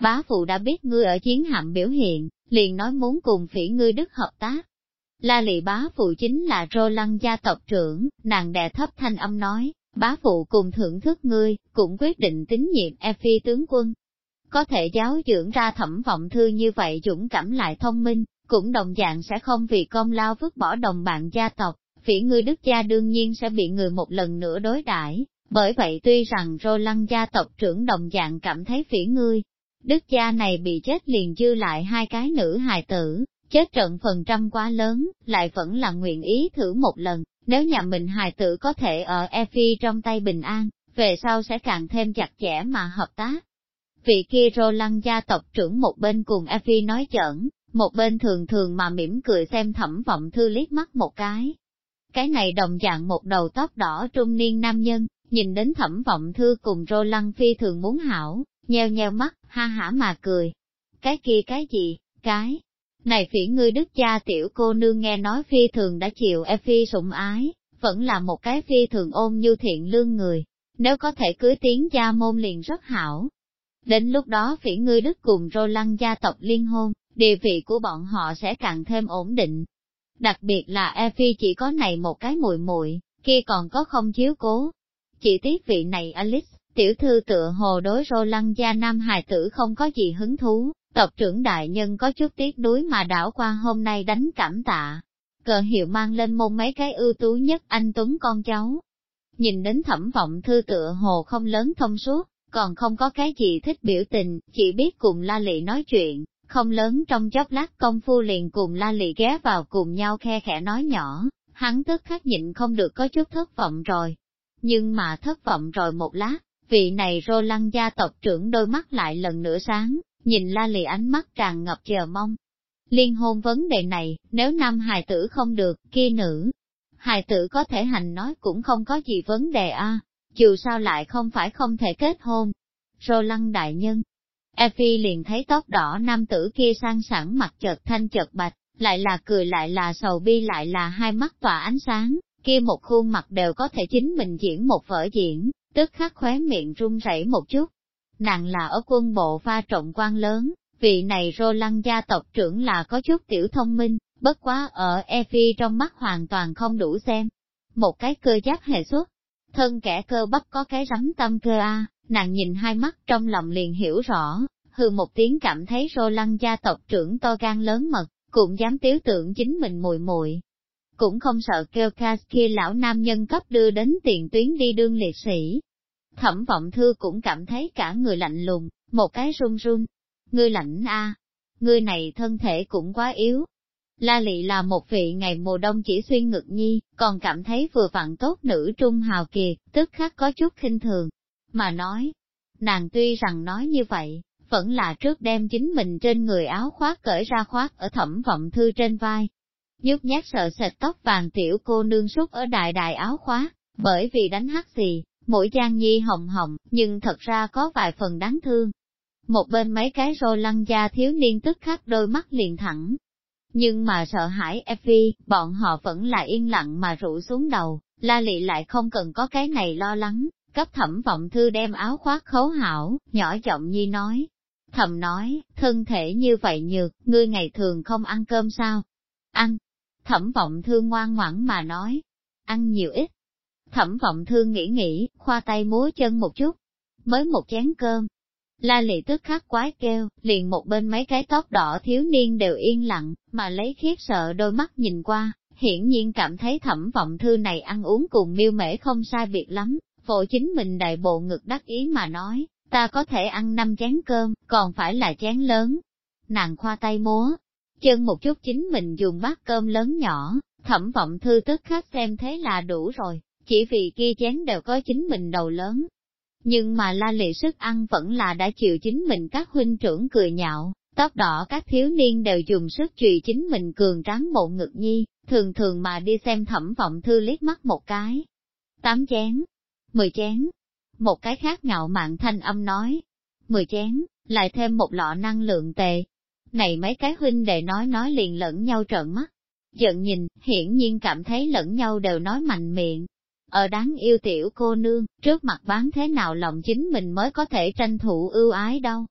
bá phụ đã biết ngươi ở chiến hạm biểu hiện, liền nói muốn cùng phỉ ngươi đức hợp tác. La lị bá phụ chính là rô lăng gia tộc trưởng, nàng đè thấp thanh âm nói, bá phụ cùng thưởng thức ngươi, cũng quyết định tín nhiệm e phi tướng quân. Có thể giáo dưỡng ra thẩm vọng thư như vậy dũng cảm lại thông minh, cũng đồng dạng sẽ không vì công lao vứt bỏ đồng bạn gia tộc, phỉ ngươi đức gia đương nhiên sẽ bị người một lần nữa đối đãi. Bởi vậy tuy rằng rô lăng gia tộc trưởng đồng dạng cảm thấy phỉ ngươi, đức gia này bị chết liền dư lại hai cái nữ hài tử, chết trận phần trăm quá lớn, lại vẫn là nguyện ý thử một lần, nếu nhà mình hài tử có thể ở Efi trong tay bình an, về sau sẽ càng thêm chặt chẽ mà hợp tác. Vị kia rô lăng gia tộc trưởng một bên cùng Efi nói chẩn, một bên thường thường mà mỉm cười xem thẩm vọng thư liếc mắt một cái. Cái này đồng dạng một đầu tóc đỏ trung niên nam nhân, nhìn đến thẩm vọng thư cùng rô lăng phi thường muốn hảo, nheo nheo mắt, ha hả mà cười. Cái kia cái gì, cái, này phỉ ngươi đức cha tiểu cô nương nghe nói phi thường đã chịu e phi sủng ái, vẫn là một cái phi thường ôm như thiện lương người, nếu có thể cưới tiếng gia môn liền rất hảo. Đến lúc đó phỉ ngươi đức cùng rô lăng gia tộc liên hôn, địa vị của bọn họ sẽ càng thêm ổn định. Đặc biệt là e phi chỉ có này một cái muội muội kia còn có không chiếu cố. Chỉ tiếc vị này Alice, tiểu thư tựa hồ đối rô lăng gia nam hài tử không có gì hứng thú, Tộc trưởng đại nhân có chút tiếc đuối mà đảo qua hôm nay đánh cảm tạ. Cờ hiệu mang lên môn mấy cái ưu tú nhất anh Tuấn con cháu. Nhìn đến thẩm vọng thư tựa hồ không lớn thông suốt, còn không có cái gì thích biểu tình, chỉ biết cùng la lị nói chuyện, không lớn trong chốc lát công phu liền cùng la lị ghé vào cùng nhau khe khẽ nói nhỏ, hắn tức khắc nhịn không được có chút thất vọng rồi. Nhưng mà thất vọng rồi một lát, vị này rô lăng gia tộc trưởng đôi mắt lại lần nữa sáng, nhìn la lì ánh mắt tràn ngập chờ mong. Liên hôn vấn đề này, nếu nam hài tử không được, kia nữ, hài tử có thể hành nói cũng không có gì vấn đề a. dù sao lại không phải không thể kết hôn. Rô lăng đại nhân, Effie liền thấy tóc đỏ nam tử kia sang sẵn mặt chợt thanh chợt bạch, lại là cười lại là sầu bi lại là hai mắt tỏa ánh sáng, kia một khuôn mặt đều có thể chính mình diễn một vở diễn, tức khắc khóe miệng run rẩy một chút, nàng là ở quân bộ pha trọng quan lớn, vị này rô lăng gia tộc trưởng là có chút tiểu thông minh, bất quá ở Evi trong mắt hoàn toàn không đủ xem. Một cái cơ giáp hệ xuất, thân kẻ cơ bắp có cái rắm tâm cơ a, nàng nhìn hai mắt trong lòng liền hiểu rõ, hư một tiếng cảm thấy rô lăng gia tộc trưởng to gan lớn mật, cũng dám tiếu tượng chính mình mùi mùi. Cũng không sợ kêu ca kia lão nam nhân cấp đưa đến tiền tuyến đi đương liệt sĩ, Thẩm vọng thư cũng cảm thấy cả người lạnh lùng, một cái run run. Ngươi lạnh a, ngươi này thân thể cũng quá yếu. La lị là một vị ngày mùa đông chỉ xuyên ngực nhi, còn cảm thấy vừa vặn tốt nữ trung hào kiệt, tức khắc có chút khinh thường. Mà nói, nàng tuy rằng nói như vậy, vẫn là trước đem chính mình trên người áo khoác cởi ra khoác ở thẩm vọng thư trên vai. Nhút nhát sợ sệt tóc vàng tiểu cô nương sút ở đại đại áo khoác, bởi vì đánh hắt gì, Mỗi trang Nhi hồng hồng, nhưng thật ra có vài phần đáng thương. Một bên mấy cái rô lăng da thiếu niên tức khắc đôi mắt liền thẳng. Nhưng mà sợ hãi Effie, bọn họ vẫn là yên lặng mà rủ xuống đầu, la lị lại không cần có cái này lo lắng, cấp thẩm vọng thư đem áo khoác khấu hảo, nhỏ giọng nhi nói. Thầm nói, thân thể như vậy nhược, ngươi ngày thường không ăn cơm sao? Ăn. Thẩm vọng thương ngoan ngoãn mà nói. Ăn nhiều ít, Thẩm vọng thương nghĩ nghĩ, khoa tay múa chân một chút, mới một chén cơm. La lị tức khắc quái kêu, liền một bên mấy cái tóc đỏ thiếu niên đều yên lặng, mà lấy khiếp sợ đôi mắt nhìn qua, hiển nhiên cảm thấy thẩm vọng thư này ăn uống cùng miêu mễ không sai biệt lắm, vội chính mình đại bộ ngực đắc ý mà nói, ta có thể ăn năm chén cơm, còn phải là chén lớn. Nàng khoa tay múa, chân một chút chính mình dùng bát cơm lớn nhỏ, thẩm vọng thư tức khắc xem thế là đủ rồi, chỉ vì kia chén đều có chính mình đầu lớn. Nhưng mà la lị sức ăn vẫn là đã chịu chính mình các huynh trưởng cười nhạo, tóc đỏ các thiếu niên đều dùng sức trùy chính mình cường tráng bộ ngực nhi, thường thường mà đi xem thẩm vọng thư liếc mắt một cái. Tám chén, mười chén, một cái khác ngạo mạn thanh âm nói, mười chén, lại thêm một lọ năng lượng tệ. Này mấy cái huynh đệ nói nói liền lẫn nhau trợn mắt, giận nhìn, hiển nhiên cảm thấy lẫn nhau đều nói mạnh miệng, ở đáng yêu tiểu cô nương, trước mặt bán thế nào lòng chính mình mới có thể tranh thủ ưu ái đâu.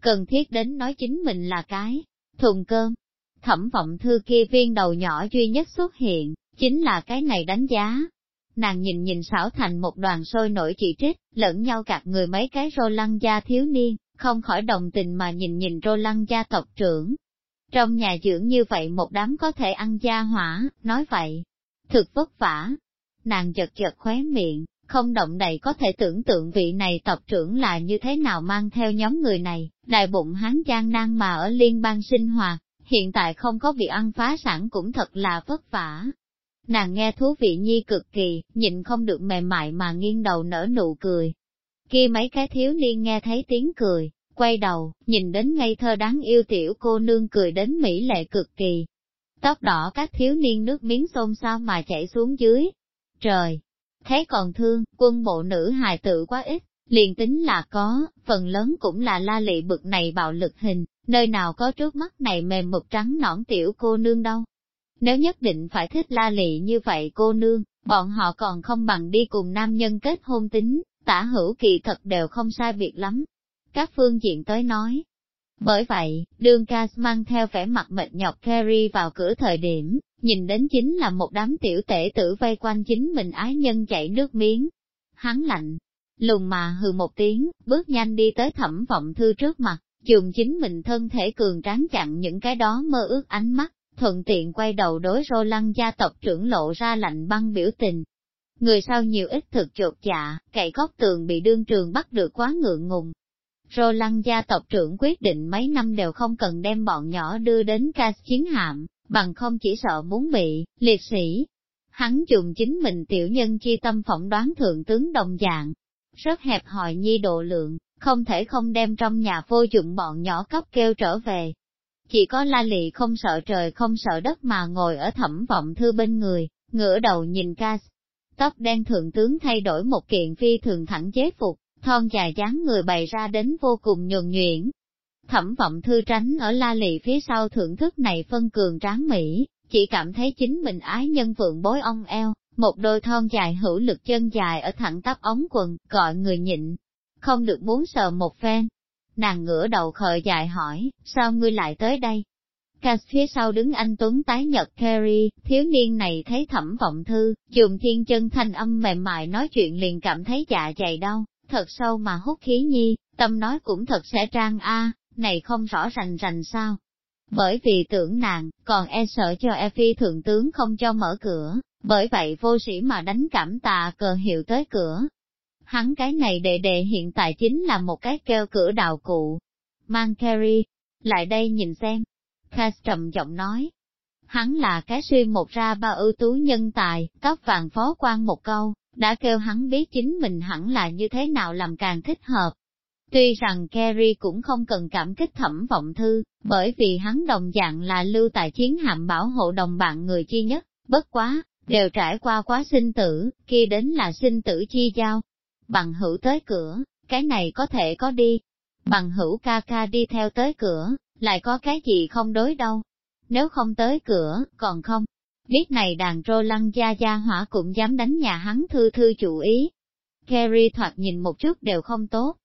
cần thiết đến nói chính mình là cái thùng cơm. Thẩm vọng thư kia viên đầu nhỏ duy nhất xuất hiện, chính là cái này đánh giá. Nàng nhìn nhìn xảo thành một đoàn sôi nổi chỉ trích, lẫn nhau cặp người mấy cái rô lăng gia thiếu niên, không khỏi đồng tình mà nhìn nhìn rô lăng gia tộc trưởng. Trong nhà dưỡng như vậy một đám có thể ăn gia hỏa, nói vậy, thực vất vả. Nàng chật chật khóe miệng, không động đậy có thể tưởng tượng vị này tộc trưởng là như thế nào mang theo nhóm người này, đại bụng hán gian nan mà ở liên bang sinh hoạt, hiện tại không có việc ăn phá sản cũng thật là vất vả. Nàng nghe thú vị nhi cực kỳ, nhịn không được mềm mại mà nghiêng đầu nở nụ cười khi mấy cái thiếu niên nghe thấy tiếng cười, quay đầu, nhìn đến ngây thơ đáng yêu tiểu cô nương cười đến mỹ lệ cực kỳ. Tóc đỏ các thiếu niên nước miếng xôn xao mà chảy xuống dưới. Trời! Thế còn thương, quân bộ nữ hài tự quá ít, liền tính là có, phần lớn cũng là la lị bực này bạo lực hình, nơi nào có trước mắt này mềm mực trắng nõn tiểu cô nương đâu. Nếu nhất định phải thích la lị như vậy cô nương, bọn họ còn không bằng đi cùng nam nhân kết hôn tính, tả hữu kỳ thật đều không sai biệt lắm. Các phương diện tới nói. Bởi vậy, đương Cass mang theo vẻ mặt mệt nhọc Carrie vào cửa thời điểm, nhìn đến chính là một đám tiểu tể tử vây quanh chính mình ái nhân chảy nước miếng. Hắn lạnh, lùng mà hừ một tiếng, bước nhanh đi tới thẩm vọng thư trước mặt, dùng chính mình thân thể cường tráng chặn những cái đó mơ ước ánh mắt, thuận tiện quay đầu đối rô lăng gia tộc trưởng lộ ra lạnh băng biểu tình. Người sau nhiều ít thực chột dạ, cậy góc tường bị đương trường bắt được quá ngượng ngùng. Rô lăng gia tộc trưởng quyết định mấy năm đều không cần đem bọn nhỏ đưa đến ca chiến hạm, bằng không chỉ sợ muốn bị, liệt sĩ. Hắn dùng chính mình tiểu nhân chi tâm phỏng đoán thượng tướng đồng dạng, rất hẹp hòi nhi độ lượng, không thể không đem trong nhà vô dụng bọn nhỏ cấp kêu trở về. Chỉ có la lị không sợ trời không sợ đất mà ngồi ở thẩm vọng thư bên người, ngửa đầu nhìn ca. Tóc đen thượng tướng thay đổi một kiện phi thường thẳng chế phục, thon dài dáng người bày ra đến vô cùng nhuần nhuyễn. Thẩm vọng thư tránh ở la lị phía sau thưởng thức này phân cường tráng mỹ, chỉ cảm thấy chính mình ái nhân vượng bối ong eo, một đôi thon dài hữu lực chân dài ở thẳng tắp ống quần, gọi người nhịn, không được muốn sờ một phen. Nàng ngửa đầu khờ dài hỏi, sao ngươi lại tới đây? Cass phía sau đứng anh Tuấn tái nhật Kerry, thiếu niên này thấy thẩm vọng thư, dùng thiên chân thanh âm mềm mại nói chuyện liền cảm thấy dạ dày đau, thật sâu mà hút khí nhi, tâm nói cũng thật sẽ trang a này không rõ rành rành sao. Bởi vì tưởng nàng, còn e sợ cho e phi thượng tướng không cho mở cửa, bởi vậy vô sĩ mà đánh cảm tạ cờ hiệu tới cửa. Hắn cái này đệ đệ hiện tại chính là một cái kêu cửa đào cụ. Mang Kerry, lại đây nhìn xem. Cass trầm giọng nói. Hắn là cái suy một ra ba ưu tú nhân tài, tóc vàng phó quan một câu, đã kêu hắn biết chính mình hẳn là như thế nào làm càng thích hợp. Tuy rằng Kerry cũng không cần cảm kích thẩm vọng thư, bởi vì hắn đồng dạng là lưu tại chiến hạm bảo hộ đồng bạn người chi nhất, bất quá, đều trải qua quá sinh tử, kia đến là sinh tử chi giao. Bằng hữu tới cửa, cái này có thể có đi. Bằng hữu ca ca đi theo tới cửa, lại có cái gì không đối đâu. Nếu không tới cửa, còn không. Biết này đàn rô lăng gia gia hỏa cũng dám đánh nhà hắn thư thư chủ ý. Kerry thoạt nhìn một chút đều không tốt.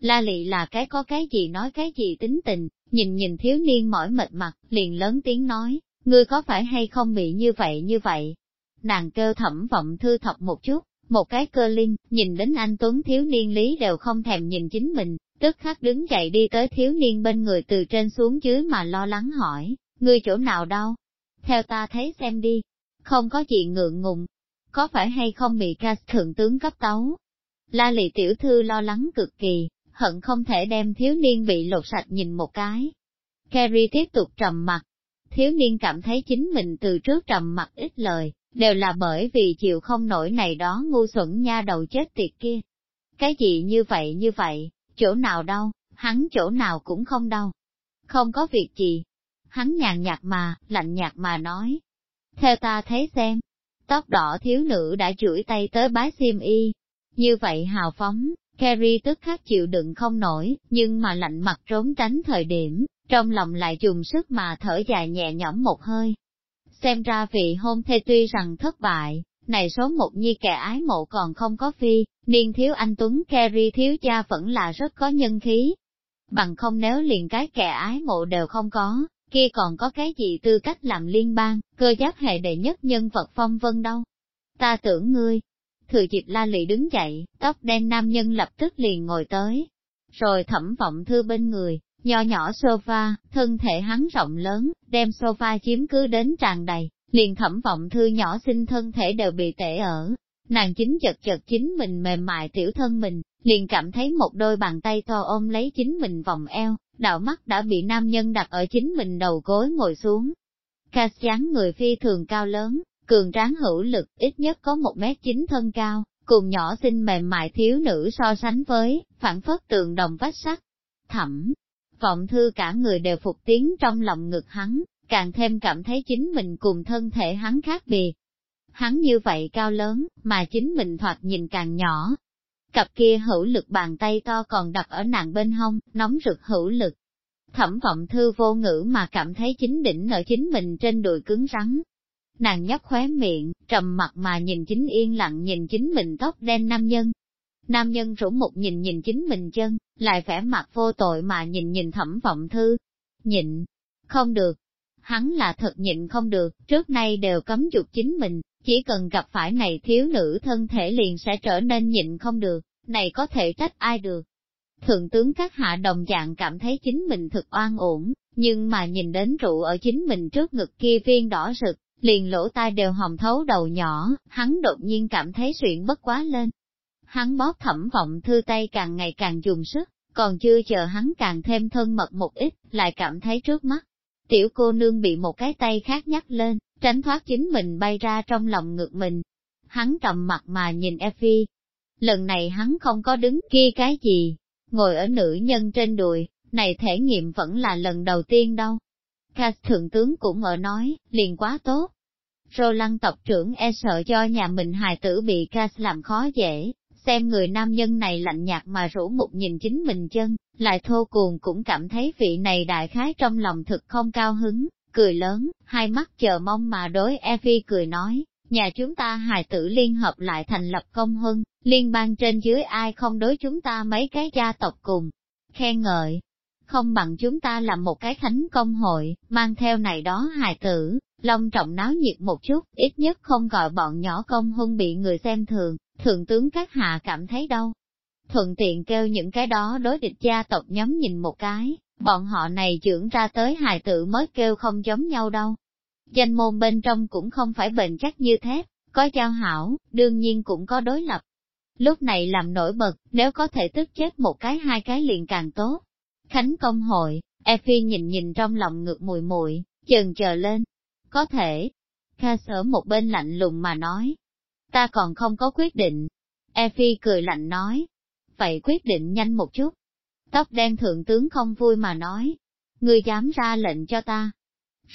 La lị là cái có cái gì nói cái gì tính tình, nhìn nhìn thiếu niên mỏi mệt mặt, liền lớn tiếng nói, ngươi có phải hay không bị như vậy như vậy, nàng kêu thẩm vọng thư thọc một chút, một cái cơ linh, nhìn đến anh Tuấn thiếu niên lý đều không thèm nhìn chính mình, tức khắc đứng dậy đi tới thiếu niên bên người từ trên xuống dưới mà lo lắng hỏi, ngươi chỗ nào đâu? Theo ta thấy xem đi, không có gì ngượng ngùng, có phải hay không bị ca thượng tướng cấp tấu? La lị tiểu thư lo lắng cực kỳ, hận không thể đem thiếu niên bị lột sạch nhìn một cái. Kerry tiếp tục trầm mặt, thiếu niên cảm thấy chính mình từ trước trầm mặt ít lời, đều là bởi vì chịu không nổi này đó ngu xuẩn nha đầu chết tiệt kia. Cái gì như vậy như vậy, chỗ nào đau, hắn chỗ nào cũng không đau. Không có việc gì. Hắn nhàn nhạt mà, lạnh nhạt mà nói. Theo ta thấy xem, tóc đỏ thiếu nữ đã chửi tay tới bái xiêm y. Như vậy hào phóng, Carrie tức khắc chịu đựng không nổi, nhưng mà lạnh mặt trốn tránh thời điểm, trong lòng lại dùng sức mà thở dài nhẹ nhõm một hơi, xem ra vị hôn thê tuy rằng thất bại, này số một nhi kẻ ái mộ còn không có phi, niên thiếu anh Tuấn Kerry thiếu cha vẫn là rất có nhân khí. bằng không nếu liền cái kẻ ái mộ đều không có, kia còn có cái gì tư cách làm liên bang, cơ giáp hệ đệ nhất nhân vật phong vân đâu. Ta tưởng ngươi, thừa dịp la lị đứng dậy, tóc đen nam nhân lập tức liền ngồi tới, rồi thẩm vọng thư bên người, nho nhỏ sofa, thân thể hắn rộng lớn, đem sofa chiếm cứ đến tràn đầy, liền thẩm vọng thư nhỏ xinh thân thể đều bị tệ ở. Nàng chính chật chật chính mình mềm mại tiểu thân mình, liền cảm thấy một đôi bàn tay to ôm lấy chính mình vòng eo, đạo mắt đã bị nam nhân đặt ở chính mình đầu gối ngồi xuống. Cass dáng người phi thường cao lớn, cường tráng hữu lực, ít nhất có một mét chín thân cao, cùng nhỏ xinh mềm mại thiếu nữ so sánh với, phản phất tường đồng vách sắt. Thẩm, vọng thư cả người đều phục tiến trong lòng ngực hắn, càng thêm cảm thấy chính mình cùng thân thể hắn khác biệt. Hắn như vậy cao lớn, mà chính mình thoạt nhìn càng nhỏ. Cặp kia hữu lực bàn tay to còn đặt ở nàng bên hông, nóng rực hữu lực. Thẩm vọng thư vô ngữ mà cảm thấy chính đỉnh ở chính mình trên đùi cứng rắn. Nàng nhấp khóe miệng, trầm mặt mà nhìn chính yên lặng nhìn chính mình tóc đen nam nhân. Nam nhân rủ một nhìn nhìn chính mình chân, lại vẻ mặt vô tội mà nhìn nhìn thẩm vọng thư. Nhịn, không được, hắn là thật nhịn không được, trước nay đều cấm dục chính mình, chỉ cần gặp phải này thiếu nữ thân thể liền sẽ trở nên nhịn không được, này có thể trách ai được. Thượng tướng các hạ đồng dạng cảm thấy chính mình thực oan ổn, nhưng mà nhìn đến trụ ở chính mình trước ngực kia viên đỏ rực, liền lỗ tai đều hồng thấu đầu nhỏ, hắn đột nhiên cảm thấy suyện bất quá lên. Hắn bóp thẩm vọng thư tay càng ngày càng dùng sức, còn chưa chờ hắn càng thêm thân mật một ít, lại cảm thấy trước mắt, Tiểu cô nương bị một cái tay khác nhắc lên, tránh thoát chính mình bay ra trong lòng ngực mình. Hắn trầm mặt mà nhìn Effie. Lần này hắn không có đứng kia cái gì, ngồi ở nữ nhân trên đùi, này thể nghiệm vẫn là lần đầu tiên đâu. Cass thượng tướng cũng ở nói, liền quá tốt. Roland tộc trưởng e sợ cho nhà mình hài tử bị Cass làm khó dễ, xem người nam nhân này lạnh nhạt mà rủ một nhìn chính mình chân, lại thô cuồng cũng cảm thấy vị này đại khái trong lòng thực không cao hứng, cười lớn, hai mắt chờ mong mà đối Evi cười nói, nhà chúng ta hài tử liên hợp lại thành lập công hưng liên bang trên dưới ai không đối chúng ta mấy cái gia tộc cùng, khen ngợi. Không bằng chúng ta làm một cái thánh công hội, mang theo này đó hài tử, long trọng náo nhiệt một chút, ít nhất không gọi bọn nhỏ công hưng bị người xem thường, thượng tướng các hạ cảm thấy đâu. Thuận tiện kêu những cái đó đối địch gia tộc nhóm nhìn một cái, bọn họ này trưởng ra tới hài tử mới kêu không giống nhau đâu. Danh môn bên trong cũng không phải bền chắc như thép, có giao hảo, đương nhiên cũng có đối lập. Lúc này làm nổi bật, nếu có thể tức chết một cái hai cái liền càng tốt. Khánh công hội, Effie nhìn nhìn trong lòng ngược mùi mùi, chần chờ lên. Có thể. Kha sở một bên lạnh lùng mà nói, ta còn không có quyết định. Effie cười lạnh nói, vậy quyết định nhanh một chút. Tóc đen thượng tướng không vui mà nói, ngươi dám ra lệnh cho ta.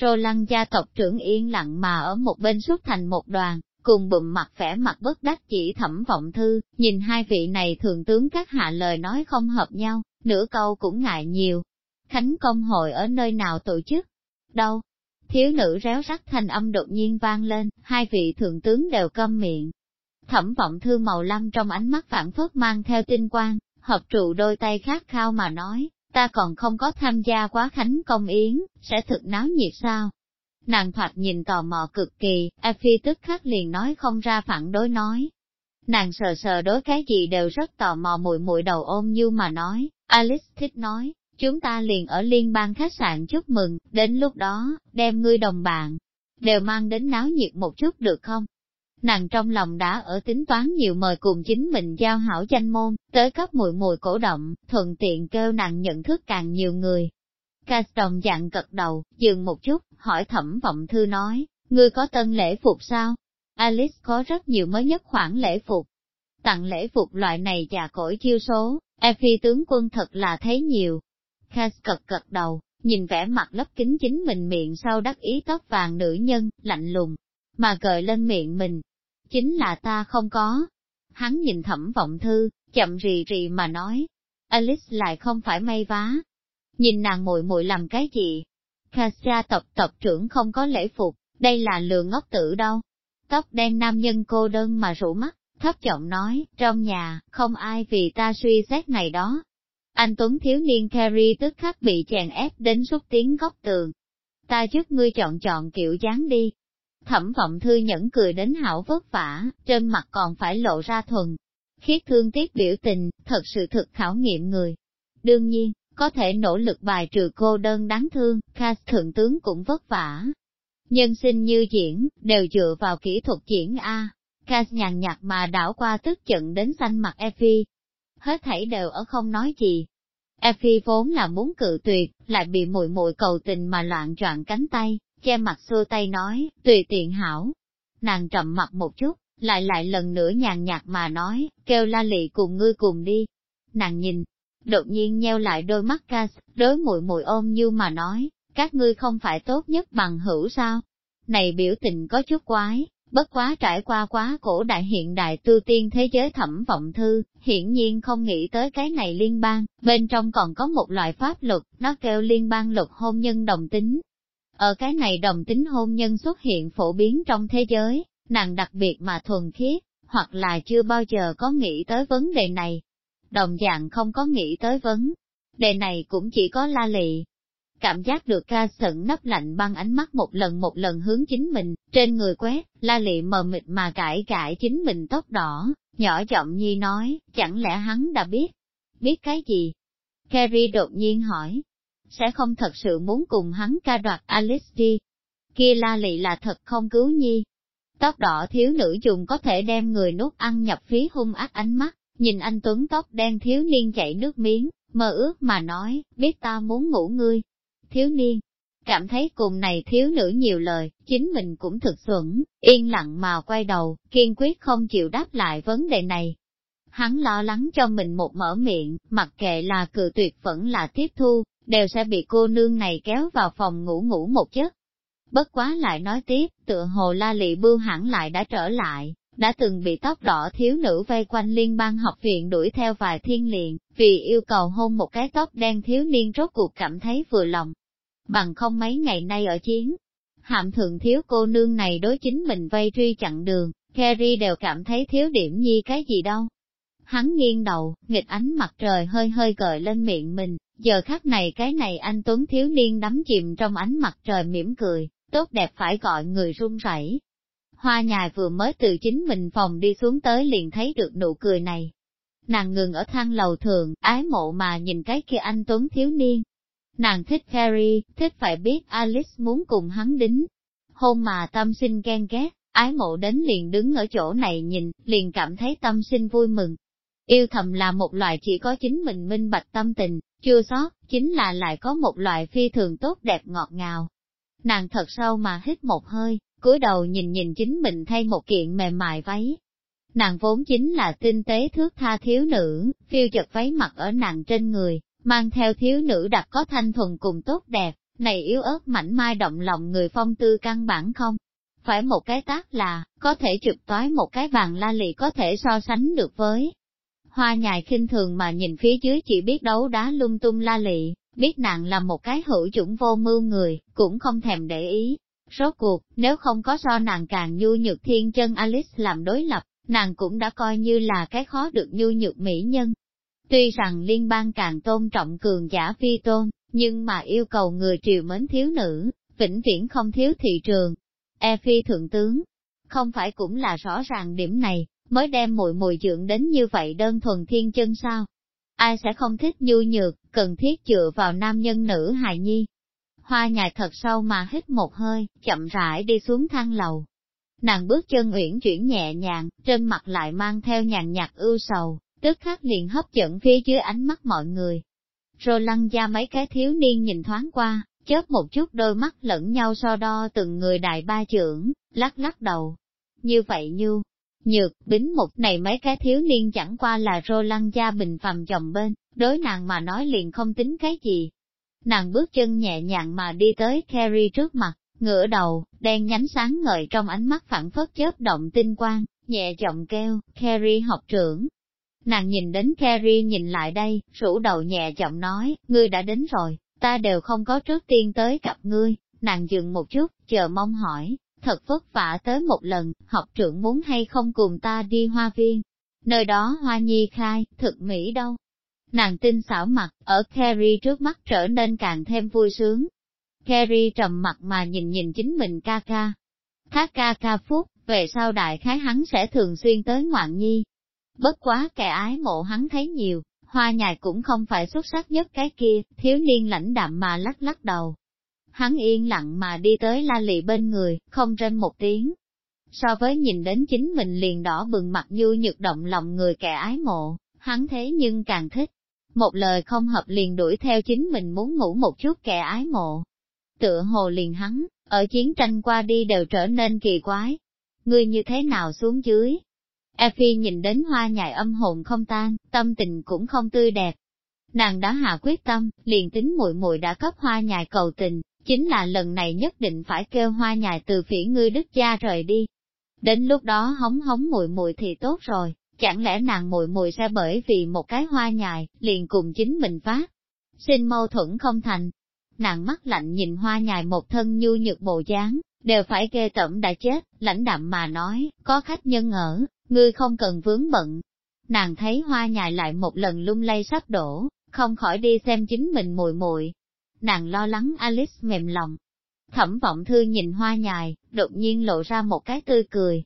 Rô lăng gia tộc trưởng yên lặng mà ở một bên xuất thành một đoàn, cùng bụng mặt vẻ mặt bất đắc chỉ thẩm vọng thư, nhìn hai vị này thượng tướng các hạ lời nói không hợp nhau, nửa câu cũng ngại nhiều. Khánh công hội ở nơi nào tổ chức? Đâu? Thiếu nữ réo rắt thanh âm đột nhiên vang lên, hai vị thượng tướng đều câm miệng. Thẩm vọng thư màu lam trong ánh mắt phản phất mang theo tinh quang, hợp trụ đôi tay khát khao mà nói, ta còn không có tham gia quá khánh công yến, sẽ thực náo nhiệt sao? Nàng thoạt nhìn tò mò cực kỳ, A Phi tức khắc liền nói không ra phản đối nói. Nàng sờ sờ đối cái gì đều rất tò mò mùi mùi đầu ôm như mà nói, Alice thích nói, chúng ta liền ở liên bang khách sạn chúc mừng, đến lúc đó, đem ngươi đồng bạn, đều mang đến náo nhiệt một chút được không? Nàng trong lòng đã ở tính toán nhiều mời cùng chính mình giao hảo danh môn, tới cấp mùi mùi cổ động, thuận tiện kêu nàng nhận thức càng nhiều người. Cass đồng dạng cật đầu, dừng một chút, hỏi thẩm vọng thư nói, ngươi có tân lễ phục sao? Alice có rất nhiều mới nhất khoản lễ phục. Tặng lễ phục loại này già cỗi chiêu số, Effie tướng quân thật là thấy nhiều, Cass cật cật đầu, nhìn vẻ mặt lấp kính chính mình miệng sau đắc ý tóc vàng nữ nhân, lạnh lùng, mà gợi lên miệng mình. Chính là ta không có. Hắn nhìn thẩm vọng thư, chậm rì rì mà nói. Alice lại không phải may vá. Nhìn nàng muội muội làm cái gì? Kasia gia tộc tộc trưởng không có lễ phục, đây là lừa ngốc tử đâu. Tóc đen nam nhân cô đơn mà rủ mắt, thấp giọng nói, trong nhà, không ai vì ta suy xét này đó, Anh Tuấn thiếu niên Carrie tức khắc bị chèn ép đến rút tiếng góc tường. Ta giúp ngươi chọn chọn kiểu dáng đi. Thẩm vọng thư nhẫn cười đến hảo vất vả, trên mặt còn phải lộ ra thuần. Khiết thương tiếc biểu tình, thật sự thực khảo nghiệm người. Đương nhiên, có thể nỗ lực bài trừ cô đơn đáng thương, Cass thượng tướng cũng vất vả. Nhân sinh như diễn, đều dựa vào kỹ thuật diễn A. Cass nhàn nhạt mà đảo qua tức giận đến xanh mặt Effie. Hết thảy đều ở không nói gì. Effie vốn là muốn cự tuyệt, lại bị mùi mùi cầu tình mà loạn choạng cánh tay, che mặt xua tay nói, tùy tiện hảo. Nàng trầm mặt một chút, lại lại lần nữa nhàn nhạt mà nói, kêu la lị cùng ngươi cùng đi. Nàng nhìn, đột nhiên nheo lại đôi mắt ca, đối muội muội ôm như mà nói, các ngươi không phải tốt nhất bằng hữu sao? Này biểu tình có chút quái, bất quá trải qua quá cổ đại hiện đại tư tiên thế giới thẩm vọng thư, hiển nhiên không nghĩ tới cái này liên bang, bên trong còn có một loại pháp luật, nó kêu liên bang luật hôn nhân đồng tính. Ở cái này đồng tính hôn nhân xuất hiện phổ biến trong thế giới, nàng đặc biệt mà thuần khiết, hoặc là chưa bao giờ có nghĩ tới vấn đề này. Đồng dạng không có nghĩ tới vấn đề này cũng chỉ có la lị. Cảm giác được ca sẩn nấp lạnh băng ánh mắt một lần một lần hướng chính mình, trên người quét, la lị mờ mịt mà cãi cãi chính mình tóc đỏ, nhỏ giọng nhi nói, chẳng lẽ hắn đã biết? Biết cái gì? Carrie đột nhiên hỏi, sẽ không thật sự muốn cùng hắn ca đoạt Alice đi. Kia la lị là thật không cứu nhi, Tóc đỏ thiếu nữ dùng có thể đem người nuốt ăn nhập phí hung ác ánh mắt, nhìn anh Tuấn tóc đen thiếu niên chảy nước miếng, mơ ước mà nói, biết ta muốn ngủ ngươi. Thiếu niên, cảm thấy cùng này thiếu nữ nhiều lời, chính mình cũng thực xuẩn, yên lặng mà quay đầu, kiên quyết không chịu đáp lại vấn đề này. Hắn lo lắng cho mình một mở miệng, mặc kệ là cự tuyệt vẫn là tiếp thu, đều sẽ bị cô nương này kéo vào phòng ngủ ngủ một giấc. Bất quá lại nói tiếp, tựa hồ la lị bưu hẳn lại đã trở lại, đã từng bị tóc đỏ thiếu nữ vây quanh liên bang học viện đuổi theo vài thiên liền, vì yêu cầu hôn một cái tóc đen thiếu niên rốt cuộc cảm thấy vừa lòng. Bằng không mấy ngày nay ở chiến, hạm thượng thiếu cô nương này đối chính mình vây truy chặn đường, Kerry đều cảm thấy thiếu điểm nhi cái gì đâu. Hắn nghiêng đầu, nghịch ánh mặt trời hơi hơi gợi lên miệng mình, giờ khắc này cái này anh Tuấn thiếu niên đắm chìm trong ánh mặt trời mỉm cười, tốt đẹp phải gọi người run rẩy. Hoa nhài vừa mới từ chính mình phòng đi xuống tới liền thấy được nụ cười này. Nàng ngừng ở thang lầu thường, ái mộ mà nhìn cái kia anh Tuấn thiếu niên. Nàng thích Harry, thích phải biết Alice muốn cùng hắn đính. Hôn mà tâm sinh ghen ghét, ái mộ đến liền đứng ở chỗ này nhìn, liền cảm thấy tâm sinh vui mừng. Yêu thầm là một loại chỉ có chính mình minh bạch tâm tình, chưa sót, chính là lại có một loại phi thường tốt đẹp ngọt ngào, Nàng thật sâu mà hít một hơi, cúi đầu nhìn nhìn chính mình thay một kiện mềm mại váy. Nàng vốn chính là tinh tế thước tha thiếu nữ, phiêu chật váy mặc ở nàng trên người, mang theo thiếu nữ đặc có thanh thuần cùng tốt đẹp, này yếu ớt mảnh mai động lòng người phong tư căn bản không. Phải một cái tác là, có thể chụp toái một cái bàn la lì có thể so sánh được với. Hoa nhài khinh thường mà nhìn phía dưới chỉ biết đấu đá lung tung la lị, biết nàng là một cái hữu chủng vô mưu người, cũng không thèm để ý. Rốt cuộc, nếu không có so nàng càng nhu nhược thiên chân Alice làm đối lập, nàng cũng đã coi như là cái khó được nhu nhược mỹ nhân. Tuy rằng liên bang càng tôn trọng cường giả phi tôn, nhưng mà yêu cầu người triều mến thiếu nữ, vĩnh viễn không thiếu thị trường. E phi thượng tướng, không phải cũng là rõ ràng điểm này, mới đem mùi mùi dưỡng đến như vậy đơn thuần thiên chân sao? Ai sẽ không thích nhu nhược, cần thiết dựa vào nam nhân nữ hài nhi. Hoa nhài thật sâu mà hít một hơi, chậm rãi đi xuống thang lầu. Nàng bước chân uyển chuyển nhẹ nhàng, trên mặt lại mang theo nhàn nhạt ưu sầu, tức khắc liền hấp dẫn phía dưới ánh mắt mọi người. Rồi lăn ra mấy cái thiếu niên nhìn thoáng qua, chớp một chút đôi mắt lẫn nhau so đo từng người đại ba trưởng, lắc lắc đầu. Như vậy như, nhược, bính mục này mấy cái thiếu niên chẳng qua là rô lăng gia bình phàm chồng bên, đối nàng mà nói liền không tính cái gì. Nàng bước chân nhẹ nhàng mà đi tới Carrie trước mặt, ngửa đầu, đen nhánh sáng ngời trong ánh mắt phản phất chớp động tinh quang, nhẹ giọng kêu, Carrie học trưởng. Nàng nhìn đến Carrie nhìn lại đây, rủ đầu nhẹ giọng nói, ngươi đã đến rồi, ta đều không có trước tiên tới gặp ngươi, nàng dừng một chút, chờ mong hỏi, thật vất vả tới một lần, học trưởng muốn hay không cùng ta đi hoa viên. Nơi đó hoa nhi khai, thực mỹ đâu. Nàng tin xảo mặt, ở Carrie trước mắt trở nên càng thêm vui sướng. Carrie trầm mặt mà nhìn nhìn chính mình ca ca. Thác ca ca phúc, về sau đại khái hắn sẽ thường xuyên tới ngoạn nhi. Bất quá kẻ ái mộ hắn thấy nhiều, hoa nhài cũng không phải xuất sắc nhất cái kia, thiếu niên lãnh đạm mà lắc lắc đầu. Hắn yên lặng mà đi tới la lị bên người, không rên một tiếng. So với nhìn đến chính mình liền đỏ bừng mặt nhu nhược động lòng người kẻ ái mộ, hắn thế nhưng càng thích. Một lời không hợp liền đuổi theo chính mình muốn ngủ một chút kẻ ái mộ. Tựa hồ liền hắn, ở chiến tranh qua đi đều trở nên kỳ quái. Ngươi như thế nào xuống dưới, Effie nhìn đến hoa nhài âm hồn không tan, tâm tình cũng không tươi đẹp. Nàng đã hạ quyết tâm, liền tính muội muội đã cấp hoa nhài cầu tình, chính là lần này nhất định phải kêu hoa nhài từ phỉ ngươi đức gia rời đi. Đến lúc đó hống hống mùi mùi thì tốt rồi, chẳng lẽ nàng mùi mùi sẽ bởi vì một cái hoa nhài, liền cùng chính mình phát. Xin mâu thuẫn không thành. Nàng mắt lạnh nhìn hoa nhài một thân nhu nhược bộ dáng, đều phải ghê tẩm đã chết, lãnh đạm mà nói, có khách nhân ở, ngươi không cần vướng bận. Nàng thấy hoa nhài lại một lần lung lay sắp đổ, không khỏi đi xem chính mình mùi mùi Nàng lo lắng Alice mềm lòng. Thẩm vọng thư nhìn hoa nhài, đột nhiên lộ ra một cái tươi cười.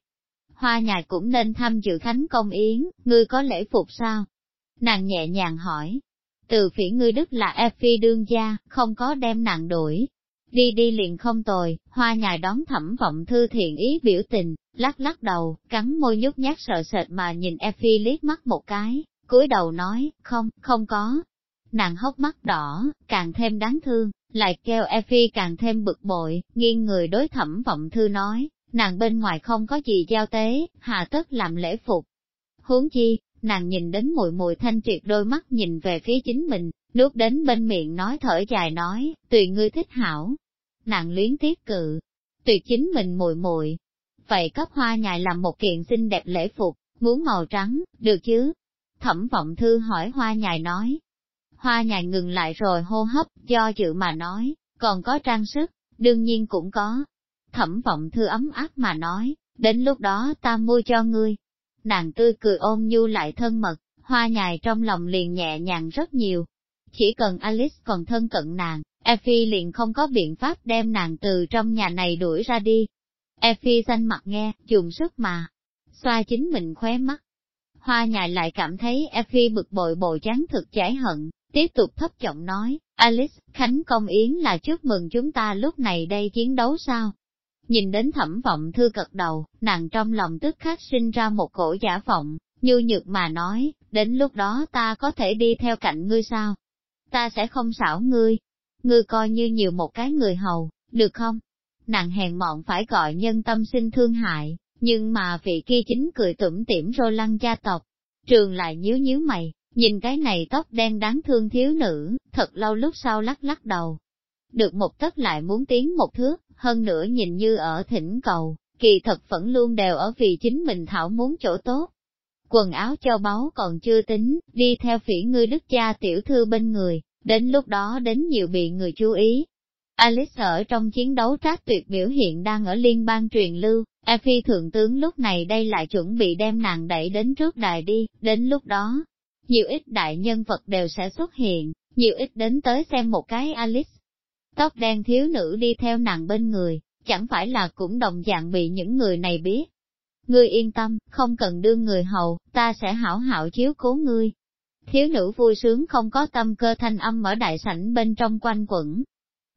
Hoa nhài cũng nên tham dự khánh công yến, ngươi có lễ phục sao? Nàng nhẹ nhàng hỏi. Từ phỉ ngươi đức là Effie đương gia, không có đem nàng đuổi, Đi đi liền không tồi, hoa nhài đón thẩm vọng thư thiện ý biểu tình, lắc lắc đầu, cắn môi nhút nhát sợ sệt mà nhìn Effie liếc mắt một cái, cúi đầu nói, không, không có. Nàng hốc mắt đỏ, càng thêm đáng thương, lại kêu Effie càng thêm bực bội, nghiêng người đối thẩm vọng thư nói, nàng bên ngoài không có gì giao tế, hà tất làm lễ phục. Huống chi, nàng nhìn đến mùi mùi thanh triệt đôi mắt nhìn về phía chính mình, nuốt đến bên miệng nói thở dài nói, tùy ngươi thích hảo. Nàng luyến tiếc cự, tùy chính mình mùi mùi. Vậy cấp hoa nhài làm một kiện xinh đẹp lễ phục, muốn màu trắng, được chứ? Thẩm vọng thư hỏi hoa nhài nói. Hoa nhài ngừng lại rồi hô hấp, do dự mà nói, còn có trang sức, đương nhiên cũng có. Thẩm vọng thư ấm áp mà nói, đến lúc đó ta mua cho ngươi. Nàng tươi cười ôm nhu lại thân mật, hoa nhài trong lòng liền nhẹ nhàng rất nhiều, chỉ cần Alice còn thân cận nàng, Effie liền không có biện pháp đem nàng từ trong nhà này đuổi ra đi. Effie xanh mặt nghe, dùng sức mà, xoa chính mình khóe mắt. Hoa nhài lại cảm thấy Effie bực bội bộ chán thực chảy hận, tiếp tục thấp giọng nói, Alice, Khánh Công Yến là chúc mừng chúng ta lúc này đây chiến đấu sao? Nhìn đến thẩm vọng thư cật đầu, nàng trong lòng tức khắc sinh ra một cổ giả vọng, như nhược mà nói, đến lúc đó ta có thể đi theo cạnh ngươi sao? ta sẽ không xảo ngươi. Ngươi coi như nhiều một cái người hầu, được không? Nàng hèn mọn phải gọi nhân tâm sinh thương hại, nhưng mà vị kia chính cười tủm tỉm rô lăng gia tộc. Trường lại nhíu nhíu mày, nhìn cái này tóc đen đáng thương thiếu nữ, thật lâu lúc sau lắc lắc đầu. Được một tấc lại muốn tiến một thước, hơn nữa nhìn như ở thỉnh cầu, kỳ thật vẫn luôn đều ở vì chính mình thảo muốn chỗ tốt quần áo châu báu còn chưa tính, đi theo phỉ ngươi đức cha tiểu thư bên người, đến lúc đó đến nhiều bị người chú ý. Alice ở trong chiến đấu trác tuyệt biểu hiện đang ở liên bang truyền lưu, Effie thượng tướng lúc này đây lại chuẩn bị đem nàng đẩy đến trước đài đi, đến lúc đó, nhiều ít đại nhân vật đều sẽ xuất hiện, nhiều ít đến tới xem một cái Alice. Tóc đen thiếu nữ đi theo nàng bên người, chẳng phải là cũng đồng dạng bị những người này biết, Ngươi yên tâm, không cần đương người hầu, ta sẽ hảo hảo chiếu cố ngươi. Thiếu nữ vui sướng không có tâm cơ thanh âm ở đại sảnh bên trong quanh quẩn.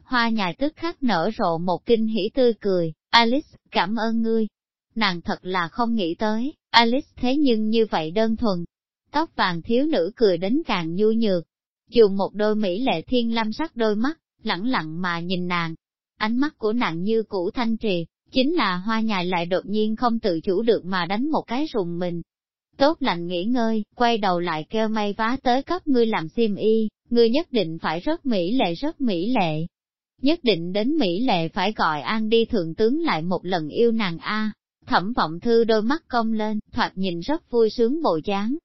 Hoa nhài tức khắc nở rộ một kinh hỉ tươi cười, Alice, cảm ơn ngươi. Nàng thật là không nghĩ tới, Alice thế nhưng như vậy đơn thuần. Tóc vàng thiếu nữ cười đến càng nhu nhược, dùng một đôi mỹ lệ thiên lam sắc đôi mắt, lẳng lặng mà nhìn nàng. Ánh mắt của nàng như cũ thanh trì, Chính là hoa nhài lại đột nhiên không tự chủ được mà đánh một cái rùng mình. Tốt lành nghỉ ngơi, quay đầu lại kêu may vá tới cấp ngươi làm xiêm y, ngươi nhất định phải rất mỹ lệ rất mỹ lệ. Nhất định đến mỹ lệ phải gọi an đi thượng tướng lại một lần yêu nàng A. Thẩm vọng thư đôi mắt cong lên, thoạt nhìn rất vui sướng bộ dáng.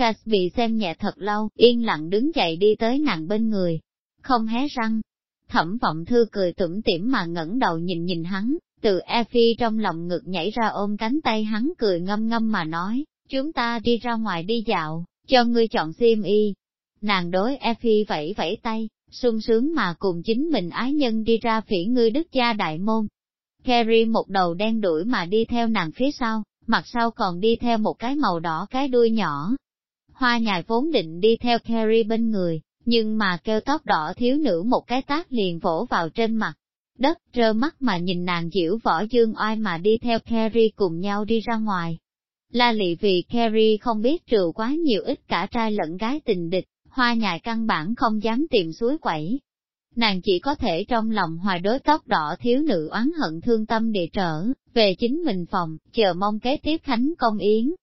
Casby xem nhẹ thật lâu, yên lặng đứng dậy đi tới nàng bên người. Không hé răng. Thẩm vọng thư cười tủm tỉm mà ngẩng đầu nhìn nhìn hắn, từ Effie trong lòng ngực nhảy ra ôm cánh tay hắn cười ngâm ngâm mà nói, chúng ta đi ra ngoài đi dạo, cho ngươi chọn xiêm y. nàng đối Effie vẫy vẫy tay, sung sướng mà cùng chính mình ái nhân đi ra phỉ ngươi đức gia đại môn. Carrie một đầu đen đuổi mà đi theo nàng phía sau, mặt sau còn đi theo một cái màu đỏ cái đuôi nhỏ. Hoa nhài vốn định đi theo Carrie bên người, nhưng mà kêu tóc đỏ thiếu nữ một cái tác liền vỗ vào trên mặt. Đất trơ mắt mà nhìn nàng diễu võ dương oai mà đi theo Carrie cùng nhau đi ra ngoài. La lị vì Carrie không biết trừ quá nhiều ít cả trai lẫn gái tình địch, hoa nhài căn bản không dám tìm suối quẩy. Nàng chỉ có thể trong lòng hoài đối tóc đỏ thiếu nữ oán hận thương tâm để trở, về chính mình phòng, chờ mong kế tiếp khánh công yến.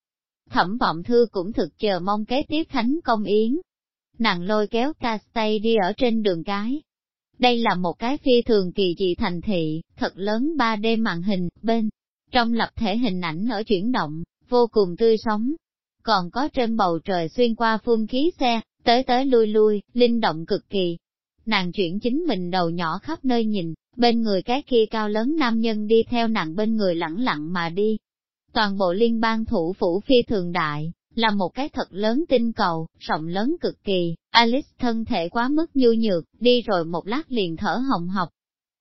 Thẩm vọng thư cũng thực chờ mong kế tiếp thánh công yến. Nàng lôi kéo Castay đi ở trên đường cái. Đây là một cái phi thường kỳ dị thành thị, thật lớn 3D màn hình, bên. Trong lập thể hình ảnh ở chuyển động, vô cùng tươi sống. Còn có trên bầu trời xuyên qua phun khí xe, tới tới lui lui, linh động cực kỳ. Nàng chuyển chính mình đầu nhỏ khắp nơi nhìn, bên người cái kia cao lớn nam nhân đi theo nàng bên người lẳng lặng mà đi. Toàn bộ liên bang thủ phủ phi thường đại, là một cái thật lớn tinh cầu, rộng lớn cực kỳ, Alice thân thể quá mức nhu nhược, đi rồi một lát liền thở hồng học.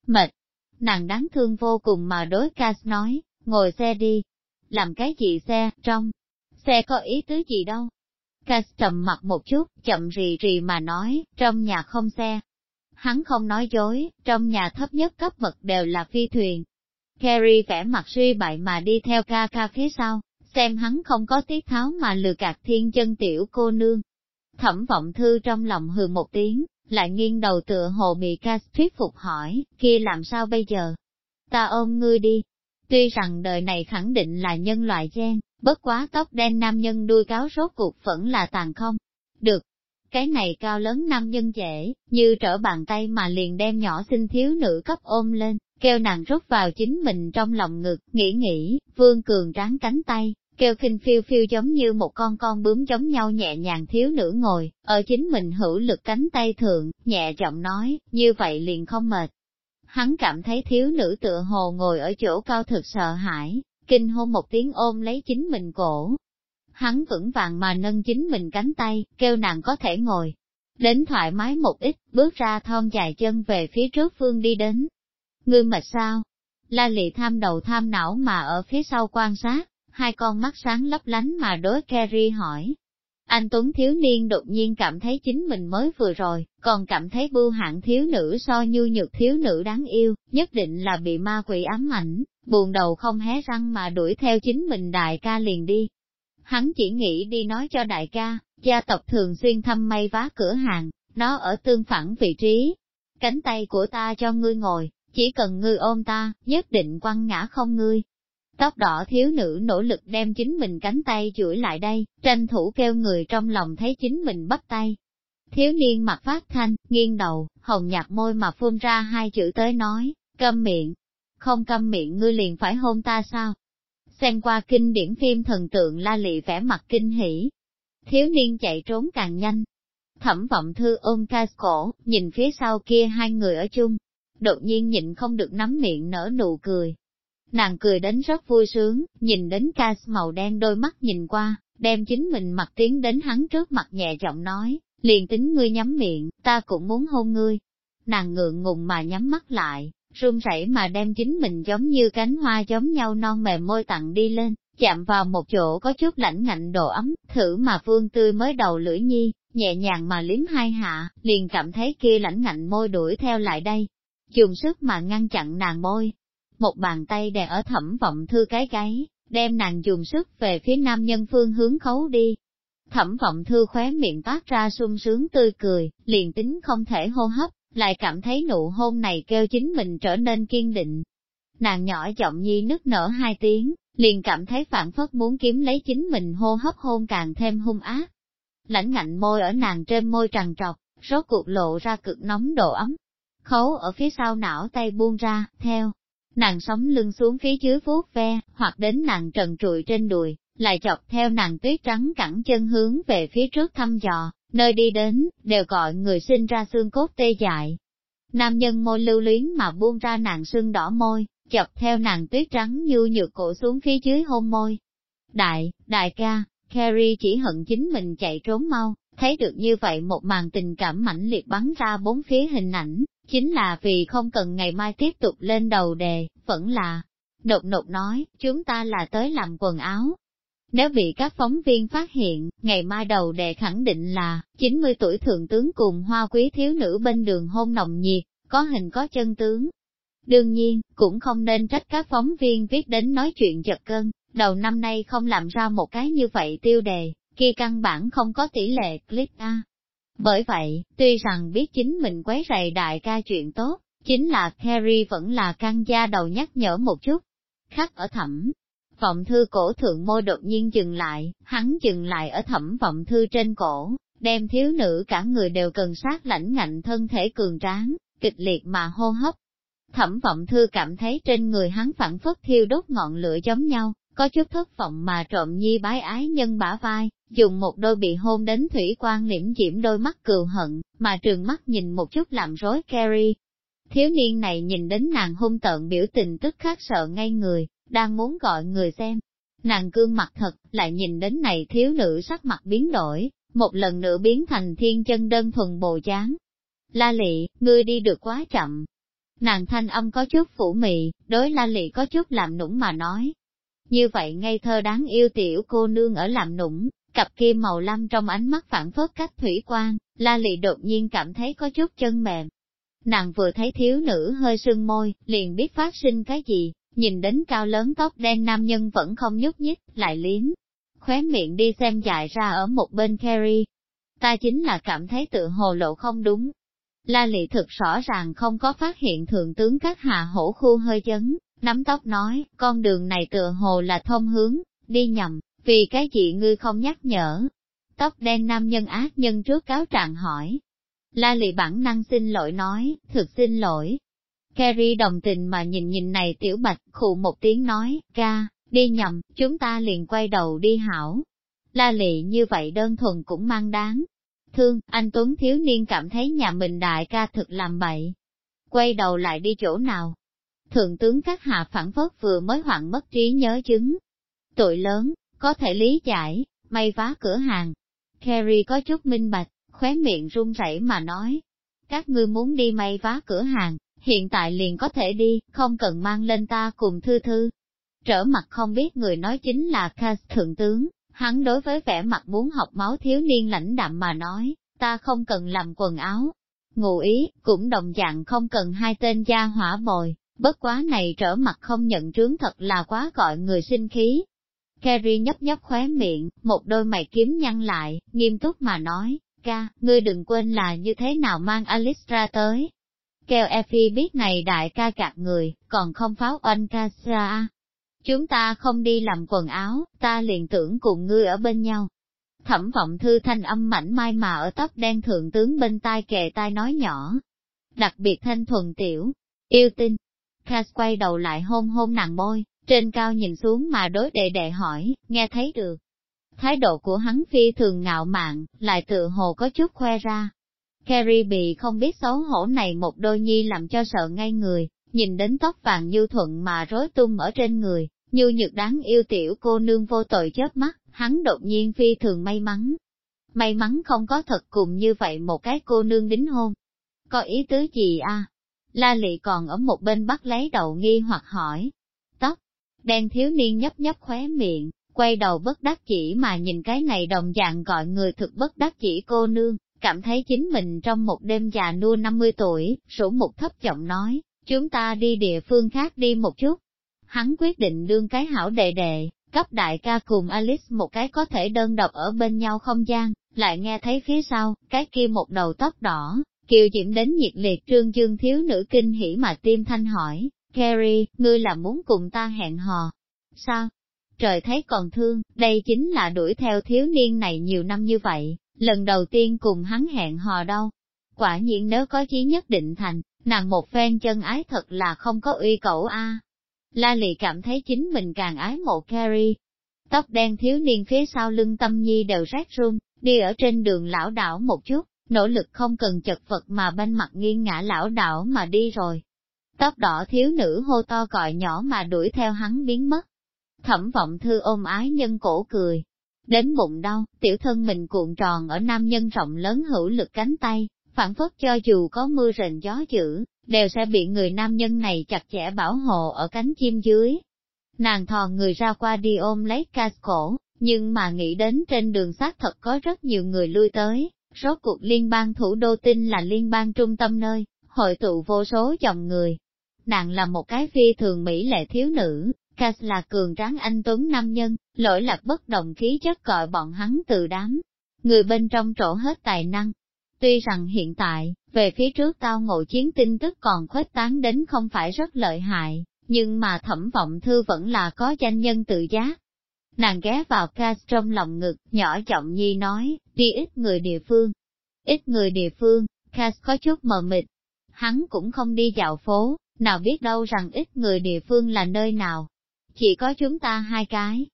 Mệt, nàng đáng thương vô cùng mà đối Cass nói, ngồi xe đi. Làm cái gì xe, trong, xe có ý tứ gì đâu, Cass trầm mặt một chút, chậm rì rì mà nói, trong nhà không xe. Hắn không nói dối, trong nhà thấp nhất cấp bậc đều là phi thuyền. Carrie vẻ mặt suy bại mà đi theo ca ca phía sau, xem hắn không có tiết tháo mà lừa gạt thiên chân tiểu cô nương. Thẩm vọng thư trong lòng hừ một tiếng, lại nghiêng đầu tựa hồ bị ca thuyết phục hỏi, kia làm sao bây giờ? Ta ôm ngươi đi. Tuy rằng đời này khẳng định là nhân loại gen, Bất quá tóc đen nam nhân đuôi cáo rốt cuộc vẫn là tàn không. Được. Cái này cao lớn nam nhân dễ, như trở bàn tay mà liền đem nhỏ xinh thiếu nữ cấp ôm lên, kêu nàng rút vào chính mình trong lòng ngực, nghĩ nghĩ, vương cường ráng cánh tay, kêu khinh phiêu phiêu giống như một con con bướm giống nhau nhẹ nhàng thiếu nữ ngồi, ở chính mình hữu lực cánh tay thượng, nhẹ giọng nói, như vậy liền không mệt. Hắn cảm thấy thiếu nữ tựa hồ ngồi ở chỗ cao thực sợ hãi, kinh hô một tiếng ôm lấy chính mình cổ. Hắn vững vàng mà nâng chính mình cánh tay, kêu nàng có thể ngồi. Đến thoải mái một ít, bước ra thon dài chân về phía trước phương đi đến. Ngươi mệt sao? La lị tham đầu tham não mà ở phía sau quan sát, hai con mắt sáng lấp lánh mà đối Kerry hỏi. Anh Tuấn thiếu niên đột nhiên cảm thấy chính mình mới vừa rồi, còn cảm thấy bưu hạng thiếu nữ so nhu nhược thiếu nữ đáng yêu, nhất định là bị ma quỷ ám ảnh, buồn đầu không hé răng mà đuổi theo chính mình đại ca liền đi. Hắn chỉ nghĩ đi nói cho đại ca, gia tộc thường xuyên thăm may vá cửa hàng, nó ở tương phản vị trí. Cánh tay của ta cho ngươi ngồi, chỉ cần ngươi ôm ta, nhất định quăng ngã không ngươi. Tóc đỏ thiếu nữ nỗ lực đem chính mình cánh tay chuỗi lại đây, tranh thủ kêu người trong lòng thấy chính mình bắt tay. Thiếu niên mặt phát thanh, nghiêng đầu, hồng nhạt môi mà phun ra hai chữ tới nói, câm miệng, không câm miệng ngươi liền phải hôn ta sao? Xem qua kinh điển phim thần tượng la lị vẻ mặt kinh hỉ. Thiếu niên chạy trốn càng nhanh. Thẩm vọng thư ôm ca cổ, nhìn phía sau kia hai người ở chung. Đột nhiên nhịn không được nắm miệng nở nụ cười. Nàng cười đến rất vui sướng, nhìn đến ca màu đen đôi mắt nhìn qua, đem chính mình mặt tiến đến hắn trước mặt nhẹ giọng nói, liền tính ngươi nhắm miệng, ta cũng muốn hôn ngươi. Nàng ngượng ngùng mà nhắm mắt lại, run rẩy mà đem chính mình giống như cánh hoa giống nhau non mềm môi tặng đi lên, chạm vào một chỗ có chút lạnh ngạnh độ ấm, thử mà vương tươi mới đầu lưỡi nhi, nhẹ nhàng mà liếm hai hạ, liền cảm thấy kia lãnh ngạnh môi đuổi theo lại đây, dùng sức mà ngăn chặn nàng môi. Một bàn tay đè ở thẩm vọng thư cái gáy, đem nàng dùng sức về phía nam nhân phương hướng khấu đi. Thẩm vọng thư khóe miệng toát ra sung sướng tươi cười, liền tính không thể hô hấp, lại cảm thấy nụ hôn này kêu chính mình trở nên kiên định. Nàng nhỏ giọng nhi nức nở hai tiếng, liền cảm thấy phản phất muốn kiếm lấy chính mình hô hấp hôn càng thêm hung ác. Lãnh ngạnh môi ở nàng trên môi trằn trọc, rốt cuộc lộ ra cực nóng độ ấm. Khấu ở phía sau não tay buông ra, theo. Nàng sóng lưng xuống phía dưới vuốt ve, hoặc đến nàng trần trụi trên đùi, lại chọc theo nàng tuyết trắng cẳng chân hướng về phía trước thăm dò, nơi đi đến, đều gọi người sinh ra xương cốt tê dại. Nam nhân môi lưu luyến mà buông ra nàng sưng đỏ môi, chọc theo nàng tuyết trắng như nhược cổ xuống phía dưới hôn môi. Đại, đại ca, Carrie chỉ hận chính mình chạy trốn mau, Thấy được như vậy một màn tình cảm mãnh liệt bắn ra bốn phía hình ảnh, chính là vì không cần ngày mai tiếp tục lên đầu đề, vẫn là, đột nột nói, chúng ta là tới làm quần áo. Nếu bị các phóng viên phát hiện, ngày mai đầu đề khẳng định là, 90 tuổi thượng tướng cùng hoa quý thiếu nữ bên đường hôn nồng nhiệt, có hình có chân tướng. Đương nhiên, cũng không nên trách các phóng viên viết đến nói chuyện giật cân, đầu năm nay không làm ra một cái như vậy tiêu đề, kia căn bản không có tỷ lệ click A. Bởi vậy, tuy rằng biết chính mình quấy rầy đại ca chuyện tốt, chính là Carrie vẫn là căng gia đầu nhắc nhở một chút. Khắc ở thẩm, vọng thư cổ thượng môi đột nhiên dừng lại, hắn dừng lại ở thẩm vọng thư trên cổ, đem thiếu nữ cả người đều cần sát lãnh ngạnh thân thể cường tráng, kịch liệt mà hô hấp. Thẩm vọng thư cảm thấy trên người hắn phản phất thiêu đốt ngọn lửa giống nhau, có chút thất vọng mà trộm nhi bái ái nhân bả vai, dùng một đôi bị hôn đến thủy quan liễm diễm đôi mắt cừu hận, mà trường mắt nhìn một chút làm rối Carrie. Thiếu niên này nhìn đến nàng hung tợn biểu tình tức khắc sợ ngay người, đang muốn gọi người xem. Nàng cương mặt thật, lại nhìn đến này thiếu nữ sắc mặt biến đổi, một lần nữa biến thành thiên chân đơn thuần bồ dáng. La lị, ngươi đi được quá chậm. Nàng thanh âm có chút phủ mị, đối la lị có chút làm nũng mà nói. Như vậy ngây thơ đáng yêu tiểu cô nương ở làm nũng, cặp kia màu lam trong ánh mắt phản phất cách thủy quan, la lị đột nhiên cảm thấy có chút chân mềm. Nàng vừa thấy thiếu nữ hơi sưng môi, liền biết phát sinh cái gì, nhìn đến cao lớn tóc đen nam nhân vẫn không nhúc nhích, lại liếm. Khóe miệng đi xem dại ra ở một bên Carrie. Ta chính là cảm thấy tự hồ lộ không đúng. La lị thực rõ ràng không có phát hiện thượng tướng các hạ hổ khu hơi chấn, nắm tóc nói, con đường này tựa hồ là thông hướng, đi nhầm, vì cái gì ngươi không nhắc nhở. Tóc đen nam nhân ác nhân trước cáo trạng hỏi. La lị bản năng xin lỗi nói, thực xin lỗi, Kerry đồng tình mà nhìn nhìn này tiểu bạch, khụ một tiếng nói, ca, đi nhầm, chúng ta liền quay đầu đi hảo. La lị như vậy đơn thuần cũng mang đáng. Thương, anh Tuấn thiếu niên cảm thấy nhà mình đại ca thực làm bậy. Quay đầu lại đi chỗ nào? Thượng tướng các hạ phản phất vừa mới hoạn mất trí nhớ chứng. Tội lớn, có thể lý giải, may vá cửa hàng. Carrie có chút minh bạch, khóe miệng run rẩy mà nói. Các ngươi muốn đi may vá cửa hàng, hiện tại liền có thể đi, không cần mang lên ta cùng thư thư. Trở mặt không biết người nói chính là Cass thượng tướng, hắn đối với vẻ mặt muốn học máu thiếu niên lãnh đạm mà nói, ta không cần làm quần áo. Ngụ ý, cũng đồng dạng không cần hai tên gia hỏa bồi, bất quá này trở mặt không nhận trướng thật là quá gọi người sinh khí. Carrie nhấp nhấp khóe miệng, một đôi mày kiếm nhăn lại, nghiêm túc mà nói, ca, ngươi đừng quên là như thế nào mang Alice ra tới, Kêu Effie biết này đại ca gạt người, còn không pháo oanh ca ra. Chúng ta không đi làm quần áo, ta liền tưởng cùng ngươi ở bên nhau. Thẩm vọng thư thanh âm mảnh mai mà ở tóc đen thượng tướng bên tai kề tai nói nhỏ. Đặc biệt thanh thuần tiểu, yêu tinh. Cass quay đầu lại hôn hôn nàng môi, trên cao nhìn xuống mà đối đệ đệ hỏi, nghe thấy được. Thái độ của hắn phi thường ngạo mạn, lại tự hồ có chút khoe ra, Carrie bị không biết xấu hổ này một đôi nhi làm cho sợ ngay người, nhìn đến tóc vàng như thuận mà rối tung ở trên người, như nhược đáng yêu tiểu cô nương vô tội chớp mắt, hắn đột nhiên phi thường may mắn. May mắn không có thật cùng như vậy một cái cô nương đính hôn. Có ý tứ gì à? La lị còn ở một bên bắt lấy đầu nghi hoặc hỏi. Tóc, đen thiếu niên nhấp nhấp khóe miệng, quay đầu bất đắc chỉ mà nhìn cái này đồng dạng gọi người thực bất đắc chỉ cô nương, cảm thấy chính mình trong một đêm già nua 50 tuổi, sủ một thấp giọng nói, chúng ta đi địa phương khác đi một chút. Hắn quyết định đương cái hảo đệ đệ, cấp đại ca cùng Alice một cái có thể đơn độc ở bên nhau không gian, lại nghe thấy phía sau, cái kia một đầu tóc đỏ, kiều diễm đến nhiệt liệt trương dương thiếu nữ kinh hỉ mà tim thanh hỏi, Carrie, ngươi là muốn cùng ta hẹn hò. Sao? Trời thấy còn thương, đây chính là đuổi theo thiếu niên này nhiều năm như vậy, lần đầu tiên cùng hắn hẹn hò đâu. Quả nhiên nếu có chí nhất định thành, nàng một phen chân ái thật là không có uy cẩu a. La lị cảm thấy chính mình càng ái mộ Carrie. Tóc đen thiếu niên phía sau lưng tâm nhi đều rét run, đi ở trên đường lão đảo một chút, nỗ lực không cần chật vật mà bên mặt nghiêng ngã lão đảo mà đi rồi. Tóc đỏ thiếu nữ hô to gọi nhỏ mà đuổi theo hắn biến mất. Thẩm vọng thư ôm ái nhân cổ cười, đến bụng đau, tiểu thân mình cuộn tròn ở nam nhân rộng lớn hữu lực cánh tay, phản phất cho dù có mưa rền gió dữ, đều sẽ bị người nam nhân này chặt chẽ bảo hộ ở cánh chim dưới. Nàng thò người ra qua đi ôm lấy ca cổ, nhưng mà nghĩ đến trên đường xác thật có rất nhiều người lui tới, rốt cuộc liên bang thủ đô tin là liên bang trung tâm nơi, hội tụ vô số dòng người. Nàng là một cái phi thường mỹ lệ thiếu nữ, Cass là cường tráng anh tuấn nam nhân, lỗi lạc bất động khí chất gọi bọn hắn từ đám. Người bên trong trổ hết tài năng. Tuy rằng hiện tại, về phía trước tao ngộ chiến tin tức còn khuếch tán đến không phải rất lợi hại, nhưng mà thẩm vọng thư vẫn là có danh nhân tự giác. Nàng ghé vào Cass trong lòng ngực, nhỏ giọng nhi nói, đi ít người địa phương. Ít người địa phương, Cass có chút mờ mịt. Hắn cũng không đi dạo phố, nào biết đâu rằng ít người địa phương là nơi nào. Chỉ có chúng ta hai cái.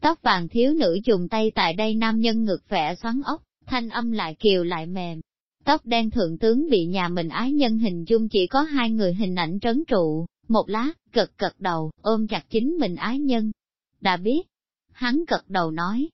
Tóc vàng thiếu nữ dùng tay tại đây nam nhân ngực vẽ xoắn ốc, thanh âm lại kiều lại mềm. Tóc đen thượng tướng bị nhà mình ái nhân hình dung chỉ có hai người hình ảnh trấn trụ, một lát, cật cật đầu, ôm chặt chính mình ái nhân. Đã biết, hắn cật đầu nói.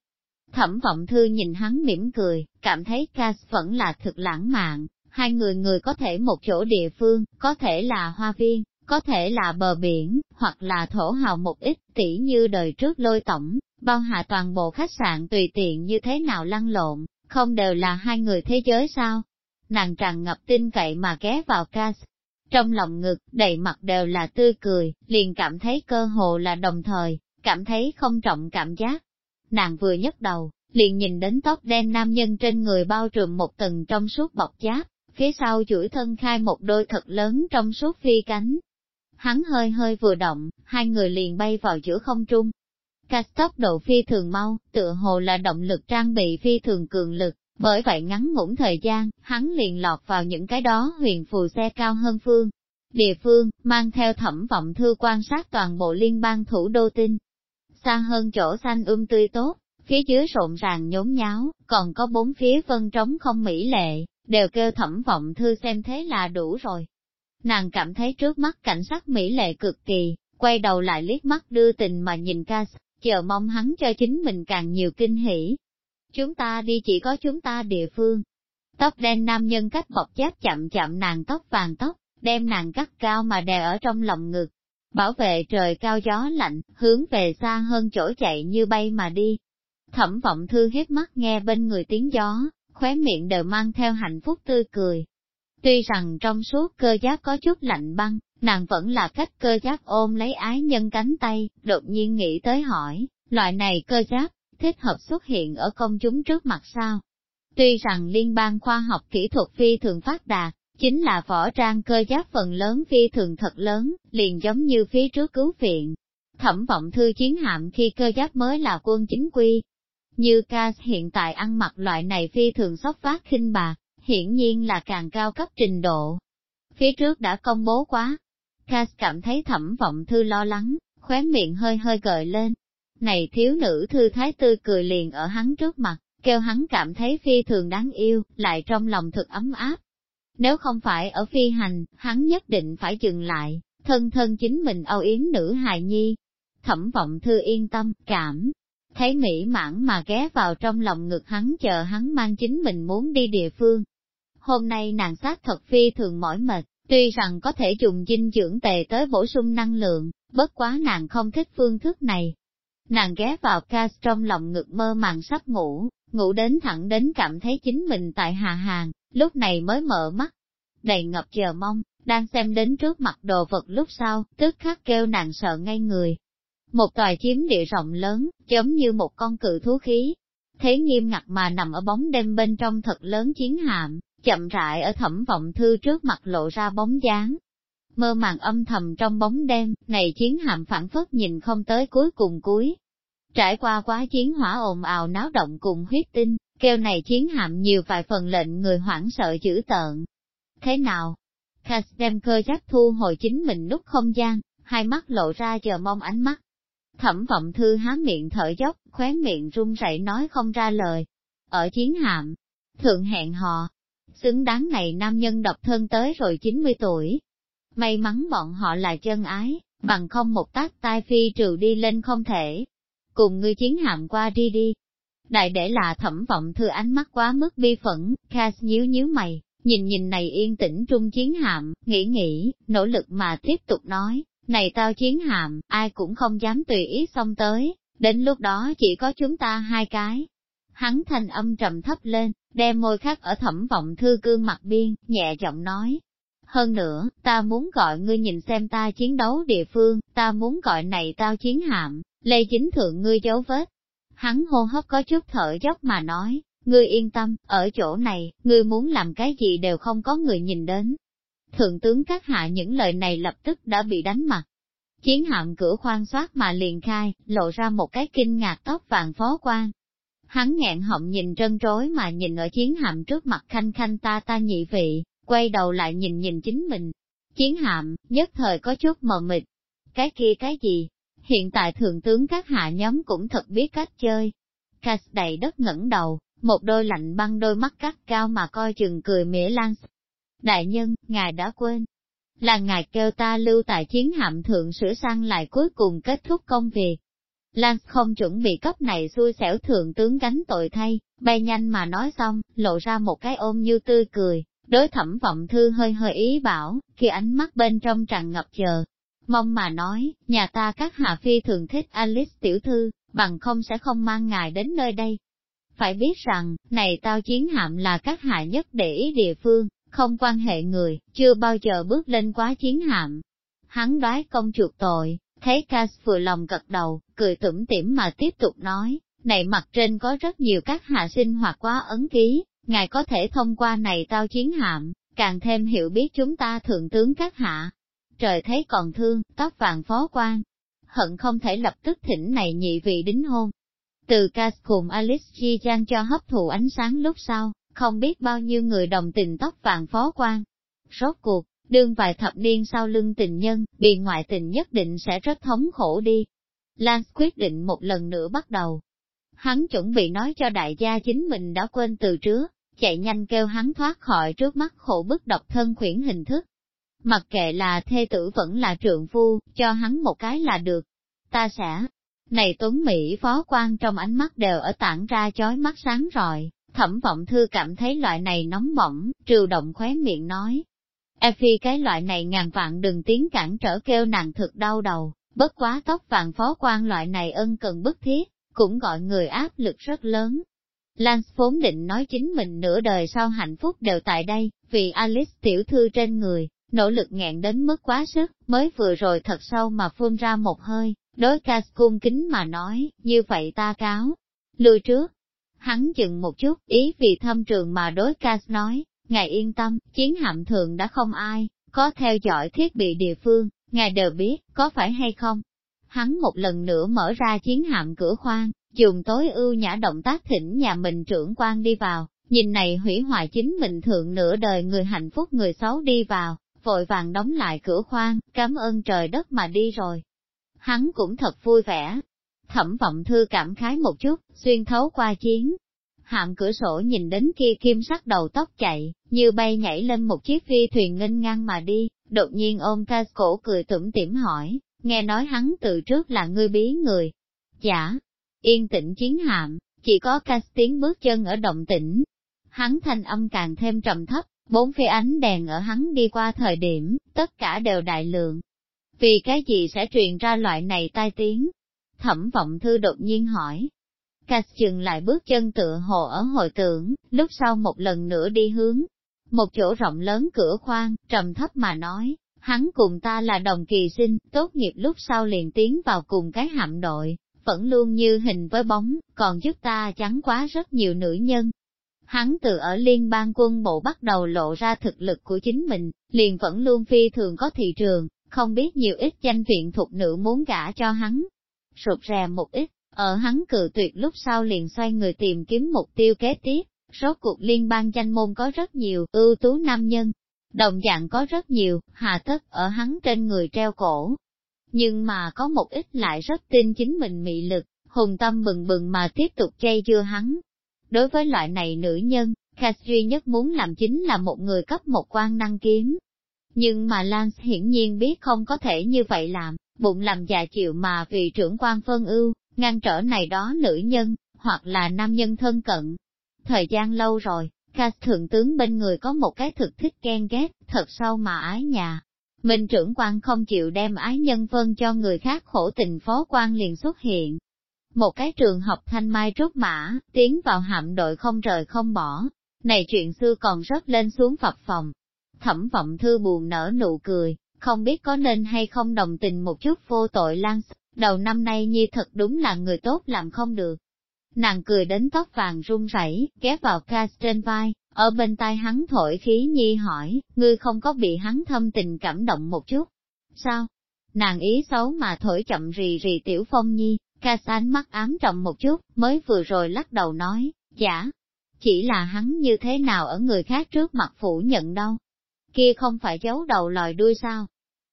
Thẩm vọng thư nhìn hắn mỉm cười, cảm thấy Cass vẫn là thực lãng mạn, hai người người có thể một chỗ địa phương, có thể là hoa viên, có thể là bờ biển, hoặc là thổ hào một ít, tỉ như đời trước lôi tổng, bao hạ toàn bộ khách sạn tùy tiện như thế nào lăn lộn, không đều là hai người thế giới sao? Nàng tràn ngập tin cậy mà ghé vào Cass. Trong lòng ngực, đầy mặt đều là tươi cười, liền cảm thấy cơ hồ là đồng thời, cảm thấy không trọng cảm giác. Nàng vừa nhấc đầu, liền nhìn đến tóc đen nam nhân trên người bao trùm một tầng trong suốt bọc giáp, phía sau chuỗi thân khai một đôi thật lớn trong suốt phi cánh. Hắn hơi hơi vừa động, hai người liền bay vào giữa không trung. Cách tốc độ phi thường mau, tựa hồ là động lực trang bị phi thường cường lực, bởi vậy ngắn ngủn thời gian, hắn liền lọt vào những cái đó huyền phù xe cao hơn phương. Địa phương, mang theo thẩm vọng thư quan sát toàn bộ liên bang thủ đô tinh, xa hơn chỗ xanh um tươi tốt, phía dưới rộn ràng nhốn nháo, còn có bốn phía vân trống không mỹ lệ, đều kêu thẩm vọng thư xem thế là đủ rồi. Nàng cảm thấy trước mắt cảnh sắc mỹ lệ cực kỳ, quay đầu lại liếc mắt đưa tình mà nhìn ca, chờ mong hắn cho chính mình càng nhiều kinh hỉ. Chúng ta đi chỉ có chúng ta địa phương. Tóc đen nam nhân cách bọc chép chậm chậm nàng tóc vàng tóc, đem nàng cắt cao mà đè ở trong lòng ngực, bảo vệ trời cao gió lạnh, hướng về xa hơn chỗ chạy như bay mà đi. Thẩm vọng thư hết mắt nghe bên người tiếng gió, khóe miệng đều mang theo hạnh phúc tươi cười. Tuy rằng trong suốt cơ giáp có chút lạnh băng, nàng vẫn là cách cơ giáp ôm lấy ái nhân cánh tay, đột nhiên nghĩ tới hỏi, loại này cơ giáp, thích hợp xuất hiện ở công chúng trước mặt sao? Tuy rằng liên bang khoa học kỹ thuật phi thường phát đạt, chính là võ trang cơ giáp phần lớn phi thường thật lớn, liền giống như phía trước cứu viện. Thẩm vọng thư chiến hạm khi cơ giáp mới là quân chính quy. Như ca hiện tại ăn mặc loại này phi thường sóc phát khinh bạc, hiển nhiên là càng cao cấp trình độ. Phía trước đã công bố quá. Cass cảm thấy thẩm vọng thư lo lắng, khóe miệng hơi hơi gợi lên. Này thiếu nữ thư thái tươi cười liền ở hắn trước mặt, kêu hắn cảm thấy phi thường đáng yêu, lại trong lòng thực ấm áp. Nếu không phải ở phi hành, hắn nhất định phải dừng lại, thân thân chính mình âu yếm nữ hài nhi. Thẩm vọng thư yên tâm, cảm, thấy mỹ mãn mà ghé vào trong lòng ngực hắn chờ hắn mang chính mình muốn đi địa phương. Hôm nay nàng sát thật phi thường mỏi mệt, tuy rằng có thể dùng dinh dưỡng tề tới bổ sung năng lượng, bất quá nàng không thích phương thức này. Nàng ghé vào cas trong lòng ngực mơ màng sắp ngủ, ngủ đến thẳng đến cảm thấy chính mình tại hà hàng, lúc này mới mở mắt, đầy ngập chờ mong, đang xem đến trước mặt đồ vật lúc sau, tức khắc kêu nàng sợ ngay người. Một tòa chiếm địa rộng lớn, giống như một con cự thú khí, thế nghiêm ngặt mà nằm ở bóng đêm bên trong thật lớn chiến hạm, chậm rãi ở thẩm vọng thư trước mặt lộ ra bóng dáng. Mơ màng âm thầm trong bóng đêm, này chiến hạm phản phất nhìn không tới cuối cùng cuối. Trải qua quá chiến hỏa ồn ào náo động cùng huyết tinh, kêu này chiến hạm nhiều vài phần lệnh người hoảng sợ dữ tợn. Thế nào? Cass đem cơ giác thu hồi chính mình nút không gian, hai mắt lộ ra chờ mong ánh mắt. Thẩm vọng thư há miệng thở dốc, khóe miệng run rẩy nói không ra lời. Ở chiến hạm, thượng hẹn họ, xứng đáng này nam nhân độc thân tới rồi 90 tuổi. May mắn bọn họ là chân ái, bằng không một tác tai phi trừ đi lên không thể. Cùng ngươi chiến hạm qua đi đi. Đại để là thẩm vọng thư ánh mắt quá mức bi phẫn, Cass nhíu nhíu mày, nhìn nhìn này yên tĩnh trung chiến hạm, nghĩ nghĩ, nỗ lực mà tiếp tục nói, này tao chiến hạm, ai cũng không dám tùy ý xông tới, đến lúc đó chỉ có chúng ta hai cái. Hắn thanh âm trầm thấp lên, đem môi khắc ở thẩm vọng thư cương mặt biên, nhẹ giọng nói. Hơn nữa, ta muốn gọi ngươi nhìn xem ta chiến đấu địa phương, ta muốn gọi này tao chiến hạm, lê chính thượng ngươi dấu vết. Hắn hô hấp có chút thở dốc mà nói, ngươi yên tâm, ở chỗ này, ngươi muốn làm cái gì đều không có người nhìn đến. Thượng tướng các hạ những lời này lập tức đã bị đánh mặt. Chiến hạm cửa khoan soát mà liền khai, lộ ra một cái kinh ngạc tóc vàng phó quan. Hắn nghẹn họng nhìn trân trối mà nhìn ở chiến hạm trước mặt khanh khanh ta ta nhị vị, quay đầu lại nhìn nhìn chính mình. Chiến hạm, nhất thời có chút mờ mịt. Cái kia cái gì? Hiện tại thượng tướng các hạ nhóm cũng thật biết cách chơi. Cass đầy đất ngẩng đầu, một đôi lạnh băng đôi mắt cắt cao mà coi chừng cười mỉa lan. Đại nhân, ngài đã quên. Là ngài kêu ta lưu tại chiến hạm thượng sửa sang lại cuối cùng kết thúc công việc. Lan không chuẩn bị cấp này xui xẻo thượng tướng gánh tội thay, bay nhanh mà nói xong, lộ ra một cái ôm như tươi cười, đối thẩm vọng thư hơi hơi ý bảo, khi ánh mắt bên trong tràn ngập chờ. Mong mà nói, nhà ta các hạ phi thường thích Alice tiểu thư, bằng không sẽ không mang ngài đến nơi đây, phải biết rằng, này tao chiến hạm là các hạ nhất để ý địa phương, không quan hệ người, chưa bao giờ bước lên quá chiến hạm. Hắn đoái công chuộc tội, thấy Cass vừa lòng gật đầu, cười tủm tỉm mà tiếp tục nói, này mặt trên có rất nhiều các hạ sinh hoạt quá ấn ký, ngài có thể thông qua này tao chiến hạm, càng thêm hiểu biết chúng ta thượng tướng các hạ. Trời thấy còn thương, tóc vàng phó quan, hận không thể lập tức thỉnh này nhị vị đính hôn, từ Cas cùng Alice Chi Giang cho hấp thụ ánh sáng lúc sau, không biết bao nhiêu người đồng tình tóc vàng phó quan. Rốt cuộc, đương vài thập niên sau lưng tình nhân, bị ngoại tình nhất định sẽ rất thống khổ đi. Lance quyết định một lần nữa bắt đầu. Hắn chuẩn bị nói cho đại gia chính mình đã quên từ trước, chạy nhanh kêu hắn thoát khỏi trước mắt khổ bức độc thân khuyển hình thức. Mặc kệ là thê tử vẫn là trượng phu, cho hắn một cái là được. Ta sẽ, này Tuấn Mỹ phó quan trong ánh mắt đều ở tản ra chói mắt sáng rọi, thẩm vọng thư cảm thấy loại này nóng bỏng, trừ động khóe miệng nói. Effie cái loại này ngàn vạn đừng tiếng cản trở kêu nàng thực đau đầu, bất quá tóc vàng phó quan loại này ân cần bức thiết, cũng gọi người áp lực rất lớn. Lance vốn định nói chính mình nửa đời sau hạnh phúc đều tại đây, vì Alice tiểu thư trên người, nỗ lực nghẹn đến mức quá sức, mới vừa rồi thật sâu mà phun ra một hơi, Đối ca cung kính mà nói, như vậy ta cáo. Lùi trước. Hắn dừng một chút, ý vì thâm trường mà đối ca nói, ngài yên tâm, chiến hạm thường đã không ai, có theo dõi thiết bị địa phương, ngài đều biết, có phải hay không? Hắn một lần nữa mở ra chiến hạm cửa khoang, dùng tối ưu nhã động tác thỉnh nhà mình trưởng quan đi vào, nhìn này hủy hoại chính mình thượng nửa đời người hạnh phúc người xấu đi vào, vội vàng đóng lại cửa khoang, cảm ơn trời đất mà đi rồi hắn cũng thật vui vẻ. Thẩm vọng thư cảm khái một chút, xuyên thấu qua chiến. Hạm cửa sổ nhìn đến kia kim sắc đầu tóc chạy, như bay nhảy lên một chiếc phi thuyền nghênh ngang mà đi, đột nhiên ôm ca cổ cười tủm tỉm hỏi, nghe nói hắn từ trước là ngươi bí người. Dạ, yên tĩnh chiến hạm, chỉ có ca tiếng bước chân ở động tĩnh. Hắn thanh âm càng thêm trầm thấp, bốn phía ánh đèn ở hắn đi qua thời điểm, tất cả đều đại lượng, vì cái gì sẽ truyền ra loại này tai tiếng? Thẩm vọng thư đột nhiên hỏi. Cạch chừng lại bước chân tựa hồ ở hội tưởng, lúc sau một lần nữa đi hướng. Một chỗ rộng lớn cửa khoang, trầm thấp mà nói, hắn cùng ta là đồng kỳ sinh, tốt nghiệp lúc sau liền tiến vào cùng cái hạm đội, vẫn luôn như hình với bóng, còn giúp ta chắn quá rất nhiều nữ nhân. Hắn từ ở liên bang quân bộ bắt đầu lộ ra thực lực của chính mình, liền vẫn luôn phi thường có thị trường, không biết nhiều ít danh viện thuộc nữ muốn gả cho hắn. Rụt rè một ít, ở hắn cự tuyệt lúc sau liền xoay người tìm kiếm mục tiêu kế tiếp, rốt cuộc liên bang danh môn có rất nhiều ưu tú nam nhân. Đồng dạng có rất nhiều, hà tất ở hắn trên người treo cổ. Nhưng mà có một ít lại rất tin chính mình mị lực, hùng tâm bừng bừng mà tiếp tục chay dưa hắn. Đối với loại này nữ nhân, Cass duy nhất muốn làm chính là một người cấp một quan năng kiếm, nhưng mà Lance hiển nhiên biết không có thể như vậy làm, bụng làm già chịu mà vì trưởng quan phân ưu, ngăn trở này đó nữ nhân, hoặc là nam nhân thân cận. Thời gian lâu rồi, Cass thượng tướng bên người có một cái thực thích ghen ghét, thật sâu mà ái nhà. Mình trưởng quan không chịu đem ái nhân vân cho người khác khổ tình phó quan liền xuất hiện. Một cái trường học thanh mai trúc mã, tiến vào hạm đội không rời không bỏ. Này chuyện xưa còn rất lên xuống phập phòng. Thẩm vọng thư buồn nở nụ cười, không biết có nên hay không đồng tình một chút vô tội lan đầu năm nay nhi thật đúng là người tốt làm không được. Nàng cười đến tóc vàng run rẩy, ghé vào ca trên vai, ở bên tai hắn thổi khí nhi hỏi, ngươi không có bị hắn thâm tình cảm động một chút. Sao? Nàng ý xấu mà thổi chậm rì rì tiểu phong nhi, ca ánh mắt ám trọng một chút, mới vừa rồi lắc đầu nói, giả. Chỉ là hắn như thế nào ở người khác trước mặt phủ nhận đâu. Kia không phải giấu đầu lòi đuôi sao?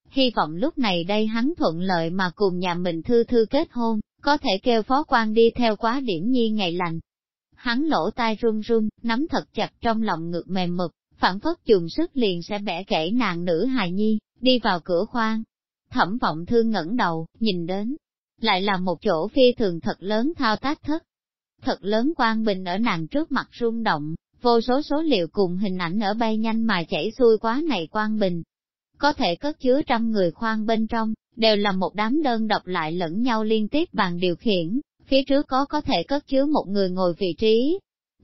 Hy vọng lúc này đây hắn thuận lợi mà cùng nhà mình thư thư kết hôn, có thể kêu phó quan đi theo quá điểm nhi ngày lành. Hắn lỗ tai run run, nắm thật chặt trong lòng ngực mềm mực, phản phất dùng sức liền sẽ bẻ gãy nàng nữ hài nhi, đi vào cửa khoang. Thẩm vọng thương ngẩng đầu, nhìn đến, lại là một chỗ phi thường thật lớn thao tác thất. Thật lớn quang bình ở nàng trước mặt rung động, vô số số liệu cùng hình ảnh ở bay nhanh mà chảy xuôi quá này quang bình. Có thể cất chứa trăm người khoang bên trong, đều là một đám đơn độc lại lẫn nhau liên tiếp bàn điều khiển, phía trước có có thể cất chứa một người ngồi vị trí.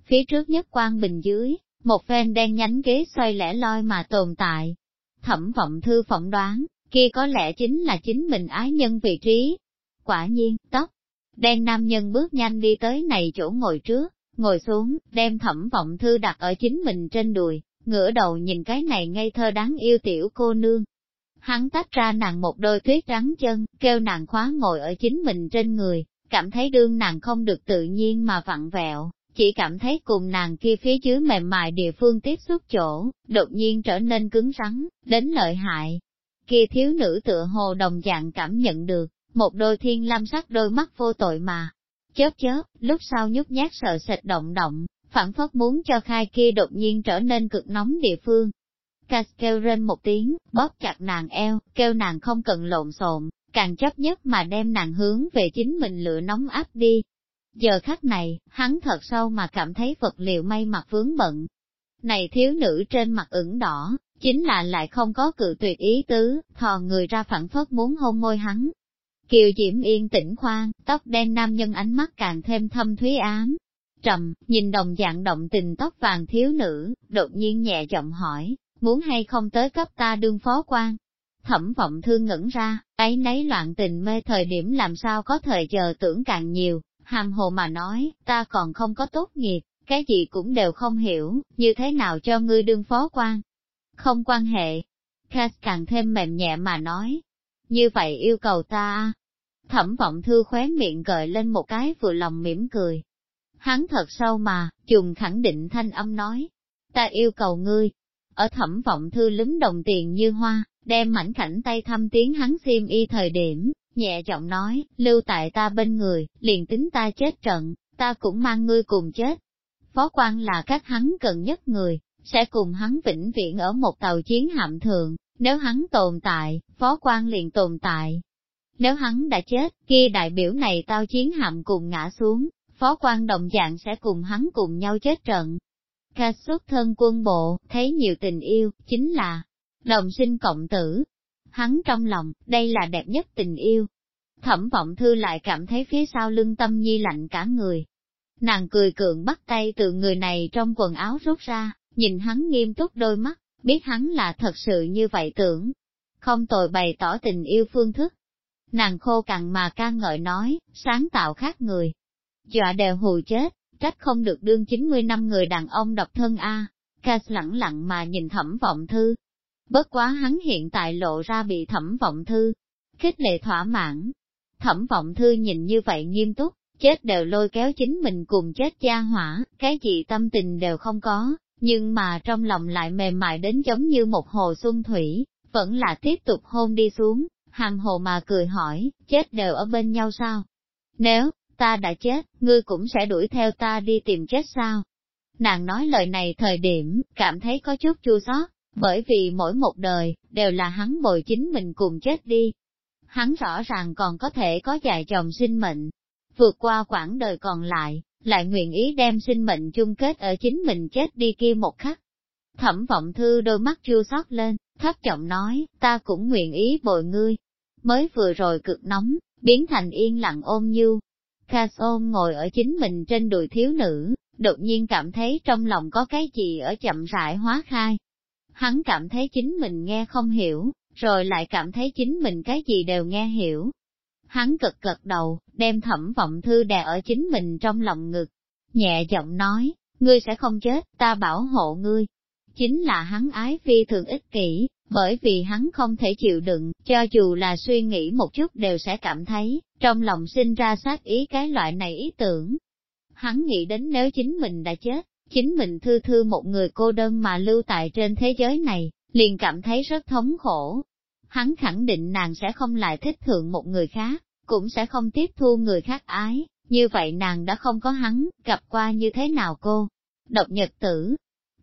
Phía trước nhất quan bình dưới, một phen đen nhánh ghế xoay lẻ loi mà tồn tại. Thẩm vọng thư phỏng đoán, kia có lẽ chính là chính mình ái nhân vị trí. Quả nhiên, tóc, đen nam nhân bước nhanh đi tới này chỗ ngồi trước, ngồi xuống, đem thẩm vọng thư đặt ở chính mình trên đùi, ngửa đầu nhìn cái này ngây thơ đáng yêu tiểu cô nương, hắn tách ra nàng một đôi tuyết trắng chân, kêu nàng khóa ngồi ở chính mình trên người, cảm thấy đương nàng không được tự nhiên mà vặn vẹo, chỉ cảm thấy cùng nàng kia phía dưới mềm mại địa phương tiếp xúc chỗ, đột nhiên trở nên cứng rắn, đến lợi hại. Kia thiếu nữ tựa hồ đồng dạng cảm nhận được, một đôi thiên lam sắc đôi mắt vô tội mà. Chớp chớp, lúc sau nhút nhát sợ sệt động động, phản phất muốn cho khai kia đột nhiên trở nên cực nóng địa phương, Cass kêu rên một tiếng, bóp chặt nàng eo, kêu nàng không cần lộn xộn, càng chấp nhất mà đem nàng hướng về chính mình lửa nóng áp đi. Giờ khắc này, hắn thật sâu mà cảm thấy vật liệu may mặc vướng bận. Này thiếu nữ trên mặt ửng đỏ, chính là lại không có cự tuyệt ý tứ, thò người ra phản phất muốn hôn môi hắn. Kiều Diễm yên tĩnh khoan, tóc đen nam nhân ánh mắt càng thêm thâm thúy ám. Trầm, nhìn đồng dạng động tình tóc vàng thiếu nữ, đột nhiên nhẹ giọng hỏi, muốn hay không tới cấp ta đương phó quan. Thẩm vọng thương ngẩn ra, ấy nấy loạn tình mê thời điểm làm sao có thời giờ tưởng càng nhiều, hàm hồ mà nói, ta còn không có tốt nghiệp, cái gì cũng đều không hiểu, như thế nào cho ngươi đương phó quan. Không quan hệ. Cass càng thêm mềm nhẹ mà nói. Như vậy yêu cầu ta à? Thẩm vọng thư khóe miệng gợi lên một cái vừa lòng mỉm cười. Hắn thật sâu mà, trùng khẳng định thanh âm nói. Ta yêu cầu ngươi, ở thẩm vọng thư lúm đồng tiền như hoa, đem mảnh khảnh tay thăm tiếng hắn xiêm y thời điểm, nhẹ giọng nói, lưu tại ta bên người, liền tính ta chết trận, ta cũng mang ngươi cùng chết. Phó quan là các hắn cần nhất người, sẽ cùng hắn vĩnh viễn ở một tàu chiến hạm thường, nếu hắn tồn tại, phó quan liền tồn tại. Nếu hắn đã chết, kia đại biểu này tao chiến hạm cùng ngã xuống, phó quan đồng dạng sẽ cùng hắn cùng nhau chết trận, Ca xuất thân quân bộ, thấy nhiều tình yêu, chính là đồng sinh cộng tử. Hắn trong lòng, đây là đẹp nhất tình yêu. Thẩm vọng thư lại cảm thấy phía sau lưng tâm nhi lạnh cả người. Nàng cười cường bắt tay từ người này trong quần áo rút ra, nhìn hắn nghiêm túc đôi mắt, biết hắn là thật sự như vậy tưởng. Không tồi bày tỏ tình yêu phương thức. Nàng khô cằn mà ca ngợi nói, sáng tạo khác người. Dọa đều hù chết, trách không được đương 90 năm người đàn ông độc thân A. Cass lặng lặng mà nhìn thẩm vọng thư. Bất quá hắn hiện tại lộ ra bị thẩm vọng thư. Khích lệ thỏa mãn. Thẩm vọng thư nhìn như vậy nghiêm túc, chết đều lôi kéo chính mình cùng chết gia hỏa, cái gì tâm tình đều không có, nhưng mà trong lòng lại mềm mại đến giống như một hồ xuân thủy, vẫn là tiếp tục hôn đi xuống, hàm hồ mà cười hỏi, chết đều ở bên nhau sao? Nếu, ta đã chết, ngươi cũng sẽ đuổi theo ta đi tìm chết sao? Nàng nói lời này thời điểm, cảm thấy có chút chua xót, bởi vì mỗi một đời, đều là hắn bồi chính mình cùng chết đi. Hắn rõ ràng còn có thể có dài chồng sinh mệnh, vượt qua quãng đời còn lại, lại nguyện ý đem sinh mệnh chung kết ở chính mình chết đi kia một khắc. Thẩm vọng thư đôi mắt chua xót lên, thấp giọng nói, ta cũng nguyện ý bồi ngươi. Mới vừa rồi cực nóng, biến thành yên lặng ôm nhu. Cass ôm ngồi ở chính mình trên đùi thiếu nữ, đột nhiên cảm thấy trong lòng có cái gì ở chậm rãi hóa khai. Hắn cảm thấy chính mình nghe không hiểu, rồi lại cảm thấy chính mình cái gì đều nghe hiểu. Hắn cực cực đầu, đem thẩm vọng thư đè ở chính mình trong lòng ngực, nhẹ giọng nói, ngươi sẽ không chết, ta bảo hộ ngươi. Chính là hắn ái phi thường ích kỷ, bởi vì hắn không thể chịu đựng, cho dù là suy nghĩ một chút đều sẽ cảm thấy, trong lòng sinh ra sát ý cái loại này ý tưởng. Hắn nghĩ đến nếu chính mình đã chết, chính mình thư thư một người cô đơn mà lưu tại trên thế giới này, liền cảm thấy rất thống khổ. Hắn khẳng định nàng sẽ không lại thích thượng một người khác, cũng sẽ không tiếp thu người khác ái, như vậy nàng đã không có hắn, gặp qua như thế nào cô? Độc nhật tử.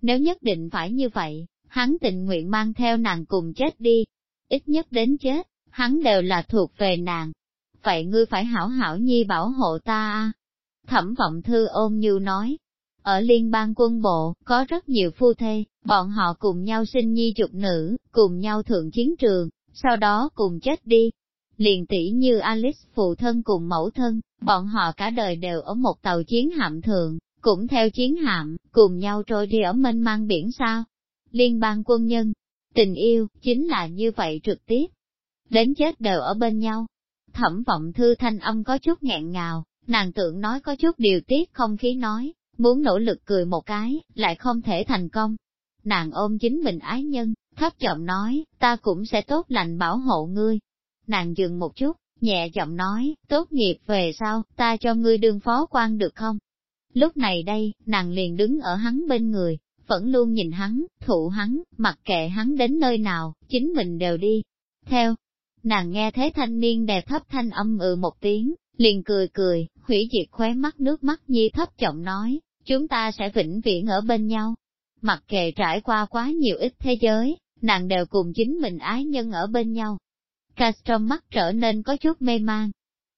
Nếu nhất định phải như vậy, hắn tình nguyện mang theo nàng cùng chết đi. Ít nhất đến chết, hắn đều là thuộc về nàng. Vậy ngươi phải hảo hảo nhi bảo hộ ta a. Thẩm vọng thư ôm như nói, ở liên bang quân bộ, có rất nhiều phu thê, bọn họ cùng nhau sinh nhi dục nữ, cùng nhau thượng chiến trường, sau đó cùng chết đi. Liền tỷ như Alice phụ thân cùng mẫu thân, bọn họ cả đời đều ở một tàu chiến hạm thượng, cũng theo chiến hạm, cùng nhau trôi đi ở mênh mang biển sao. Liên bang quân nhân, tình yêu, chính là như vậy trực tiếp. Đến chết đều ở bên nhau. Thẩm vọng thư thanh âm có chút nghẹn ngào, nàng tưởng nói có chút điều tiết không khí nói, muốn nỗ lực cười một cái, lại không thể thành công. Nàng ôm chính mình ái nhân, thấp giọng nói, ta cũng sẽ tốt lành bảo hộ ngươi. Nàng dừng một chút, nhẹ giọng nói, tốt nghiệp về sau, ta cho ngươi đương phó quan được không? Lúc này đây, nàng liền đứng ở hắn bên người, vẫn luôn nhìn hắn, thụ hắn, mặc kệ hắn đến nơi nào, chính mình đều đi. Theo, nàng nghe thế thanh niên đẹp thấp thanh âm ừ một tiếng, liền cười cười, hủy diệt khóe mắt nước mắt nhi thấp giọng nói, chúng ta sẽ vĩnh viễn ở bên nhau. Mặc kệ trải qua quá nhiều ít thế giới, nàng đều cùng chính mình ái nhân ở bên nhau. Cass trong mắt trở nên có chút mê man.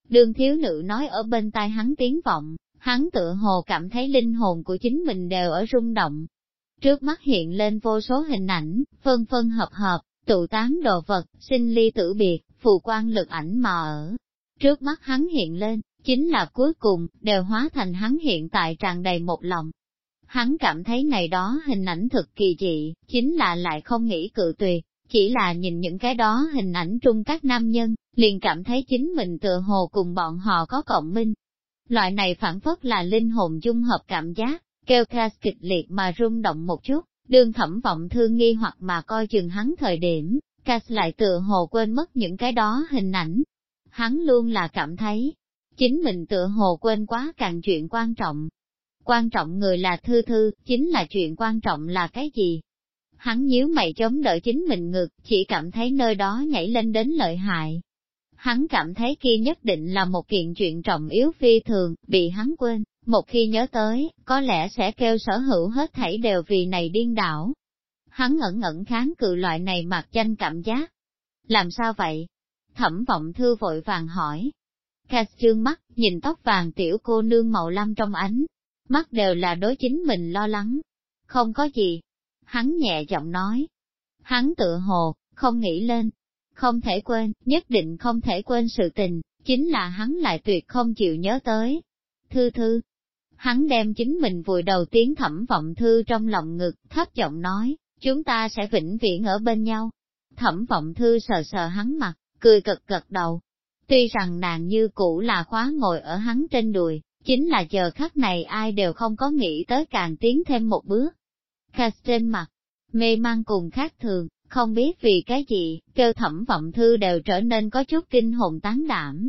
Đường thiếu nữ nói ở bên tai hắn tiếng vọng, hắn tựa hồ cảm thấy linh hồn của chính mình đều ở rung động. Trước mắt hiện lên vô số hình ảnh, phân phân hợp hợp, tụ tán đồ vật, sinh ly tử biệt, phù quan lực ảnh mà ở. Trước mắt hắn hiện lên, chính là cuối cùng, đều hóa thành hắn hiện tại tràn đầy một lòng. Hắn cảm thấy ngày đó hình ảnh thực kỳ dị, chính là lại không nghĩ cự tuyệt, chỉ là nhìn những cái đó hình ảnh trung các nam nhân, liền cảm thấy chính mình tựa hồ cùng bọn họ có cộng minh. Loại này phản phất là linh hồn dung hợp cảm giác, kêu Cass kịch liệt mà rung động một chút, đương thẩm vọng thương nghi hoặc mà coi chừng hắn thời điểm, Cass lại tựa hồ quên mất những cái đó hình ảnh. Hắn luôn là cảm thấy, chính mình tựa hồ quên quá càng chuyện quan trọng. Quan trọng người là thư thư, chính là chuyện quan trọng là cái gì? Hắn nhíu mày chống đỡ chính mình ngực, chỉ cảm thấy nơi đó nhảy lên đến lợi hại. Hắn cảm thấy kia nhất định là một kiện chuyện trọng yếu phi thường, bị hắn quên, một khi nhớ tới, có lẽ sẽ kêu sở hữu hết thảy đều vì này điên đảo. Hắn ẩn ẩn kháng cự loại này mặc tranh cảm giác. Làm sao vậy? Thẩm vọng thư vội vàng hỏi, Cass trương mắt, nhìn tóc vàng tiểu cô nương màu lam trong ánh, mắt đều là đối chính mình lo lắng. Không có gì. Hắn nhẹ giọng nói. Hắn tự hồ, không nghĩ lên. Không thể quên, nhất định không thể quên sự tình, chính là hắn lại tuyệt không chịu nhớ tới. Thư thư. Hắn đem chính mình vùi đầu tiếng thẩm vọng thư trong lòng ngực, thấp giọng nói, chúng ta sẽ vĩnh viễn ở bên nhau. Thẩm vọng thư sờ sờ hắn mặt, cười cực cật đầu, Tuy rằng nàng như cũ là khóa ngồi ở hắn trên đùi, chính là giờ khắc này ai đều không có nghĩ tới càng tiến thêm một bước. Cass trên mặt, mê mang cùng khác thường, không biết vì cái gì, kêu thẩm vọng thư đều trở nên có chút kinh hồn tán đảm.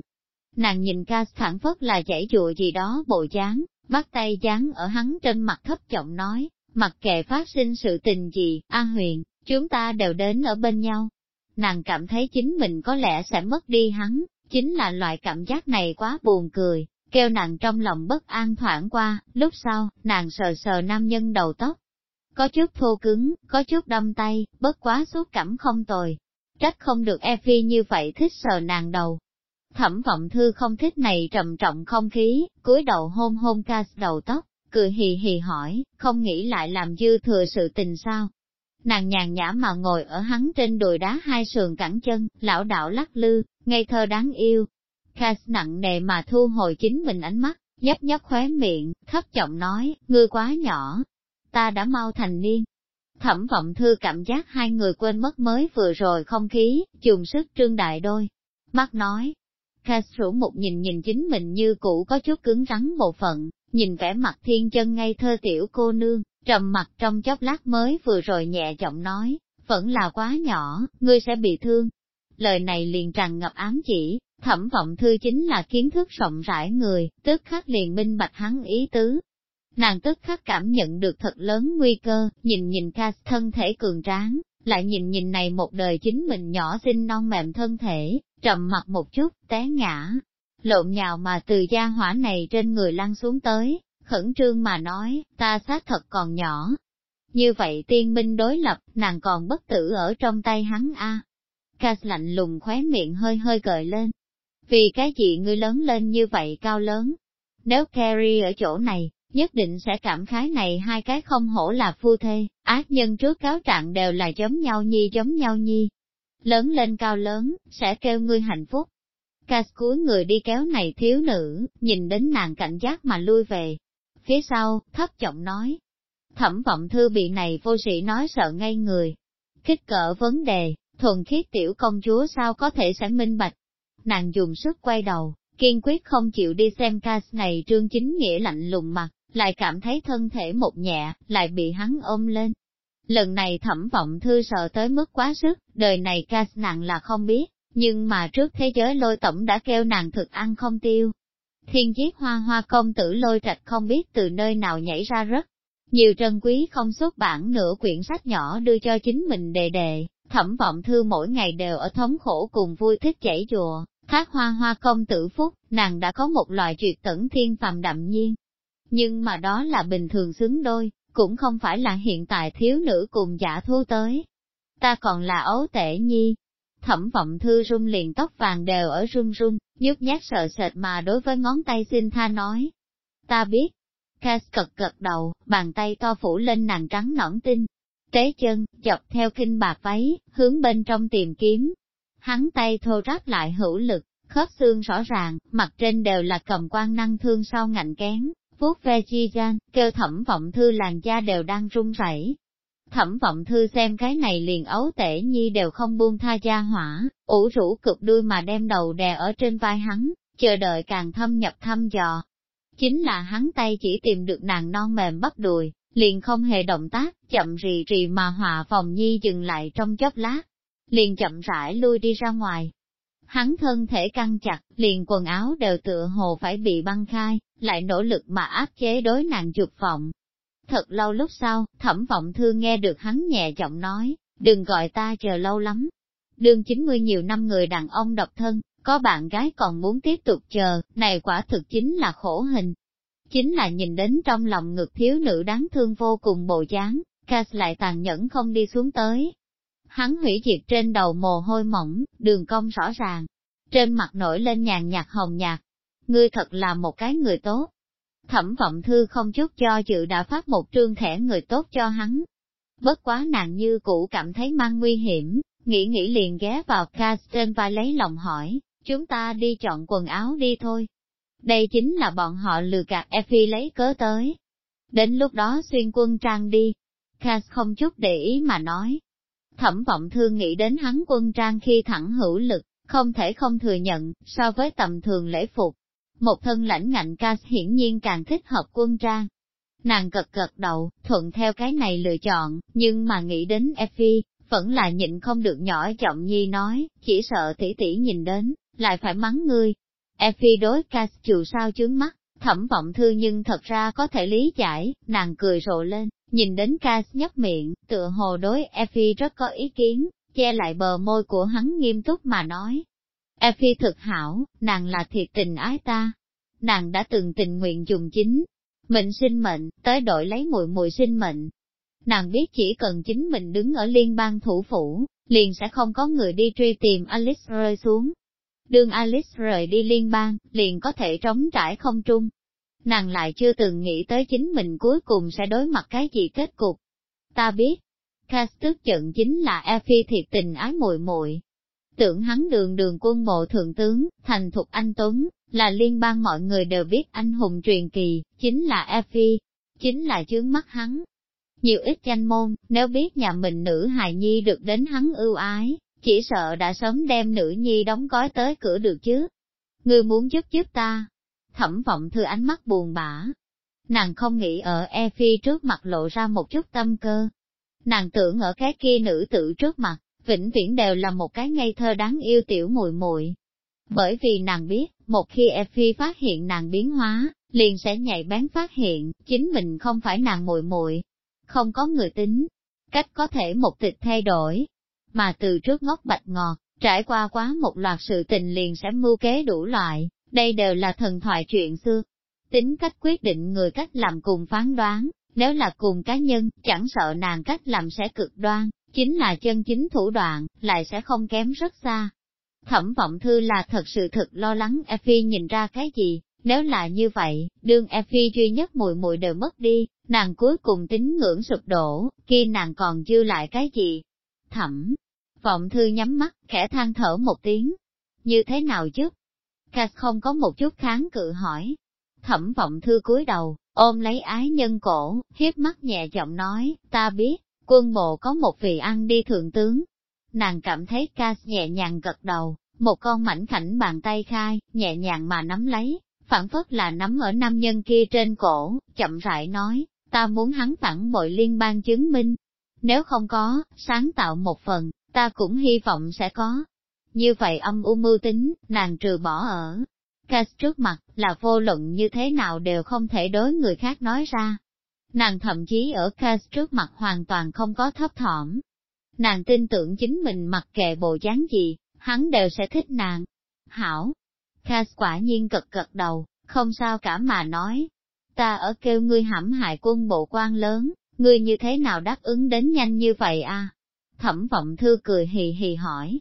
Nàng nhìn Cass thẳng phất là chảy dụa gì đó bộ dáng, bắt tay dán ở hắn trên mặt thấp giọng nói, mặc kệ phát sinh sự tình gì, An Huyền, chúng ta đều đến ở bên nhau. Nàng cảm thấy chính mình có lẽ sẽ mất đi hắn, chính là loại cảm giác này quá buồn cười, kêu nàng trong lòng bất an thoảng qua, lúc sau, nàng sờ sờ nam nhân đầu tóc. Có chút thô cứng, có chút đâm tay, bất quá xúc cảm không tồi. Trách không được Effie như vậy thích sờ nàng đầu. Thẩm vọng thư không thích này trầm trọng không khí, cúi đầu hôn hôn ca đầu tóc, cười hì hì hỏi, không nghĩ lại làm dư thừa sự tình sao. Nàng nhàn nhã mà ngồi ở hắn trên đùi đá hai sườn cẳng chân, lão đạo lắc lư, ngây thơ đáng yêu. Cass nặng nề mà thu hồi chính mình ánh mắt, nhấp nhấp khóe miệng, thấp giọng nói, ngươi quá nhỏ, ta đã mau thành niên. Thẩm vọng thư cảm giác hai người quên mất mới vừa rồi không khí, dùng sức trương đại đôi. Mắt nói, Cass rủ một nhìn nhìn chính mình như cũ có chút cứng rắn bộ phận, nhìn vẻ mặt thiên chân ngây thơ tiểu cô nương, trầm mặt trong chốc lát mới vừa rồi nhẹ giọng nói, vẫn là quá nhỏ, ngươi sẽ bị thương. Lời này liền tràn ngập ám chỉ, thẩm vọng thư chính là kiến thức rộng rãi người, tức khắc liền minh bạch hắn ý tứ. Nàng tức khắc cảm nhận được thật lớn nguy cơ, nhìn nhìn ca thân thể cường tráng, lại nhìn nhìn này một đời chính mình nhỏ xinh non mềm thân thể, trầm mặt một chút, té ngã, lộn nhào mà từ gia hỏa này trên người lăn xuống tới, khẩn trương mà nói, ta xác thật còn nhỏ. Như vậy tiên minh đối lập, nàng còn bất tử ở trong tay hắn a. À. Cass lạnh lùng khóe miệng hơi hơi gợi lên. Vì cái gì ngươi lớn lên như vậy cao lớn? Nếu Carrie ở chỗ này, nhất định sẽ cảm khái này hai cái không hổ là phu thê, ác nhân trước cáo trạng đều là giống nhau nhi giống nhau nhi. Lớn lên cao lớn, sẽ kêu ngươi hạnh phúc. Cass cuối người đi kéo này thiếu nữ, nhìn đến nàng cảnh giác mà lui về. Phía sau, thấp giọng nói. Thẩm vọng thư bị này vô sĩ nói sợ ngay người. Kích cỡ vấn đề, thuần khiết tiểu công chúa sao có thể sẽ minh bạch. Nàng dùng sức quay đầu, kiên quyết không chịu đi xem Cass này trương chính nghĩa lạnh lùng mặt, lại cảm thấy thân thể một nhẹ, lại bị hắn ôm lên. Lần này thẩm vọng thư sợ tới mức quá sức, đời này Cass nàng là không biết, nhưng mà trước thế giới lôi tổng đã kêu nàng thực ăn không tiêu. Thiên giết hoa hoa công tử lôi trạch không biết từ nơi nào nhảy ra rất. Nhiều trân quý không xuất bản nửa quyển sách nhỏ đưa cho chính mình đề đề, thẩm vọng thư mỗi ngày đều ở thống khổ cùng vui thích chảy chùa, thác hoa hoa công tử phúc, nàng đã có một loại tuyệt tẩn thiên phàm đậm nhiên. Nhưng mà đó là bình thường xứng đôi, cũng không phải là hiện tại thiếu nữ cùng giả thu tới. Ta còn là ấu tể nhi, Thẩm vọng thư rung liền tóc vàng đều ở run run, nhút nhát sợ sệt mà đối với ngón tay xin tha nói. Ta biết. Cass cật cật đầu, bàn tay to phủ lên nàng trắng nõn tinh. Tế chân, dọc theo kinh bạc váy, hướng bên trong tìm kiếm. Hắn tay thô ráp lại hữu lực, khớp xương rõ ràng, mặt trên đều là cầm quan năng thương sau ngạnh kén, vuốt ve chi gian, kêu thẩm vọng thư làn da đều đang run rẩy, Thẩm vọng thư xem cái này liền ấu tể nhi đều không buông tha gia hỏa, ủ rũ cực đuôi mà đem đầu đè ở trên vai hắn, chờ đợi càng thâm nhập thăm dò. Chính là hắn tay chỉ tìm được nàng non mềm bắp đùi, liền không hề động tác, chậm rì rì mà hòa phòng nhi dừng lại trong chốc lát, liền chậm rãi lui đi ra ngoài. Hắn thân thể căng chặt, liền quần áo đều tựa hồ phải bị băng khai, lại nỗ lực mà áp chế đối nàng dục vọng, Thật lâu lúc sau, thẩm vọng thư nghe được hắn nhẹ giọng nói, đừng gọi ta chờ lâu lắm. Đương 90 nhiều năm người đàn ông độc thân, có bạn gái còn muốn tiếp tục chờ, này quả thực chính là khổ hình. Chính là nhìn đến trong lòng ngực thiếu nữ đáng thương vô cùng bộ dáng, Cass lại tàn nhẫn không đi xuống tới. Hắn hủy diệt trên đầu mồ hôi mỏng, đường cong rõ ràng, trên mặt nổi lên nhàn nhạt hồng nhạt. Ngươi thật là một cái người tốt, Thẩm vọng thư không chút cho dự đã phát một trương thẻ người tốt cho hắn. Bất quá nàng như cũ cảm thấy mang nguy hiểm, nghĩ nghĩ liền ghé vào Caston và lấy lòng hỏi, chúng ta đi chọn quần áo đi thôi. Đây chính là bọn họ lừa gạt Effie lấy cớ tới. Đến lúc đó xuyên quân trang đi. Cass không chút để ý mà nói. Thẩm vọng thương nghĩ đến hắn quân trang khi thẳng hữu lực, không thể không thừa nhận, so với tầm thường lễ phục, một thân lãnh ngạnh ca hiển nhiên càng thích hợp quân trang. Nàng gật gật đầu, thuận theo cái này lựa chọn, nhưng mà nghĩ đến Effie, vẫn là nhịn không được nhỏ giọng nhi nói, chỉ sợ tỷ tỷ nhìn đến, lại phải mắng ngươi. Effie đối ca dù sao chướng mắt, thẩm vọng thư nhưng thật ra có thể lý giải, nàng cười rộ lên, nhìn đến ca nhấp miệng, tựa hồ đối Effie rất có ý kiến, che lại bờ môi của hắn nghiêm túc mà nói, Effie thực hảo, nàng là thiệt tình ái ta. Nàng đã từng tình nguyện dùng chính, mình sinh mệnh, tới đổi lấy mùi mùi sinh mệnh. Nàng biết chỉ cần chính mình đứng ở liên bang thủ phủ, liền sẽ không có người đi truy tìm Alice rơi xuống. Đường Alice rời đi liên bang, liền có thể trống trải không trung. Nàng lại chưa từng nghĩ tới chính mình cuối cùng sẽ đối mặt cái gì kết cục. Ta biết, Cass tức giận chính là Effie thiệt tình ái muội muội. Tưởng hắn đường đường quân bộ thượng tướng, thành thục anh Tuấn, là liên bang mọi người đều biết anh hùng truyền kỳ, chính là Effie, chính là chướng mắt hắn. Nhiều ít danh môn, nếu biết nhà mình nữ hài nhi được đến hắn ưu ái, chỉ sợ đã sớm đem nữ nhi đóng gói tới cửa được chứ. Ngươi muốn giúp giúp ta. Thẩm vọng thư ánh mắt buồn bã. Nàng không nghĩ ở Effie trước mặt lộ ra một chút tâm cơ. Nàng tưởng ở cái kia nữ tử trước mặt, vĩnh viễn đều là một cái ngây thơ đáng yêu tiểu muội muội. Bởi vì nàng biết, một khi Effie phát hiện nàng biến hóa, liền sẽ nhạy bén phát hiện, chính mình không phải nàng muội muội, không có người tính, cách có thể một tịch thay đổi, mà từ trước ngốc bạch ngọt, trải qua quá một loạt sự tình liền sẽ mưu kế đủ loại, đây đều là thần thoại chuyện xưa. Tính cách quyết định người cách làm cùng phán đoán, nếu là cùng cá nhân, chẳng sợ nàng cách làm sẽ cực đoan, chính là chân chính thủ đoạn, lại sẽ không kém rất xa. Thẩm vọng thư là thật sự thật lo lắng Effie nhìn ra cái gì, nếu là như vậy, đương Effie duy nhất mùi mùi đều mất đi, nàng cuối cùng tính ngưỡng sụp đổ, khi nàng còn dư lại cái gì? Thẩm, vọng thư nhắm mắt, khẽ than thở một tiếng. Như thế nào chứ? Cass không có một chút kháng cự hỏi. Thẩm vọng thư cúi đầu, ôm lấy ái nhân cổ, hiếp mắt nhẹ giọng nói, ta biết, quân bộ có một vị ăn đi thượng tướng. Nàng cảm thấy Cass nhẹ nhàng gật đầu, một con mảnh khảnh bàn tay khai, nhẹ nhàng mà nắm lấy, phản phất là nắm ở nam nhân kia trên cổ, chậm rãi nói, ta muốn hắn phản bội liên bang chứng minh. Nếu không có, sáng tạo một phần, ta cũng hy vọng sẽ có. Như vậy âm u mưu tính, nàng trừ bỏ ở. Cass trước mặt, là vô luận như thế nào đều không thể đối người khác nói ra. Nàng thậm chí ở Cass trước mặt hoàn toàn không có thấp thỏm. Nàng tin tưởng chính mình mặc kệ bộ dáng gì, hắn đều sẽ thích nàng. Hảo, Cass quả nhiên cực cật đầu, không sao cả mà nói. Ta ở kêu ngươi hãm hại quân bộ quan lớn, ngươi như thế nào đáp ứng đến nhanh như vậy à? Thẩm vọng thư cười hì hì hỏi.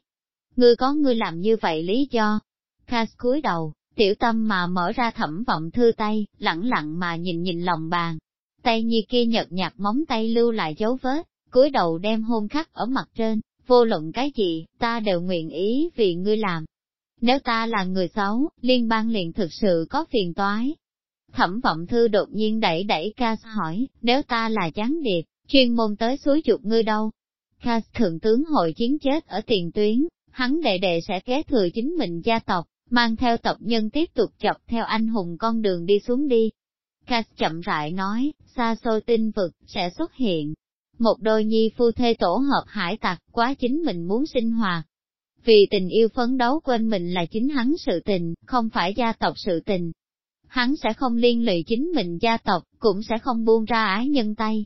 Ngươi có ngươi làm như vậy lý do? Cass cúi đầu, tiểu tâm mà mở ra thẩm vọng thư tay, lặng lặng mà nhìn nhìn lòng bàn. Tay nhi kia nhợt nhạt móng tay lưu lại dấu vết, cúi đầu đem hôn khắc ở mặt trên, vô luận cái gì, ta đều nguyện ý vì ngươi làm. Nếu ta là người xấu, liên bang liền thực sự có phiền toái. Thẩm vọng thư đột nhiên đẩy đẩy ca hỏi, nếu ta là gián điệp, chuyên môn tới suối chuột ngươi đâu? Ca thượng tướng hội chiến chết ở tiền tuyến, hắn đệ đệ sẽ kế thừa chính mình gia tộc, mang theo tộc nhân tiếp tục chọc theo anh hùng con đường đi xuống đi. Cass chậm rãi nói, xa xôi tinh vực, sẽ xuất hiện. Một đôi nhi phu thê tổ hợp hải tặc quá chính mình muốn sinh hoạt, vì tình yêu phấn đấu quên mình là chính hắn sự tình, không phải gia tộc sự tình. Hắn sẽ không liên lụy chính mình gia tộc, cũng sẽ không buông ra ái nhân tay.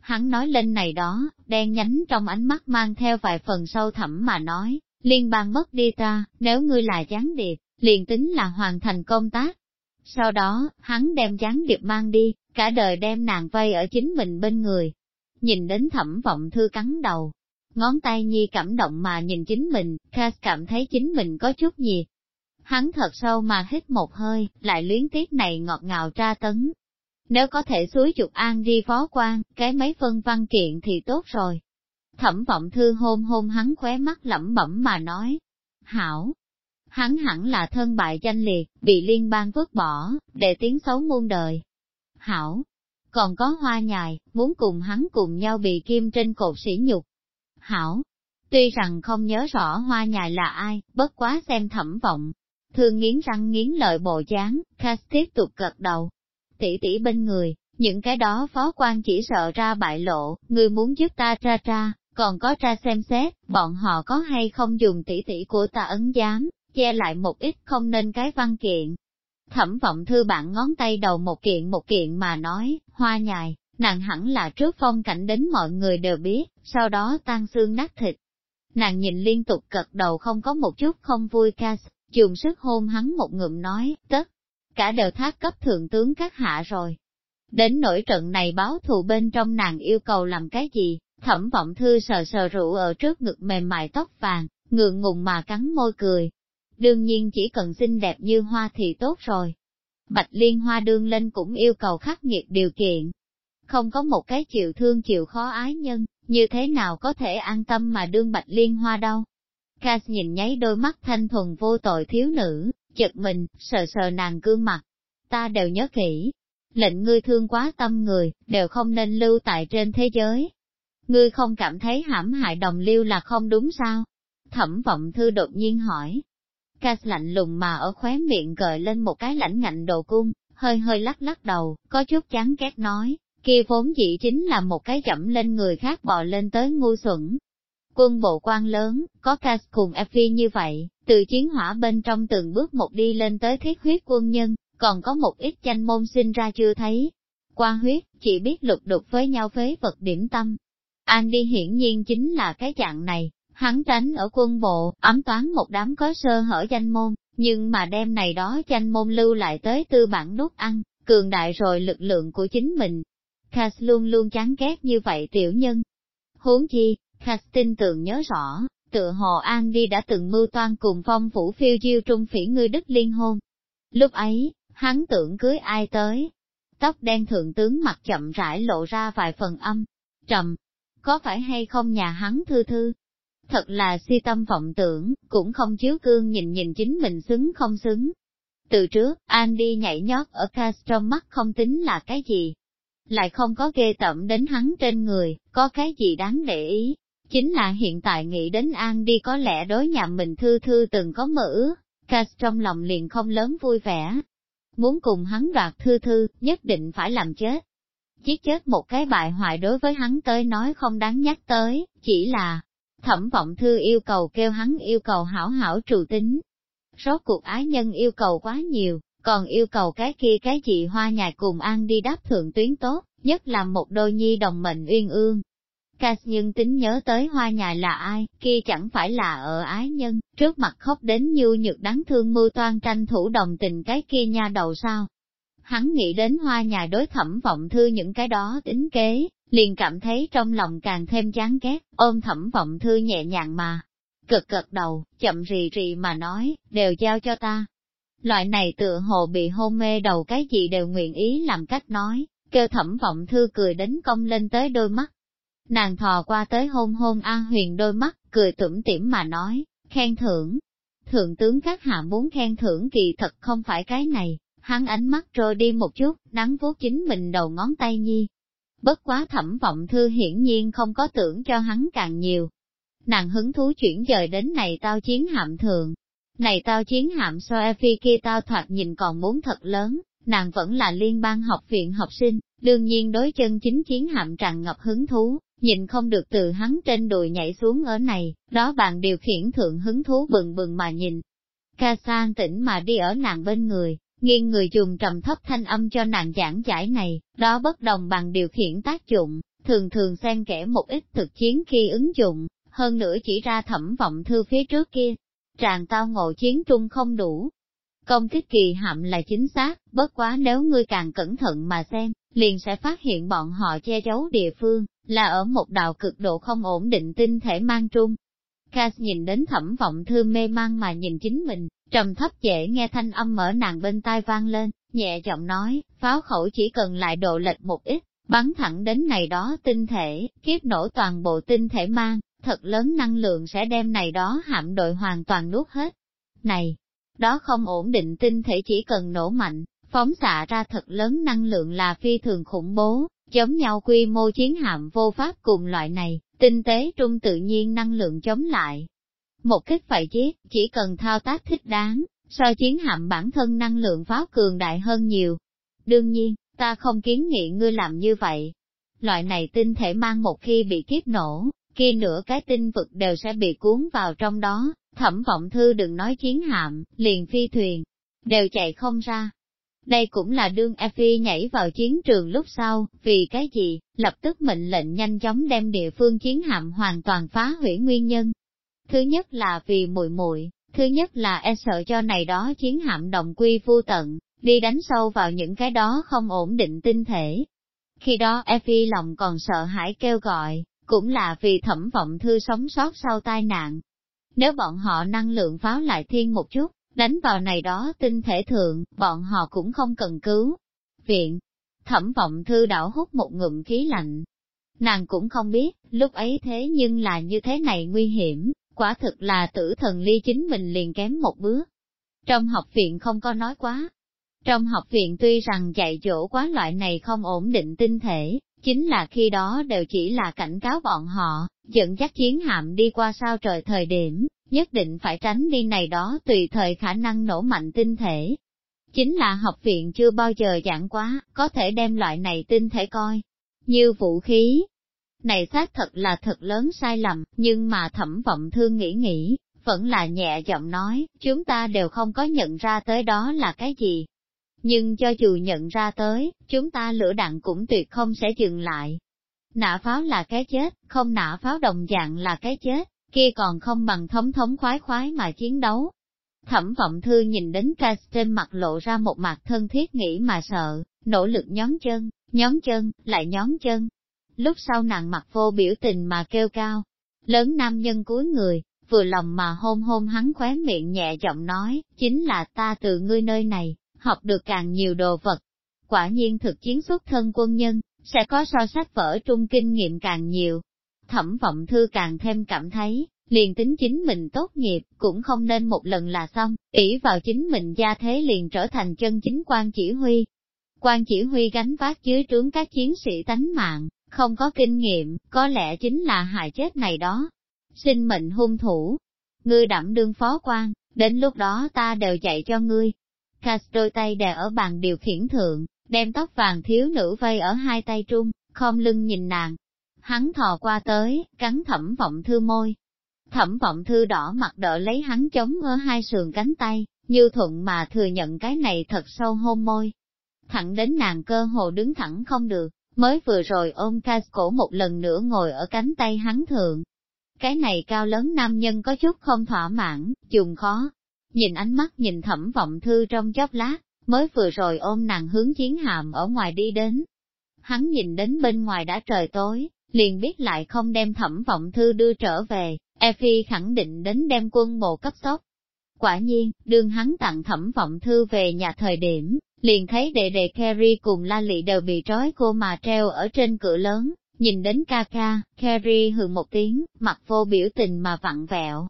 Hắn nói lên này đó, đen nhánh trong ánh mắt mang theo vài phần sâu thẳm mà nói, liên bang mất đi ta, nếu ngươi là gián điệp, liền tính là hoàn thành công tác. Sau đó, hắn đem gián điệp mang đi, cả đời đem nàng vây ở chính mình bên người. Nhìn đến thẩm vọng thư cắn đầu, Ngón tay nhi cảm động mà nhìn chính mình, Cass cảm thấy chính mình có chút gì. Hắn thật sâu mà hít một hơi, lại luyến tiếc này ngọt ngào tra tấn. Nếu có thể suối chục an đi phó quan, cái mấy phân văn kiện thì tốt rồi. Thẩm vọng thư hôn hôn hắn khóe mắt lẩm bẩm mà nói. Hảo! Hắn hẳn là thân bại danh liệt, bị liên bang vứt bỏ, để tiếng xấu muôn đời. Hảo! Còn có hoa nhài, muốn cùng hắn cùng nhau bị kim trên cột sỉ nhục, hảo. Tuy rằng không nhớ rõ hoa nhài là ai, bất quá xem thẩm vọng. Thương nghiến răng nghiến lợi bộ dáng, Cass tiếp tục gật đầu. Tỷ tỷ bên người, những cái đó phó quan chỉ sợ ra bại lộ, người muốn giúp ta tra tra, còn có tra xem xét, bọn họ có hay không dùng tỷ tỷ của ta ấn giám, che lại một ít không nên cái văn kiện. Thẩm vọng thư bạn ngón tay đầu một kiện một kiện mà nói, hoa nhài, nàng hẳn là trước phong cảnh đến mọi người đều biết, sau đó tan xương nát thịt. Nàng nhìn liên tục cật đầu không có một chút không vui ca, dùng sức hôn hắn một ngụm nói, tất, cả đều thác cấp thượng tướng các hạ rồi. Đến nỗi trận này báo thù bên trong nàng yêu cầu làm cái gì, thẩm vọng thư sờ sờ rượu ở trước ngực mềm mại tóc vàng, ngượng ngùng mà cắn môi cười đương nhiên chỉ cần xinh đẹp như hoa thì tốt rồi. Bạch Liên Hoa đương lên cũng yêu cầu khắc nghiệt điều kiện. Không có một cái chịu thương chịu khó ái nhân, như thế nào có thể an tâm mà đương Bạch Liên Hoa đâu. Cass nhìn nháy đôi mắt thanh thuần vô tội thiếu nữ, chật mình, sờ sờ nàng gương mặt. Ta đều nhớ kỹ, lệnh ngươi thương quá tâm người, đều không nên lưu tại trên thế giới. Ngươi không cảm thấy hãm hại đồng lưu là không đúng sao? Thẩm vọng thư đột nhiên hỏi. Cass lạnh lùng mà ở khóe miệng gợi lên một cái lãnh ngạnh đồ cung, hơi hơi lắc lắc đầu, có chút chán ghét nói, kia vốn dĩ chính là một cái chậm lên người khác bò lên tới ngu xuẩn. Quân bộ quan lớn, có Cass cùng Effie như vậy, từ chiến hỏa bên trong từng bước một đi lên tới thiết huyết quân nhân, còn có một ít tranh môn sinh ra chưa thấy. Qua huyết, chỉ biết lục đục với nhau phế vật điểm tâm. Andy hiển nhiên chính là cái dạng này, hắn tránh ở quân bộ, ấm toán một đám có sơ hở danh môn, nhưng mà đem này đó danh môn lưu lại tới tư bản đốt ăn, cường đại rồi lực lượng của chính mình. Cass luôn luôn chán ghét như vậy tiểu nhân. Huống chi, Cass tin tưởng nhớ rõ, tựa hồ Andy đã từng mưu toan cùng phong phủ phiêu diêu trung phỉ ngươi đức liên hôn. Lúc ấy, hắn tưởng cưới ai tới. Tóc đen thượng tướng mặt chậm rãi lộ ra vài phần âm, trầm, có phải hay không nhà hắn thư thư? Thật là si tâm vọng tưởng, cũng không chiếu cương nhìn nhìn chính mình xứng không xứng. Từ trước, Andy nhảy nhót ở Castro mắt không tính là cái gì. Lại không có ghê tẩm đến hắn trên người, có cái gì đáng để ý. Chính là hiện tại nghĩ đến Andy có lẽ đối nhà mình thư thư từng có mơ ước, trong lòng liền không lớn vui vẻ, muốn cùng hắn đoạt thư thư, nhất định phải làm chết. Giết chết một cái bại hoại đối với hắn tới nói không đáng nhắc tới, chỉ là thẩm vọng thư yêu cầu kêu hắn yêu cầu hảo hảo trụ tính. Rốt cuộc ái nhân yêu cầu quá nhiều, còn yêu cầu cái kia cái chị hoa nhài cùng an đi đáp thượng tuyến tốt, nhất là một đôi nhi đồng mệnh uyên ương. Cass nhưng tính nhớ tới hoa nhài là ai, kia chẳng phải là ở ái nhân, trước mặt khóc đến như nhược đáng thương mưu toan tranh thủ đồng tình cái kia nha đầu sao. Hắn nghĩ đến hoa nhài đối thẩm vọng thư những cái đó tính kế, liền cảm thấy trong lòng càng thêm chán ghét, ôm thẩm vọng thư nhẹ nhàng mà. Cực cực đầu, chậm rì rì mà nói, đều giao cho ta. Loại này tựa hồ bị hôn mê đầu cái gì đều nguyện ý làm cách nói, kêu thẩm vọng thư cười đến cong lên tới đôi mắt, Nàng thò qua tới hôn hôn a Huyền đôi mắt, cười tủm tỉm mà nói, khen thưởng. Thượng tướng các hạ muốn khen thưởng kỳ thật không phải cái này, hắn ánh mắt trôi đi một chút, nắng vuốt chính mình đầu ngón tay nhi. Bất quá thẩm vọng thư hiển nhiên không có tưởng cho hắn càng nhiều. Nàng hứng thú chuyển dời đến này tao chiến hạm thường. Này tao chiến hạm so e phi kia tao thoạt nhìn còn muốn thật lớn, nàng vẫn là liên bang học viện học sinh, đương nhiên đối chân chính chiến hạm tràn ngập hứng thú, nhìn không được từ hắn trên đùi nhảy xuống ở này, đó bạn điều khiển thượng hứng thú bừng bừng mà nhìn. Ca san tỉnh mà đi ở nàng bên người, nghiêng người dùng trầm thấp thanh âm cho nàng giảng giải này, đó bất đồng bằng điều khiển tác dụng, thường thường xen kẽ một ít thực chiến khi ứng dụng, hơn nữa chỉ ra thẩm vọng thư phía trước kia. Tràn tao ngộ chiến trung không đủ, Công kích kỳ hạm là chính xác, bất quá nếu ngươi càng cẩn thận mà xem, liền sẽ phát hiện bọn họ che giấu địa phương, là ở một đạo cực độ không ổn định tinh thể mang trung. Cass nhìn đến thẩm vọng thư mê mang mà nhìn chính mình, trầm thấp dễ nghe thanh âm mở nàng bên tai vang lên, nhẹ giọng nói, pháo khẩu chỉ cần lại độ lệch một ít, bắn thẳng đến này đó tinh thể, kiếp nổ toàn bộ tinh thể mang, thật lớn năng lượng sẽ đem này đó hạm đội hoàn toàn nuốt hết. Này, đó không ổn định tinh thể chỉ cần nổ mạnh, phóng xạ ra thật lớn năng lượng là phi thường khủng bố, giống nhau quy mô chiến hạm vô pháp cùng loại này, tinh tế trung tự nhiên năng lượng chống lại. Một kích phải giết, chỉ cần thao tác thích đáng, so chiến hạm bản thân năng lượng pháo cường đại hơn nhiều. Đương nhiên, ta không kiến nghị ngươi làm như vậy. Loại này tinh thể mang một khi bị kiếp nổ, kia nửa cái tinh vực đều sẽ bị cuốn vào trong đó, thẩm vọng thư đừng nói chiến hạm, liền phi thuyền, đều chạy không ra. Đây cũng là đương Effie nhảy vào chiến trường lúc sau, vì cái gì, lập tức mệnh lệnh nhanh chóng đem địa phương chiến hạm hoàn toàn phá hủy nguyên nhân. Thứ nhất là vì muội muội, thứ nhất là e sợ cho này đó chiến hạm đồng quy vô tận, đi đánh sâu vào những cái đó không ổn định tinh thể. Khi đó Effie lòng còn sợ hãi kêu gọi, cũng là vì thẩm vọng thư sống sót sau tai nạn. Nếu bọn họ năng lượng pháo lại thiên một chút, đánh vào này đó tinh thể thượng, bọn họ cũng không cần cứu. Viện, thẩm vọng thư đảo hút một ngụm khí lạnh. Nàng cũng không biết, lúc ấy thế nhưng là như thế này nguy hiểm, quả thực là tử thần ly chính mình liền kém một bước. Trong học viện không có nói quá. Trong học viện tuy rằng dạy dỗ quá loại này không ổn định tinh thể, chính là khi đó đều chỉ là cảnh cáo bọn họ, dẫn dắt chiến hạm đi qua sao trời thời điểm, nhất định phải tránh đi này đó tùy thời khả năng nổ mạnh tinh thể. Chính là học viện chưa bao giờ giảng quá, có thể đem loại này tinh thể coi như vũ khí. Này xác thật là thật lớn sai lầm, nhưng mà thẩm vọng thương nghĩ nghĩ, vẫn là nhẹ giọng nói, chúng ta đều không có nhận ra tới đó là cái gì. Nhưng cho dù nhận ra tới, chúng ta lửa đạn cũng tuyệt không sẽ dừng lại. Nã pháo là cái chết, không nã pháo đồng dạng là cái chết, kia còn không bằng thống thống khoái khoái mà chiến đấu. Thẩm vọng thư nhìn đến ca trên mặt lộ ra một mặt thân thiết nghĩ mà sợ, nỗ lực nhón chân, nhón chân, lại nhón chân. Lúc sau nàng mặt vô biểu tình mà kêu cao, lớn nam nhân cuối người, vừa lòng mà hôn hôn hắn khóe miệng nhẹ giọng nói, chính là ta từ ngươi nơi này, học được càng nhiều đồ vật. Quả nhiên thực chiến xuất thân quân nhân, sẽ có so sách vở trung kinh nghiệm càng nhiều. Thẩm vọng thư càng thêm cảm thấy, liền tính chính mình tốt nghiệp, cũng không nên một lần là xong, ỷ vào chính mình gia thế liền trở thành chân chính quan chỉ huy. Quan chỉ huy gánh vác dưới trướng các chiến sĩ tánh mạng, không có kinh nghiệm, có lẽ chính là hại chết này đó. Sinh mệnh hung thủ, ngươi đảm đương phó quan, đến lúc đó ta đều dạy cho ngươi. Cass đôi tay đè ở bàn điều khiển thượng, đem tóc vàng thiếu nữ vây ở hai tay trung, khom lưng nhìn nàng. Hắn thò qua tới, cắn thẩm vọng thư môi. Thẩm vọng thư đỏ mặt đỡ lấy hắn chống ở hai sườn cánh tay, như thuận mà thừa nhận cái này thật sâu hôn môi. Thẳng đến nàng cơ hồ đứng thẳng không được, mới vừa rồi ôm Cas cổ một lần nữa ngồi ở cánh tay hắn thượng. Cái này cao lớn nam nhân có chút không thỏa mãn, dùng khó. Nhìn ánh mắt nhìn thẩm vọng thư trong chốc lát, mới vừa rồi ôm nàng hướng chiến hạm ở ngoài đi đến. Hắn nhìn đến bên ngoài đã trời tối, liền biết lại không đem thẩm vọng thư đưa trở về, Effie khẳng định đến đem quân bộ cấp tốc. Quả nhiên, đương hắn tặng thẩm vọng thư về nhà thời điểm, liền thấy đệ đệ Kerry cùng La Lị đều bị trói cô mà treo ở trên cửa lớn, nhìn đến ca ca, Kerry hừ một tiếng, mặt vô biểu tình mà vặn vẹo.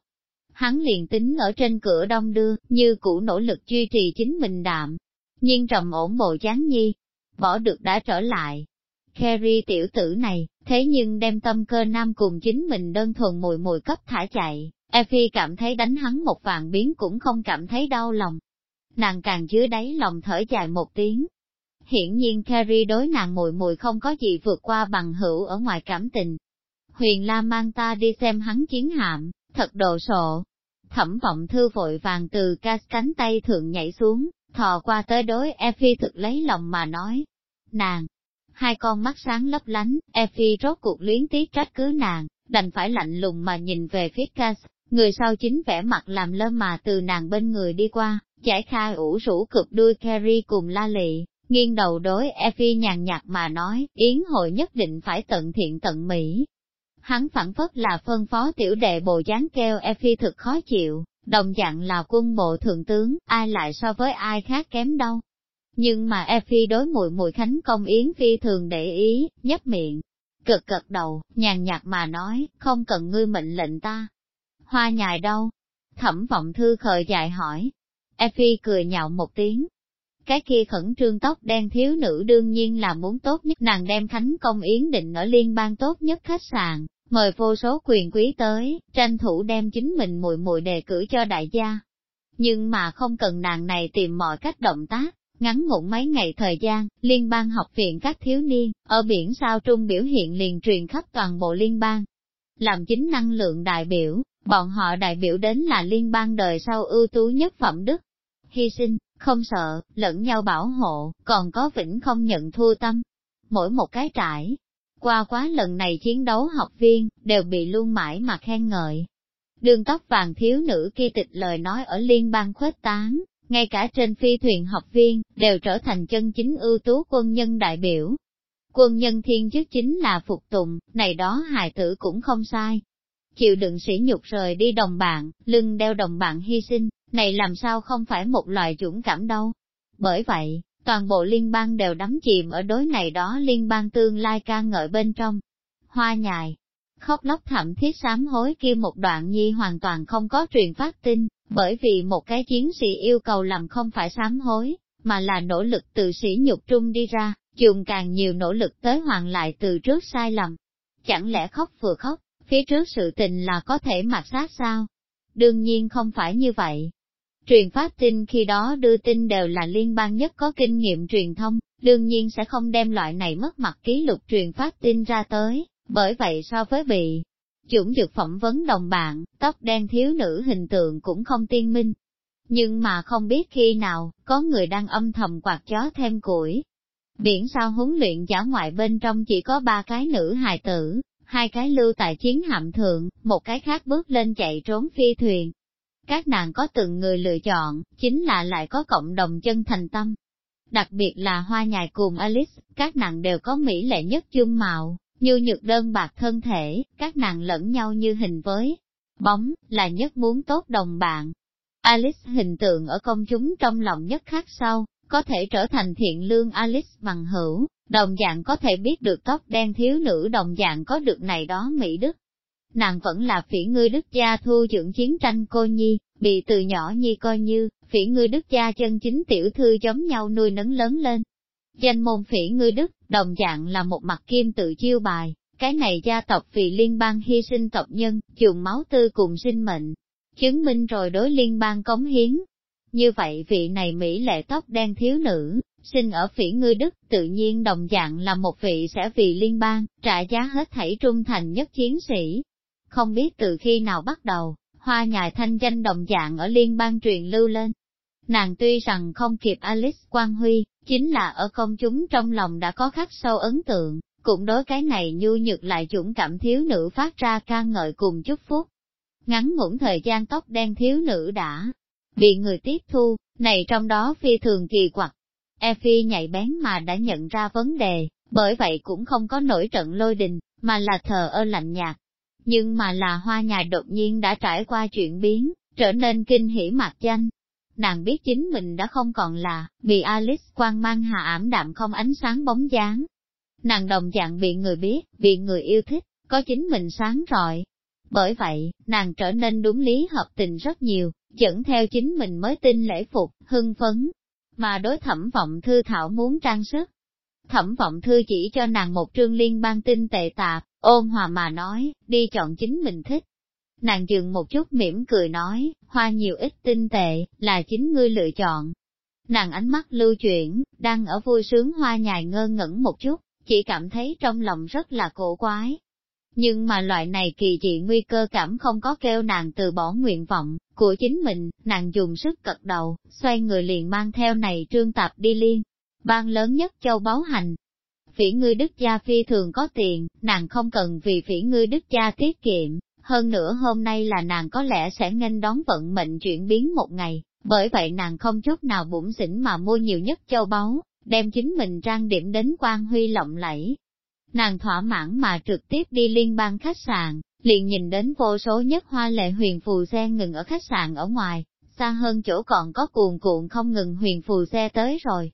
Hắn liền tính ở trên cửa đông đưa, như cũ nỗ lực duy trì chính mình đạm, Nhưng trầm ổn bộ dáng nhi, bỏ được đã trở lại. Kerry tiểu tử này, thế nhưng đem tâm cơ nam cùng chính mình đơn thuần mùi mùi cấp thả chạy, Effie cảm thấy đánh hắn một vạn biến cũng không cảm thấy đau lòng. Nàng càng dưới đáy lòng thở dài một tiếng. Hiển nhiên Carrie đối nàng mùi mùi không có gì vượt qua bằng hữu ở ngoài cảm tình. Huyền La mang ta đi xem hắn chiến hạm, thật đồ sộ. Thẩm vọng thư vội vàng từ ca cánh tay thượng nhảy xuống, thò qua tới đối Effie thực lấy lòng mà nói. Nàng, hai con mắt sáng lấp lánh, Effie rốt cuộc luyến tiếc trách cứ nàng, đành phải lạnh lùng mà nhìn về phía Cass, người sau chính vẻ mặt làm lơ mà từ nàng bên người đi qua, giải khai ủ rũ cực đuôi Carrie cùng la lị, nghiêng đầu đối Effie nhàn nhạt mà nói, yến hội nhất định phải tận thiện tận mỹ. Hắn phản phất là phân phó tiểu đệ bồ dáng kêu Effie thực khó chịu, đồng dạng là quân bộ thượng tướng, ai lại so với ai khác kém đâu. Nhưng mà Effie đối mùi mùi khánh công yến phi thường để ý, nhấp miệng, cực cực đầu, nhàn nhạt mà nói, không cần ngươi mệnh lệnh ta. Hoa nhài đâu? Thẩm vọng thư khờ dại hỏi. Effie cười nhạo một tiếng. Cái kia khẩn trương tóc đen thiếu nữ đương nhiên là muốn tốt nhất nàng đem khánh công yến định ở liên bang tốt nhất khách sạn, mời vô số quyền quý tới, tranh thủ đem chính mình mùi mùi đề cử cho đại gia. Nhưng mà không cần nàng này tìm mọi cách động tác, ngắn ngủn mấy ngày thời gian, liên bang học viện các thiếu niên, ở biển sao trung biểu hiện liền truyền khắp toàn bộ liên bang. Làm chính năng lượng đại biểu, bọn họ đại biểu đến là liên bang đời sau ưu tú nhất phẩm đức. Hy sinh, không sợ, lẫn nhau bảo hộ, còn có vĩnh không nhận thua tâm. Mỗi một cái trải, qua quá lần này chiến đấu học viên, đều bị luôn mãi mà khen ngợi. Đường tóc vàng thiếu nữ kia tịch lời nói ở liên bang khuếch tán, ngay cả trên phi thuyền học viên, đều trở thành chân chính ưu tú quân nhân đại biểu. Quân nhân thiên chức chính là phục tùng, này đó hài tử cũng không sai. chịu đựng sỉ nhục rời đi đồng bạn, lưng đeo đồng bạn hy sinh, này làm sao không phải một loại dũng cảm đâu. Bởi vậy, toàn bộ liên bang đều đắm chìm ở đối này đó liên bang tương lai ca ngợi bên trong. Hoa nhài, khóc lóc thậm thiết sám hối kia một đoạn nhi hoàn toàn không có truyền phát tin, bởi vì một cái chiến sĩ yêu cầu làm không phải sám hối, mà là nỗ lực từ sĩ nhục trung đi ra, dùng càng nhiều nỗ lực tới hoàn lại từ trước sai lầm. Chẳng lẽ khóc vừa khóc, phía trước sự tình là có thể mặc sát sao? Đương nhiên không phải như vậy. Truyền phát tin khi đó đưa tin đều là liên bang nhất có kinh nghiệm truyền thông, đương nhiên sẽ không đem loại này mất mặt ký lục truyền phát tin ra tới, bởi vậy so với bị chủng dược phẩm vấn đồng bạn, tóc đen thiếu nữ hình tượng cũng không tiên minh. Nhưng mà không biết khi nào, có người đang âm thầm quạt chó thêm củi. Biển sao huấn luyện giả ngoại bên trong chỉ có ba cái nữ hài tử, hai cái lưu tại chiến hạm thượng, một cái khác bước lên chạy trốn phi thuyền. Các nàng có từng người lựa chọn, chính là lại có cộng đồng chân thành tâm. Đặc biệt là hoa nhài cùng Alice, các nàng đều có mỹ lệ nhất chung mạo, như nhược đơn bạc thân thể, các nàng lẫn nhau như hình với bóng, là nhất muốn tốt đồng bạn. Alice hình tượng ở công chúng trong lòng nhất khác sau, có thể trở thành thiện lương Alice bằng hữu, đồng dạng có thể biết được tóc đen thiếu nữ đồng dạng có được này đó Mỹ Đức. Nàng vẫn là phỉ ngươi đức gia thu dưỡng chiến tranh cô nhi, bị từ nhỏ nhi coi như, phỉ ngươi đức gia chân chính tiểu thư giống nhau nuôi nấng lớn lên. Danh môn phỉ ngươi đức, đồng dạng là một mặt kim tự chiêu bài, cái này gia tộc vì liên bang hy sinh tộc nhân, dùng máu tư cùng sinh mệnh, chứng minh rồi đối liên bang cống hiến. Như vậy vị này Mỹ lệ tóc đen thiếu nữ, sinh ở phỉ ngươi Đức tự nhiên đồng dạng là một vị sẽ vì liên bang, trả giá hết thảy trung thành nhất chiến sĩ. Không biết từ khi nào bắt đầu, hoa nhài thanh danh đồng dạng ở liên bang truyền lưu lên. Nàng tuy rằng không kịp Alice Quang Huy, chính là ở công chúng trong lòng đã có khắc sâu ấn tượng, cũng đối cái này nhu nhược lại dũng cảm thiếu nữ phát ra ca ngợi cùng chúc phúc. Ngắn ngủn thời gian tóc đen thiếu nữ đã bị người tiếp thu, này trong đó phi thường kỳ quặc. Effie nhạy bén mà đã nhận ra vấn đề, bởi vậy cũng không có nổi trận lôi đình, mà là thờ ơ lạnh nhạt. Nhưng mà là hoa nhài đột nhiên đã trải qua chuyện biến, trở nên kinh hỉ mạc danh, nàng biết chính mình đã không còn là, bị Alice quan mang hạ ảm đạm không ánh sáng bóng dáng. Nàng đồng dạng bị người biết, bị người yêu thích, có chính mình sáng rọi. Bởi vậy, nàng trở nên đúng lý hợp tình rất nhiều, dẫn theo chính mình mới tin lễ phục, hưng phấn. Mà đối thẩm vọng thư thảo muốn trang sức. Thẩm vọng thư chỉ cho nàng một trương liên bang tinh tệ tạp, ôn hòa mà nói, đi chọn chính mình thích. Nàng dừng một chút mỉm cười nói, hoa nhiều ít tinh tệ, là chính ngươi lựa chọn. Nàng ánh mắt lưu chuyển, đang ở vui sướng hoa nhài ngơ ngẩn một chút, chỉ cảm thấy trong lòng rất là cổ quái. Nhưng mà loại này kỳ dị nguy cơ cảm không có kêu nàng từ bỏ nguyện vọng của chính mình, nàng dùng sức cật đầu, xoay người liền mang theo này trương tạp đi liên. Ban lớn nhất châu báu hành. Phỉ ngươi đức gia phi thường có tiền, nàng không cần vì phỉ ngươi đức gia tiết kiệm, hơn nữa hôm nay là nàng có lẽ sẽ nghênh đón vận mệnh chuyển biến một ngày, bởi vậy nàng không chút nào bụng xỉn mà mua nhiều nhất châu báu, đem chính mình trang điểm đến quan huy lộng lẫy. Nàng thỏa mãn mà trực tiếp đi liên bang khách sạn, liền nhìn đến vô số nhất hoa lệ huyền phù xe ngừng ở khách sạn ở ngoài, xa hơn chỗ còn có cuồn cuộn không ngừng huyền phù xe tới rồi.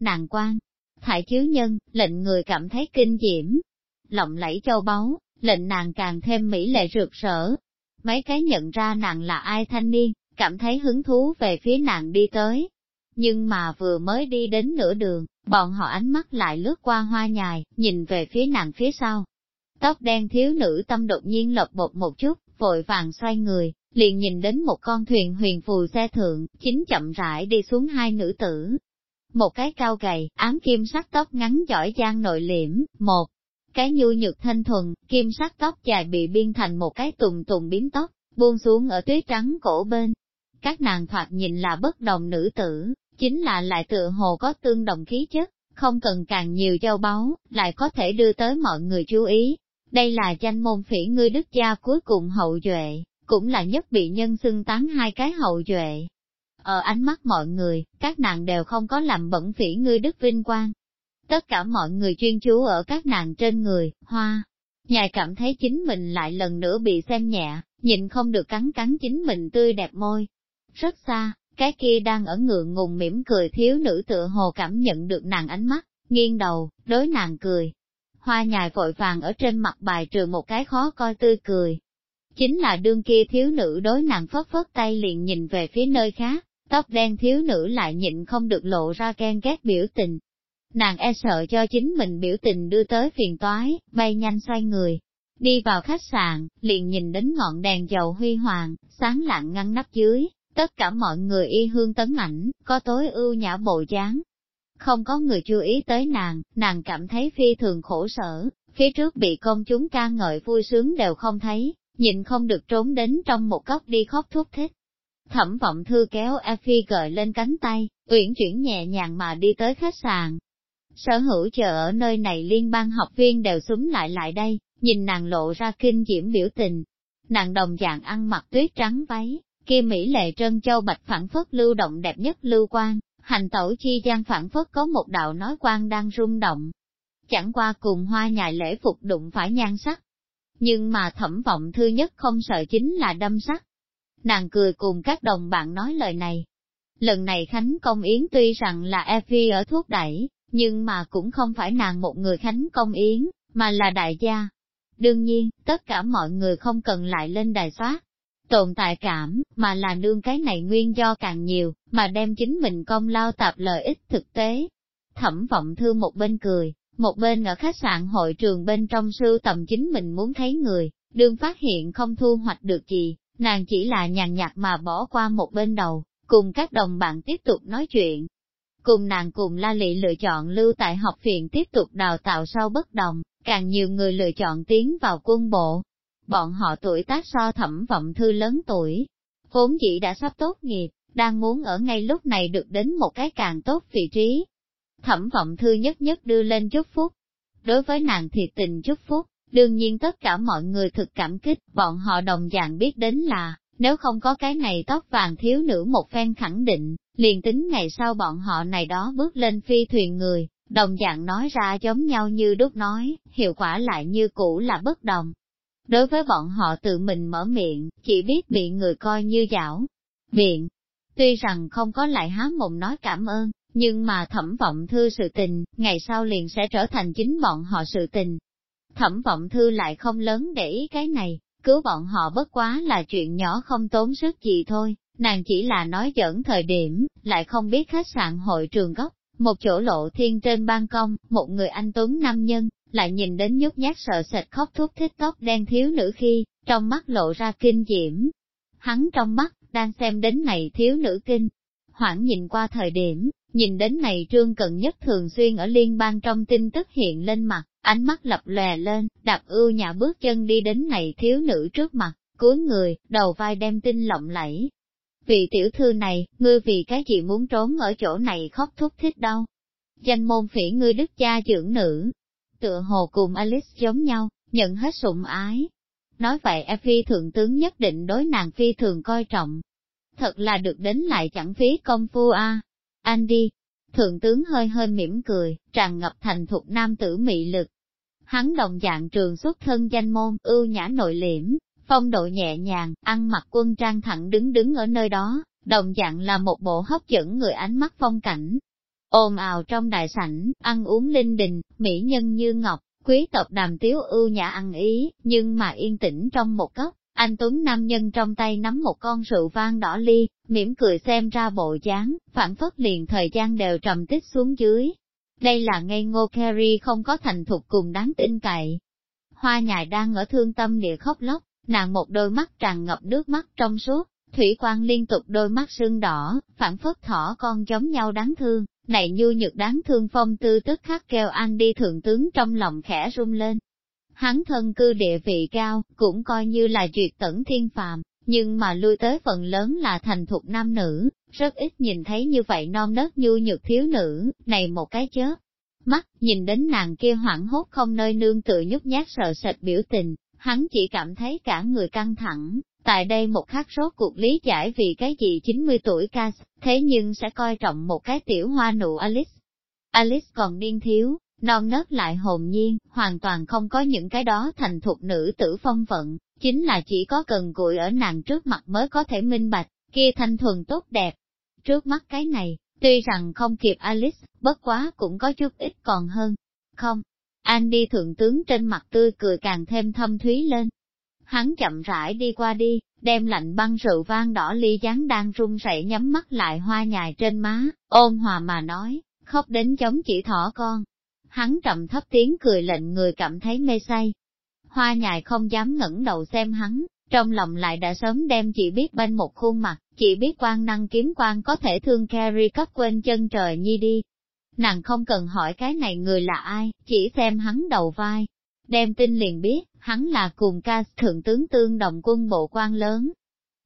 Nàng quan, thải chiếu nhân, lệnh người cảm thấy kinh diễm, lộng lẫy châu báu, lệnh nàng càng thêm mỹ lệ rực rỡ. Mấy cái nhận ra nàng là ai thanh niên, cảm thấy hứng thú về phía nàng đi tới. Nhưng mà vừa mới đi đến nửa đường, bọn họ ánh mắt lại lướt qua hoa nhài, nhìn về phía nàng phía sau. Tóc đen thiếu nữ tâm đột nhiên lột bột một chút, vội vàng xoay người, liền nhìn đến một con thuyền huyền phù xe thượng, chính chậm rãi đi xuống hai nữ tử. Một cái cao gầy, ám kim sắc tóc ngắn giỏi giang nội liễm, một cái nhu nhược thanh thuần, kim sắc tóc dài bị biên thành một cái tùng tùng biếm tóc, buông xuống ở tuyết trắng cổ bên. Các nàng thoạt nhìn là bất đồng nữ tử, chính là lại tựa hồ có tương đồng khí chất, không cần càng nhiều châu báu, lại có thể đưa tới mọi người chú ý. Đây là danh môn phỉ ngươi đức gia cuối cùng hậu duệ, cũng là nhất bị nhân xưng tán hai cái hậu duệ. Ở ánh mắt mọi người, các nàng đều không có làm bẩn phỉ ngươi đức vinh quang, Tất cả mọi người chuyên chú ở các nàng trên người, hoa. nhài cảm thấy chính mình lại lần nữa bị xem nhẹ, nhìn không được cắn cắn chính mình tươi đẹp môi. Rất xa, cái kia đang ở ngượng ngùng mỉm cười thiếu nữ tựa hồ cảm nhận được nàng ánh mắt, nghiêng đầu, đối nàng cười. Hoa nhài vội vàng ở trên mặt bài trừ một cái khó coi tươi cười. Chính là đương kia thiếu nữ đối nàng phất phất tay liền nhìn về phía nơi khác, tóc đen thiếu nữ lại nhịn không được lộ ra ghen ghét biểu tình. Nàng e sợ cho chính mình biểu tình đưa tới phiền toái, bay nhanh xoay người. Đi vào khách sạn, liền nhìn đến ngọn đèn dầu huy hoàng, sáng lạng ngăn nắp dưới, tất cả mọi người y hương tấn ảnh, có tối ưu nhã bộ dáng. Không có người chú ý tới nàng, nàng cảm thấy phi thường khổ sở, phía trước bị công chúng ca ngợi vui sướng đều không thấy, nhịn không được trốn đến trong một góc đi khóc thúc thích. Thẩm vọng thư kéo Effie gợi lên cánh tay, uyển chuyển nhẹ nhàng mà đi tới khách sạn. Sở hữu chờ ở nơi này liên bang học viên đều súng lại lại đây, nhìn nàng lộ ra kinh diễm biểu tình. Nàng đồng dạng ăn mặc tuyết trắng váy, kia Mỹ lệ trân châu bạch phản phất lưu động đẹp nhất lưu quan, hành tẩu chi gian phản phất có một đạo nói quan đang rung động. Chẳng qua cùng hoa nhài lễ phục đụng phải nhan sắc. Nhưng mà thẩm vọng thư nhất không sợ chính là đâm sắc, Nàng cười cùng các đồng bạn nói lời này. Lần này Khánh Công Yến tuy rằng là Effie ở thuốc đẩy, nhưng mà cũng không phải nàng một người Khánh Công Yến, mà là đại gia. Đương nhiên, tất cả mọi người không cần lại lên đài soát, tồn tại cảm, mà là nương cái này nguyên do càng nhiều, mà đem chính mình công lao tạp lợi ích thực tế. Thẩm vọng thư một bên cười, một bên ở khách sạn hội trường bên trong sưu tầm chính mình muốn thấy người, đương phát hiện không thu hoạch được gì, nàng chỉ là nhàn nhạt mà bỏ qua một bên đầu, cùng các đồng bạn tiếp tục nói chuyện. Cùng nàng cùng La Lị lựa chọn lưu tại học viện tiếp tục đào tạo sau bất đồng, càng nhiều người lựa chọn tiến vào quân bộ. Bọn họ tuổi tác so thẩm vọng thư lớn tuổi, vốn dĩ đã sắp tốt nghiệp, đang muốn ở ngay lúc này được đến một cái càng tốt vị trí. Thẩm vọng thư nhất nhất đưa lên chúc phúc. Đối với nàng thiệt tình chúc phúc, Đương nhiên tất cả mọi người thực cảm kích, bọn họ đồng dạng biết đến là, nếu không có cái này tóc vàng thiếu nữ một phen khẳng định, liền tính ngày sau bọn họ này đó bước lên phi thuyền người, đồng dạng nói ra giống nhau như đúc nói, hiệu quả lại như cũ là bất đồng. Đối với bọn họ tự mình mở miệng, chỉ biết bị người coi như giảo, biện. Tuy rằng không có lại há mồm nói cảm ơn, nhưng mà thẩm vọng thư sự tình, ngày sau liền sẽ trở thành chính bọn họ sự tình, Thẩm vọng thư lại không lớn để ý cái này, cứu bọn họ bất quá là chuyện nhỏ không tốn sức gì thôi, nàng chỉ là nói giỡn thời điểm, lại không biết khách sạn hội trường gốc, một chỗ lộ thiên trên ban công, một người anh tuấn nam nhân, lại nhìn đến nhút nhát sợ sệt khóc thúc thích tóc đen thiếu nữ khi, trong mắt lộ ra kinh diễm. Hắn trong mắt, đang xem đến này thiếu nữ kinh. Hoảng nhìn qua thời điểm, nhìn đến này trương cận nhất thường xuyên ở liên bang trong tin tức hiện lên mặt, ánh mắt lập lè lên, đạp ưu nhã bước chân đi đến này thiếu nữ trước mặt, cuối người, đầu vai đem tinh lộng lẫy. Vị tiểu thư này, ngươi vì cái gì muốn trốn ở chỗ này khóc thúc thích đâu? Danh môn phỉ ngươi đức cha trưởng nữ, tựa hồ cùng Alice giống nhau, nhận hết sủng ái. Nói vậy e phi thượng tướng nhất định đối nàng phi thường coi trọng. Thật là được đến lại chẳng phí công phu a. Andy, Thượng tướng hơi hơi mỉm cười, tràn ngập thành thục nam tử mị lực. Hắn đồng dạng trường xuất thân danh môn, ưu nhã nội liễm, phong độ nhẹ nhàng, ăn mặc quân trang thẳng đứng đứng ở nơi đó, đồng dạng là một bộ hấp dẫn người ánh mắt phong cảnh. Ồn ào trong đại sảnh, ăn uống linh đình, mỹ nhân như ngọc, quý tộc đàm tiếu ưu nhã ăn ý, nhưng mà yên tĩnh trong một góc, anh Tuấn Nam Nhân trong tay nắm một con rượu vang đỏ ly, mỉm cười xem ra bộ dáng, phản phất liền thời gian đều trầm tích xuống dưới. Đây là ngây ngô Kerry không có thành thục cùng đáng tin cậy. Hoa nhài đang ở thương tâm địa khóc lóc, nàng một đôi mắt tràn ngập nước mắt trong suốt, thủy quan liên tục đôi mắt sưng đỏ, phản phất thỏ con giống nhau đáng thương, này nhu nhược đáng thương phong tư tức khắc kêu anh đi thượng tướng trong lòng khẽ rung lên, Hắn thân cư địa vị cao, cũng coi như là duyệt tẩn thiên phàm, nhưng mà lui tới phần lớn là thành thục nam nữ, rất ít nhìn thấy như vậy non nớt nhu nhược thiếu nữ, này một cái chớp. Mắt, nhìn đến nàng kia hoảng hốt không nơi nương tự nhút nhát sợ sệt biểu tình, hắn chỉ cảm thấy cả người căng thẳng, tại đây một khắc rốt cuộc lý giải vì cái gì 90 tuổi ca, thế nhưng sẽ coi trọng một cái tiểu hoa nụ Alice. Alice còn niên thiếu, non nớt lại hồn nhiên, hoàn toàn không có những cái đó thành thục nữ tử phong vận, chính là chỉ có cần cụi ở nàng trước mặt mới có thể minh bạch, kia thanh thuần tốt đẹp. Trước mắt cái này, tuy rằng không kịp Alice, bất quá cũng có chút ít còn hơn. Không, Andy thượng tướng trên mặt tươi cười càng thêm thâm thúy lên. Hắn chậm rãi đi qua đi, đem lạnh băng rượu vang đỏ ly dáng đang run rẩy nhắm mắt lại hoa nhài trên má, ôn hòa mà nói, khóc đến giống chỉ thỏ con. Hắn trầm thấp tiếng cười lệnh người cảm thấy mê say. Hoa nhài không dám ngẩng đầu xem hắn, trong lòng lại đã sớm đem chỉ biết bên một khuôn mặt, chỉ biết quan năng kiếm quan có thể thương Carrie cấp quên chân trời nhi đi. Nàng không cần hỏi cái này người là ai, chỉ xem hắn đầu vai. Đem tin liền biết, hắn là cùng ca thượng tướng tương đồng quân bộ quan lớn.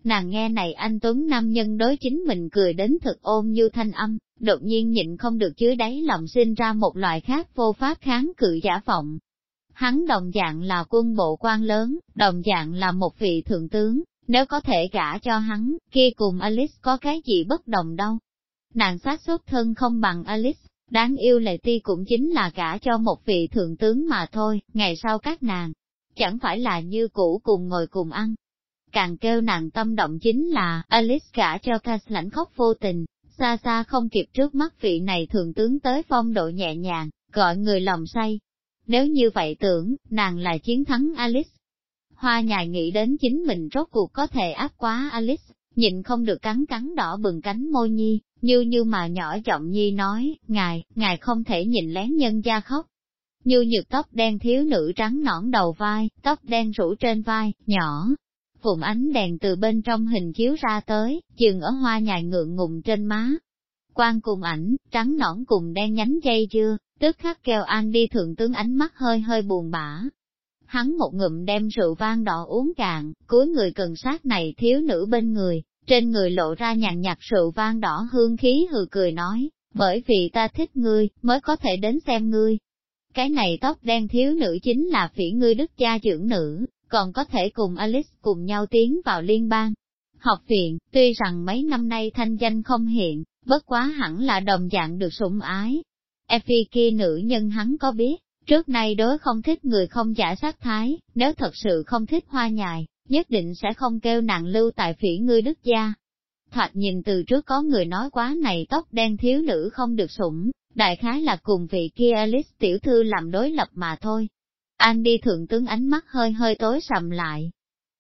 Nàng nghe này anh Tuấn Nam nhân đối chính mình cười đến thực ôm như thanh âm, đột nhiên nhịn không được chứa đáy lòng sinh ra một loại khác vô pháp kháng cự giả vọng. Hắn đồng dạng là quân bộ quan lớn, đồng dạng là một vị thượng tướng, nếu có thể gả cho hắn, kia cùng Alice có cái gì bất đồng đâu. Nàng sát xuất thân không bằng Alice, đáng yêu lệ ti cũng chính là gả cho một vị thượng tướng mà thôi, ngày sau các nàng, chẳng phải là như cũ cùng ngồi cùng ăn. Càng kêu nàng tâm động chính là Alice gả cho Cass lãnh khóc vô tình, xa xa không kịp trước mắt vị này thượng tướng tới phong độ nhẹ nhàng, gọi người lòng say. Nếu như vậy tưởng, nàng là chiến thắng Alice. Hoa nhài nghĩ đến chính mình rốt cuộc có thể áp quá Alice, nhịn không được cắn cắn đỏ bừng cánh môi nhi, như như mà nhỏ giọng nhi nói, ngài, ngài không thể nhìn lén nhân gia khóc. Như nhược tóc đen thiếu nữ trắng nõn đầu vai, tóc đen rủ trên vai, nhỏ, phụng ánh đèn từ bên trong hình chiếu ra tới, dừng ở hoa nhài ngượng ngùng trên má. quang cùng ảnh, trắng nõn cùng đen nhánh dây dưa, tức khắc kêu an đi thượng tướng ánh mắt hơi hơi buồn bã. Hắn một ngụm đem rượu vang đỏ uống cạn, cuối người cần sát này thiếu nữ bên người, trên người lộ ra nhàn nhạt rượu vang đỏ hương khí hừ cười nói, bởi vì ta thích ngươi, mới có thể đến xem ngươi. Cái này tóc đen thiếu nữ chính là phỉ ngươi đức cha trưởng nữ, còn có thể cùng Alice cùng nhau tiến vào liên bang. Học viện, tuy rằng mấy năm nay thanh danh không hiện, bất quá hẳn là đồng dạng được sủng ái. Effie kia nữ nhân hắn có biết, trước nay đối không thích người không giả sát thái, nếu thật sự không thích hoa nhài, nhất định sẽ không kêu nàng lưu tại phỉ ngươi đức gia. Thoạt nhìn từ trước có người nói quá này tóc đen thiếu nữ không được sủng, đại khái là cùng vị kia Alice tiểu thư làm đối lập mà thôi. Andy thượng tướng ánh mắt hơi hơi tối sầm lại.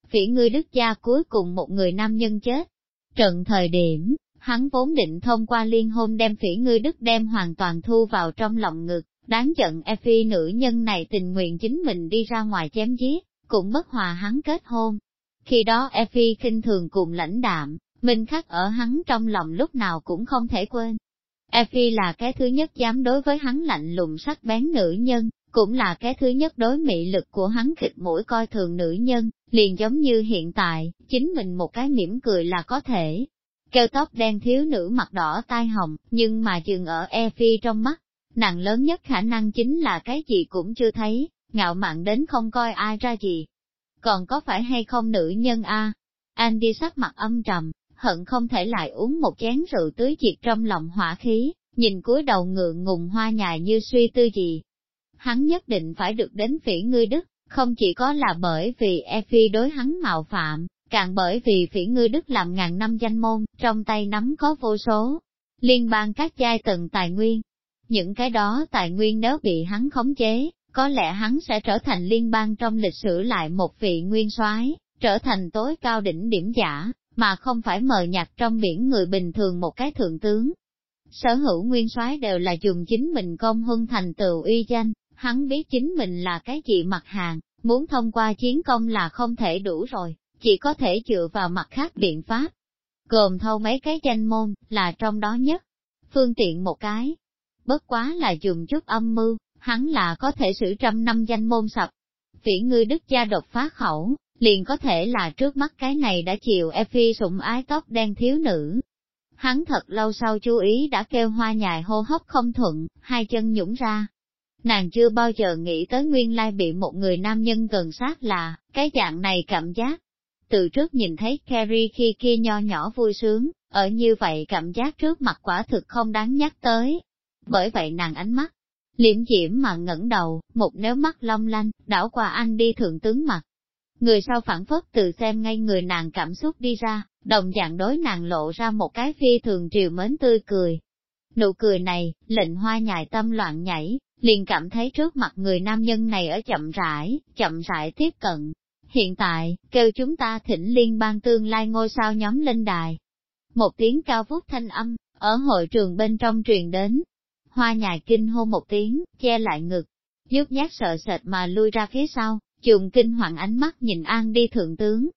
Phỉ ngươi đức gia cuối cùng một người nam nhân chết. Trận thời điểm, hắn vốn định thông qua liên hôn đem phỉ ngươi đức đem hoàn toàn thu vào trong lòng ngực, đáng giận Effie nữ nhân này tình nguyện chính mình đi ra ngoài chém giết, cũng bất hòa hắn kết hôn. Khi đó Effie khinh thường cùng lãnh đạm, mình khắc ở hắn trong lòng lúc nào cũng không thể quên. Effie là cái thứ nhất dám đối với hắn lạnh lùng sắc bén nữ nhân, cũng là cái thứ nhất đối mị lực của hắn kịch mũi coi thường nữ nhân, liền giống như hiện tại, chính mình một cái mỉm cười là có thể. Kêu tóc đen thiếu nữ mặt đỏ tai hồng, nhưng mà dừng ở Effie trong mắt, nàng lớn nhất khả năng chính là cái gì cũng chưa thấy, ngạo mạn đến không coi ai ra gì. Còn có phải hay không nữ nhân a? Andy sắc mặt âm trầm, hận không thể lại uống một chén rượu tưới diệt trong lòng hỏa khí, nhìn cúi đầu ngượng ngùng hoa nhài như suy tư gì. Hắn nhất định phải được đến phỉ ngươi đức, không chỉ có là bởi vì Efi đối hắn mạo phạm, càng bởi vì phỉ ngươi đức làm ngàn năm danh môn, trong tay nắm có vô số, liên bang các giai tầng tài nguyên. Những cái đó tài nguyên nếu bị hắn khống chế, có lẽ hắn sẽ trở thành liên bang trong lịch sử lại một vị nguyên soái, trở thành tối cao đỉnh điểm giả, mà không phải mờ nhạt trong biển người bình thường một cái thượng tướng. Sở hữu nguyên soái đều là dùng chính mình công huân thành tựu uy danh, hắn biết chính mình là cái gì mặt hàng, muốn thông qua chiến công là không thể đủ rồi, chỉ có thể dựa vào mặt khác biện pháp. Gồm thâu mấy cái danh môn, là trong đó nhất. Phương tiện một cái. Bất quá là dùng chút âm mưu, hắn là có thể xử trăm năm danh môn sập. viễn ngươi đức gia độc phá khẩu, liền có thể là trước mắt cái này đã chịu Effie sủng ái tóc đen thiếu nữ. Hắn thật lâu sau chú ý đã kêu hoa nhài hô hấp không thuận, hai chân nhũng ra. Nàng chưa bao giờ nghĩ tới nguyên lai bị một người nam nhân gần sát là, cái dạng này cảm giác. Từ trước nhìn thấy Carrie khi kia nho nhỏ vui sướng, ở như vậy cảm giác trước mặt quả thực không đáng nhắc tới. Bởi vậy nàng ánh mắt, liễm diễm mà ngẩng đầu, một nếu mắt long lanh, đảo qua anh đi thượng tướng mặt. Người sau phản phất từ xem ngay người nàng cảm xúc đi ra, đồng dạng đối nàng lộ ra một cái phi thường triều mến tươi cười. Nụ cười này, lệnh hoa nhài tâm loạn nhảy, liền cảm thấy trước mặt người nam nhân này ở chậm rãi, chậm rãi tiếp cận. Hiện tại, kêu chúng ta thỉnh liên bang tương lai ngôi sao nhóm lên đài. Một tiếng cao vút thanh âm, ở hội trường bên trong truyền đến. Hoa nhài kinh hô một tiếng, che lại ngực, nhút nhát sợ sệt mà lui ra phía sau, dùng kinh hoàng ánh mắt nhìn An đi thượng tướng.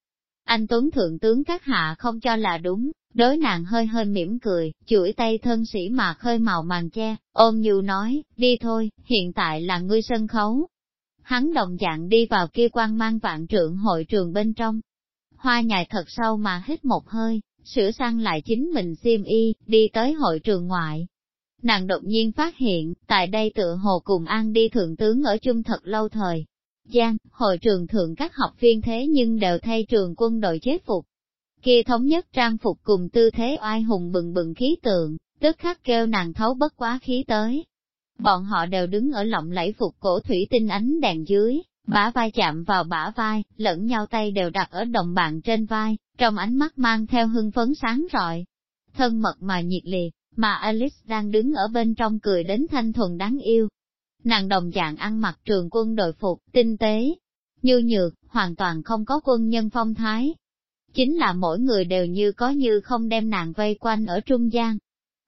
Anh Tuấn thượng tướng các hạ không cho là đúng, đối nàng hơi hơi mỉm cười, chuỗi tay thân sĩ mà khơi màu màn che, ôm nhu nói, đi thôi, hiện tại là ngươi sân khấu. Hắn đồng dạng đi vào kia quan mang vạn trượng hội trường bên trong. Hoa nhài thật sâu mà hít một hơi, sửa sang lại chính mình xiêm y, đi tới hội trường ngoại. Nàng đột nhiên phát hiện, tại đây tựa hồ cùng An đi thượng tướng ở chung thật lâu thời. Giang, hội trường thượng các học viên thế nhưng đều thay trường quân đội chế phục. Kia thống nhất trang phục cùng tư thế oai hùng bừng bừng khí tượng, tức khắc kêu nàng thấu bất quá khí tới. Bọn họ đều đứng ở lọng lẫy phục cổ thủy tinh ánh đèn dưới, bả vai chạm vào bả vai, lẫn nhau tay đều đặt ở đồng bạn trên vai, trong ánh mắt mang theo hưng phấn sáng rọi. Thân mật mà nhiệt liệt, mà Alice đang đứng ở bên trong cười đến thanh thuần đáng yêu. Nàng đồng dạng ăn mặc trường quân đội phục, tinh tế, như nhược, hoàn toàn không có quân nhân phong thái. Chính là mỗi người đều như có như không đem nàng vây quanh ở trung gian.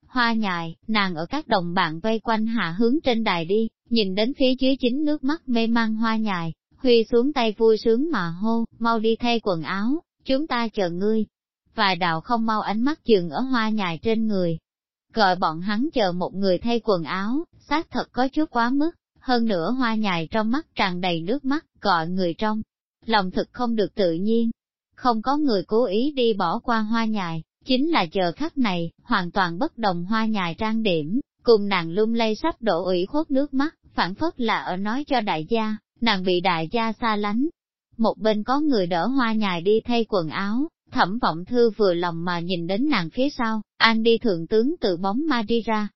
Hoa nhài, nàng ở các đồng bạn vây quanh hạ hướng trên đài đi, nhìn đến phía dưới chính nước mắt mê mang hoa nhài, Huy xuống tay vui sướng mà hô, mau đi thay quần áo, chúng ta chờ ngươi. Vài đạo không mau ánh mắt dừng ở hoa nhài trên người. Gọi bọn hắn chờ một người thay quần áo, xác thật có chút quá mức, hơn nữa hoa nhài trong mắt tràn đầy nước mắt, gọi người trong. Lòng thực không được tự nhiên. Không có người cố ý đi bỏ qua hoa nhài, chính là chờ khắc này, hoàn toàn bất đồng hoa nhài trang điểm, cùng nàng lung lay sắp đổ ủy khuất nước mắt, phản phất là ở nói cho đại gia, nàng bị đại gia xa lánh. Một bên có người đỡ hoa nhài đi thay quần áo, thẩm vọng thư vừa lòng mà nhìn đến nàng phía sau, an đi thượng tướng từ bóng ma đi ra.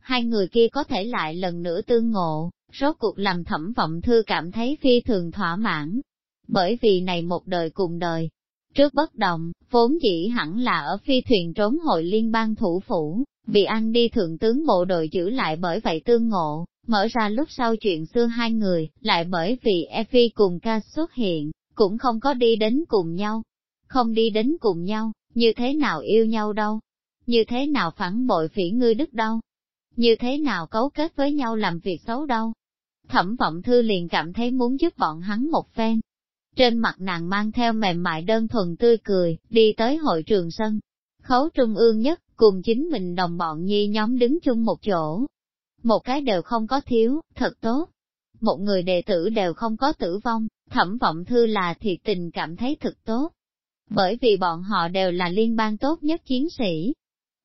Hai người kia có thể lại lần nữa tương ngộ, rốt cuộc làm thẩm vọng thư cảm thấy phi thường thỏa mãn. Bởi vì này một đời cùng đời, trước bất động, vốn dĩ hẳn là ở phi thuyền trốn hội liên bang thủ phủ, bị ăn đi thượng tướng bộ đội giữ lại bởi vậy tương ngộ, Mở ra lúc sau chuyện xưa hai người, lại bởi vì Effie cùng ca xuất hiện, cũng không có đi đến cùng nhau. Không đi đến cùng nhau, như thế nào yêu nhau đâu? Như thế nào phản bội phỉ ngươi đức đâu? Như thế nào cấu kết với nhau làm việc xấu đâu? Thẩm vọng thư liền cảm thấy muốn giúp bọn hắn một phen. Trên mặt nàng mang theo mềm mại đơn thuần tươi cười, đi tới hội trường sân. Khấu trung ương nhất, cùng chính mình đồng bọn nhi nhóm đứng chung một chỗ, một cái đều không có thiếu, thật tốt. Một người đệ tử đều không có tử vong, thẩm vọng thư là thiệt tình cảm thấy thật tốt. Bởi vì bọn họ đều là liên bang tốt nhất chiến sĩ.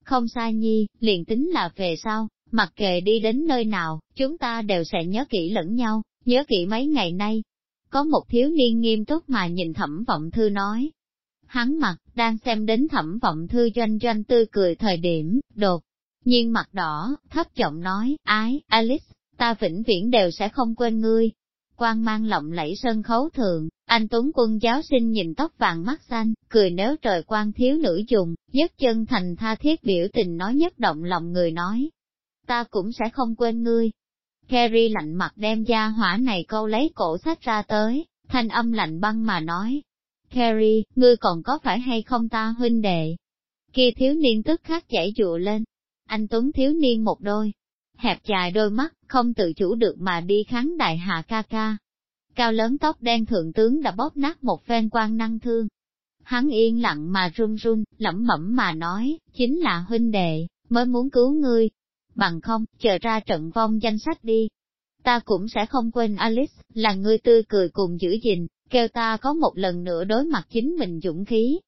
Không sai nhi, liền tính là về sau, mặc kệ đi đến nơi nào, chúng ta đều sẽ nhớ kỹ lẫn nhau, nhớ kỹ mấy ngày nay. Có một thiếu niên nghiêm túc mà nhìn thẩm vọng thư nói. Hắn mặt, đang xem đến thẩm vọng thư doanh doanh tươi cười thời điểm, đột nhiên mặt đỏ, thấp giọng nói, ái, Alice, ta vĩnh viễn đều sẽ không quên ngươi. Quang mang lộng lẫy sân khấu thượng anh Tuấn quân giáo sinh nhìn tóc vàng mắt xanh, cười nếu trời quan thiếu nữ dùng, nhất chân thành tha thiết biểu tình nói nhất động lòng người nói. Ta cũng sẽ không quên ngươi. Kerry lạnh mặt đem gia hỏa này câu lấy cổ sách ra tới, thanh âm lạnh băng mà nói. Kerry, ngươi còn có phải hay không ta huynh đệ? Khi thiếu niên tức khắc chảy dụa lên, anh Tuấn thiếu niên một đôi, hẹp dài đôi mắt, không tự chủ được mà đi kháng đại hạ ca ca. Cao lớn tóc đen thượng tướng đã bóp nát một phen quan năng thương. Hắn yên lặng mà run run, lẩm bẩm mà nói, chính là huynh đệ, mới muốn cứu ngươi. Bằng không, chờ ra trận vong danh sách đi. Ta cũng sẽ không quên Alice, là ngươi tươi cười cùng giữ gìn, kêu ta có một lần nữa đối mặt chính mình dũng khí.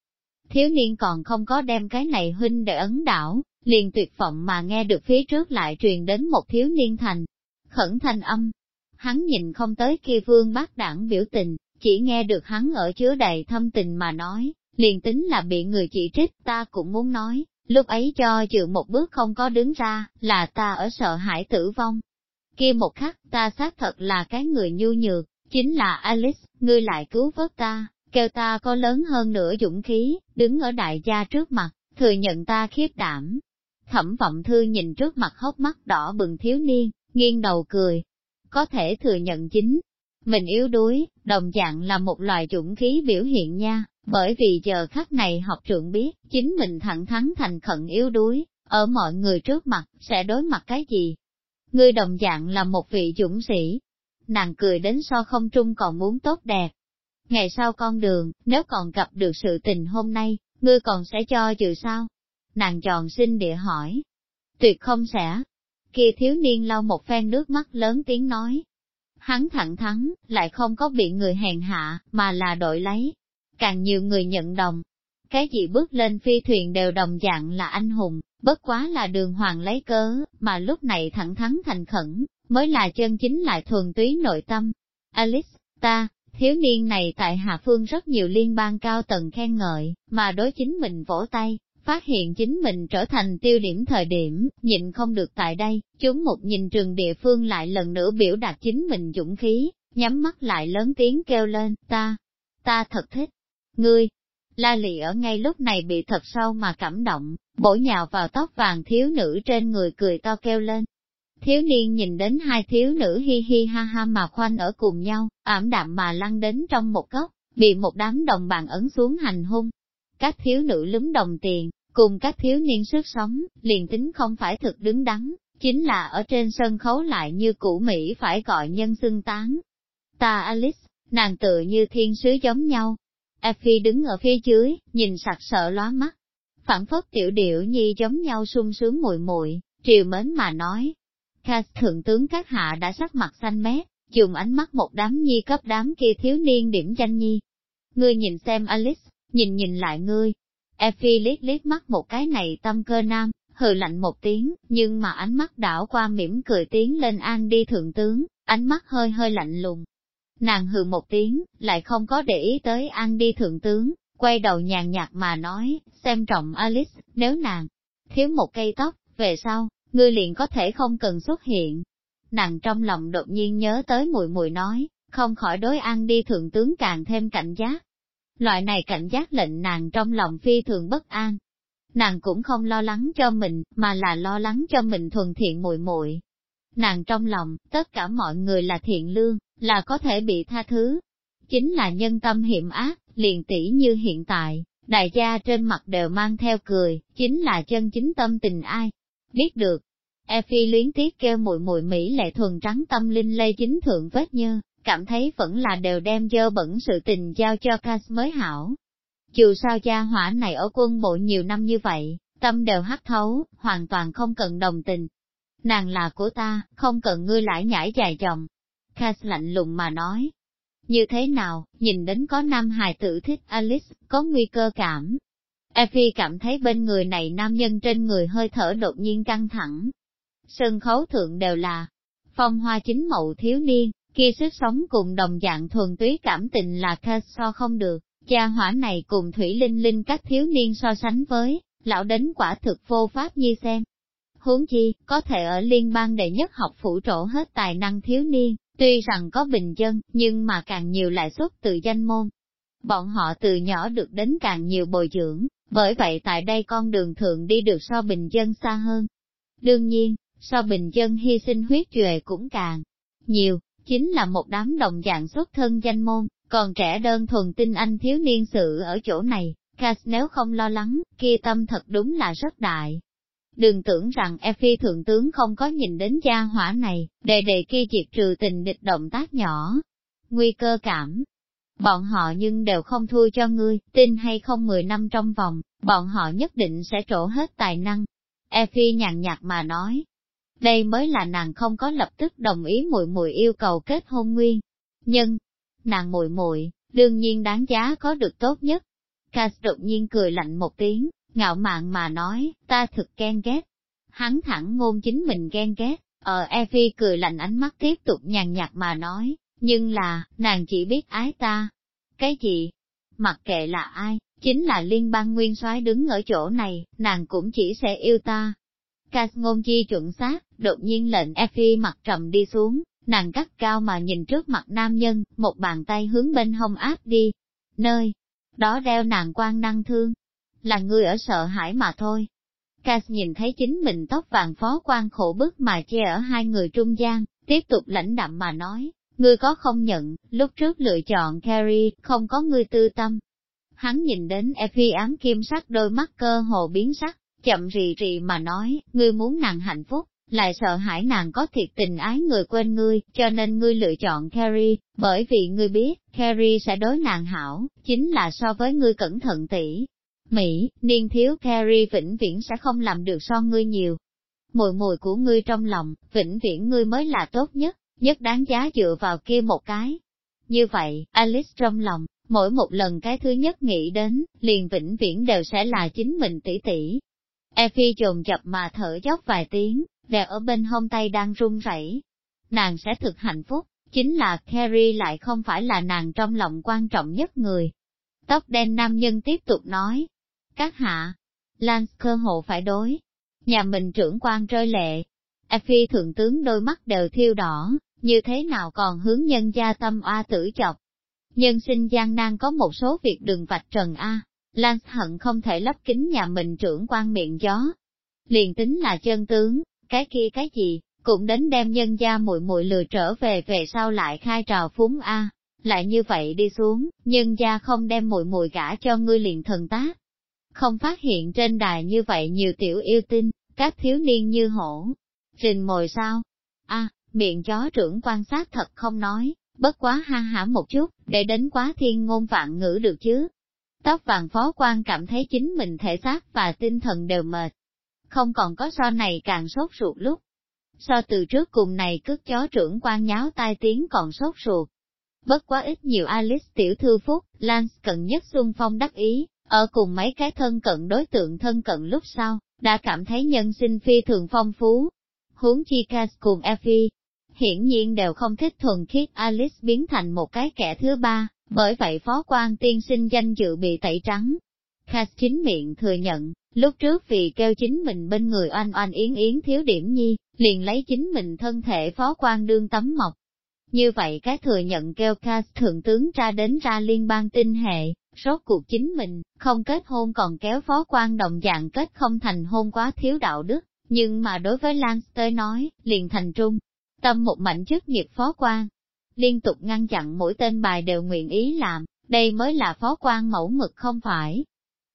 Thiếu niên còn không có đem cái này huynh đệ ấn đảo, liền tuyệt vọng mà nghe được phía trước lại truyền đến một thiếu niên thành. Khẩn thanh âm, hắn nhìn không tới kia vương bác đảng biểu tình, chỉ nghe được hắn ở chứa đầy thâm tình mà nói, liền tính là bị người chỉ trích ta cũng muốn nói, lúc ấy cho chịu một bước không có đứng ra, là ta ở sợ hãi tử vong. kia một khắc ta xác thật là cái người nhu nhược, chính là Alice, ngươi lại cứu vớt ta, kêu ta có lớn hơn nữa dũng khí, đứng ở đại gia trước mặt, thừa nhận ta khiếp đảm. Thẩm vọng thư nhìn trước mặt hốc mắt đỏ bừng thiếu niên, nghiêng đầu cười. Có thể thừa nhận chính, mình yếu đuối, đồng dạng là một loài dũng khí biểu hiện nha, bởi vì giờ khắc này học trưởng biết, chính mình thẳng thắn thành khẩn yếu đuối, ở mọi người trước mặt, sẽ đối mặt cái gì? Ngươi đồng dạng là một vị dũng sĩ. Nàng cười đến so không trung còn muốn tốt đẹp. Ngày sau con đường, nếu còn gặp được sự tình hôm nay, ngươi còn sẽ cho trừ sao? Nàng tròn xin địa hỏi. Tuyệt không sẽ. Kia thiếu niên lau một phen nước mắt lớn tiếng nói. Hắn thẳng thắn, lại không có bị người hèn hạ, mà là đổi lấy. Càng nhiều người nhận đồng. Cái gì bước lên phi thuyền đều đồng dạng là anh hùng, bất quá là đường hoàng lấy cớ, mà lúc này thẳng thắn thành khẩn, mới là chân chính lại thuần túy nội tâm. Alice, ta, thiếu niên này tại Hạ Phương rất nhiều liên bang cao tầng khen ngợi, mà đối chính mình vỗ tay, phát hiện chính mình trở thành tiêu điểm thời điểm, nhịn không được tại đây, chúng một nhìn trường địa phương lại lần nữa biểu đạt chính mình dũng khí, nhắm mắt lại lớn tiếng kêu lên, ta, ta thật thích, ngươi. La lị ở ngay lúc này bị thật sâu mà cảm động, bổ nhào vào tóc vàng thiếu nữ trên người cười to kêu lên. Thiếu niên nhìn đến hai thiếu nữ hi hi ha ha mà khoanh ở cùng nhau, ảm đạm mà lăn đến trong một góc, bị một đám đồng bạn ấn xuống hành hung. Các thiếu nữ lúm đồng tiền, cùng các thiếu niên sức sống, liền tính không phải thực đứng đắn, chính là ở trên sân khấu lại như cũ Mỹ phải gọi nhân xưng tán. Ta Alice, nàng tự như thiên sứ giống nhau. Effie đứng ở phía dưới, nhìn sặc sợ lóa mắt, phản phất tiểu điệu nhi giống nhau sung sướng muội muội triều mến mà nói. Cass thượng tướng các hạ đã sắc mặt xanh mét, dùng ánh mắt một đám nhi cấp đám kia thiếu niên điểm danh nhi. Ngươi nhìn xem Alice, nhìn nhìn lại ngươi. Effie liếc liếc mắt một cái này tâm cơ nam, hừ lạnh một tiếng, nhưng mà ánh mắt đảo qua mỉm cười tiếng lên an đi thượng tướng, ánh mắt hơi hơi lạnh lùng. Nàng hừ một tiếng, lại không có để ý tới an đi thượng tướng, quay đầu nhàn nhạt mà nói, xem trọng Alice, nếu nàng thiếu một cây tóc, về sau, ngươi liền có thể không cần xuất hiện. Nàng trong lòng đột nhiên nhớ tới mùi mùi nói, không khỏi đối an đi thượng tướng càng thêm cảnh giác. Loại này cảnh giác lệnh nàng trong lòng phi thường bất an. Nàng cũng không lo lắng cho mình, mà là lo lắng cho mình thuần thiện muội muội. Nàng trong lòng, tất cả mọi người là thiện lương, là có thể bị tha thứ. Chính là nhân tâm hiểm ác, liền tỷ như hiện tại, đại gia trên mặt đều mang theo cười, chính là chân chính tâm tình ai. Biết được, Effie luyến tiếc kêu muội muội Mỹ lệ thuần trắng tâm linh lây chính thượng vết nhơ, cảm thấy vẫn là đều đem dơ bẩn sự tình giao cho Cass mới hảo. Dù sao gia hỏa này ở quân bộ nhiều năm như vậy, tâm đều hắt thấu, hoàn toàn không cần đồng tình. Nàng là của ta, không cần ngươi lại nhảy dài dòng. Cass lạnh lùng mà nói, như thế nào, nhìn đến có nam hài tử thích Alice, có nguy cơ cảm. Effie cảm thấy bên người này nam nhân trên người hơi thở đột nhiên căng thẳng. Sân khấu thượng đều là phong hoa chính mậu thiếu niên, kia sức sống cùng đồng dạng thuần túy cảm tình là ca so không được, cha hỏa này cùng thủy linh linh các thiếu niên so sánh với, lão đến quả thực vô pháp như xem. Huống chi, có thể ở liên bang đệ nhất học phủ trổ hết tài năng thiếu niên, Tuy rằng có bình dân, nhưng mà càng nhiều lại xuất từ danh môn. Bọn họ từ nhỏ được đến càng nhiều bồi dưỡng, bởi vậy tại đây con đường thượng đi được so bình dân xa hơn. Đương nhiên, so bình dân hy sinh huyết duệ cũng càng nhiều, chính là một đám đồng dạng xuất thân danh môn, còn trẻ đơn thuần tinh anh thiếu niên sự ở chỗ này, Cass nếu không lo lắng, kia tâm thật đúng là rất đại. Đừng tưởng rằng Effie thượng tướng không có nhìn đến gia hỏa này, đề đề kia diệt trừ tình địch động tác nhỏ. Nguy cơ cảm. Bọn họ nhưng đều không thua cho ngươi, tin hay không 10 năm trong vòng, bọn họ nhất định sẽ trổ hết tài năng. Effie nhàn nhạt mà nói. Đây mới là nàng không có lập tức đồng ý muội muội yêu cầu kết hôn nguyên. Nhưng, nàng muội muội đương nhiên đáng giá có được tốt nhất. Cass đột nhiên cười lạnh một tiếng, ngạo mạn mà nói, ta thực ghen ghét. Hắn thẳng ngôn chính mình ghen ghét, ở Effie cười lạnh ánh mắt tiếp tục nhàn nhạt mà nói, nhưng là, nàng chỉ biết ái ta. Cái gì? Mặc kệ là ai, chính là liên bang nguyên soái đứng ở chỗ này, nàng cũng chỉ sẽ yêu ta. Cas ngôn chi chuẩn xác, đột nhiên lệnh Effie mặt trầm đi xuống, nàng cắt cao mà nhìn trước mặt nam nhân, một bàn tay hướng bên hông áp đi. Nơi đó đeo nàng quan năng thương, là người ở sợ hãi mà thôi. Cass nhìn thấy chính mình tóc vàng phó quan khổ bức mà che ở hai người trung gian, tiếp tục lãnh đạm mà nói, ngươi có không nhận, lúc trước lựa chọn Carrie, không có ngươi tư tâm. Hắn nhìn đến Effie ám kim sắc đôi mắt cơ hồ biến sắc, chậm rì rì mà nói, ngươi muốn nàng hạnh phúc, lại sợ hãi nàng có thiệt tình ái người quên ngươi, cho nên ngươi lựa chọn Carrie, bởi vì ngươi biết, Carrie sẽ đối nàng hảo, chính là so với ngươi cẩn thận tỉ. Mỹ, niên thiếu Carrie vĩnh viễn sẽ không làm được so ngươi nhiều. Mùi mùi của ngươi trong lòng, vĩnh viễn ngươi mới là tốt nhất, nhất đáng giá dựa vào kia một cái. Như vậy, Alice trong lòng, mỗi một lần cái thứ nhất nghĩ đến, liền vĩnh viễn đều sẽ là chính mình tỷ tỷ. Effie trồn chập mà thở dốc vài tiếng, đè ở bên hông tay đang run rẩy. Nàng sẽ thực hạnh phúc, chính là Carrie lại không phải là nàng trong lòng quan trọng nhất người. Tóc đen nam nhân tiếp tục nói, các hạ, Lance cơ hộ phải đối, nhà mình trưởng quan rơi lệ. Effie thượng tướng đôi mắt đều thiêu đỏ, như thế nào còn hướng nhân gia tâm oa tử chọc. Nhân sinh gian nan có một số việc đừng vạch trần A, Lan hận không thể lấp kính nhà mình trưởng quan miệng gió. Liền tính là chân tướng, cái kia cái gì, cũng đến đem nhân gia muội muội lừa trở về về sau lại khai trào phúng a, lại như vậy đi xuống, nhân gia không đem muội muội gả cho ngươi liền thần tác. Không phát hiện trên đài như vậy nhiều tiểu yêu tinh, các thiếu niên như hổ, rình mồi sao? A, miệng chó trưởng quan sát thật không nói, bất quá ha hả một chút, để đến quá thiên ngôn vạn ngữ được chứ. Tóc vàng phó quan cảm thấy chính mình thể xác và tinh thần đều mệt, không còn có so này càng sốt ruột lúc. So từ trước cùng này cướp chó trưởng quan nháo tai tiếng còn sốt ruột. Bất quá ít nhiều Alice tiểu thư phúc, Lance cận nhất xuân phong đắc ý, ở cùng mấy cái thân cận đối tượng thân cận lúc sau, đã cảm thấy nhân sinh phi thường phong phú. Huống chi Cass cùng Effie, hiển nhiên đều không thích thuần khiết Alice biến thành một cái kẻ thứ ba, bởi vậy phó quan tiên sinh danh dự bị tẩy trắng. Cass chính miệng thừa nhận, Lúc trước vì kêu chính mình bên người oanh oanh yến yến thiếu điểm nhi, liền lấy chính mình thân thể phó quan đương tấm mộc. Như vậy cái thừa nhận kêu Cass thượng tướng ra đến ra liên bang tinh hệ, rốt cuộc chính mình, không kết hôn còn kéo phó quan đồng dạng kết không thành hôn quá thiếu đạo đức, nhưng mà đối với Lance tới nói, liền thành trung, tâm một mạnh chức nghiệp phó quan. Liên tục ngăn chặn mỗi tên bài đều nguyện ý làm, đây mới là phó quan mẫu mực không phải,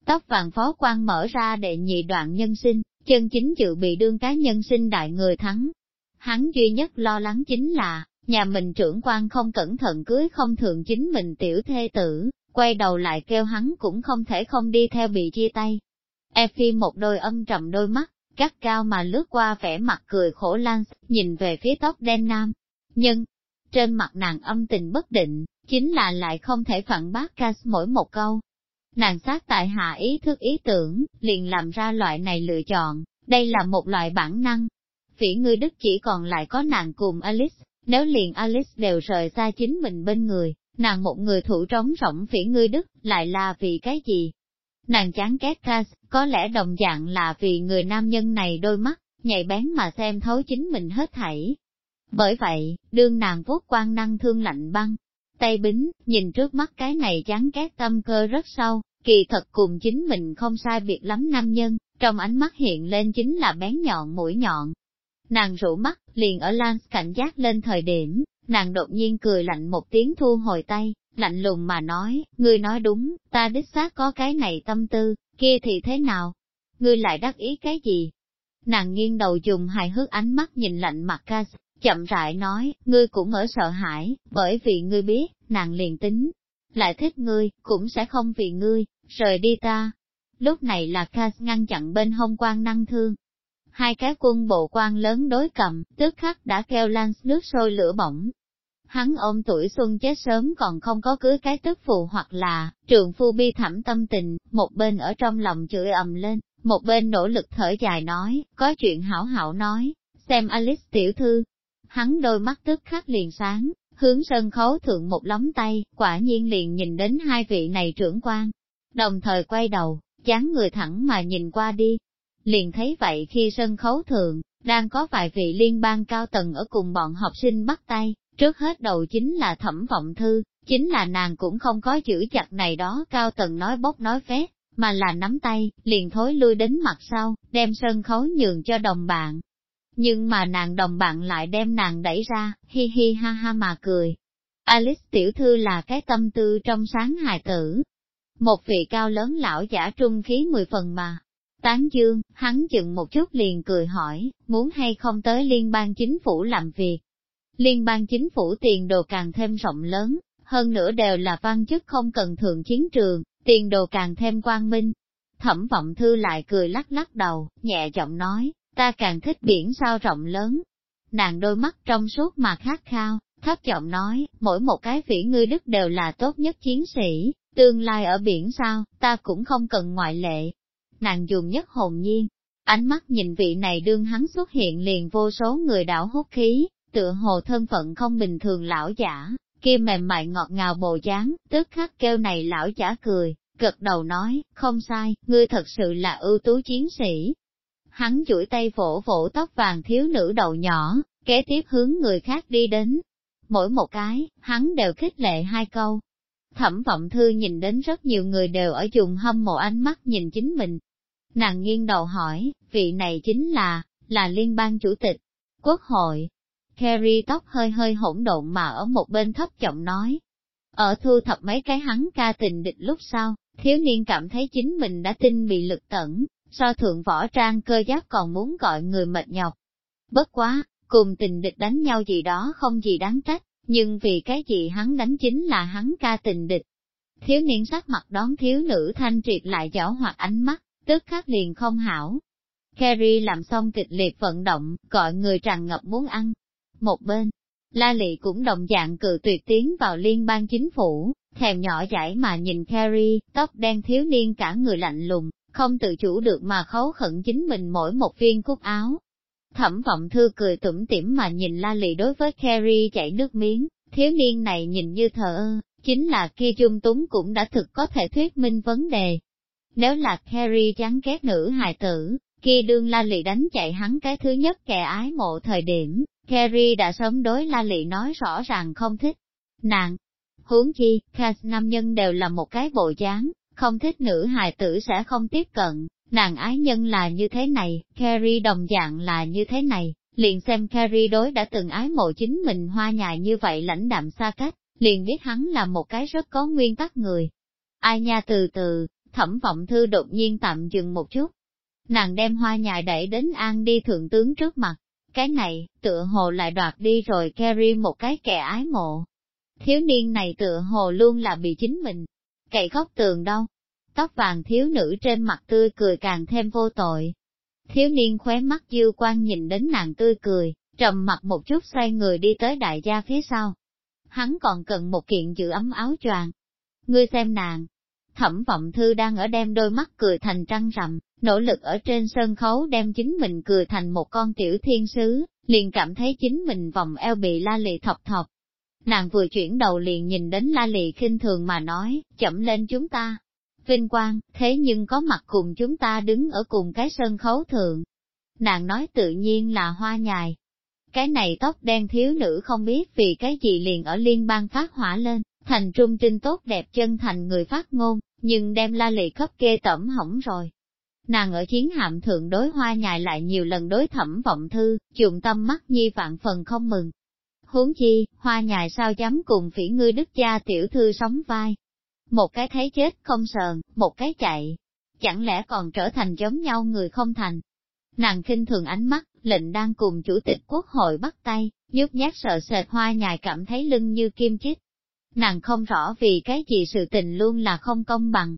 Tóc vàng phó quan mở ra đệ nhị đoạn nhân sinh, chân chính dự bị đương cá nhân sinh đại người thắng. Hắn duy nhất lo lắng chính là, nhà mình trưởng quan không cẩn thận cưới không thường chính mình tiểu thê tử, quay đầu lại kêu hắn cũng không thể không đi theo bị chia tay. Effie một đôi âm trầm đôi mắt, cắt cao mà lướt qua vẻ mặt cười khổ lan, nhìn về phía tóc đen nam. Nhưng, trên mặt nàng âm tình bất định, chính là lại không thể phản bác Cass mỗi một câu, Nàng sát tại hạ ý thức ý tưởng, liền làm ra loại này lựa chọn, đây là một loại bản năng. Phỉ ngươi đức chỉ còn lại có nàng cùng Alice, nếu liền Alice đều rời xa chính mình bên người, nàng một người thủ trống rỗng phỉ ngươi đức, lại là vì cái gì? Nàng chán ghét Cass, có lẽ đồng dạng là vì người nam nhân này đôi mắt, nhạy bén mà xem thấu chính mình hết thảy. Bởi vậy, đương nàng vuốt quan năng thương lạnh băng, tay bính, nhìn trước mắt cái này chán ghét tâm cơ rất sâu, kỳ thật cùng chính mình không sai biệt lắm nam nhân, trong ánh mắt hiện lên chính là bén nhọn mũi nhọn. Nàng rủ mắt, liền ở Lance cảnh giác lên thời điểm, nàng đột nhiên cười lạnh một tiếng thu hồi tay, lạnh lùng mà nói, ngươi nói đúng, ta đích xác có cái này tâm tư, kia thì thế nào? Ngươi lại đắc ý cái gì? Nàng nghiêng đầu dùng hài hước ánh mắt nhìn lạnh mặt ca, chậm rãi nói, ngươi cũng ở sợ hãi, bởi vì ngươi biết, nàng liền tính, lại thích ngươi, cũng sẽ không vì ngươi, rời đi ta. Lúc này là Cass ngăn chặn bên hông quan năng thương. Hai cái quân bộ quan lớn đối cầm, tức khắc đã kêu lan nước sôi lửa bỏng. Hắn ôm tuổi xuân chết sớm còn không có cưới cái tức phụ hoặc là, trường phu bi thảm tâm tình, một bên ở trong lòng chửi ầm lên, một bên nỗ lực thở dài nói, có chuyện hảo hảo nói, xem Alice tiểu thư. Hắn đôi mắt tức khắc liền sáng, hướng sân khấu thượng một lóng tay, quả nhiên liền nhìn đến hai vị này trưởng quan. Đồng thời quay đầu, dáng người thẳng mà nhìn qua đi. liền thấy vậy khi sân khấu thượng đang có vài vị liên bang cao tầng ở cùng bọn học sinh bắt tay, trước hết đầu chính là thẩm vọng thư, chính là nàng cũng không có chữ chặt này đó cao tầng nói bốc nói phét, mà là nắm tay, liền thối lui đến mặt sau, đem sân khấu nhường cho đồng bạn. Nhưng mà nàng đồng bạn lại đem nàng đẩy ra, hi hi ha ha mà cười. Alice tiểu thư là cái tâm tư trong sáng hài tử. Một vị cao lớn lão giả trung khí mười phần mà. Tán dương, hắn chừng một chút liền cười hỏi, muốn hay không tới liên bang chính phủ làm việc. Liên bang chính phủ tiền đồ càng thêm rộng lớn, hơn nữa đều là văn chức không cần thượng chiến trường, tiền đồ càng thêm quang minh. Thẩm vọng thư lại cười lắc lắc đầu, nhẹ giọng nói, ta càng thích biển sao rộng lớn. Nàng đôi mắt trong suốt mà khát khao, thấp giọng nói, mỗi một cái vĩ ngươi đức đều là tốt nhất chiến sĩ, tương lai ở biển sao, ta cũng không cần ngoại lệ. Nàng dùng nhất hồn nhiên, ánh mắt nhìn vị này đương hắn xuất hiện liền vô số người đảo hút khí, tựa hồ thân phận không bình thường lão giả, kia mềm mại ngọt ngào bồ dáng, tức khắc kêu này lão giả cười, gật đầu nói, không sai, ngươi thật sự là ưu tú chiến sĩ. Hắn chuỗi tay vỗ vỗ tóc vàng thiếu nữ đầu nhỏ, kế tiếp hướng người khác đi đến. Mỗi một cái, hắn đều khích lệ hai câu. Thẩm vọng thư nhìn đến rất nhiều người đều ở dùng hâm mộ ánh mắt nhìn chính mình. Nàng nghiêng đầu hỏi, vị này chính là, là liên bang chủ tịch, quốc hội, Carrie tóc hơi hơi hỗn độn mà ở một bên thấp giọng nói. Ở thu thập mấy cái hắn ca tình địch lúc sau, thiếu niên cảm thấy chính mình đã tin bị lực tẩn, so thượng võ trang cơ giáp còn muốn gọi người mệt nhọc. Bất quá, cùng tình địch đánh nhau gì đó không gì đáng trách, nhưng vì cái gì hắn đánh chính là hắn ca tình địch. Thiếu niên sắc mặt đón thiếu nữ thanh triệt lại giỏ hoặc ánh mắt, tức khắc liền không hảo. Kerry làm xong kịch liệt vận động, gọi người tràn ngập muốn ăn, một bên, La Lị cũng đồng dạng cự tuyệt tiến vào liên bang chính phủ, thèm nhỏ dãi mà nhìn Carrie, tóc đen thiếu niên cả người lạnh lùng, không tự chủ được mà khấu khẩn chính mình mỗi một viên cúc áo. Thẩm vọng thư cười tủm tỉm mà nhìn La Lị đối với Carrie chảy nước miếng, thiếu niên này nhìn như thờ ơ, chính là kia chung túng cũng đã thực có thể thuyết minh vấn đề. Nếu là Carrie chán ghét nữ hài tử, khi đương La Lị đánh chạy hắn cái thứ nhất kẻ ái mộ thời điểm, Kerry đã sớm đối La Lị nói rõ ràng không thích. Nàng, huống chi, Cass nam nhân đều là một cái bộ dáng, không thích nữ hài tử sẽ không tiếp cận, nàng ái nhân là như thế này, Kerry đồng dạng là như thế này, liền xem Kerry đối đã từng ái mộ chính mình hoa nhài như vậy lãnh đạm xa cách, liền biết hắn là một cái rất có nguyên tắc người. Ai nha từ từ, thẩm vọng thư đột nhiên tạm dừng một chút. Nàng đem hoa nhài đẩy đến an đi thượng tướng trước mặt, cái này, tựa hồ lại đoạt đi rồi Kerry một cái kẻ ái mộ. Thiếu niên này tựa hồ luôn là bị chính mình, cậy góc tường đâu. Tóc vàng thiếu nữ trên mặt tươi cười càng thêm vô tội. Thiếu niên khóe mắt dư quan nhìn đến nàng tươi cười, trầm mặt một chút xoay người đi tới đại gia phía sau. Hắn còn cần một kiện giữ ấm áo choàng. Ngươi xem nàng, thẩm vọng thư đang ở đem đôi mắt cười thành trăng rằm, nỗ lực ở trên sân khấu đem chính mình cười thành một con tiểu thiên sứ, liền cảm thấy chính mình vòng eo bị la lị thọc thọc. Nàng vừa chuyển đầu liền nhìn đến la lị khinh thường mà nói, chậm lên chúng ta. Vinh quang, thế nhưng có mặt cùng chúng ta đứng ở cùng cái sân khấu thượng. Nàng nói tự nhiên là hoa nhài. Cái này tóc đen thiếu nữ không biết vì cái gì liền ở liên bang phát hỏa lên, thành trung trinh tốt đẹp chân thành người phát ngôn, nhưng đem la lị cấp kê tẩm hỏng rồi. Nàng ở chiến hạm thượng đối hoa nhài lại nhiều lần đối thẩm vọng thư, dụng tâm mắt nhi vạn phần không mừng. Huống chi, hoa nhài sao dám cùng phỉ ngươi đức gia tiểu thư sóng vai. Một cái thấy chết không sờn, một cái chạy. Chẳng lẽ còn trở thành giống nhau người không thành? Nàng khinh thường ánh mắt, lệnh đang cùng chủ tịch quốc hội bắt tay, nhút nhát sợ sệt hoa nhài cảm thấy lưng như kim chích. Nàng không rõ vì cái gì sự tình luôn là không công bằng,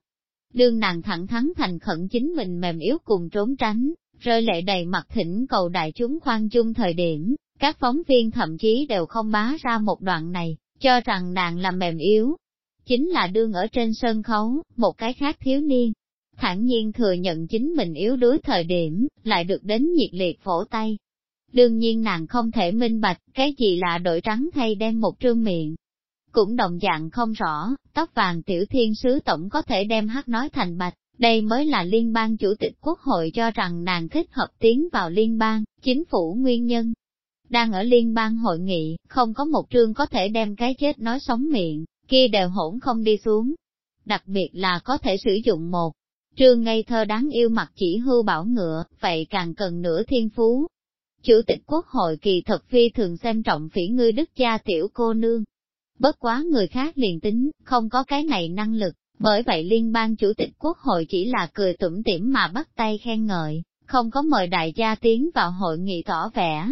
Đương nàng thẳng thắn thành khẩn chính mình mềm yếu cùng trốn tránh, rơi lệ đầy mặt thỉnh cầu đại chúng khoan chung thời điểm, các phóng viên thậm chí đều không bá ra một đoạn này, cho rằng nàng là mềm yếu. Chính là đương ở trên sân khấu, một cái khác thiếu niên, thản nhiên thừa nhận chính mình yếu đuối thời điểm, lại được đến nhiệt liệt phổ tay. Đương nhiên nàng không thể minh bạch, cái gì là đội trắng thay đem một trương miệng, cũng đồng dạng không rõ, tóc vàng tiểu thiên sứ tổng có thể đem hát nói thành bạch, Đây mới là liên bang chủ tịch quốc hội cho rằng nàng thích hợp tiến vào liên bang, chính phủ nguyên nhân. Đang ở liên bang hội nghị, không có một trương có thể đem cái chết nói sống miệng, kia đều hỗn không đi xuống. Đặc biệt là có thể sử dụng một trương ngây thơ đáng yêu mặt chỉ hưu bảo ngựa, vậy càng cần nửa thiên phú. Chủ tịch quốc hội kỳ thật phi thường xem trọng phỉ ngư đức gia tiểu cô nương. Bất quá người khác liền tính, không có cái này năng lực, bởi vậy liên bang chủ tịch quốc hội chỉ là cười tủm tỉm mà bắt tay khen ngợi, không có mời đại gia tiến vào hội nghị tỏ vẻ.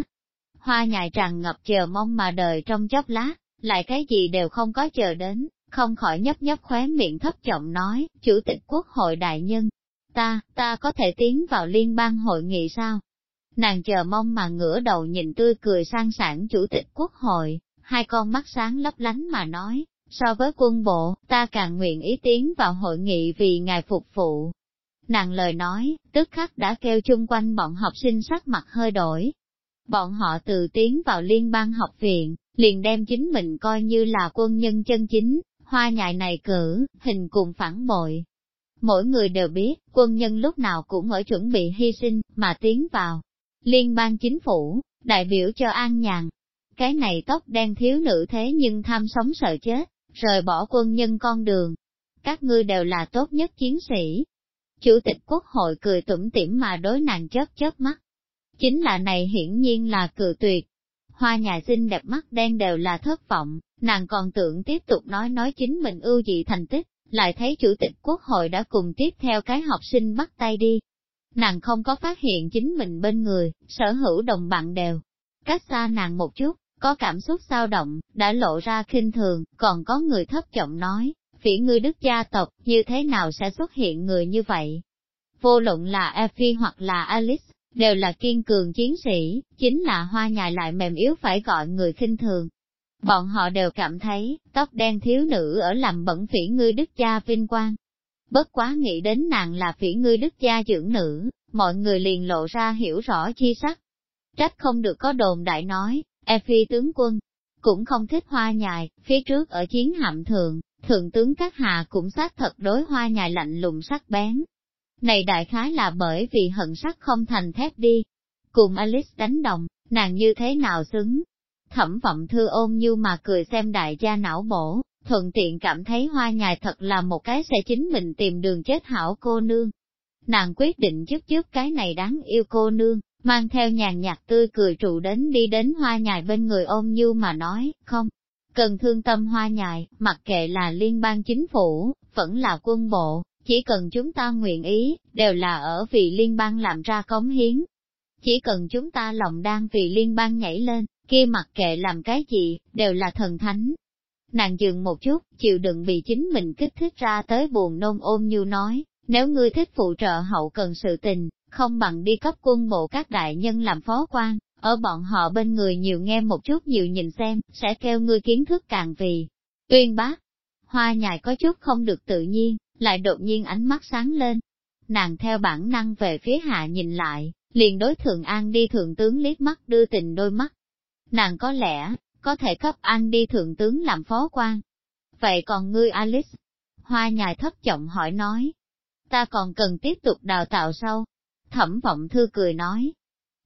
Hoa nhài tràn ngập chờ mong mà đời trong chốc lát, lại cái gì đều không có chờ đến, không khỏi nhấp nhấp khóe miệng thấp giọng nói, chủ tịch quốc hội đại nhân, ta, ta có thể tiến vào liên bang hội nghị sao? Nàng chờ mong mà ngửa đầu nhìn tươi cười sang sản chủ tịch quốc hội, hai con mắt sáng lấp lánh mà nói, so với quân bộ, ta càng nguyện ý tiến vào hội nghị vì ngài phục vụ. Nàng lời nói, tức khắc đã kêu chung quanh bọn học sinh sắc mặt hơi đổi. Bọn họ từ tiến vào liên bang học viện, liền đem chính mình coi như là quân nhân chân chính, hoa nhại này cử, hình cùng phản bội. Mỗi người đều biết, quân nhân lúc nào cũng ở chuẩn bị hy sinh, mà tiến vào. Liên bang chính phủ, đại biểu cho an nhàn. Cái này tóc đen thiếu nữ thế nhưng tham sống sợ chết, rời bỏ quân nhân con đường. Các ngươi đều là tốt nhất chiến sĩ. Chủ tịch quốc hội cười tủm tỉm mà đối nàng chớp chớp mắt. Chính là này hiển nhiên là cự tuyệt. Hoa nhà xinh đẹp mắt đen đều là thất vọng, nàng còn tưởng tiếp tục nói nói chính mình ưu dị thành tích, lại thấy chủ tịch quốc hội đã cùng tiếp theo cái học sinh bắt tay đi. Nàng không có phát hiện chính mình bên người, sở hữu đồng bạn đều. Cách xa nàng một chút, có cảm xúc sao động, đã lộ ra khinh thường, còn có người thấp giọng nói, phỉ ngươi đức gia tộc, như thế nào sẽ xuất hiện người như vậy? Vô luận là Effie hoặc là Alice, đều là kiên cường chiến sĩ, chính là hoa nhài lại mềm yếu phải gọi người khinh thường. Bọn họ đều cảm thấy, tóc đen thiếu nữ ở làm bẩn phỉ ngươi đức gia vinh quang. Bất quá nghĩ đến nàng là phỉ ngươi đức gia dưỡng nữ, mọi người liền lộ ra hiểu rõ chi sắc. Trách không được có đồn đại nói, E phi tướng quân, cũng không thích hoa nhài, phía trước ở chiến hạm thượng thượng tướng các hạ cũng xác thật đối hoa nhài lạnh lùng sắc bén. Này đại khái là bởi vì hận sắc không thành thép đi. Cùng Alice đánh đồng, nàng như thế nào xứng? Thẩm vọng thư ôm như mà cười xem đại gia não bổ, thuận tiện cảm thấy hoa nhài thật là một cái sẽ chính mình tìm đường chết hảo cô nương. Nàng quyết định giúp giúp cái này đáng yêu cô nương, mang theo nhàn nhạt tươi cười trụ đến đi đến hoa nhài bên người ôm như mà nói, không, cần thương tâm hoa nhài, mặc kệ là liên bang chính phủ, vẫn là quân bộ, chỉ cần chúng ta nguyện ý, đều là ở vì liên bang làm ra cống hiến. Chỉ cần chúng ta lòng đang vì liên bang nhảy lên, kia mặc kệ làm cái gì, đều là thần thánh. Nàng dừng một chút, chịu đựng bị chính mình kích thích ra tới buồn nôn ôm như nói, nếu ngươi thích phụ trợ hậu cần sự tình, không bằng đi cấp quân bộ các đại nhân làm phó quan, ở bọn họ bên người nhiều nghe một chút nhiều nhìn xem, sẽ kêu ngươi kiến thức càng vì. Uyên bác, hoa nhài có chút không được tự nhiên, lại đột nhiên ánh mắt sáng lên. Nàng theo bản năng về phía hạ nhìn lại, liền đối thượng an đi thượng tướng liếc mắt đưa tình đôi mắt. Nàng có lẽ, có thể cấp an đi thượng tướng làm phó quan. Vậy còn ngươi Alice? Hoa nhài thấp giọng hỏi nói. Ta còn cần tiếp tục đào tạo sau, Thẩm vọng thư cười nói.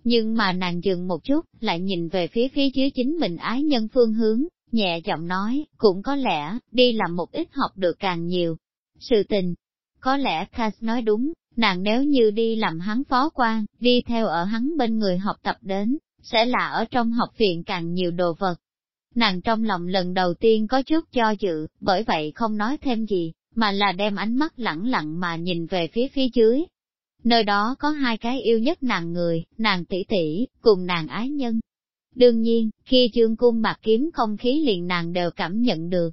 Nhưng mà nàng dừng một chút, lại nhìn về phía phía dưới chính mình ái nhân phương hướng, nhẹ giọng nói, cũng có lẽ, đi làm một ít học được càng nhiều. Sự tình, có lẽ Cass nói đúng, nàng nếu như đi làm hắn phó quan, đi theo ở hắn bên người học tập đến, sẽ là ở trong học viện càng nhiều đồ vật. Nàng trong lòng lần đầu tiên có chút cho dự, bởi vậy không nói thêm gì, mà là đem ánh mắt lẳng lặng mà nhìn về phía phía dưới, Nơi đó có hai cái yêu nhất nàng người, nàng tỷ tỷ, cùng nàng ái nhân. Đương nhiên, khi chương cung bạc kiếm không khí liền nàng đều cảm nhận được.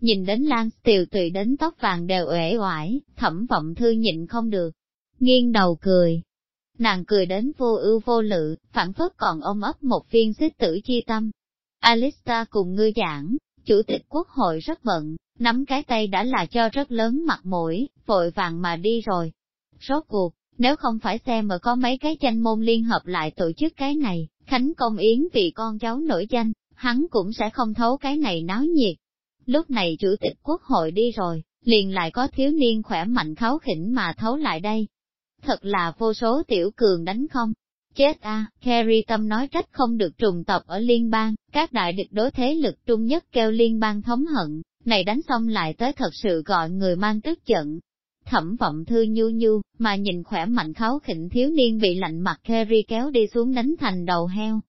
Nhìn đến Lan tiều tùy đến tóc vàng đều uể oải, thẩm vọng thư nhịn không được. Nghiêng đầu cười. Nàng cười đến vô ưu vô lự, phản phất còn ôm ấp một viên xích tử chi tâm. Alista cùng ngươi giảng, chủ tịch quốc hội rất bận, nắm cái tay đã là cho rất lớn mặt mũi, vội vàng mà đi rồi. Rốt cuộc, nếu không phải xem mà có mấy cái tranh môn liên hợp lại tổ chức cái này, Khánh Công Yến vì con cháu nổi danh, hắn cũng sẽ không thấu cái này náo nhiệt. Lúc này chủ tịch quốc hội đi rồi, liền lại có thiếu niên khỏe mạnh kháo khỉnh mà thấu lại đây. Thật là vô số tiểu cường đánh không. Chết a, à, Kerry tâm nói trách không được trùng tộc ở liên bang, các đại địch đối thế lực trung nhất kêu liên bang thống hận, này đánh xong lại tới thật sự gọi người mang tức giận. Thẩm vọng thư nhu nhu, mà nhìn khỏe mạnh kháo khỉnh thiếu niên bị lạnh mặt Kerry kéo đi xuống đánh thành đầu heo.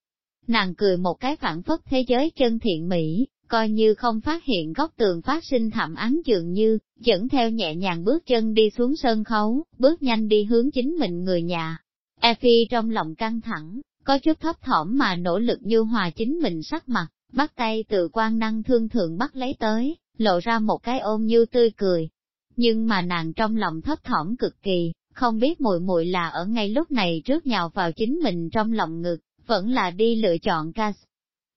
Nàng cười một cái phản phất thế giới chân thiện mỹ, coi như không phát hiện góc tường phát sinh thảm án dường như, dẫn theo nhẹ nhàng bước chân đi xuống sân khấu, bước nhanh đi hướng chính mình người nhà. Effie trong lòng căng thẳng, có chút thấp thỏm mà nỗ lực như hòa chính mình sắc mặt, bắt tay từ quan năng thương thượng bắt lấy tới, lộ ra một cái ôm như tươi cười. Nhưng mà nàng trong lòng thấp thỏm cực kỳ, không biết muội muội là ở ngay lúc này trước nhào vào chính mình trong lòng ngực, vẫn là đi lựa chọn Cas.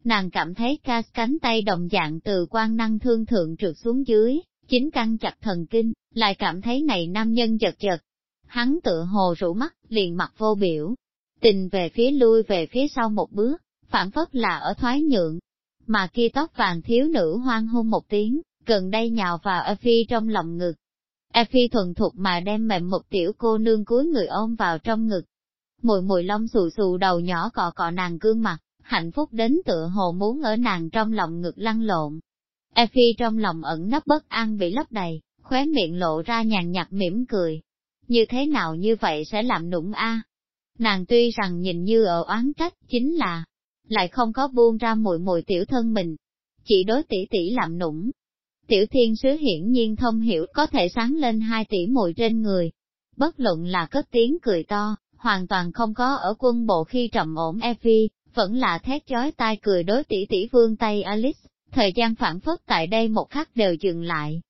Nàng cảm thấy Cas cánh tay đồng dạng từ quan năng thương thượng trượt xuống dưới, chính căng chặt thần kinh, lại cảm thấy này nam nhân giật giật. Hắn tựa hồ rủ mắt, liền mặt vô biểu, tình về phía lui về phía sau một bước, phản phất là ở thoái nhượng. Mà kia tóc vàng thiếu nữ hoang hôn một tiếng, gần đây nhào vào Effie trong lòng ngực. Effie thuần thục mà đem mềm một tiểu cô nương cuối người ôm vào trong ngực. Mùi mùi lông xù xù đầu nhỏ cọ cọ nàng gương mặt, hạnh phúc đến tựa hồ muốn ở nàng trong lòng ngực lăn lộn. Effie trong lòng ẩn nấp bất an bị lấp đầy, khóe miệng lộ ra nhàn nhạt mỉm cười. Như thế nào như vậy sẽ làm nũng a? Nàng tuy rằng nhìn như ở oán trách, chính là, lại không có buông ra mùi mùi tiểu thân mình. Chỉ đối tỷ tỷ làm nũng, Tiểu thiên sứ hiển nhiên thông hiểu có thể sáng lên hai tỷ mùi trên người. Bất luận là cất tiếng cười to, hoàn toàn không có ở quân bộ khi trầm ổn Effie, vẫn là thét chói tai cười đối tỷ tỷ vương tay Alice, thời gian phản phất tại đây một khắc đều dừng lại.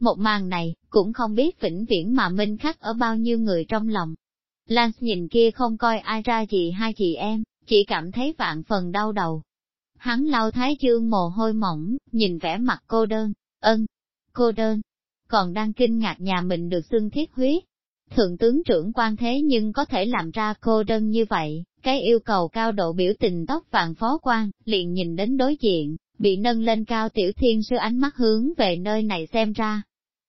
Một màn này, cũng không biết vĩnh viễn mà minh khắc ở bao nhiêu người trong lòng. Lance nhìn kia không coi ai ra gì hai chị em, chỉ cảm thấy vạn phần đau đầu. Hắn lau thái dương mồ hôi mỏng, nhìn vẻ mặt cô đơn, Ân, cô đơn, còn đang kinh ngạc nhà mình được xưng thiết huyết. Thượng tướng trưởng quan thế nhưng có thể làm ra cô đơn như vậy, cái yêu cầu cao độ biểu tình tóc vàng phó quan, liền nhìn đến đối diện, bị nâng lên cao tiểu thiên sư ánh mắt hướng về nơi này xem ra.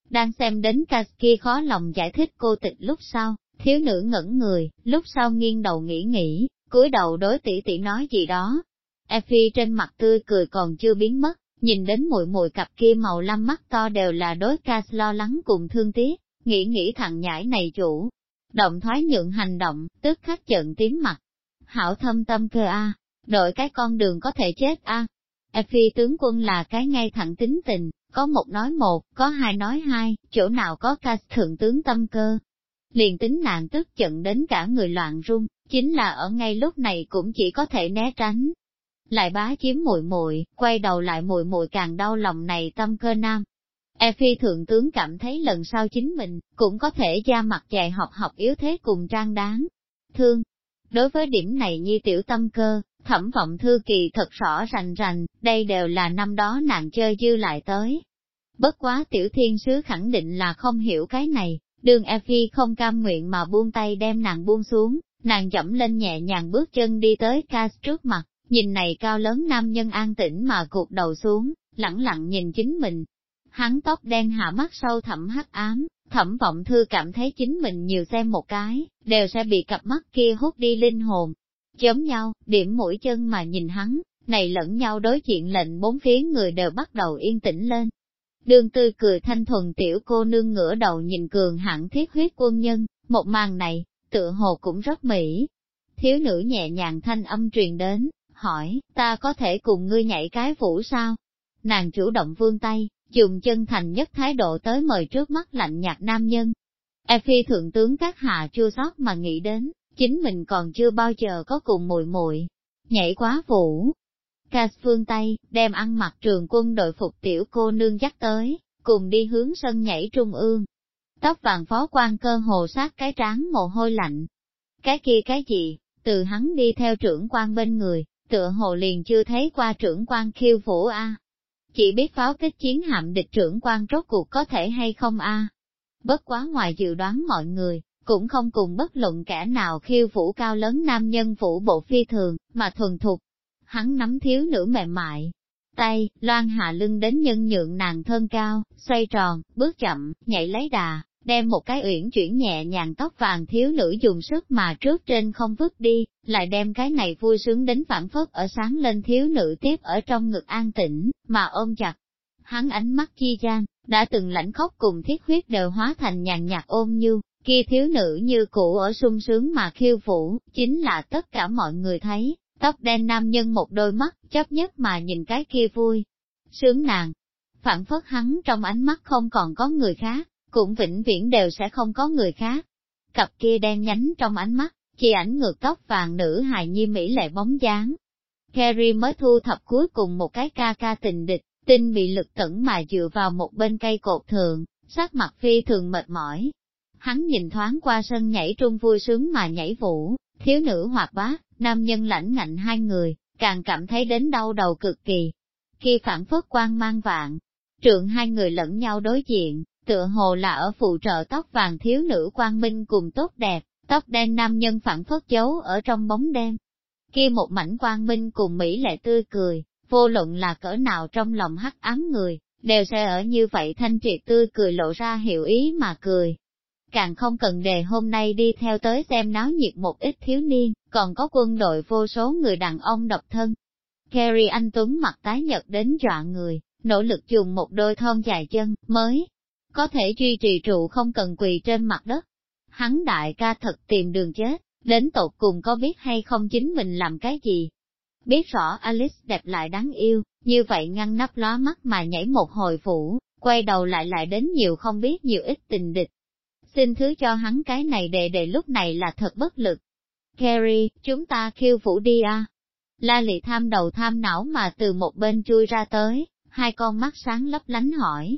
Đang xem đến Kaski khó lòng giải thích cô tịch lúc sau, thiếu nữ ngẩn người, lúc sau nghiêng đầu nghĩ nghĩ, cúi đầu đối tỷ tỷ nói gì đó. Effie trên mặt tươi cười còn chưa biến mất, nhìn đến muội muội cặp kia màu lam mắt to đều là đối ca lo lắng cùng thương tiếc, nghĩ nghĩ thằng nhãi này chủ. Động thoái nhượng hành động, tức khắc trận tím mặt. Hảo thâm tâm cơ a, đội cái con đường có thể chết a. À. Phi tướng quân là cái ngay thẳng tính tình, có một nói một, có hai nói hai, chỗ nào có ca thượng tướng tâm cơ. Liền tính nạn tức giận đến cả người loạn run, chính là ở ngay lúc này cũng chỉ có thể né tránh, lại bá chiếm muội muội, quay đầu lại muội muội càng đau lòng này tâm cơ nam. E phi thượng tướng cảm thấy lần sau chính mình, cũng có thể ra mặt dạy học học yếu thế cùng trang đáng. Thương, đối với điểm này như tiểu tâm cơ, thẩm vọng thư kỳ thật rõ rành rành, đây đều là năm đó nàng chơi dư lại tới. Bất quá tiểu thiên sứ khẳng định là không hiểu cái này, đường E phi không cam nguyện mà buông tay đem nàng buông xuống, nàng dẫm lên nhẹ nhàng bước chân đi tới Cas trước mặt, Nhìn này cao lớn nam nhân an tĩnh mà cụt đầu xuống, lẳng lặng nhìn chính mình. Hắn tóc đen hạ mắt sâu thẳm hắc ám, thẩm vọng thư cảm thấy chính mình nhiều xem một cái, đều sẽ bị cặp mắt kia hút đi linh hồn. Chớm nhau, điểm mũi chân mà nhìn hắn, này lẫn nhau đối diện lệnh bốn phía người đều bắt đầu yên tĩnh lên. Đường tươi cười thanh thuần tiểu cô nương ngửa đầu nhìn cường hẳn thiết huyết quân nhân, một màn này, tựa hồ cũng rất mỹ. Thiếu nữ nhẹ nhàng thanh âm truyền đến, hỏi, ta có thể cùng ngươi nhảy cái vũ sao? Nàng chủ động vươn tay, dùng chân thành nhất thái độ tới mời trước mắt lạnh nhạt nam nhân. E phi thượng tướng các hạ chua sót mà nghĩ đến, chính mình còn chưa bao giờ có cùng mùi muội nhảy quá vũ. Cass phương tay, đem ăn mặc trường quân đội phục tiểu cô nương dắt tới, cùng đi hướng sân nhảy trung ương. Tóc vàng phó quan cơ hồ sát cái trán mồ hôi lạnh. Cái kia cái gì, từ hắn đi theo trưởng quan bên người, tựa hồ liền chưa thấy qua trưởng quan khiêu vũ a. Chỉ biết pháo kích chiến hạm địch trưởng quan rốt cuộc có thể hay không a. Bất quá ngoài dự đoán mọi người, cũng không cùng bất luận kẻ nào khiêu vũ cao lớn nam nhân vũ bộ phi thường, mà thuần thục. Hắn nắm thiếu nữ mềm mại, tay, loan hạ lưng đến nhân nhượng nàng thân cao, xoay tròn, bước chậm, nhảy lấy đà, đem một cái uyển chuyển nhẹ nhàng tóc vàng thiếu nữ dùng sức mà trước trên không vứt đi, lại đem cái này vui sướng đến phản phất ở sáng lên thiếu nữ tiếp ở trong ngực an tĩnh, mà ôm chặt. Hắn ánh mắt chi gian, đã từng lãnh khóc cùng thiết huyết đều hóa thành nhàn nhạt ôm như, kia thiếu nữ như cũ ở sung sướng mà khiêu vũ, chính là tất cả mọi người thấy, tóc đen nam nhân một đôi mắt, chấp nhất mà nhìn cái kia vui. Sướng nàng, phản phất hắn trong ánh mắt không còn có người khác, cũng vĩnh viễn đều sẽ không có người khác. Cặp kia đen nhánh trong ánh mắt, chỉ ảnh ngược tóc vàng nữ hài nhi mỹ lệ bóng dáng. Carrie mới thu thập cuối cùng một cái ca ca tình địch, tinh bị lực tẩn mà dựa vào một bên cây cột thường, sắc mặt phi thường mệt mỏi. Hắn nhìn thoáng qua sân nhảy trung vui sướng mà nhảy vũ, thiếu nữ hoạt bát, nam nhân lãnh ngạnh hai người, càng cảm thấy đến đau đầu cực kỳ. Khi phản phất quan mang vạn, trượng hai người lẫn nhau đối diện, tựa hồ là ở phụ trợ tóc vàng thiếu nữ quang minh cùng tốt đẹp, tóc đen nam nhân phản phất giấu ở trong bóng đêm. Kia một mảnh quang minh cùng Mỹ lệ tươi cười, vô luận là cỡ nào trong lòng hắc ám người, đều sẽ ở như vậy thanh triệt tươi cười lộ ra hiệu ý mà cười. Càng không cần đề hôm nay đi theo tới xem náo nhiệt một ít thiếu niên, còn có quân đội vô số người đàn ông độc thân. Kerry anh Tuấn mặt tái nhật đến dọa người, nỗ lực dùng một đôi thon dài chân, mới có thể duy trì trụ không cần quỳ trên mặt đất. Hắn đại ca thật tìm đường chết, đến tột cùng có biết hay không chính mình làm cái gì. Biết rõ Alice đẹp lại đáng yêu, như vậy ngăn nắp lóa mắt mà nhảy một hồi phủ, quay đầu lại lại đến nhiều không biết nhiều ít tình địch. Xin thứ cho hắn cái này đề đề lúc này là thật bất lực. Carrie, chúng ta khiêu phủ đi à? La lị tham đầu tham não mà từ một bên chui ra tới, hai con mắt sáng lấp lánh hỏi,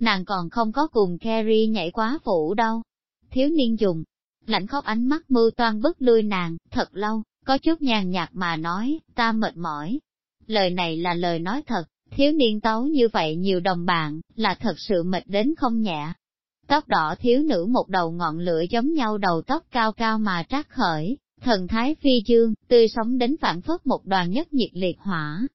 nàng còn không có cùng Carrie nhảy quá phủ đâu. Thiếu niên dùng, lạnh khóc ánh mắt mưu toan bức lui nàng, thật lâu, có chút nhàn nhạt mà nói, ta mệt mỏi. Lời này là lời nói thật, thiếu niên tấu như vậy nhiều đồng bạn, là thật sự mệt đến không nhẹ. Tóc đỏ thiếu nữ một đầu ngọn lửa giống nhau đầu tóc cao cao mà trát khởi, thần thái phi dương, tươi sống đến phản phất một đoàn nhất nhiệt liệt hỏa,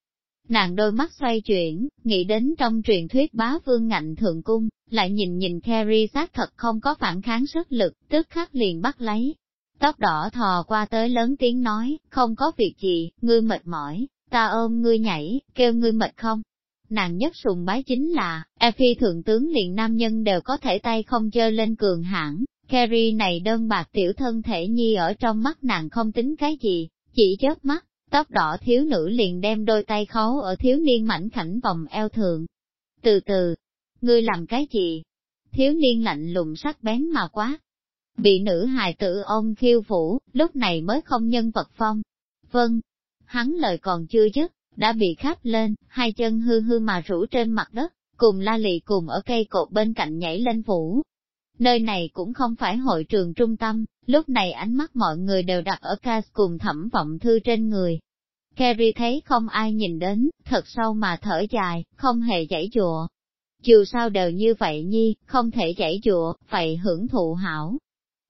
Nàng đôi mắt xoay chuyển, nghĩ đến trong truyền thuyết bá vương ngạnh thượng cung, lại nhìn nhìn Carrie xác thật không có phản kháng sức lực, tức khắc liền bắt lấy. Tóc đỏ thò qua tới lớn tiếng nói, không có việc gì, ngươi mệt mỏi, ta ôm ngươi nhảy, kêu ngươi mệt không? Nàng nhất sùng bái chính là, e phi thượng tướng liền nam nhân đều có thể tay không chơi lên cường hãn Carrie này đơn bạc tiểu thân thể nhi ở trong mắt nàng không tính cái gì, chỉ chớp mắt, Tóc đỏ thiếu nữ liền đem đôi tay khấu ở thiếu niên mảnh khảnh vòng eo thượng. Từ từ, ngươi làm cái gì? Thiếu niên lạnh lùng sắc bén mà quá. Bị nữ hài tử ôm khiêu phủ, lúc này mới không nhân vật phong. Vâng, hắn lời còn chưa dứt, đã bị khắp lên, hai chân hư hư mà rủ trên mặt đất, cùng la lị cùng ở cây cột bên cạnh nhảy lên phủ. Nơi này cũng không phải hội trường trung tâm, lúc này ánh mắt mọi người đều đặt ở Cas cùng thẩm vọng thư trên người. Carrie thấy không ai nhìn đến, thật sâu mà thở dài, không hề giãy dụa. Dù sao đều như vậy nhi, không thể giãy dụa, phải hưởng thụ hảo.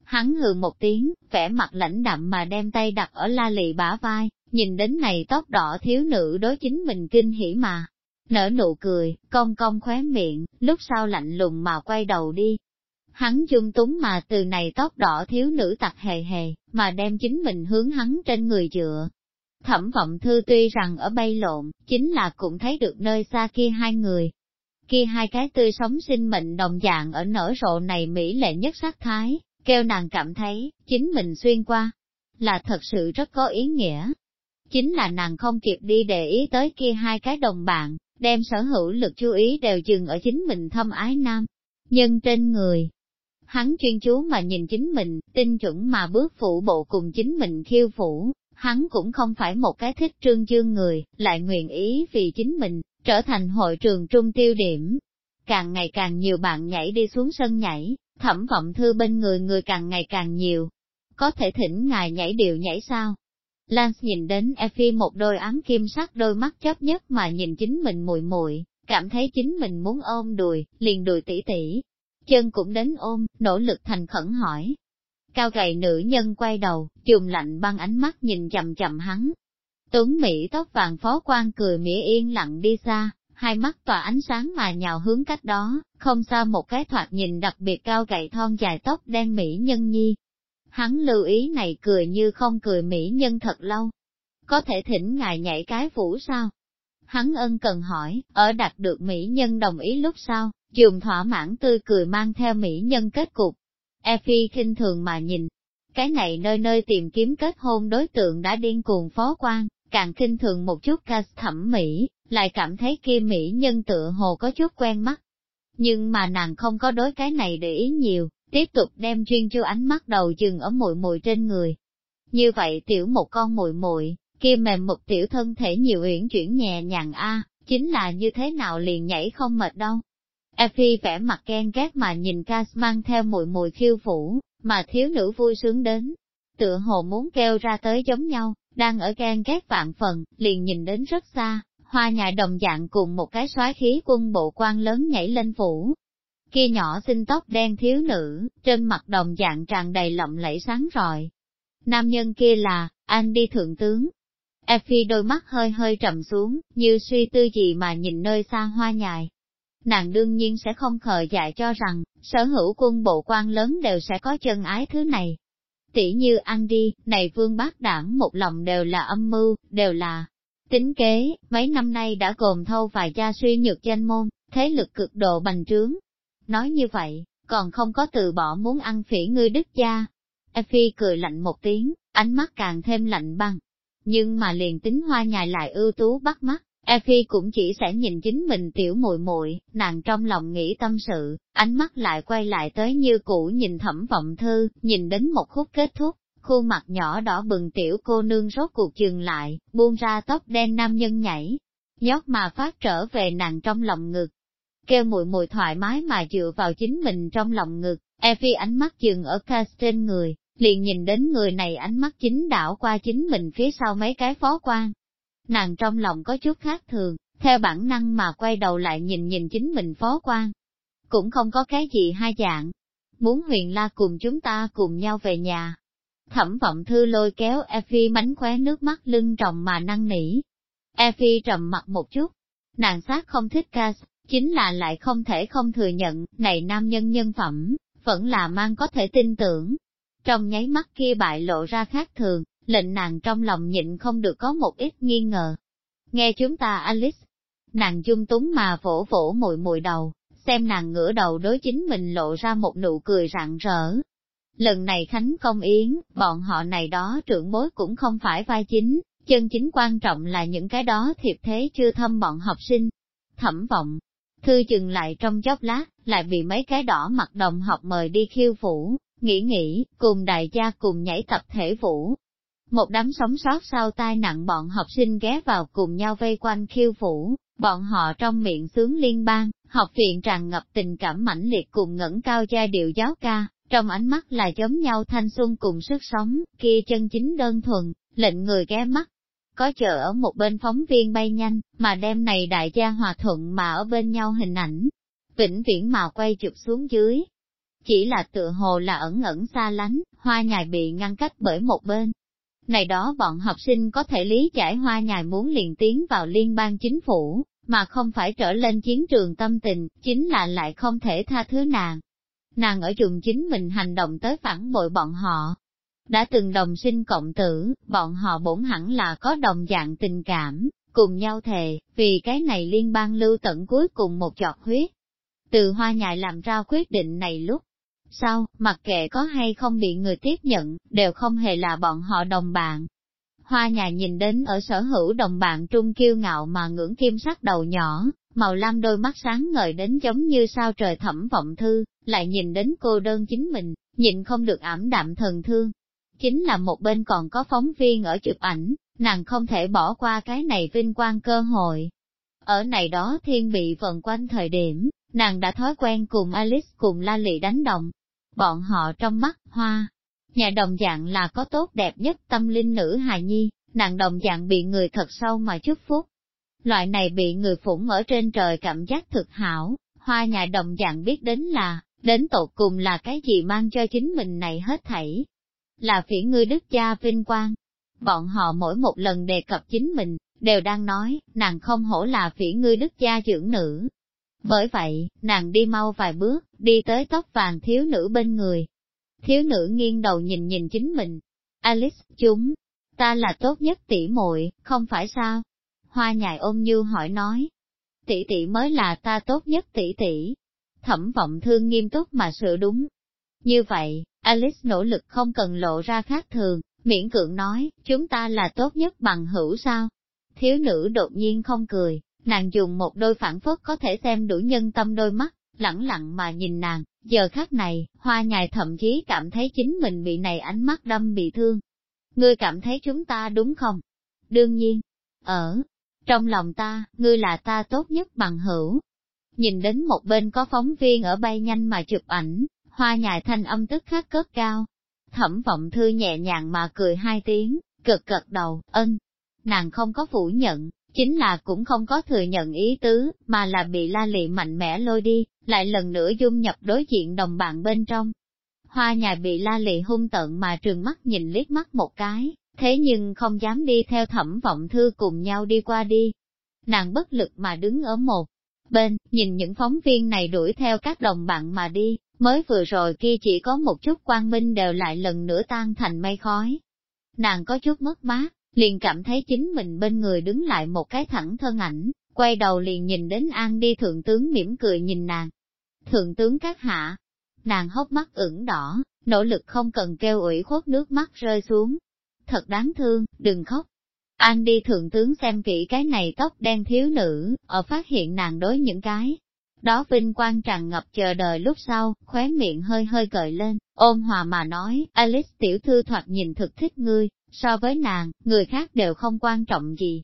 Hắn hừ một tiếng, vẻ mặt lãnh đạm mà đem tay đặt ở la lì bả vai, nhìn đến này tóc đỏ thiếu nữ đối chính mình kinh hỉ mà. Nở nụ cười, cong cong khóe miệng, lúc sau lạnh lùng mà quay đầu đi, Hắn dung túng mà từ này tóc đỏ thiếu nữ tặc hề hề, mà đem chính mình hướng hắn trên người dựa. Thẩm vọng thư tuy rằng ở bay lộn, chính là cũng thấy được nơi xa kia hai người. Kia hai cái tươi sống sinh mệnh đồng dạng ở nở rộ này mỹ lệ nhất sắc thái, kêu nàng cảm thấy, chính mình xuyên qua, là thật sự rất có ý nghĩa. Chính là nàng không kịp đi để ý tới kia hai cái đồng bạn, đem sở hữu lực chú ý đều dừng ở chính mình thâm ái nam. Nhân trên người, Hắn chuyên chú mà nhìn chính mình, tinh chuẩn mà bước phủ bộ cùng chính mình khiêu phủ, hắn cũng không phải một cái thích trương dương người, lại nguyện ý vì chính mình, trở thành hội trường trung tiêu điểm. Càng ngày càng nhiều bạn nhảy đi xuống sân nhảy, thẩm vọng thư bên người người càng ngày càng nhiều. Có thể thỉnh ngài nhảy điệu nhảy sao? Lance nhìn đến Effie một đôi ám kim sắc đôi mắt chấp nhất mà nhìn chính mình mùi mùi, cảm thấy chính mình muốn ôm đùi, liền đùi tỉ tỉ, chân cũng đến ôm, nỗ lực thành khẩn hỏi. Cao gầy nữ nhân quay đầu, chùm lạnh băng ánh mắt nhìn chầm chầm hắn. Tuấn Mỹ tóc vàng phó quan cười mỉa yên lặng đi xa, hai mắt tỏa ánh sáng mà nhào hướng cách đó, không xa một cái thoạt nhìn đặc biệt cao gậy thon dài tóc đen Mỹ nhân nhi. Hắn lưu ý này cười như không cười Mỹ nhân thật lâu. Có thể thỉnh ngài nhảy cái vũ sao? Hắn ân cần hỏi, ở đạt được Mỹ nhân đồng ý lúc sau, dùng thỏa mãn tươi cười mang theo Mỹ nhân kết cục. Effie khinh thường mà nhìn, cái này nơi nơi tìm kiếm kết hôn đối tượng đã điên cuồng phó quan, càng kinh thường một chút ca thẩm mỹ, lại cảm thấy kia mỹ nhân tựa hồ có chút quen mắt. Nhưng mà nàng không có đối cái này để ý nhiều, tiếp tục đem chuyên chú ánh mắt đầu dừng ở mùi mùi trên người. Như vậy tiểu một con mùi mùi, kia mềm một tiểu thân thể nhiều uyển chuyển nhẹ nhàng a, chính là như thế nào liền nhảy không mệt đâu. Effie vẻ mặt ghen ghét mà nhìn Cass mang theo mùi mùi khiêu phủ, mà thiếu nữ vui sướng đến. Tựa hồ muốn kêu ra tới giống nhau, đang ở ghen ghét vạn phần, liền nhìn đến rất xa, hoa nhài đồng dạng cùng một cái soái khí quân bộ quan lớn nhảy lên phủ. Kia nhỏ xinh tóc đen thiếu nữ, trên mặt đồng dạng tràn đầy lộng lẫy sáng rọi. Nam nhân kia là, anh đi thượng tướng. Effie đôi mắt hơi hơi trầm xuống, như suy tư gì mà nhìn nơi xa hoa nhài. Nàng đương nhiên sẽ không khờ dại cho rằng, sở hữu quân bộ quan lớn đều sẽ có chân ái thứ này. Tỷ như ăn đi, này vương bác đảng một lòng đều là âm mưu, đều là tính kế, mấy năm nay đã gồm thâu vài gia suy nhược danh môn, thế lực cực độ bành trướng. Nói như vậy, còn không có từ bỏ muốn ăn phỉ ngươi đức gia. Effie cười lạnh một tiếng, ánh mắt càng thêm lạnh băng. Nhưng mà liền tính hoa nhài lại ưu tú bắt mắt, Effie cũng chỉ sẽ nhìn chính mình tiểu muội muội, nàng trong lòng nghĩ tâm sự, ánh mắt lại quay lại tới như cũ nhìn thẩm vọng thư, nhìn đến một khúc kết thúc, khuôn mặt nhỏ đỏ bừng tiểu cô nương rốt cuộc dừng lại, buông ra tóc đen nam nhân nhảy, nhót mà phát trở về nàng trong lòng ngực. Kêu mùi mùi thoải mái mà dựa vào chính mình trong lòng ngực, Effie ánh mắt dừng ở Cass trên người, liền nhìn đến người này ánh mắt chính đảo qua chính mình phía sau mấy cái phó quan. Nàng trong lòng có chút khác thường, theo bản năng mà quay đầu lại nhìn nhìn chính mình phó quan. Cũng không có cái gì hai dạng. Muốn huyền la cùng chúng ta cùng nhau về nhà, Thẩm vọng thư lôi kéo Effie mánh khóe nước mắt lưng tròng mà năn nỉ. Effie trầm mặt một chút. Nàng sát không thích Cass, chính là lại không thể không thừa nhận, này nam nhân nhân phẩm, vẫn là mang có thể tin tưởng. Trong nháy mắt kia bại lộ ra khác thường, lệnh nàng trong lòng nhịn không được có một ít nghi ngờ. Nghe chúng ta Alice, nàng dung túng mà vỗ vỗ mùi mùi đầu, xem nàng ngửa đầu đối chính mình lộ ra một nụ cười rạng rỡ, Lần này Khánh Công Yến, bọn họ này đó trưởng bối cũng không phải vai chính, chân chính quan trọng là những cái đó thiệp thế chưa thâm bọn học sinh. Thẩm vọng, thư chừng lại trong chốc lát, lại bị mấy cái đỏ mặt đồng học mời đi khiêu vũ, nghĩ nghĩ, cùng đại gia cùng nhảy tập thể vũ. Một đám sống sót sau tai nạn bọn học sinh ghé vào cùng nhau vây quanh khiêu phủ, bọn họ trong miệng sướng liên bang, học viện tràn ngập tình cảm mãnh liệt cùng ngẩng cao giai điệu giáo ca, trong ánh mắt là giống nhau thanh xuân cùng sức sống, kia chân chính đơn thuần, lệnh người ghé mắt. Có chờ ở một bên phóng viên bay nhanh, mà đêm này đại gia hòa thuận mà ở bên nhau hình ảnh, vĩnh viễn mà quay chụp xuống dưới. Chỉ là tựa hồ là ẩn ẩn xa lánh, hoa nhài bị ngăn cách bởi một bên. Này đó bọn học sinh có thể lý giải hoa nhài muốn liền tiến vào liên bang chính phủ, mà không phải trở lên chiến trường tâm tình, chính là lại không thể tha thứ nàng, nàng ở dùng chính mình hành động tới phản bội bọn họ. Đã từng đồng sinh cộng tử, bọn họ bổn hẳn là có đồng dạng tình cảm, cùng nhau thề, vì cái này liên bang lưu tận cuối cùng một giọt huyết. Từ hoa nhài làm ra quyết định này lúc sau, mặc kệ có hay không bị người tiếp nhận, đều không hề là bọn họ đồng bạn. Hoa nhà nhìn đến ở sở hữu đồng bạn trung kiêu ngạo mà ngưỡng kim sắc đầu nhỏ, màu lam đôi mắt sáng ngời đến giống như sao trời thẩm vọng thư, lại nhìn đến cô đơn chính mình, nhìn không được ảm đạm thần thương. Chính là một bên còn có phóng viên ở chụp ảnh, nàng không thể bỏ qua cái này vinh quang cơ hội. Ở này đó thiên bị vần quanh thời điểm, nàng đã thói quen cùng Alice cùng La Lị đánh đồng. Bọn họ trong mắt, hoa, nhà đồng dạng là có tốt đẹp nhất tâm linh nữ hài nhi, nàng đồng dạng bị người thật sâu mà chúc phúc. Loại này bị người phủng ở trên trời cảm giác thực hảo, hoa nhà đồng dạng biết đến là, đến tột cùng là cái gì mang cho chính mình này hết thảy. Là phỉ ngươi đức cha vinh quang. bọn họ mỗi một lần đề cập chính mình, đều đang nói, nàng không hổ là phỉ ngươi đức gia trưởng nữ. Bởi vậy, nàng đi mau vài bước, đi tới tóc vàng thiếu nữ bên người. Thiếu nữ nghiêng đầu nhìn nhìn chính mình. Alice, chúng, ta là tốt nhất tỷ muội, không phải sao? Hoa nhài ôm như hỏi nói. Tỷ tỷ mới là ta tốt nhất tỷ tỷ. Thẩm vọng thương nghiêm túc mà sửa đúng. Như vậy, Alice nỗ lực không cần lộ ra khác thường, miễn cưỡng nói, chúng ta là tốt nhất bằng hữu sao? Thiếu nữ đột nhiên không cười, nàng dùng một đôi phản phất có thể xem đủ nhân tâm đôi mắt, lẳng lặng mà nhìn nàng, giờ khắc này, hoa nhài thậm chí cảm thấy chính mình bị này ánh mắt đâm bị thương. Ngươi cảm thấy chúng ta đúng không? Đương nhiên, ở trong lòng ta, ngươi là ta tốt nhất bằng hữu. Nhìn đến một bên có phóng viên ở bay nhanh mà chụp ảnh, hoa nhài thanh âm tức khắc cất cao. Thẩm vọng thư nhẹ nhàng mà cười hai tiếng, cực cực đầu, ân. Nàng không có phủ nhận, chính là cũng không có thừa nhận ý tứ, mà là bị la lị mạnh mẽ lôi đi, lại lần nữa dung nhập đối diện đồng bạn bên trong. Hoa nhài bị la lị hung tận mà trường mắt nhìn liếc mắt một cái, thế nhưng không dám đi theo thẩm vọng thư cùng nhau đi qua đi. Nàng bất lực mà đứng ở một bên, nhìn những phóng viên này đuổi theo các đồng bạn mà đi, mới vừa rồi kia chỉ có một chút quang minh đều lại lần nữa tan thành mây khói. Nàng có chút mất mát, liền cảm thấy chính mình bên người đứng lại một cái thẳng thân ảnh, quay đầu liền nhìn đến An đi thượng tướng mỉm cười nhìn nàng. Thượng tướng các hạ, nàng hốc mắt ửng đỏ, nỗ lực không cần kêu ủy khuất nước mắt rơi xuống. Thật đáng thương, đừng khóc. An đi thượng tướng xem kỹ cái này tóc đen thiếu nữ, ở phát hiện nàng đối những cái đó vinh quang tràn ngập chờ đợi lúc sau, khóe miệng hơi hơi gợi lên, ôm hòa mà nói, Alice tiểu thư thoạt nhìn thực thích ngươi, so với nàng, người khác đều không quan trọng gì.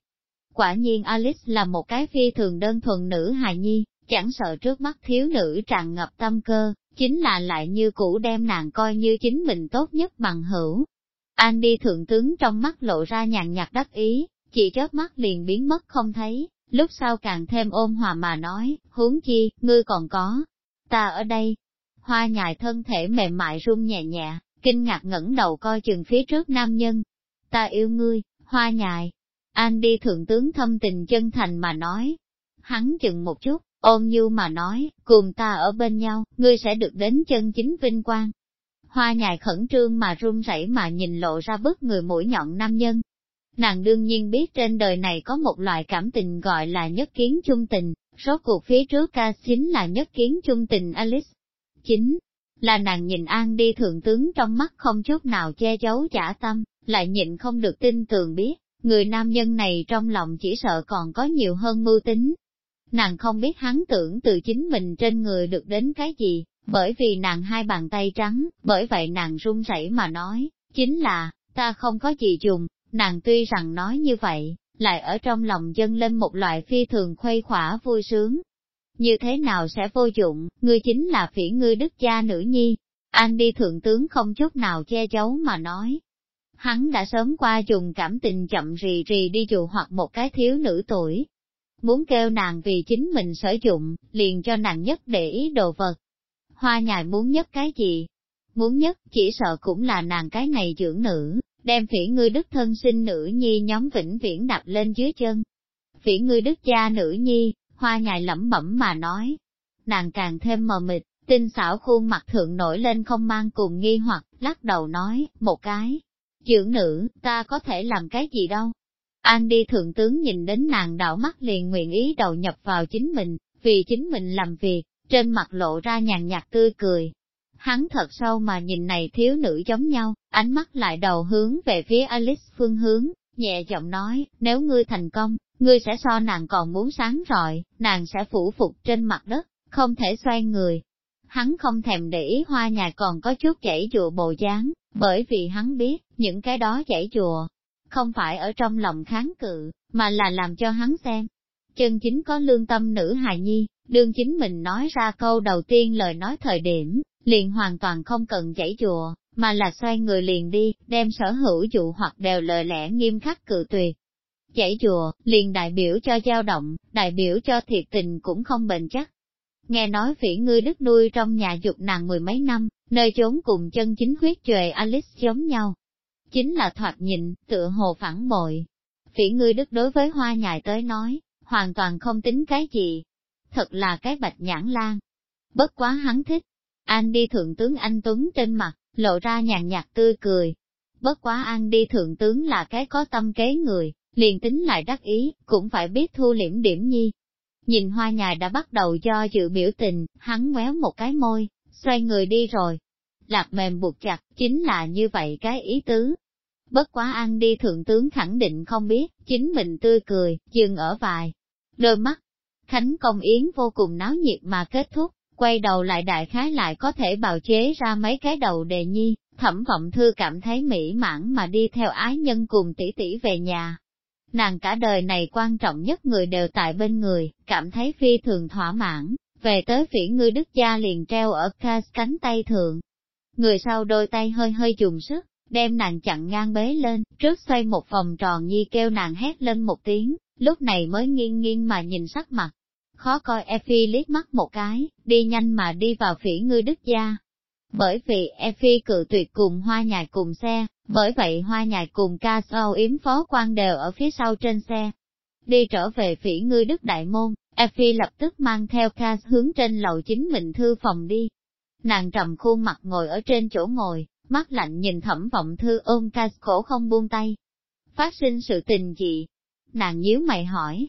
Quả nhiên Alice là một cái phi thường đơn thuần nữ hài nhi, chẳng sợ trước mắt thiếu nữ tràn ngập tâm cơ, chính là lại như cũ đem nàng coi như chính mình tốt nhất bằng hữu. Andy thượng tướng trong mắt lộ ra nhàn nhạt đắc ý, chỉ chớp mắt liền biến mất không thấy, lúc sau càng thêm ôm hòa mà nói, huống chi, ngươi còn có, ta ở đây. Hoa nhài thân thể mềm mại run nhẹ nhẹ, kinh ngạc ngẩng đầu coi chừng phía trước nam nhân. Ta yêu ngươi, hoa nhài. An đi thượng tướng thâm tình chân thành mà nói. Hắn chừng một chút, ôm như mà nói, cùng ta ở bên nhau, ngươi sẽ được đến chân chính vinh quang. Hoa nhài khẩn trương mà run rẩy mà nhìn lộ ra bức người mũi nhọn nam nhân, Nàng đương nhiên biết trên đời này có một loại cảm tình gọi là nhất kiến chung tình, rốt cuộc phía trước ca chính là nhất kiến chung tình Alice. Chính là nàng nhìn An đi thượng tướng trong mắt không chút nào che giấu trả tâm, lại nhịn không được tin tường biết, người nam nhân này trong lòng chỉ sợ còn có nhiều hơn mưu tính. Nàng không biết hắn tưởng từ chính mình trên người được đến cái gì, bởi vì nàng hai bàn tay trắng, bởi vậy nàng run rẩy mà nói, chính là, ta không có gì dùng, Nàng tuy rằng nói như vậy, lại ở trong lòng dâng lên một loại phi thường khuây khỏa vui sướng. Như thế nào sẽ vô dụng, ngươi chính là phỉ ngươi đức cha nữ nhi. anh đi thượng tướng không chút nào che giấu mà nói. Hắn đã sớm qua dùng cảm tình chậm rì rì đi dù hoặc một cái thiếu nữ tuổi. Muốn kêu nàng vì chính mình sử dụng, liền cho nàng nhất để ý đồ vật. Hoa nhài muốn nhất cái gì? Muốn nhất chỉ sợ cũng là nàng cái này dưỡng nữ, đem phỉ ngươi đức thân sinh nữ nhi nhóm vĩnh viễn đạp lên dưới chân. Phỉ ngươi đức cha nữ nhi, hoa nhài lẩm bẩm mà nói. Nàng càng thêm mờ mịt, tinh xảo khuôn mặt thượng nổi lên không mang cùng nghi hoặc, lắc đầu nói, một cái. Dưỡng nữ, ta có thể làm cái gì đâu. An đi thượng tướng nhìn đến nàng đảo mắt liền nguyện ý đầu nhập vào chính mình, vì chính mình làm việc, trên mặt lộ ra nhàn nhạt tươi cười, Hắn thật sâu mà nhìn này thiếu nữ giống nhau, ánh mắt lại đầu hướng về phía Alice phương hướng, nhẹ giọng nói, nếu ngươi thành công, ngươi sẽ so nàng còn muốn sáng rọi, nàng sẽ phủ phục trên mặt đất, không thể xoay người. Hắn không thèm để ý hoa nhà còn có chút chảy chùa bồ dáng, bởi vì hắn biết, những cái đó chảy chùa, không phải ở trong lòng kháng cự, mà là làm cho hắn xem. Chân chính có lương tâm nữ hài nhi, đương chính mình nói ra câu đầu tiên lời nói thời điểm, liền hoàn toàn không cần chảy chùa, mà là xoay người liền đi, đem sở hữu dụ hoặc đều lời lẽ nghiêm khắc cự tuyệt. Chảy chùa, liền đại biểu cho dao động, đại biểu cho thiệt tình cũng không bền chắc. Nghe nói phỉ ngươi đức nuôi trong nhà dục nàng mười mấy năm, nơi chốn cùng chân chính huyết chuệ Alice giống nhau. chính là thoạt nhìn, tựa hồ phản bội. Phỉ ngươi đức đối với hoa nhài tới nói, hoàn toàn không tính cái gì. Thật là cái bạch nhãn lan. Bất quá hắn thích. anh đi thượng tướng anh Tuấn trên mặt, lộ ra nhàn nhạt tươi cười. Bất quá An đi thượng tướng là cái có tâm kế người, liền tính lại đắc ý, cũng phải biết thu liễm điểm nhi. Nhìn hoa nhài đã bắt đầu do dự biểu tình, hắn méo một cái môi, xoay người đi rồi. Lạc mềm buộc chặt, chính là như vậy cái ý tứ. Bất quá An đi thượng tướng khẳng định không biết, chính mình tươi cười, dừng ở vài đôi mắt. Khánh công yến vô cùng náo nhiệt mà kết thúc, quay đầu lại đại khái lại có thể bào chế ra mấy cái đầu đề nhi, thẩm vọng thư cảm thấy mỹ mãn mà đi theo ái nhân cùng tỷ tỷ về nhà. Nàng cả đời này quan trọng nhất người đều tại bên người, cảm thấy phi thường thỏa mãn, về tới phỉ ngư đức gia liền treo ở ca cánh tay thượng. Người sau đôi tay hơi hơi dùng sức, đem nàng chặn ngang bế lên, trước xoay một vòng tròn nhi kêu nàng hét lên một tiếng, lúc này mới nghiêng nghiêng mà nhìn sắc mặt. Khó coi Effie liếc mắt một cái, đi nhanh mà đi vào phỉ ngư đức gia. Bởi vì Effie cự tuyệt cùng hoa nhài cùng xe, bởi vậy hoa nhài cùng ca sâu yếm phó quan đều ở phía sau trên xe. Đi trở về phỉ ngư đức đại môn, Effie lập tức mang theo ca hướng trên lầu chính mình thư phòng đi. Nàng trầm khuôn mặt ngồi ở trên chỗ ngồi, mắt lạnh nhìn thẩm vọng thư ôm ca khổ không buông tay. Phát sinh sự tình gì, nàng nhíu mày hỏi.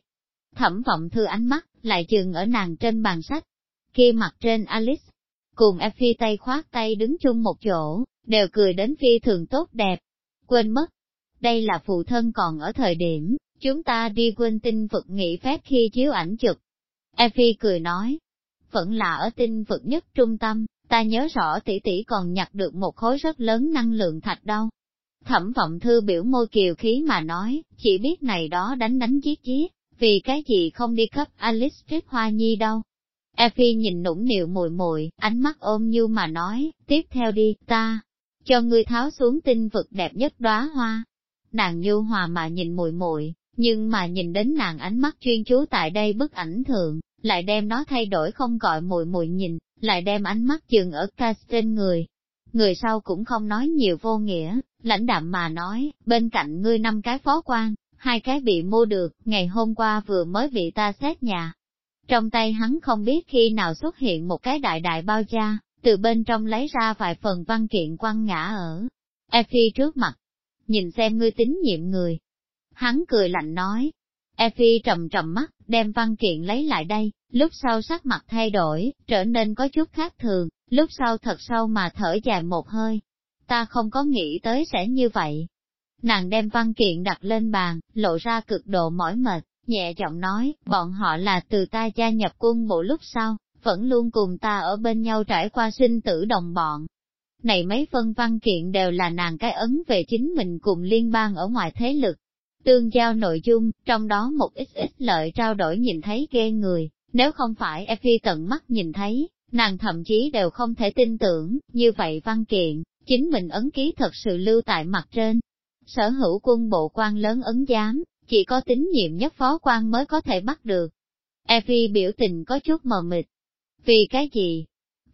Thẩm vọng thư ánh mắt, lại chừng ở nàng trên bàn sách. Kia mặt trên Alice, cùng Effie tay khoát tay đứng chung một chỗ, đều cười đến phi thường tốt đẹp. Quên mất, đây là phụ thân còn ở thời điểm, chúng ta đi quên tinh vực nghỉ phép khi chiếu ảnh chụp. Effie cười nói, vẫn là ở tinh vực nhất trung tâm, ta nhớ rõ tỷ tỷ còn nhặt được một khối rất lớn năng lượng thạch đâu. Thẩm vọng thư biểu môi kiều khí mà nói, chỉ biết này đó đánh đánh giết giết, vì cái gì không đi cấp Alice Trip Hoa Nhi đâu. Effie nhìn nũng nịu mùi mùi, ánh mắt ôm như mà nói, tiếp theo đi, ta, cho ngươi tháo xuống tinh vực đẹp nhất đóa hoa. Nàng nhu hòa mà nhìn mùi mùi, nhưng mà nhìn đến nàng ánh mắt chuyên chú tại đây bức ảnh thường, lại đem nó thay đổi không gọi mùi mùi nhìn, lại đem ánh mắt dừng ở ca trên người. Người sau cũng không nói nhiều vô nghĩa, lãnh đạm mà nói, bên cạnh ngươi năm cái phó quan, hai cái bị mua được, ngày hôm qua vừa mới bị ta xét nhà. Trong tay hắn không biết khi nào xuất hiện một cái đại đại bao da từ bên trong lấy ra vài phần văn kiện quăng ngã ở Effie trước mặt. Nhìn xem ngươi tín nhiệm người. Hắn cười lạnh nói. Effie trầm trầm mắt, đem văn kiện lấy lại đây, lúc sau sắc mặt thay đổi, trở nên có chút khác thường, lúc sau thật sâu mà thở dài một hơi. Ta không có nghĩ tới sẽ như vậy. Nàng đem văn kiện đặt lên bàn, lộ ra cực độ mỏi mệt, nhẹ giọng nói, bọn họ là từ ta gia nhập quân bộ lúc sau, vẫn luôn cùng ta ở bên nhau trải qua sinh tử đồng bọn. Này mấy phân văn kiện đều là nàng cái ấn về chính mình cùng liên bang ở ngoài thế lực. Tương giao nội dung, trong đó một ít ít lợi trao đổi nhìn thấy ghê người, nếu không phải Effie tận mắt nhìn thấy, nàng thậm chí đều không thể tin tưởng, như vậy văn kiện, chính mình ấn ký thật sự lưu tại mặt trên. Sở hữu quân bộ quan lớn ấn giám, chỉ có tín nhiệm nhất phó quan mới có thể bắt được. Evi biểu tình có chút mờ mịt. Vì cái gì?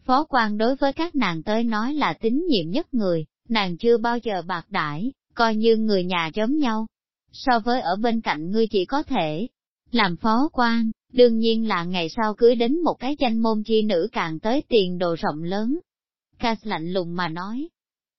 Phó quan đối với các nàng tới nói là tín nhiệm nhất người, nàng chưa bao giờ bạc đãi, coi như người nhà giống nhau. So với ở bên cạnh ngươi chỉ có thể làm phó quan, đương nhiên là ngày sau cưới đến một cái danh môn chi nữ càng tới tiền đồ rộng lớn. Cass lạnh lùng mà nói,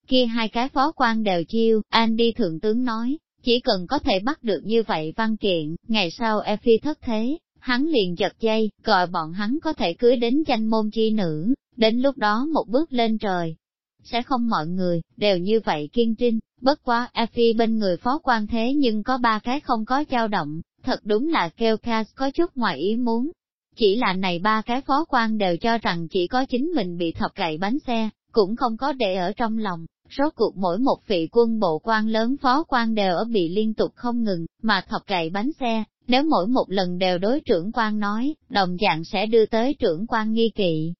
kia hai cái phó quan đều chiêu, Andy thượng tướng nói, chỉ cần có thể bắt được như vậy văn kiện, ngày sau Effie thất thế, hắn liền giật dây, gọi bọn hắn có thể cưới đến danh môn chi nữ, đến lúc đó một bước lên trời. Sẽ không mọi người, đều như vậy kiên trinh, bất quá Effie bên người phó quan thế nhưng có ba cái không có dao động, thật đúng là kêu Cass có chút ngoài ý muốn. Chỉ là này ba cái phó quan đều cho rằng chỉ có chính mình bị thọc gậy bánh xe, cũng không có để ở trong lòng. Rốt cuộc mỗi một vị quân bộ quan lớn phó quan đều ở bị liên tục không ngừng, mà thọc gậy bánh xe, nếu mỗi một lần đều đối trưởng quan nói, đồng dạng sẽ đưa tới trưởng quan nghi kỵ.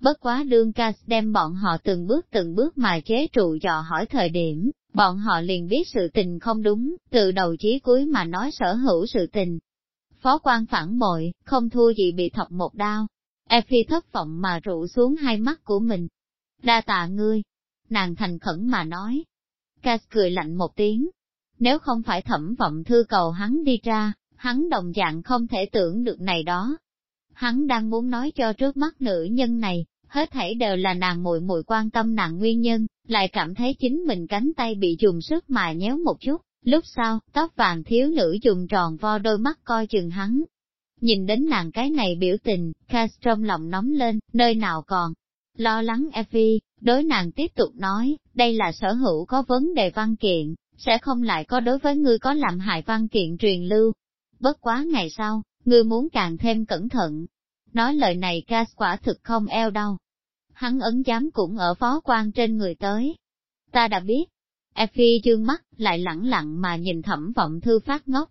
Bất quá đương Cas đem bọn họ từng bước từng bước mà chế trụ dò hỏi thời điểm, bọn họ liền biết sự tình không đúng, từ đầu chí cuối mà nói sở hữu sự tình. Phó quan phản bội, không thua gì bị thọc một đao. Effie thất vọng mà rụ xuống hai mắt của mình. Đa tạ ngươi. Nàng thành khẩn mà nói. Cass cười lạnh một tiếng. Nếu không phải thẩm vọng thư cầu hắn đi ra, hắn đồng dạng không thể tưởng được này đó. Hắn đang muốn nói cho trước mắt nữ nhân này, hết thảy đều là nàng muội muội quan tâm nàng nguyên nhân, lại cảm thấy chính mình cánh tay bị dùng sức mà nhéo một chút, lúc sau, tóc vàng thiếu nữ dùng tròn vo đôi mắt coi chừng hắn. Nhìn đến nàng cái này biểu tình, Cass trong lòng nóng lên, nơi nào còn, lo lắng Effie, đối nàng tiếp tục nói, đây là sở hữu có vấn đề văn kiện, sẽ không lại có đối với ngươi có làm hại văn kiện truyền lưu. Bất quá ngày sau, ngươi muốn càng thêm cẩn thận. Nói lời này Cass quả thực không eo đâu. Hắn ấn giám cũng ở phó quan trên người tới. Ta đã biết. Effie dương mắt, lại lẳng lặng mà nhìn thẩm vọng thư phát ngốc.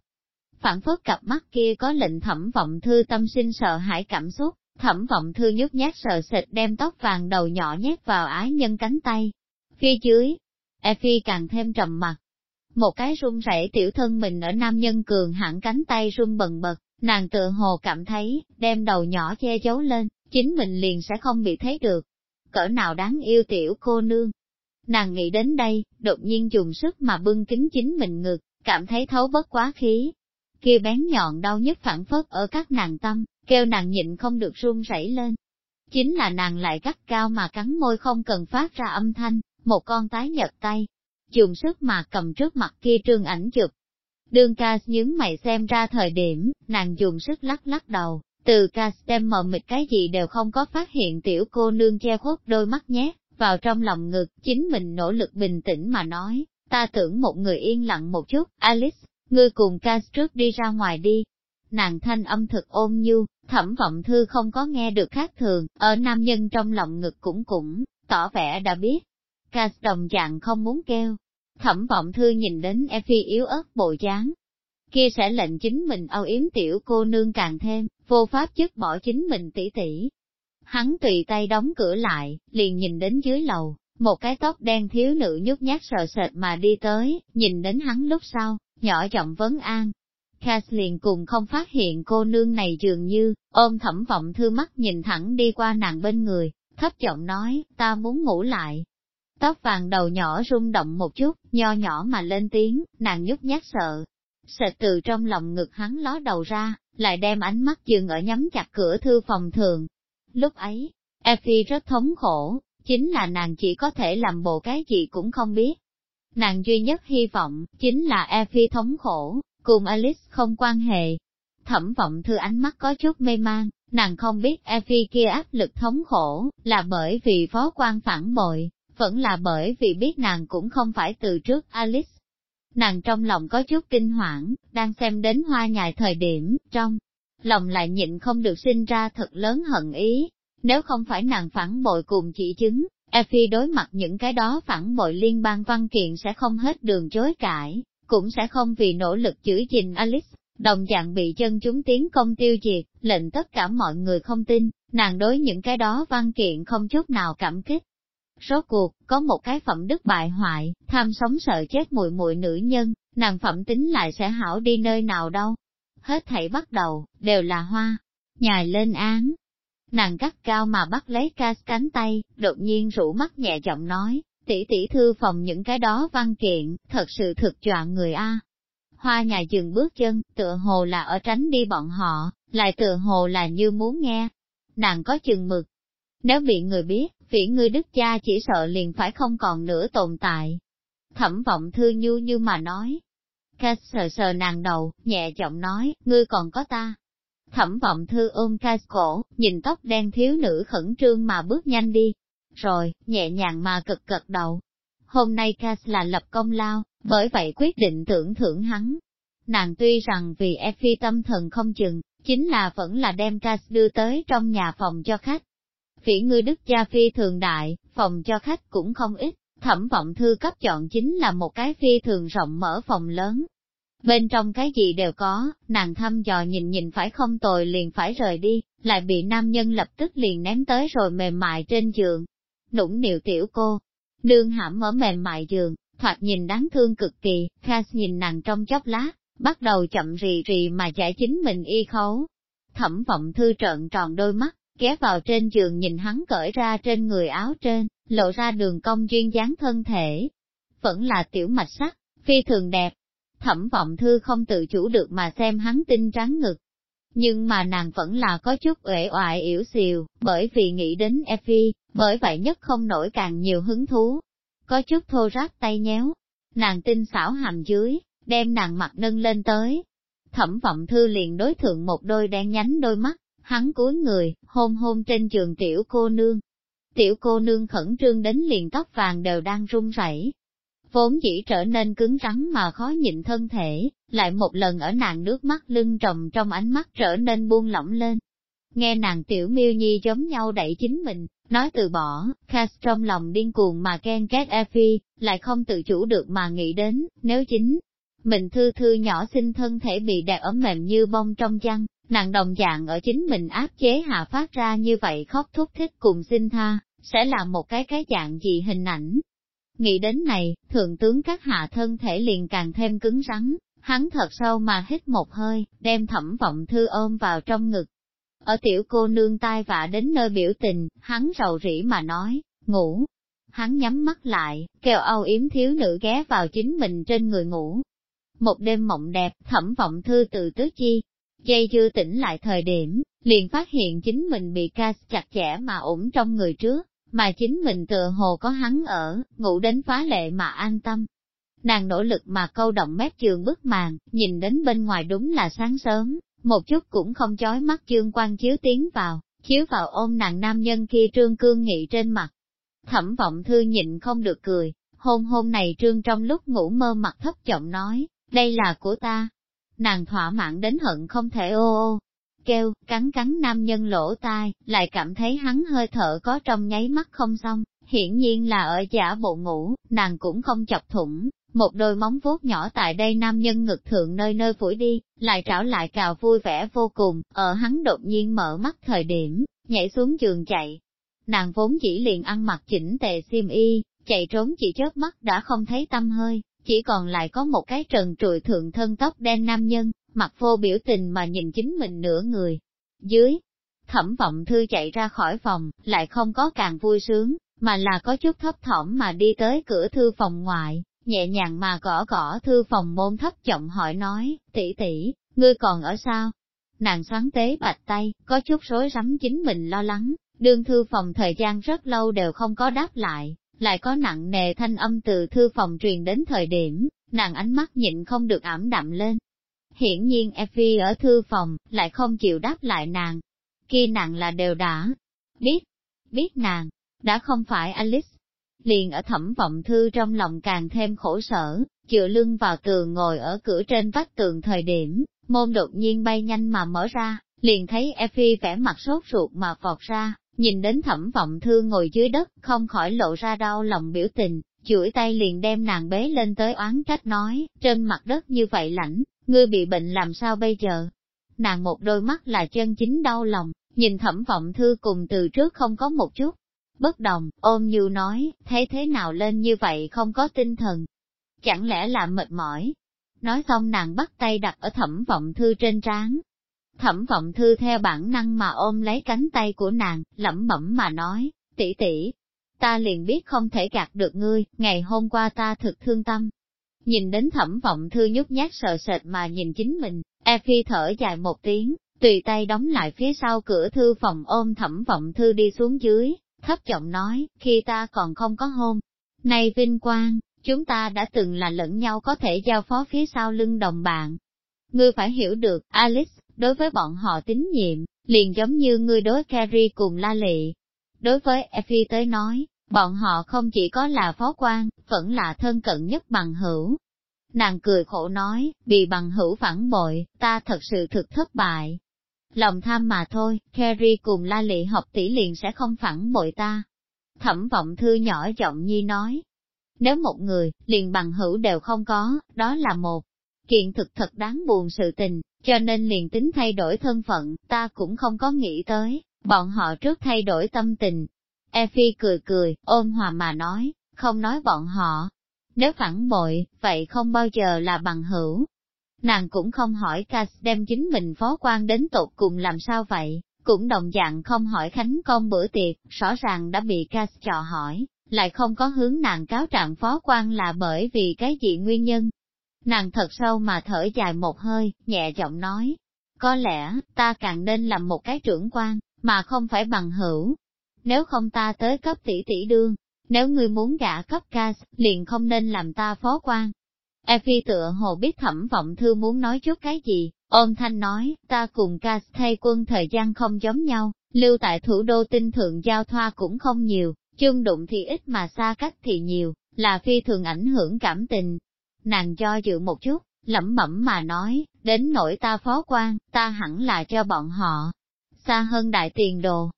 Phản phất cặp mắt kia có lệnh thẩm vọng thư tâm sinh sợ hãi cảm xúc, Thẩm vọng thư nhút nhát sợ sệt đem tóc vàng đầu nhỏ nhét vào ái nhân cánh tay. Phía dưới, Effie càng thêm trầm mặt. Một cái run rẩy tiểu thân mình ở nam nhân cường hẳn cánh tay run bần bật, nàng tự hồ cảm thấy, đem đầu nhỏ che giấu lên, chính mình liền sẽ không bị thấy được. Cỡ nào đáng yêu tiểu cô nương. Nàng nghĩ đến đây, đột nhiên dùng sức mà bưng kính chính mình ngực, cảm thấy thấu bất quá khí. Kia bén nhọn đau nhất phản phất ở các nàng tâm, kêu nàng nhịn không được run rẩy lên. Chính là nàng lại gắt cao mà cắn môi không cần phát ra âm thanh, một con tái nhật tay, dùng sức mà cầm trước mặt kia trương ảnh chụp. Đương ca nhướng mày xem ra thời điểm, nàng dùng sức lắc lắc đầu, từ ca đem mờ mịt cái gì đều không có phát hiện tiểu cô nương che khuất đôi mắt nhé, vào trong lòng ngực, chính mình nỗ lực bình tĩnh mà nói, ta tưởng một người yên lặng một chút, Alice, ngươi cùng ca trước đi ra ngoài đi. Nàng thanh âm thực ôn nhu, Thẩm vọng thư không có nghe được khác thường, ở nam nhân trong lòng ngực cũng cũng, tỏ vẻ đã biết. Cass đồng dạng không muốn kêu. Thẩm vọng thư nhìn đến Effie yếu ớt bộ dáng. Kia sẽ lệnh chính mình âu yếm tiểu cô nương càng thêm, vô pháp chức bỏ chính mình tỷ tỷ. Hắn tùy tay đóng cửa lại, liền nhìn đến dưới lầu, một cái tóc đen thiếu nữ nhút nhát sợ sệt mà đi tới, nhìn đến hắn lúc sau, nhỏ giọng vấn an, Cass liền cùng không phát hiện cô nương này dường như, ôm thẩm vọng thư mắt nhìn thẳng đi qua nàng bên người, thấp giọng nói, ta muốn ngủ lại. Tóc vàng đầu nhỏ rung động một chút, nho nhỏ mà lên tiếng, nàng nhút nhát sợ. Sệt từ trong lòng ngực hắn ló đầu ra, lại đem ánh mắt dừng ở nhắm chặt cửa thư phòng thường. Lúc ấy, Effie rất thống khổ, chính là nàng chỉ có thể làm bộ cái gì cũng không biết. Nàng duy nhất hy vọng, chính là Effie thống khổ, cùng Alice không quan hệ. Thẩm vọng thư ánh mắt có chút mê mang, nàng không biết Effie kia áp lực thống khổ, là bởi vì phó quan phản bội, vẫn là bởi vì biết nàng cũng không phải từ trước Alice. Nàng trong lòng có chút kinh hoảng, đang xem đến hoa nhài thời điểm, trong lòng lại nhịn không được sinh ra thật lớn hận ý. Nếu không phải nàng phản bội cùng chỉ chứng, Effie đối mặt những cái đó phản bội liên bang văn kiện sẽ không hết đường chối cãi, cũng sẽ không vì nỗ lực chửi gìn Alice, đồng dạng bị chân chúng tiến công tiêu diệt, lệnh tất cả mọi người không tin, nàng đối những cái đó văn kiện không chút nào cảm kích. Rốt cuộc, có một cái phẩm đức bại hoại, tham sống sợ chết mùi mùi nữ nhân, nàng phẩm tính lại sẽ hảo đi nơi nào đâu. Hết thảy bắt đầu, đều là hoa, nhài lên án. Nàng gắt cao mà bắt lấy ca cánh tay, đột nhiên rủ mắt nhẹ giọng nói, tỷ tỷ thư phòng những cái đó văn kiện, thật sự thực dọa người A. Hoa nhà dừng bước chân, tựa hồ là ở tránh đi bọn họ, lại tựa hồ là như muốn nghe. Nàng có chừng mực. Nếu bị người biết, vị ngươi đức cha chỉ sợ liền phải không còn nữa tồn tại. Thẩm vọng thư nhu như mà nói. Cass sờ sờ nàng đầu, nhẹ giọng nói, ngươi còn có ta. Thẩm vọng thư ôm Cass cổ, nhìn tóc đen thiếu nữ khẩn trương mà bước nhanh đi, rồi, nhẹ nhàng mà cực cật đầu. Hôm nay Cass là lập công lao, bởi vậy quyết định tưởng thưởng hắn. Nàng tuy rằng vì Effie tâm thần không chừng, chính là vẫn là đem Cass đưa tới trong nhà phòng cho khách. Phỉ ngươi đức gia phi thường đại, phòng cho khách cũng không ít, thẩm vọng thư cấp chọn chính là một cái phi thường rộng mở phòng lớn. Bên trong cái gì đều có, nàng thăm dò nhìn nhìn phải không tồi liền phải rời đi, lại bị nam nhân lập tức liền ném tới rồi mềm mại trên giường, nũng nịu tiểu cô. Nương hãm ở mềm mại giường, thoạt nhìn đáng thương cực kỳ, Cass nhìn nàng trong chốc lá, bắt đầu chậm rì rì mà giải chính mình y khấu. Thẩm vọng thư trợn tròn đôi mắt, ghé vào trên giường nhìn hắn cởi ra trên người áo trên, lộ ra đường cong duyên dáng thân thể. vẫn là tiểu mạch sắc, phi thường đẹp. Thẩm vọng thư không tự chủ được mà xem hắn tinh trắng ngực. Nhưng mà nàng vẫn là có chút uể oải yểu xìu, bởi vì nghĩ đến Effie, bởi vậy nhất không nổi càng nhiều hứng thú. Có chút thô ráp tay nhéo, nàng tinh xảo hàm dưới, đem nàng mặt nâng lên tới. Thẩm vọng thư liền đối thượng một đôi đen nhánh đôi mắt, hắn cúi người, hôn hôn trên trường tiểu cô nương. Tiểu cô nương khẩn trương đến liền tóc vàng đều đang run rẩy, vốn chỉ trở nên cứng rắn mà khó nhịn thân thể, lại một lần ở nàng nước mắt lưng trồng trong ánh mắt trở nên buông lỏng lên. Nghe nàng tiểu miêu nhi giống nhau đẩy chính mình, nói từ bỏ, Cass trong lòng điên cuồng mà ghen ghét Effie, lại không tự chủ được mà nghĩ đến, nếu chính mình thư thư nhỏ xinh thân thể bị đè ấm mềm như bông trong chăn, nàng đồng dạng ở chính mình áp chế hạ phát ra như vậy khóc thúc thích cùng xin tha, sẽ là một cái cái dạng gì hình ảnh, Nghĩ đến này, thượng tướng các hạ thân thể liền càng thêm cứng rắn, hắn thật sâu mà hít một hơi, đem thẩm vọng thư ôm vào trong ngực. Ở tiểu cô nương tai vạ đến nơi biểu tình, hắn rầu rĩ mà nói, ngủ. Hắn nhắm mắt lại, kêu âu yếm thiếu nữ ghé vào chính mình trên người ngủ. Một đêm mộng đẹp, thẩm vọng thư từ tứ chi, dây dư tỉnh lại thời điểm, liền phát hiện chính mình bị ca chặt chẽ mà ủng trong người trước, mà chính mình tựa hồ có hắn ở, ngủ đến phá lệ mà an tâm. Nàng nỗ lực mà câu động mép trường bức màn, nhìn đến bên ngoài đúng là sáng sớm, một chút cũng không chói mắt chương quan chiếu tiến vào, chiếu vào ôm nàng nam nhân kia trương cương nghị trên mặt. Thẩm vọng thư nhịn không được cười, hôn hôn này trương trong lúc ngủ mơ mặt thấp giọng nói, đây là của ta. Nàng thỏa mãn đến hận không thể ô ô, kêu, cắn cắn nam nhân lỗ tai, lại cảm thấy hắn hơi thở có trong nháy mắt không xong, hiển nhiên là ở giả bộ ngủ, nàng cũng không chọc thủng, một đôi móng vuốt nhỏ tại đây nam nhân ngực thượng nơi nơi phủi đi, lại trảo lại cào vui vẻ vô cùng, ở hắn đột nhiên mở mắt thời điểm, nhảy xuống giường chạy. Nàng vốn chỉ liền ăn mặc chỉnh tề xiêm y, chạy trốn chỉ chớp mắt đã không thấy tâm hơi, chỉ còn lại có một cái trần trụi thượng thân tóc đen nam nhân, mặt vô biểu tình mà nhìn chính mình nửa người. Dưới, thẩm vọng thư chạy ra khỏi phòng, lại không có càng vui sướng, mà là có chút thấp thỏm mà đi tới cửa thư phòng ngoại, nhẹ nhàng mà gõ gõ thư phòng môn thấp giọng hỏi nói, tỷ tỷ, ngươi còn ở sao? Nàng xoắn tế bạch tay, có chút rối rắm chính mình lo lắng, đương thư phòng thời gian rất lâu đều không có đáp lại, lại có nặng nề thanh âm từ thư phòng truyền đến thời điểm, nàng ánh mắt nhịn không được ảm đạm lên, Hiển nhiên Effie ở thư phòng, lại không chịu đáp lại nàng. Khi nàng là đều đã biết, biết nàng, đã không phải Alice. Liền ở thẩm vọng thư trong lòng càng thêm khổ sở, chữa lưng vào tường ngồi ở cửa trên vách tường thời điểm, môn đột nhiên bay nhanh mà mở ra, liền thấy Effie vẻ mặt sốt ruột mà vọt ra, nhìn đến thẩm vọng thư ngồi dưới đất, không khỏi lộ ra đau lòng biểu tình, chuỗi tay liền đem nàng bế lên tới oán trách nói, trên mặt đất như vậy lạnh, ngươi bị bệnh làm sao bây giờ? Nàng một đôi mắt là chân chính đau lòng, nhìn thẩm vọng thư cùng từ trước không có một chút. Bất đồng, ôm như nói, thế thế nào lên như vậy không có tinh thần. Chẳng lẽ là mệt mỏi? Nói xong nàng bắt tay đặt ở thẩm vọng thư trên trán. Thẩm vọng thư theo bản năng mà ôm lấy cánh tay của nàng, lẩm bẩm mà nói, tỷ tỷ, ta liền biết không thể gạt được ngươi, ngày hôm qua ta thực thương tâm, Nhìn đến thẩm vọng thư nhút nhát sợ sệt mà nhìn chính mình, e phi thở dài một tiếng, tùy tay đóng lại phía sau cửa thư phòng ôm thẩm vọng thư đi xuống dưới, thấp giọng nói, khi ta còn không có hôn. Này vinh quang, chúng ta đã từng là lẫn nhau có thể giao phó phía sau lưng đồng bạn. Ngươi phải hiểu được, Alice, đối với bọn họ tín nhiệm, liền giống như ngươi đối Carrie cùng La Lị. Đối với Effie tới nói, Bọn họ không chỉ có là phó quan, vẫn là thân cận nhất bằng hữu. Nàng cười khổ nói, vì bằng hữu phản bội, ta thật sự thực thất bại. Lòng tham mà thôi, Kerry cùng la lị học tỷ liền sẽ không phản bội ta. Thẩm vọng thư nhỏ giọng nhi nói, nếu một người, liền bằng hữu đều không có, đó là một kiện thực thật đáng buồn sự tình, cho nên liền tính thay đổi thân phận, ta cũng không có nghĩ tới, bọn họ trước thay đổi tâm tình, Effie cười cười, ôn hòa mà nói, không nói bọn họ. Nếu phản bội, vậy không bao giờ là bằng hữu. Nàng cũng không hỏi Cass đem chính mình phó quan đến tột cùng làm sao vậy, cũng đồng dạng không hỏi Khánh con bữa tiệc, rõ ràng đã bị Cass trò hỏi, lại không có hướng nàng cáo trạng phó quan là bởi vì cái gì nguyên nhân. Nàng thật sâu mà thở dài một hơi, nhẹ giọng nói, có lẽ, ta càng nên làm một cái trưởng quan, mà không phải bằng hữu. Nếu không ta tới cấp tỷ tỷ đương, nếu ngươi muốn gả cấp ca, liền không nên làm ta phó quan. Effie tựa hồ biết thẩm vọng thư muốn nói chút cái gì, ôm thanh nói, ta cùng ca thay quân thời gian không giống nhau, lưu tại thủ đô tinh thượng giao thoa cũng không nhiều, chung đụng thì ít mà xa cách thì nhiều, là phi thường ảnh hưởng cảm tình. Nàng cho dự một chút, lẩm bẩm mà nói, đến nỗi ta phó quan, ta hẳn là cho bọn họ, xa hơn đại tiền đồ.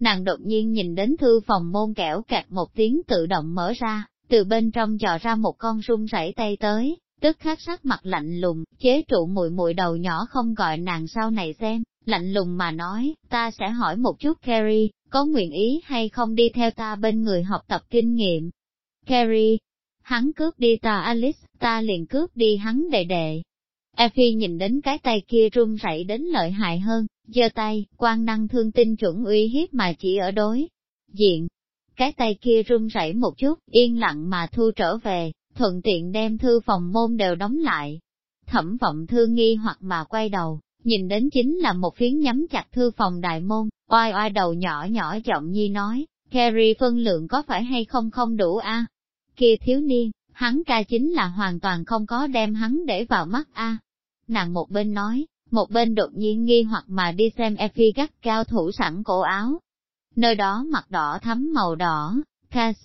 Nàng đột nhiên nhìn đến thư phòng môn kẻo kẹt một tiếng tự động mở ra, từ bên trong dò ra một con run rẩy tay tới, tức khắc sắc mặt lạnh lùng, chế trụ mùi mùi đầu nhỏ không gọi nàng sau này xem, lạnh lùng mà nói, ta sẽ hỏi một chút Carrie, có nguyện ý hay không đi theo ta bên người học tập kinh nghiệm. Carrie, hắn cướp đi ta Alice, ta liền cướp đi hắn đệ đệ. Effie nhìn đến cái tay kia run rẩy đến lợi hại hơn, giơ tay, quan năng thương tinh chuẩn uy hiếp mà chỉ ở đối. Diện, cái tay kia run rẩy một chút, yên lặng mà thu trở về, thuận tiện đem thư phòng môn đều đóng lại. Thẩm vọng thư nghi hoặc mà quay đầu, nhìn đến chính là một phiến nhắm chặt thư phòng đại môn, oai oai đầu nhỏ nhỏ giọng nhi nói, Carrie phân lượng có phải hay không không đủ a? Kia thiếu niên, hắn ca chính là hoàn toàn không có đem hắn để vào mắt a. Nàng một bên nói, một bên đột nhiên nghi hoặc mà đi xem Effie gắt cao thủ sẵn cổ áo. Nơi đó mặt đỏ thắm màu đỏ, Cass.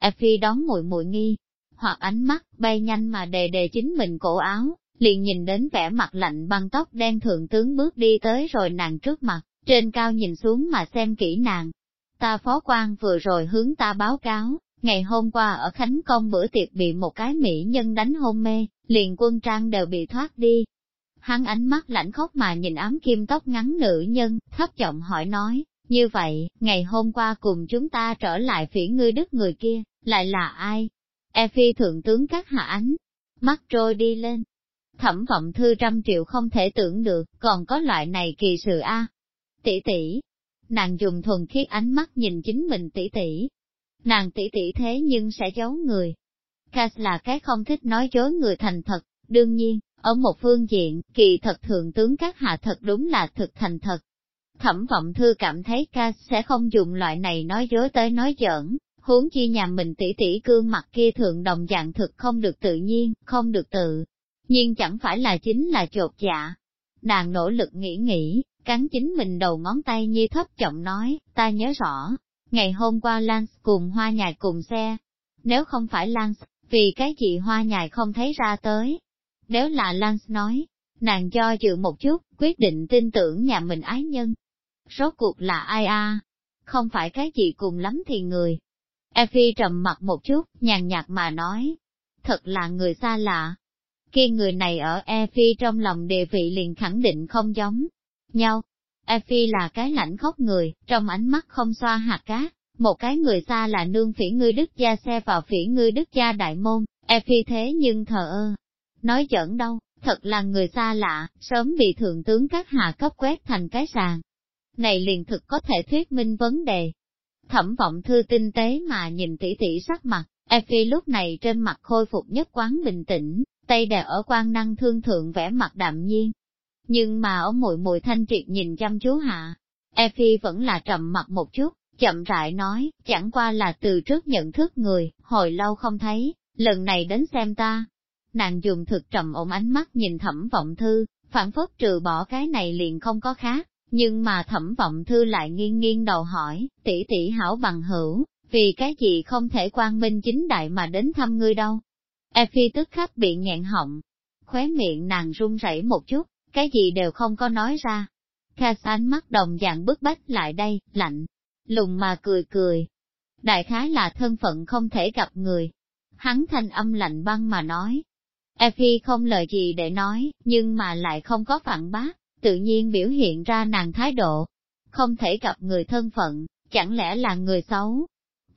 Effie đón mùi mùi nghi, hoặc ánh mắt bay nhanh mà đề đề chính mình cổ áo, liền nhìn đến vẻ mặt lạnh băng tóc đen thượng tướng bước đi tới rồi nàng trước mặt, trên cao nhìn xuống mà xem kỹ nàng. Ta phó quan vừa rồi hướng ta báo cáo, ngày hôm qua ở Khánh Công bữa tiệc bị một cái mỹ nhân đánh hôn mê, liền quân trang đều bị thoát đi. Hắn ánh mắt lạnh khóc mà nhìn ám kim tóc ngắn nữ nhân, thấp giọng hỏi nói, như vậy, ngày hôm qua cùng chúng ta trở lại phỉ ngươi đức người kia, lại là ai? E phi thượng tướng các hạ ánh, mắt trôi đi lên, thẩm vọng thư trăm triệu không thể tưởng được, còn có loại này kỳ sự a. Tỷ tỷ, nàng dùng thuần khiết ánh mắt nhìn chính mình tỷ tỷ. Nàng tỷ tỷ thế nhưng sẽ giấu người. Cass là cái không thích nói dối người thành thật, đương nhiên, ở một phương diện, kỳ thật thượng tướng các hạ thật đúng là thực thành thật. Thẩm vọng thư cảm thấy ca sẽ không dùng loại này nói dối tới nói giỡn, huống chi nhà mình tỷ tỷ cương mặt kia thượng đồng dạng thực không được tự nhiên, không được tự nhưng chẳng phải là chính là chột dạ. Nàng nỗ lực nghĩ nghĩ, cắn chính mình đầu ngón tay như thấp trọng nói, ta nhớ rõ, ngày hôm qua Lance cùng hoa nhài cùng xe. Nếu không phải Lance, vì cái gì hoa nhài không thấy ra tới. Nếu là Lance nói, nàng do dự một chút, quyết định tin tưởng nhà mình ái nhân. Rốt cuộc là ai a? Không phải cái gì cùng lắm thì người. Effie trầm mặt một chút, nhàn nhạt mà nói. Thật là người xa lạ, khi người này ở Effie trong lòng địa vị liền khẳng định không giống nhau. Effie là cái lãnh khóc người, trong ánh mắt không xoa hạt cát, một cái người xa là nương phỉ ngươi đức gia xe vào phỉ ngươi đức gia đại môn, Effie thế nhưng thờ ơ. Nói giỡn đâu, thật là người xa lạ, sớm bị thượng tướng các hạ cấp quét thành cái sàn. Này liền thực có thể thuyết minh vấn đề. Thẩm vọng thư tinh tế mà nhìn tỉ tỉ sắc mặt, Effie lúc này trên mặt khôi phục nhất quán bình tĩnh, tay đè ở quan năng thương thượng vẻ mặt đạm nhiên. Nhưng mà ở mùi mùi thanh triệt nhìn chăm chú hạ, Effie vẫn là trầm mặt một chút, chậm rãi nói, chẳng qua là từ trước nhận thức người, hồi lâu không thấy, lần này đến xem ta. Nàng dùng thực trầm ổn ánh mắt nhìn thẩm vọng thư, phản phất trừ bỏ cái này liền không có khác, nhưng mà thẩm vọng thư lại nghiêng nghiêng đầu hỏi, tỷ tỷ hảo bằng hữu, vì cái gì không thể quan minh chính đại mà đến thăm ngươi đâu. Effie tức khắc bị nghẹn họng, khóe miệng nàng run rẩy một chút, cái gì đều không có nói ra. Cass ánh mắt đồng dạng bức bách lại đây, lạnh, lùng mà cười cười. Đại khái là thân phận không thể gặp người. Hắn thanh âm lạnh băng mà nói. Effie không lời gì để nói, nhưng mà lại không có phản bác, tự nhiên biểu hiện ra nàng thái độ. Không thể gặp người thân phận, chẳng lẽ là người xấu?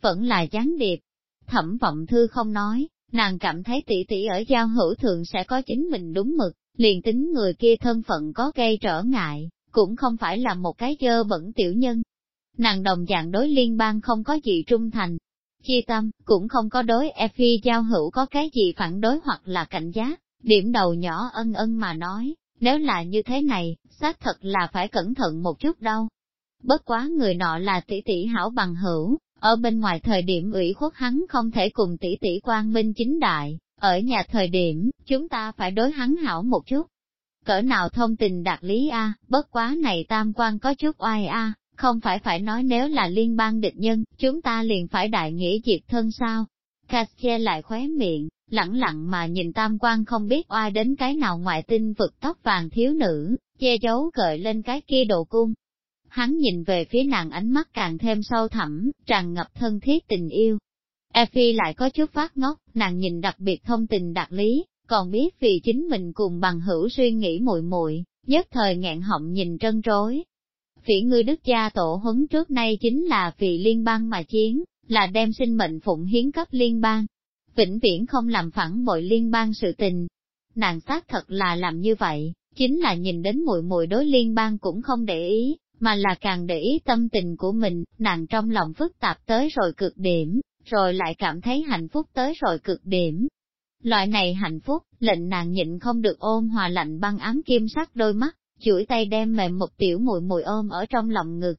Vẫn là gián điệp. Thẩm vọng thư không nói, Nàng cảm thấy tỷ tỷ ở giao hữu thượng sẽ có chính mình đúng mực, liền tính người kia thân phận có gây trở ngại, cũng không phải là một cái dơ bẩn tiểu nhân. Nàng đồng dạng đối liên bang không có gì trung thành, chi tâm, cũng không có đối Effie giao hữu có cái gì phản đối hoặc là cảnh giác, điểm đầu nhỏ ân ân mà nói, nếu là như thế này, xác thật là phải cẩn thận một chút đâu. Bất quá người nọ là tỷ tỷ hảo bằng hữu, ở bên ngoài thời điểm ủy khuất hắn không thể cùng tỷ tỷ quan minh chính đại, ở nhà thời điểm, chúng ta phải đối hắn hảo một chút. Cỡ nào thông tình đạt lý a, bất quá này tam quan có chút oai a, không phải phải nói nếu là liên bang địch nhân, chúng ta liền phải đại nghĩa diệt thân sao. Cassie lại khóe miệng, lẳng lặng mà nhìn tam quan không biết oai đến cái nào ngoại tinh vực tóc vàng thiếu nữ, che giấu gợi lên cái kia đồ cung. Hắn nhìn về phía nàng ánh mắt càng thêm sâu thẳm, tràn ngập thân thiết tình yêu. Effie lại có chút phát ngốc, nàng nhìn đặc biệt thông tình đặc lý, còn biết vì chính mình cùng bằng hữu suy nghĩ muội muội, nhất thời nghẹn họng nhìn trân trối. Phỉ ngươi đức gia tổ huấn trước nay chính là vì liên bang mà chiến, là đem sinh mệnh phụng hiến cấp liên bang, vĩnh viễn không làm phản bội liên bang sự tình. Nàng xác thật là làm như vậy, chính là nhìn đến mùi mùi đối liên bang cũng không để ý, mà là càng để ý tâm tình của mình, nàng trong lòng phức tạp tới rồi cực điểm, rồi lại cảm thấy hạnh phúc tới rồi cực điểm. Loại này hạnh phúc, lệnh nàng nhịn không được ôm hòa lạnh băng ám kim sắc đôi mắt, chuỗi tay đem mềm một tiểu mùi mùi ôm ở trong lòng ngực.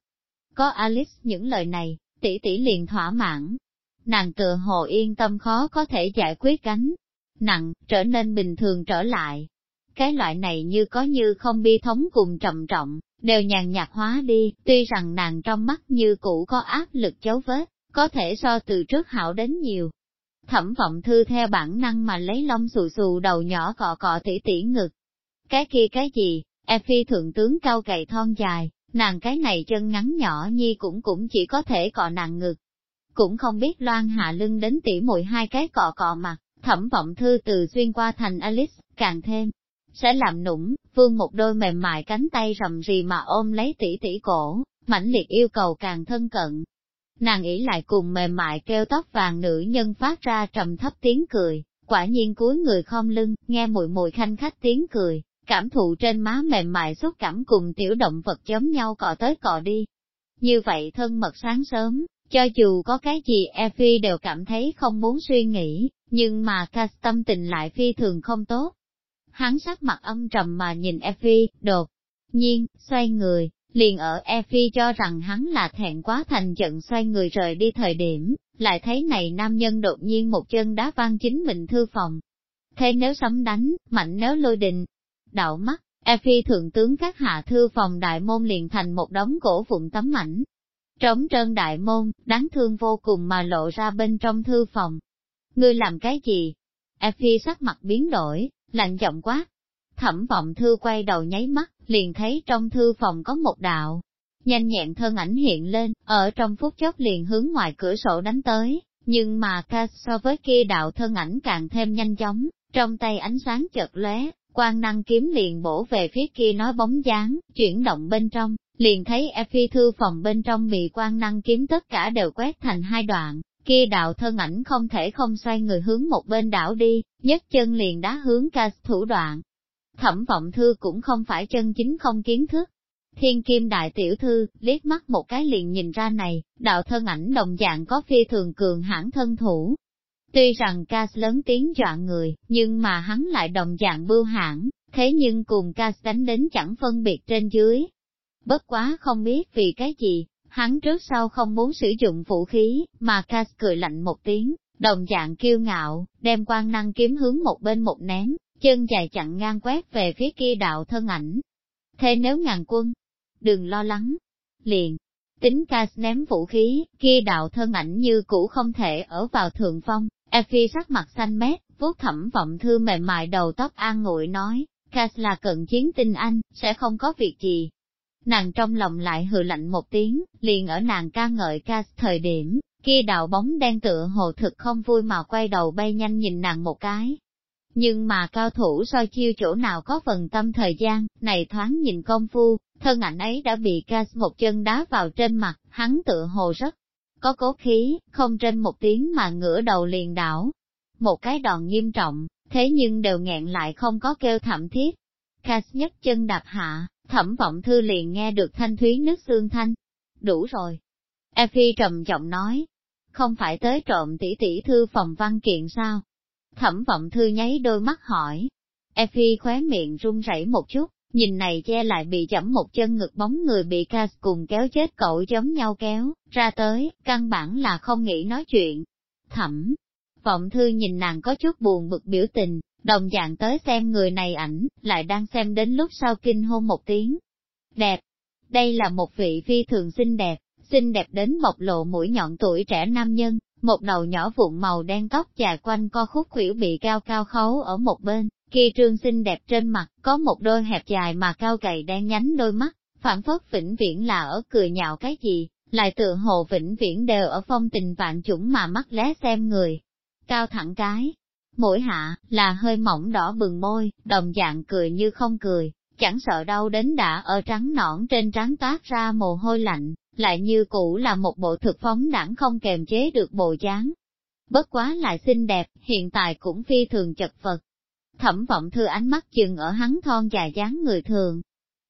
Có Alice những lời này, tỷ tỷ liền thỏa mãn, nàng tựa hồ yên tâm khó có thể giải quyết gánh nặng, trở nên bình thường trở lại. Cái loại này như có như không bi thống cùng trầm trọng, đều nhàn nhạt hóa đi, tuy rằng nàng trong mắt như cũ có áp lực chấu vết, có thể so từ trước hảo đến nhiều. Thẩm vọng thư theo bản năng mà lấy lông xù xù đầu nhỏ cọ cọ tỉ tỉ ngực. Cái kia cái gì, e phi thượng tướng cao gầy thon dài, nàng cái này chân ngắn nhỏ nhi cũng cũng chỉ có thể cọ nàng ngực, cũng không biết loan hạ lưng đến tỉ mùi hai cái cọ cọ mặt, thẩm vọng thư từ xuyên qua thành Alice, càng thêm, sẽ làm nũng, vương một đôi mềm mại cánh tay rầm rì mà ôm lấy tỷ tỷ cổ, mãnh liệt yêu cầu càng thân cận. Nàng ý lại cùng mềm mại kêu tóc vàng nữ nhân phát ra trầm thấp tiếng cười, quả nhiên cuối người khom lưng, nghe mùi mùi khanh khách tiếng cười, cảm thụ trên má mềm mại xúc cảm cùng tiểu động vật giống nhau cọ tới cọ đi. Như vậy thân mật sáng sớm, cho dù có cái gì Effie đều cảm thấy không muốn suy nghĩ, nhưng mà Cass tâm tình lại phi thường không tốt. Hắn sắc mặt âm trầm mà nhìn Effie, đột nhiên, xoay người, liền ở Effie cho rằng hắn là thẹn quá thành giận xoay người rời đi thời điểm, lại thấy này nam nhân đột nhiên một chân đá văng chính mình thư phòng. Thế nếu sấm đánh, mạnh nếu lôi đình, đạo mắt, Effie thượng tướng các hạ thư phòng đại môn liền thành một đống cổ vụn tấm ảnh, Trống trơn đại môn, đáng thương vô cùng mà lộ ra bên trong thư phòng. Ngươi làm cái gì? Effie sắc mặt biến đổi, lạnh giọng quá. Thẩm vọng thư quay đầu nháy mắt, liền thấy trong thư phòng có một đạo. Nhanh nhẹn thân ảnh hiện lên, ở trong phút chốc liền hướng ngoài cửa sổ đánh tới, nhưng mà ca so với kia đạo thân ảnh càng thêm nhanh chóng, trong tay ánh sáng chợt lóe, quan năng kiếm liền bổ về phía kia nói bóng dáng, chuyển động bên trong, liền thấy e phi thư phòng bên trong bị quan năng kiếm tất cả đều quét thành hai đoạn, kia đạo thân ảnh không thể không xoay người hướng một bên đảo đi, nhất chân liền đá hướng ca thủ đoạn. Thẩm vọng thư cũng không phải chân chính không kiến thức. Thiên kim đại tiểu thư, liếc mắt một cái liền nhìn ra này, đạo thân ảnh đồng dạng có phi thường cường hãn thân thủ. Tuy rằng ca lớn tiếng dọa người, nhưng mà hắn lại đồng dạng bưu hãn, thế nhưng cùng ca đánh đến chẳng phân biệt trên dưới, Bất quá không biết vì cái gì, hắn trước sau không muốn sử dụng vũ khí, mà Cass cười lạnh một tiếng, đồng dạng kiêu ngạo, đem quan năng kiếm hướng một bên một ném, chân dài chặn ngang quét về phía kia đạo thân ảnh. Thế nếu ngàn quân, đừng lo lắng, liền, tính Cas ném vũ khí, kia đạo thân ảnh như cũ không thể ở vào thượng phong, Effie sắc mặt xanh mét, vuốt thẩm vọng thư mềm mại đầu tóc an ngụy nói, Cass là cận chiến tinh anh, sẽ không có việc gì, Nàng trong lòng lại hừ lạnh một tiếng, liền ở nàng ca ngợi Cas thời điểm, kia đạo bóng đen tựa hồ thực không vui mà quay đầu bay nhanh nhìn nàng một cái. Nhưng mà cao thủ soi chiêu chỗ nào có phần tâm thời gian, này thoáng nhìn công phu, thân ảnh ấy đã bị Cas một chân đá vào trên mặt, hắn tựa hồ rất có cố khí, không trên một tiếng mà ngửa đầu liền đảo. Một cái đòn nghiêm trọng, thế nhưng đều nghẹn lại không có kêu thảm thiết. Cas nhất chân đạp hạ, Thẩm vọng thư liền nghe được thanh thúy nước xương thanh. Đủ rồi. Effie trầm giọng nói. không phải tới trộm tỷ tỷ thư phòng văn kiện sao? Thẩm vọng thư nháy đôi mắt hỏi. Effie khóe miệng run rẩy một chút, nhìn này che lại bị chẩm một chân ngực bóng người bị Cas cùng kéo chết cậu giống nhau kéo, ra tới, căn bản là không nghĩ nói chuyện. Thẩm, vọng thư nhìn nàng có chút buồn bực biểu tình, đồng dạng tới xem người này ảnh, lại đang xem đến lúc sau kinh hôn một tiếng. Đẹp! Đây là một vị phi thường xinh đẹp, xinh đẹp đến bộc lộ mũi nhọn tuổi trẻ nam nhân, một đầu nhỏ vụn màu đen tóc dài quanh co khúc khuỷu bị cao cao khấu ở một bên, kia trương xinh đẹp trên mặt, có một đôi hẹp dài mà cao gầy đen nhánh đôi mắt, phản phất vĩnh viễn là ở cười nhạo cái gì, lại tựa hồ vĩnh viễn đều ở phong tình vạn chủng mà mắt lé xem người. Cao thẳng cái, mũi hạ, là hơi mỏng đỏ bừng môi, đồng dạng cười như không cười, chẳng sợ đau đến đã ở trắng nõn trên trắng toát ra mồ hôi lạnh, lại như cũ là một bộ thực phóng đẳng không kềm chế được bộ dáng. Bất quá lại xinh đẹp, hiện tại cũng phi thường chật vật. Thẩm vọng thư ánh mắt chừng ở hắn thon dài dáng người thường.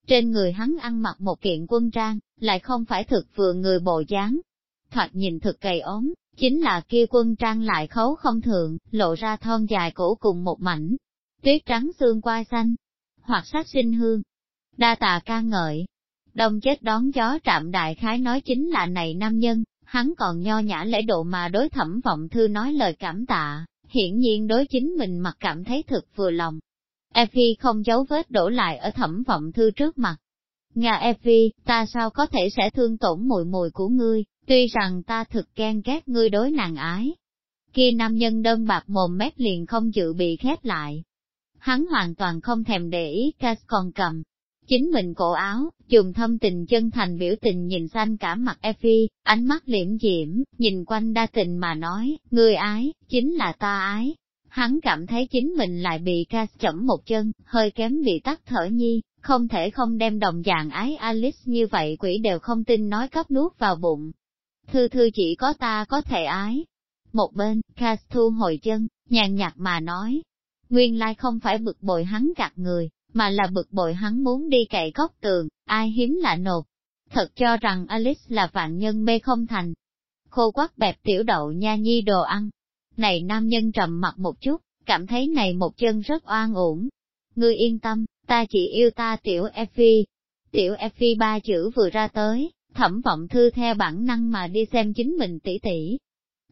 Trên người hắn ăn mặc một kiện quân trang, lại không phải thực vừa người bộ dáng. Thoạt nhìn thực gầy ốm, chính là kia quân trang lại khấu không thường, lộ ra thon dài cổ cùng một mảnh. Tuyết trắng xương quai xanh, hoặc sát sinh hương. Đa tà ca ngợi, đông chết đón gió trạm đại khái nói chính là này nam nhân, hắn còn nho nhã lễ độ mà đối thẩm vọng thư nói lời cảm tạ, hiển nhiên đối chính mình mặt cảm thấy thực vừa lòng. Effie không giấu vết đổ lại ở thẩm vọng thư trước mặt. Nga Effie, ta sao có thể sẽ thương tổn mùi mùi của ngươi, tuy rằng ta thực ghen ghét ngươi đối nàng ái. Kia nam nhân đơn bạc mồm mép liền không chịu bị khép lại. Hắn hoàn toàn không thèm để ý Cass còn cầm, Chính mình cổ áo, dùng thâm tình chân thành biểu tình nhìn xanh cả mặt Effie, ánh mắt liễm diễm, nhìn quanh đa tình mà nói, người ái, chính là ta ái. Hắn cảm thấy chính mình lại bị ca chậm một chân, hơi kém bị tắt thở nhi, không thể không đem đồng dạng ái Alice như vậy quỷ đều không tin nói cấp nuốt vào bụng. Thư thư chỉ có ta có thể ái. Một bên, Cass thu hồi chân, nhàn nhạt mà nói. Nguyên lai không phải bực bội hắn gạt người, mà là bực bội hắn muốn đi cậy góc tường, ai hiếm lạ nột. Thật cho rằng Alice là vạn nhân mê không thành. Khô quắc bẹp tiểu đậu nha nhi đồ ăn. Này nam nhân trầm mặt một chút, cảm thấy này một chân rất oan uổng. Ngươi yên tâm, ta chỉ yêu ta tiểu Effie. Tiểu Effie ba chữ vừa ra tới, thẩm vọng thư theo bản năng mà đi xem chính mình tỷ tỷ.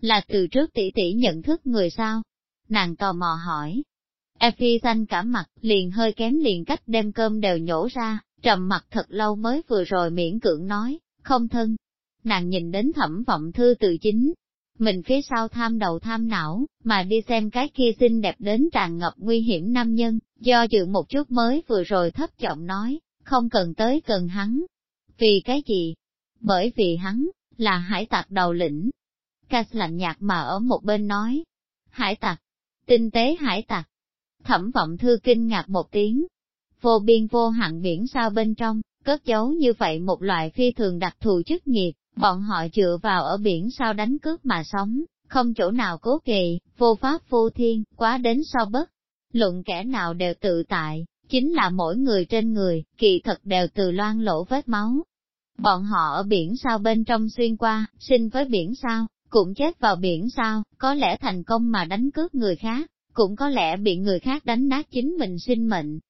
Là từ trước tỷ tỷ nhận thức người sao? Nàng tò mò hỏi, Effie xanh cả mặt, liền hơi kém liền cách đem cơm đều nhổ ra, trầm mặt thật lâu mới vừa rồi miễn cưỡng nói, không thân. Nàng nhìn đến thẩm vọng thư từ chính, mình phía sau tham đầu tham não, mà đi xem cái kia xinh đẹp đến tràn ngập nguy hiểm nam nhân, do dự một chút mới vừa rồi thấp giọng nói, không cần tới cần hắn. Vì cái gì? Bởi vì hắn, là hải tặc đầu lĩnh. Cass lạnh nhạt mà ở một bên nói, hải tặc, tinh tế hải tặc, Thẩm vọng thư kinh ngạc một tiếng. Vô biên vô hạn biển sao bên trong, cất giấu như vậy một loại phi thường đặc thù chức nghiệp, bọn họ dựa vào ở biển sao đánh cướp mà sống, không chỗ nào cố kỳ, vô pháp vô thiên, quá đến sao bất. Luận kẻ nào đều tự tại, chính là mỗi người trên người, kỳ thật đều từ loan lỗ vết máu. Bọn họ ở biển sao bên trong xuyên qua, sinh với biển sao, cũng chết vào biển sao, có lẽ thành công mà đánh cướp người khác, cũng có lẽ bị người khác đánh nát chính mình sinh mệnh.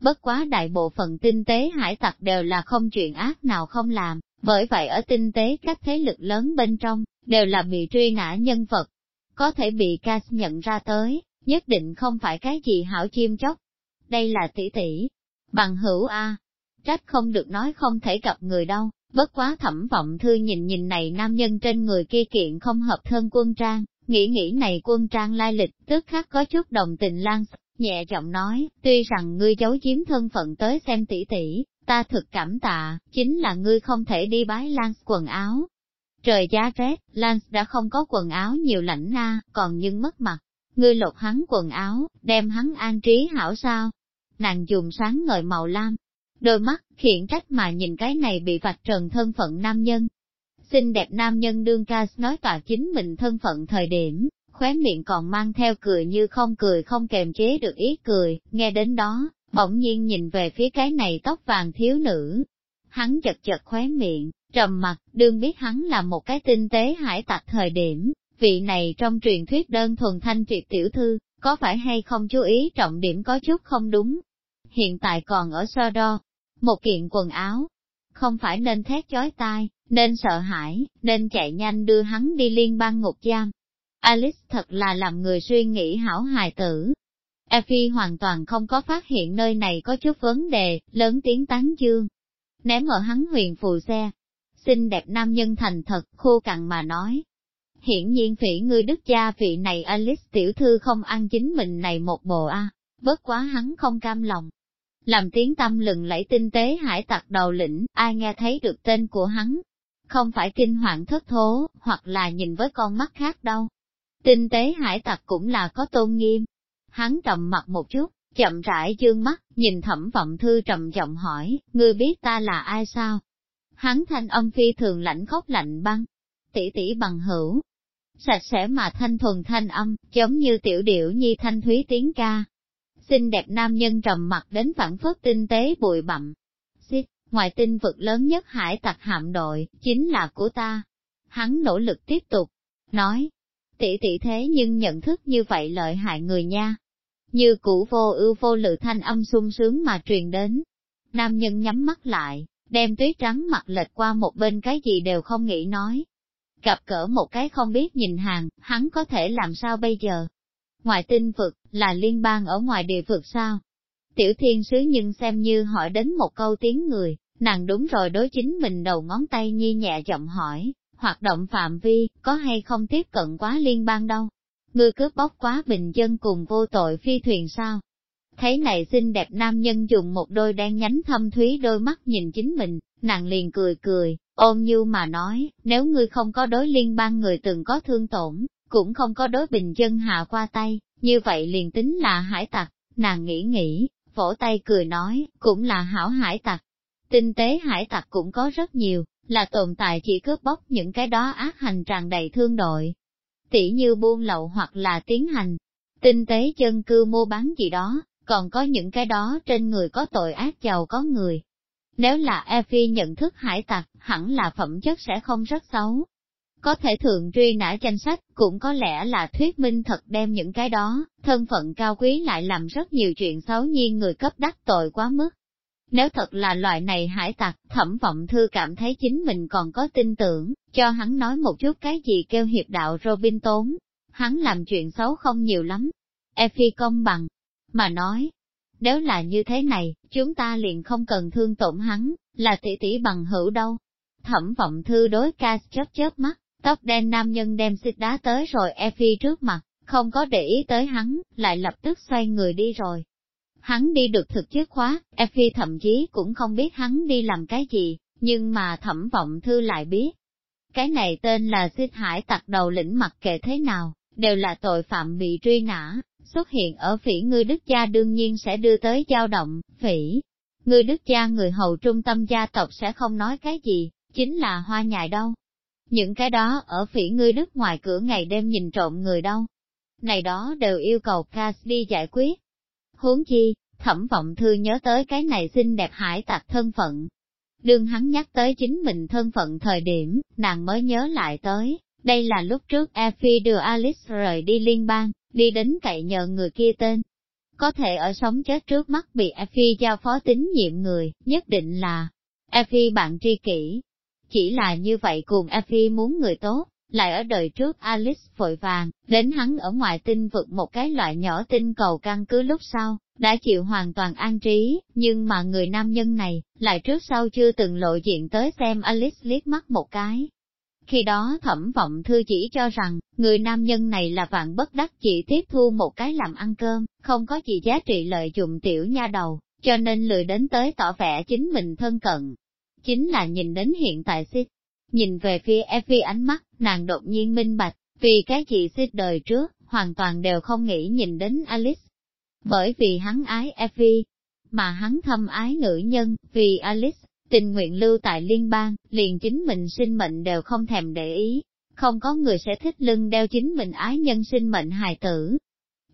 Bất quá đại bộ phận tinh tế hải tặc đều là không chuyện ác nào không làm, bởi vậy ở tinh tế các thế lực lớn bên trong, đều là bị truy nã nhân vật. Có thể bị Cass nhận ra tới, nhất định không phải cái gì hảo chim chóc. Đây là tỷ tỷ, bằng hữu A. Trách không được nói không thể gặp người đâu, bất quá thẩm vọng thư nhìn nhìn này nam nhân trên người kia kiện không hợp thân quân trang, Nghĩ nghĩ này quân trang lai lịch, tức khắc có chút đồng tình lan, nhẹ giọng nói, tuy rằng ngươi giấu chiếm thân phận tới xem tỷ tỷ, ta thực cảm tạ, chính là ngươi không thể đi bái lan quần áo. Trời giá rét, Lance đã không có quần áo nhiều lạnh na, còn nhưng mất mặt. Ngươi lột hắn quần áo, đem hắn an trí hảo sao? Nàng dùng sáng ngời màu lam, đôi mắt, khiển trách mà nhìn cái này bị vạch trần thân phận nam nhân, xinh đẹp nam nhân đương ca nói tỏa chính mình thân phận thời điểm, khóe miệng còn mang theo cười như không cười không kềm chế được ý cười, nghe đến đó, bỗng nhiên nhìn về phía cái này tóc vàng thiếu nữ. Hắn chật chật khóe miệng, trầm mặt, đương biết hắn là một cái tinh tế hải tặc thời điểm, vị này trong truyền thuyết đơn thuần thanh triệt tiểu thư, có phải hay không chú ý trọng điểm có chút không đúng. Hiện tại còn ở so đo, một kiện quần áo, không phải nên thét chói tai, nên sợ hãi, nên chạy nhanh đưa hắn đi liên bang ngục giam. Alice thật là làm người suy nghĩ hảo hài tử. Effie hoàn toàn không có phát hiện nơi này có chút vấn đề, lớn tiếng tán dương. Ném ở hắn huyền phù xe. Xinh đẹp nam nhân thành thật, khô cằn mà nói. Hiển nhiên phỉ ngươi đức gia vị này Alice tiểu thư không ăn chính mình này một bộ a bất quá hắn không cam lòng, làm tiếng tâm lừng lẫy tinh tế hải tặc đầu lĩnh, ai nghe thấy được tên của hắn. Không phải kinh hoàng thất thố, hoặc là nhìn với con mắt khác đâu. Tinh tế hải tặc cũng là có tôn nghiêm. Hắn trầm mặt một chút, chậm rãi dương mắt, nhìn thẩm vọng thư trầm giọng hỏi, ngươi biết ta là ai sao? Hắn thanh âm phi thường lạnh khóc lạnh băng, tỷ tỷ bằng hữu. Sạch sẽ mà thanh thuần thanh âm, giống như tiểu điệu nhi thanh thúy tiếng ca, xinh đẹp nam nhân trầm mặt đến phản phất tinh tế bụi bặm. Ngoài tinh vực lớn nhất hải tặc hạm đội, chính là của ta. Hắn nỗ lực tiếp tục, nói, tỷ tỷ thế nhưng nhận thức như vậy lợi hại người nha. Như cũ vô ưu vô lự thanh âm sung sướng mà truyền đến. Nam nhân nhắm mắt lại, đem tuyết trắng mặt lệch qua một bên cái gì đều không nghĩ nói. Gặp cỡ một cái không biết nhìn hàng, hắn có thể làm sao bây giờ? Ngoài tinh vực, là liên bang ở ngoài địa vực sao? Tiểu thiên sứ nhưng xem như hỏi đến một câu tiếng người, nàng đúng rồi đối chính mình đầu ngón tay nhi nhẹ giọng hỏi, hoạt động phạm vi, có hay không tiếp cận quá liên bang đâu? Ngươi cướp bóc quá bình dân cùng vô tội phi thuyền sao? Thấy này xinh đẹp nam nhân dùng một đôi đen nhánh thâm thúy đôi mắt nhìn chính mình, nàng liền cười cười, ôm như mà nói, nếu ngươi không có đối liên bang người từng có thương tổn, cũng không có đối bình dân hạ qua tay, như vậy liền tính là hải tặc, nàng nghĩ nghĩ, vỗ tay cười nói, cũng là hảo hải tặc. Tinh tế hải tặc cũng có rất nhiều, là tồn tại chỉ cướp bóc những cái đó ác hành tràn đầy thương đội. Tỷ như buôn lậu hoặc là tiến hành, tinh tế chân cư mua bán gì đó, còn có những cái đó trên người có tội ác giàu có người. Nếu là Efi nhận thức hải tặc, hẳn là phẩm chất sẽ không rất xấu, có thể thượng truy nã danh sách, cũng có lẽ là thuyết minh thật đem những cái đó, thân phận cao quý lại làm rất nhiều chuyện xấu nhiên người cấp đắc tội quá mức. Nếu thật là loại này hải tặc, thẩm vọng thư cảm thấy chính mình còn có tin tưởng, cho hắn nói một chút cái gì kêu hiệp đạo Robin tốn. Hắn làm chuyện xấu không nhiều lắm. Effie công bằng, mà nói, nếu là như thế này, chúng ta liền không cần thương tổn hắn, là tỷ tỷ bằng hữu đâu. Thẩm vọng thư đối ca chớp chớp mắt, Tóc đen nam nhân đem xịt đá tới rồi Effie trước mặt, không có để ý tới hắn, lại lập tức xoay người đi rồi. Hắn đi được thực chất khóa, Effie thậm chí cũng không biết hắn đi làm cái gì, nhưng mà thẩm vọng thư lại biết. Cái này tên là xích hải tặc đầu lĩnh mặc kệ thế nào, đều là tội phạm bị truy nã, xuất hiện ở phỉ ngư đức gia đương nhiên sẽ đưa tới dao động, phỉ. Ngư đức gia người hầu trung tâm gia tộc sẽ không nói cái gì, chính là hoa nhài đâu, những cái đó ở phỉ ngư đức ngoài cửa ngày đêm nhìn trộm người đâu. Này đó đều yêu cầu Cass đi giải quyết. Huống chi, thẩm vọng thư nhớ tới cái này xinh đẹp hải tặc thân phận. Đương hắn nhắc tới chính mình thân phận thời điểm, nàng mới nhớ lại tới, đây là lúc trước Effie đưa Alice rời đi liên bang, đi đến cậy nhờ người kia tên. Có thể ở sống chết trước mắt bị Effie giao phó tín nhiệm người, nhất định là Effie bạn tri kỷ, chỉ là như vậy cùng Effie muốn người tốt, lại ở đời trước Alice vội vàng, đến hắn ở ngoài tinh vực một cái loại nhỏ tinh cầu căn cứ lúc sau, đã chịu hoàn toàn an trí, nhưng mà người nam nhân này, lại trước sau chưa từng lộ diện tới xem Alice liếc mắt một cái. Khi đó thẩm vọng thư chỉ cho rằng, người nam nhân này là vạn bất đắc chỉ tiếp thu một cái làm ăn cơm, không có gì giá trị lợi dụng tiểu nha đầu, cho nên lười đến tới tỏ vẻ chính mình thân cận, chính là nhìn đến hiện tại xích. Nhìn về phía Effie ánh mắt, nàng đột nhiên minh bạch, vì cái gì xích đời trước, hoàn toàn đều không nghĩ nhìn đến Alice. Bởi vì hắn ái Effie, mà hắn thâm ái nữ nhân, vì Alice, tình nguyện lưu tại liên bang, liền chính mình sinh mệnh đều không thèm để ý, không có người sẽ thích lưng đeo chính mình ái nhân sinh mệnh hài tử.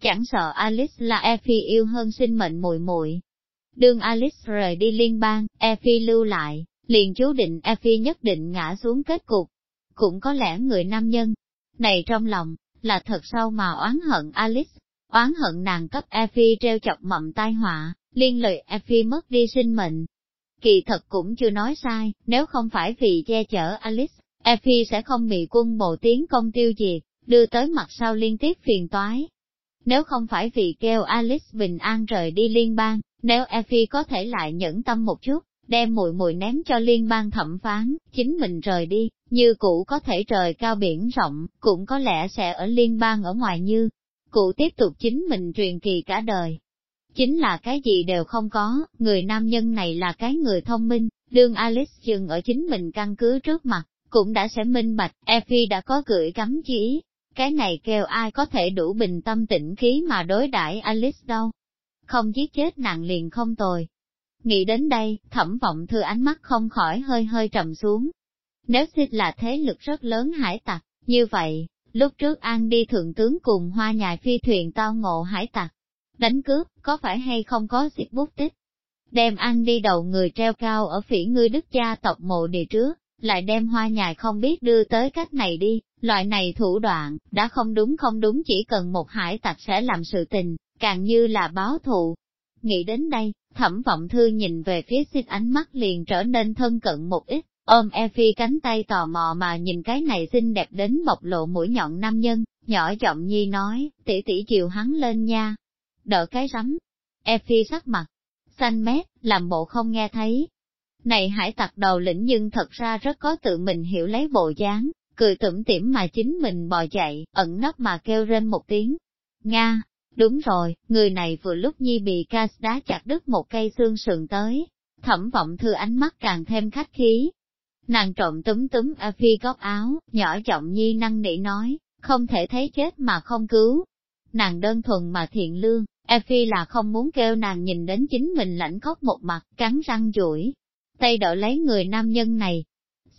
Chẳng sợ Alice là Effie yêu hơn sinh mệnh muội muội. Đương Alice rời đi liên bang, Effie lưu lại, liền chú định Effie nhất định ngã xuống kết cục. Cũng có lẽ người nam nhân này trong lòng, là thật sâu mà oán hận Alice, oán hận nàng cấp Effie treo chọc mầm tai họa, liên lợi Effie mất đi sinh mệnh. Kỳ thật cũng chưa nói sai, nếu không phải vì che chở Alice, Effie sẽ không bị quân bộ tiến công tiêu diệt, đưa tới mặt sau liên tiếp phiền toái. Nếu không phải vì kêu Alice bình an rời đi liên bang, nếu Effie có thể lại nhẫn tâm một chút, đem mùi mùi ném cho liên bang thẩm phán, chính mình rời đi, như cũ có thể trời cao biển rộng, cũng có lẽ sẽ ở liên bang ở ngoài như, cụ tiếp tục chính mình truyền kỳ cả đời. Chính là cái gì đều không có, người nam nhân này là cái người thông minh, đương Alice dừng ở chính mình căn cứ trước mặt, cũng đã sẽ minh bạch, Effie đã có gửi cấm chỉ. Cái này kêu ai có thể đủ bình tâm tĩnh khí mà đối đãi Alice đâu. Không giết chết nặng liền không tồi. Nghĩ đến đây, thẩm vọng thư ánh mắt không khỏi hơi hơi trầm xuống. Nếu xích là thế lực rất lớn hải tặc, như vậy, lúc trước An đi thượng tướng cùng hoa nhài phi thuyền tao ngộ hải tặc, đánh cướp, có phải hay không có xích bút tích? Đem An đi đầu người treo cao ở phỉ ngươi đức gia tộc mộ địa trước, lại đem hoa nhài không biết đưa tới cách này đi, loại này thủ đoạn, đã không đúng không đúng chỉ cần một hải tặc sẽ làm sự tình, càng như là báo thù. Nghĩ đến đây, thẩm vọng thư nhìn về phía xích ánh mắt liền trở nên thân cận một ít, ôm Effie cánh tay tò mò mà nhìn cái này xinh đẹp đến bộc lộ mũi nhọn nam nhân, nhỏ giọng nhi nói, tỷ tỷ chiều hắn lên nha. Đỡ cái rắm. Effie sắc mặt, xanh mét, làm bộ không nghe thấy, này hải tặc đầu lĩnh nhưng thật ra rất có tự mình hiểu lấy bộ dáng, cười tủm tỉm mà chính mình bò chạy, ẩn nấp mà kêu lên một tiếng. Nga, đúng rồi, người này vừa lúc nhi bị ca đá chặt đứt một cây xương sườn tới, thẩm vọng thư ánh mắt càng thêm khách khí. Nàng trộm túm túm A phi góc áo, nhỏ giọng nhi năng nỉ nói, không thể thấy chết mà không cứu. Nàng đơn thuần mà thiện lương, Effie là không muốn kêu nàng nhìn đến chính mình lãnh khóc một mặt, cắn răng duỗi tay đỡ lấy người nam nhân này.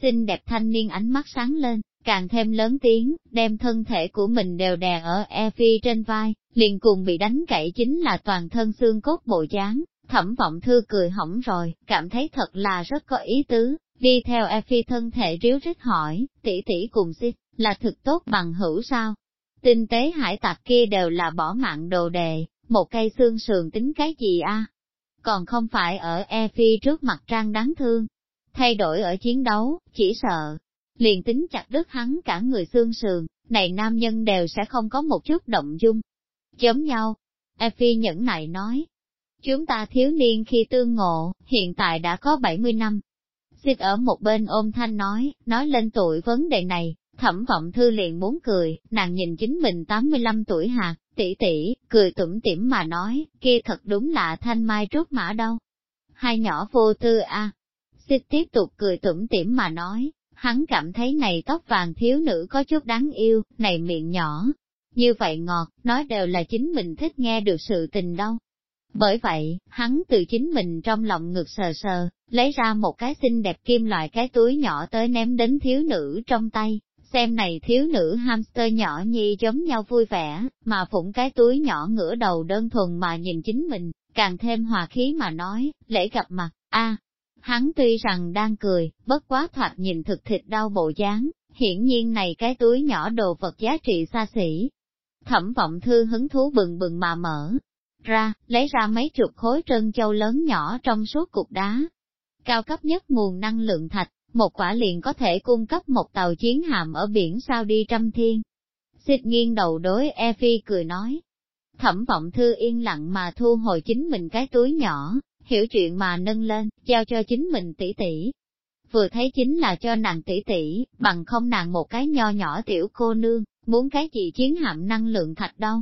Xinh đẹp thanh niên ánh mắt sáng lên, càng thêm lớn tiếng, đem thân thể của mình đều đè ở Effie trên vai, liền cùng bị đánh cậy chính là toàn thân xương cốt bộ dáng. Thẩm vọng thư cười hỏng rồi, cảm thấy thật là rất có ý tứ, đi theo Effie thân thể ríu rít hỏi, tỷ tỷ cùng xích, là thực tốt bằng hữu sao? Tinh tế hải tặc kia đều là bỏ mạng đồ đề, một cây xương sườn tính cái gì a? còn không phải ở E Phi trước mặt trang đáng thương. Thay đổi ở chiến đấu, chỉ sợ, liền tính chặt đứt hắn cả người xương sườn, này nam nhân đều sẽ không có một chút động dung. Giống nhau, Effie nhẫn nại nói, chúng ta thiếu niên khi tương ngộ, hiện tại đã có 70 năm. Xích ở một bên ôm thanh nói, nói lên tuổi vấn đề này, thẩm vọng thư liền muốn cười, nàng nhìn chính mình 85 tuổi hạt, tỷ tỷ, cười tủm tỉm mà nói, kia thật đúng là thanh mai trúc mã đâu. Hai nhỏ vô tư a. À. Xích tiếp tục cười tủm tỉm mà nói, hắn cảm thấy này tóc vàng thiếu nữ có chút đáng yêu, này miệng nhỏ. Như vậy ngọt, nói đều là chính mình thích nghe được sự tình đâu. Bởi vậy, hắn từ chính mình trong lòng ngực sờ sờ, lấy ra một cái xinh đẹp kim loại cái túi nhỏ tới ném đến thiếu nữ trong tay, xem này thiếu nữ hamster nhỏ nhi giống nhau vui vẻ, mà phụng cái túi nhỏ ngửa đầu đơn thuần mà nhìn chính mình, càng thêm hòa khí mà nói, lễ gặp mặt, a hắn tuy rằng đang cười, bất quá thoạt nhìn thực thịt đau bộ dáng, hiển nhiên này cái túi nhỏ đồ vật giá trị xa xỉ. Thẩm vọng thư hứng thú bừng bừng mà mở ra, lấy ra mấy chục khối trân châu lớn nhỏ trong suốt cục đá. Cao cấp nhất nguồn năng lượng thạch, một quả liền có thể cung cấp một tàu chiến hạm ở biển sao đi trăm thiên. Xịt nghiêng đầu đối E Phi cười nói. Thẩm vọng thư yên lặng mà thu hồi chính mình cái túi nhỏ, hiểu chuyện mà nâng lên, giao cho chính mình tỷ tỷ. Vừa thấy chính là cho nàng tỷ tỷ, bằng không nàng một cái nho nhỏ tiểu cô nương, muốn cái gì chiến hạm năng lượng thạch đâu.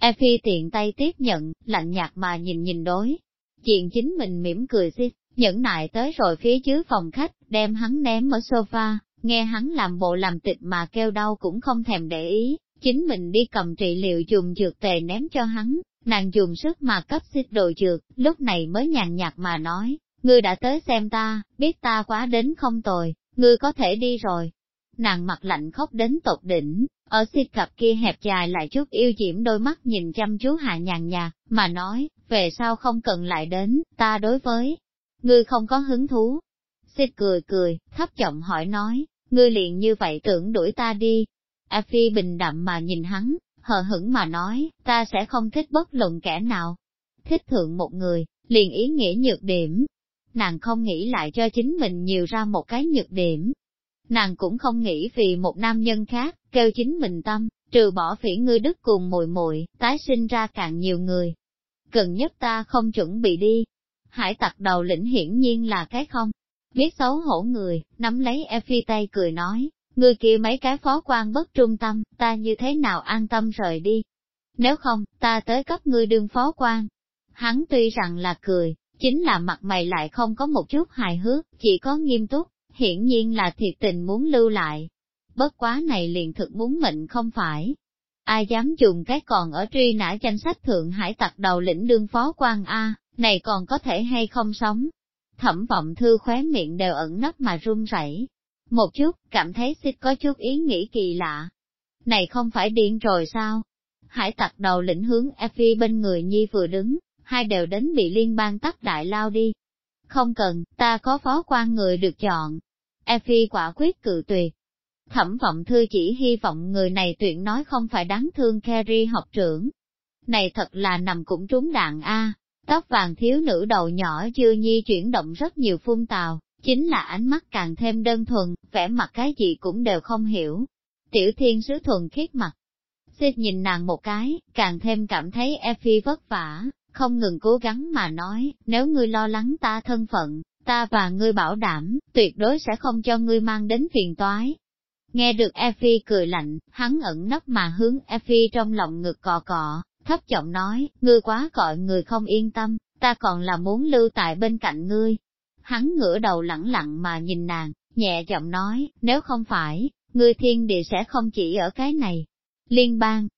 Efi tiện tay tiếp nhận, lạnh nhạt mà nhìn nhìn đối. Chuyện chính mình mỉm cười xích, nhẫn nại tới rồi phía dưới phòng khách, đem hắn ném ở sofa, nghe hắn làm bộ làm tịch mà kêu đau cũng không thèm để ý, chính mình đi cầm trị liệu dùng dược tề ném cho hắn, nàng dùng sức mà cấp xích đồ dược, lúc này mới nhàn nhạt mà nói, ngươi đã tới xem ta, biết ta quá đến không tồi, ngươi có thể đi rồi. Nàng mặt lạnh khóc đến tột đỉnh, ở xịt cặp kia hẹp dài lại chút yêu diễm đôi mắt nhìn chăm chú hạ nhàn nhạt, mà nói, về sau không cần lại đến, ta đối với ngươi không có hứng thú. Xịt cười cười, thấp giọng hỏi nói, ngươi liền như vậy tưởng đuổi ta đi. A Phi bình đạm mà nhìn hắn, hờ hững mà nói, ta sẽ không thích bất luận kẻ nào. Thích thượng một người, liền ý nghĩa nhược điểm. Nàng không nghĩ lại cho chính mình nhiều ra một cái nhược điểm. Nàng cũng không nghĩ vì một nam nhân khác, kêu chính mình tâm, trừ bỏ phỉ ngư đức cùng mùi mùi tái sinh ra càng nhiều người. Cần nhất ta không chuẩn bị đi. Hải tặc đầu lĩnh hiển nhiên là cái không. Biết xấu hổ người, nắm lấy Effie tay cười nói, người kia mấy cái phó quan bất trung tâm, ta như thế nào an tâm rời đi. Nếu không, ta tới cấp ngươi đương phó quan. Hắn tuy rằng là cười, chính là mặt mày lại không có một chút hài hước, chỉ có nghiêm túc, hiển nhiên là thiệt tình muốn lưu lại. Bất quá này liền thực muốn mệnh không phải. Ai dám dùng cái còn ở truy nã danh sách thượng hải tặc đầu lĩnh đương phó quan A, này còn có thể hay không sống. Thẩm vọng thư khóe miệng đều ẩn nấp mà run rẩy. Một chút, cảm thấy xích có chút ý nghĩ kỳ lạ. Này không phải điên rồi sao? Hải tặc đầu lĩnh hướng Effie bên người Nhi vừa đứng, hai đều đến bị liên bang tắt đại lao đi. Không cần, ta có phó quan người được chọn. Effie quả quyết cự tuyệt. Thẩm vọng thư chỉ hy vọng người này tuyển nói không phải đáng thương Kerry học trưởng. Này thật là nằm cũng trúng đạn A, tóc vàng thiếu nữ đầu nhỏ chưa nhi chuyển động rất nhiều phun tào, chính là ánh mắt càng thêm đơn thuần, vẻ mặt cái gì cũng đều không hiểu. Tiểu thiên sứ thuần khiết mặt. Xích nhìn nàng một cái, càng thêm cảm thấy Effie vất vả, không ngừng cố gắng mà nói, nếu ngươi lo lắng ta thân phận, ta và ngươi bảo đảm, tuyệt đối sẽ không cho ngươi mang đến phiền toái. Nghe được Effie cười lạnh, hắn ẩn nấp mà hướng Effie trong lòng ngực cọ cọ, thấp giọng nói, ngươi quá gọi người không yên tâm, ta còn là muốn lưu tại bên cạnh ngươi. Hắn ngửa đầu lẳng lặng mà nhìn nàng, nhẹ giọng nói, nếu không phải, ngươi thiên địa sẽ không chỉ ở cái này. Liên bang,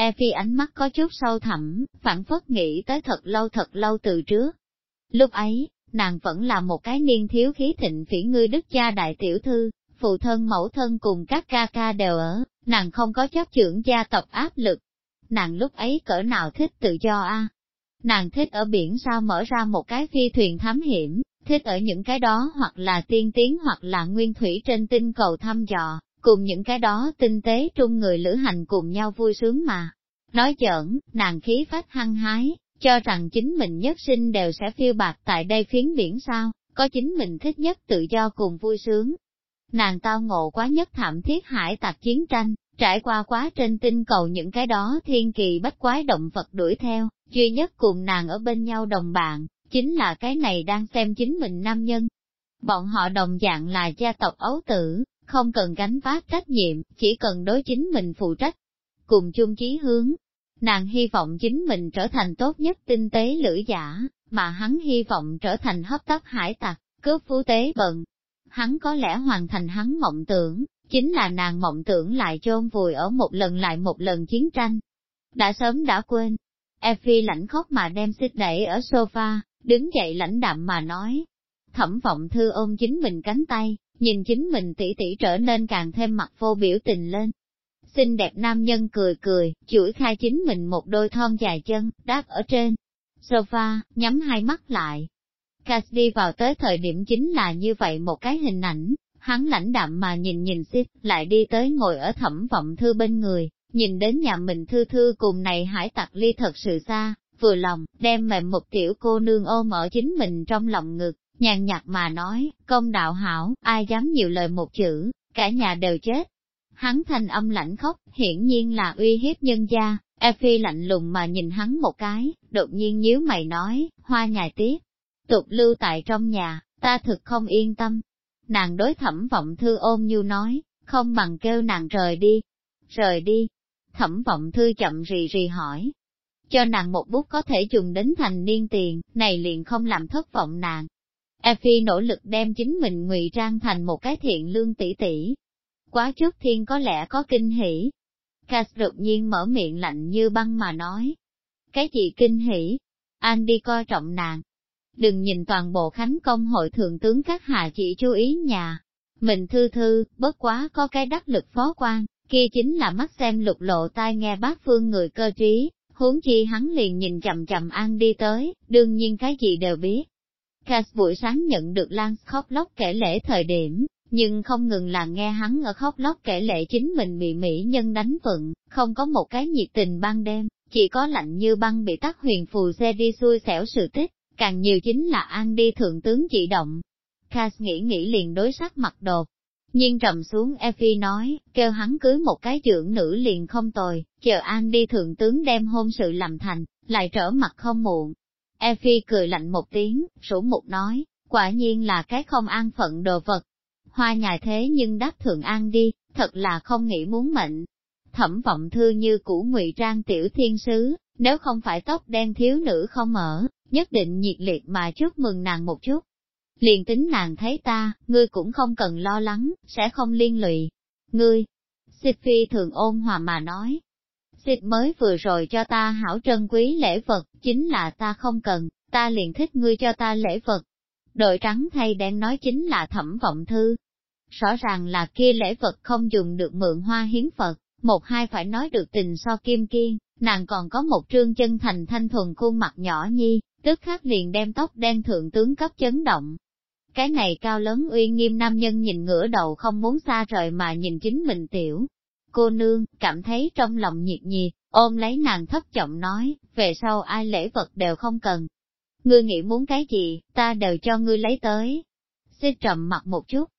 E phi ánh mắt có chút sâu thẳm, phản phất nghĩ tới thật lâu thật lâu từ trước. Lúc ấy, nàng vẫn là một cái niên thiếu khí thịnh phỉ ngư đức cha đại tiểu thư, phụ thân mẫu thân cùng các ca ca đều ở, nàng không có chấp trưởng gia tộc áp lực. Nàng lúc ấy cỡ nào thích tự do a? Nàng thích ở biển sao mở ra một cái phi thuyền thám hiểm, thích ở những cái đó hoặc là tiên tiến hoặc là nguyên thủy trên tinh cầu thăm dò, cùng những cái đó tinh tế trung người lữ hành cùng nhau vui sướng mà. Nói giỡn, nàng khí phách hăng hái, cho rằng chính mình nhất sinh đều sẽ phiêu bạc tại đây phiến biển sao, có chính mình thích nhất tự do cùng vui sướng. Nàng tao ngộ quá nhất thảm thiết hải tặc chiến tranh, trải qua quá trên tinh cầu những cái đó thiên kỳ bách quái động vật đuổi theo, duy nhất cùng nàng ở bên nhau đồng bạn, chính là cái này đang xem chính mình nam nhân. Bọn họ đồng dạng là gia tộc ấu tử, không cần gánh vác trách nhiệm, chỉ cần đối chính mình phụ trách. Cùng chung chí hướng, nàng hy vọng chính mình trở thành tốt nhất tinh tế lữ giả, mà hắn hy vọng trở thành hấp tấp hải tặc, cướp phú tế bận. Hắn có lẽ hoàn thành hắn mộng tưởng, chính là nàng mộng tưởng lại chôn vùi ở một lần lại một lần chiến tranh. Đã sớm đã quên, Effie lãnh khóc mà đem xích đẩy ở sofa, đứng dậy lãnh đạm mà nói. Thẩm vọng thư ôm chính mình cánh tay, nhìn chính mình tỷ tỷ trở nên càng thêm mặt vô biểu tình lên. Xinh đẹp nam nhân cười cười, chuỗi khai chính mình một đôi thon dài chân, đáp ở trên sofa, nhắm hai mắt lại. Cass đi vào tới thời điểm chính là như vậy một cái hình ảnh, hắn lãnh đạm mà nhìn nhìn xích, lại đi tới ngồi ở thẩm vọng thư bên người, nhìn đến nhà mình thư thư cùng này hải tặc ly thật sự xa, vừa lòng, đem mềm một tiểu cô nương ôm ở chính mình trong lòng ngực, nhàn nhạt mà nói, công đạo hảo, ai dám nhiều lời một chữ, cả nhà đều chết. Hắn thanh âm lạnh khóc, hiển nhiên là uy hiếp nhân gia, Effie lạnh lùng mà nhìn hắn một cái, đột nhiên nhíu mày nói, hoa nhài tiếp, tục lưu tại trong nhà, ta thực không yên tâm. Nàng đối thẩm vọng thư ôm như nói, không bằng kêu nàng rời đi, rời đi. Thẩm vọng thư chậm rì rì hỏi, cho nàng một bút có thể dùng đến thành niên tiền, này liền không làm thất vọng nàng. Effie nỗ lực đem chính mình ngụy trang thành một cái thiện lương tỷ tỷ. Quá trước thiên có lẽ có kinh hỉ. Cass đột nhiên mở miệng lạnh như băng mà nói. Cái gì kinh hỉ? Anh đi coi trọng nàng. Đừng nhìn toàn bộ khánh công hội thượng tướng các hạ chỉ chú ý nhà. Mình thư thư, bất quá có cái đắc lực phó quan, kia chính là mắt xem lục lộ tai nghe bác phương người cơ trí, huống chi hắn liền nhìn chậm chậm an đi tới, đương nhiên cái gì đều biết. Cass buổi sáng nhận được Lan khóc lóc kể lễ thời điểm, nhưng không ngừng là nghe hắn ở khóc lóc kể lệ chính mình bị mỹ nhân đánh vận, không có một cái nhiệt tình ban đêm, chỉ có lạnh như băng bị tắt huyền phù xe đi xui xẻo sự tích, càng nhiều chính là an đi thượng tướng chỉ động. Cass nghĩ nghĩ liền đối sắc mặt đột. nhưng trầm xuống Effie nói, kêu hắn cưới một cái dưỡng nữ liền không tồi, chờ an đi thượng tướng đem hôn sự làm thành, lại trở mặt không muộn. Effie cười lạnh một tiếng, sủ mục nói, quả nhiên là cái không an phận đồ vật, hoa nhài thế nhưng đáp thượng an đi, thật là không nghĩ muốn mệnh. Thẩm vọng thư như cũ ngụy trang tiểu thiên sứ, nếu không phải tóc đen thiếu nữ không ở, nhất định nhiệt liệt mà chúc mừng nàng một chút. Liền tính nàng thấy ta, ngươi cũng không cần lo lắng, sẽ không liên lụy. Ngươi, Xịt phi thường ôn hòa mà nói. Xịt mới vừa rồi cho ta hảo trân quý lễ vật, chính là ta không cần, ta liền thích ngươi cho ta lễ vật. Đội trắng thay đen nói chính là thẩm vọng thư, Rõ ràng là kia lễ vật không dùng được mượn hoa hiến Phật, một hai phải nói được tình so kim kiên, nàng còn có một trương chân thành thanh thuần khuôn mặt nhỏ nhi, tức khắc liền đem tóc đen thượng tướng cấp chấn động. Cái này cao lớn uy nghiêm nam nhân nhìn ngửa đầu không muốn xa rời mà nhìn chính mình tiểu. Cô nương, cảm thấy trong lòng nhiệt nhiệt, ôm lấy nàng thấp giọng nói, về sau ai lễ vật đều không cần. Ngươi nghĩ muốn cái gì, ta đều cho ngươi lấy tới. Xích trầm mặt một chút,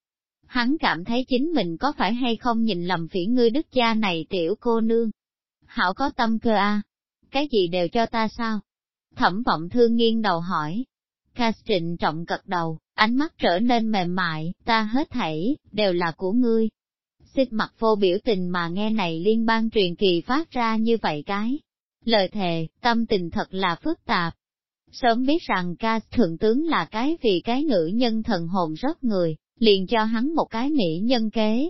hắn cảm thấy chính mình có phải hay không nhìn lầm phỉ ngươi đức cha này tiểu cô nương. Hảo có tâm cơ a à? cái gì đều cho ta sao? Thẩm vọng thương nghiêng đầu hỏi. Ca trịnh trọng cật đầu, ánh mắt trở nên mềm mại, ta hết thảy, đều là của ngươi. Xích mặt vô biểu tình mà nghe này liên bang truyền kỳ phát ra như vậy cái. Lời thề, tâm tình thật là phức tạp. Sớm biết rằng ca thượng tướng là cái vì cái nữ nhân thần hồn rất người, liền cho hắn một cái mỹ nhân kế.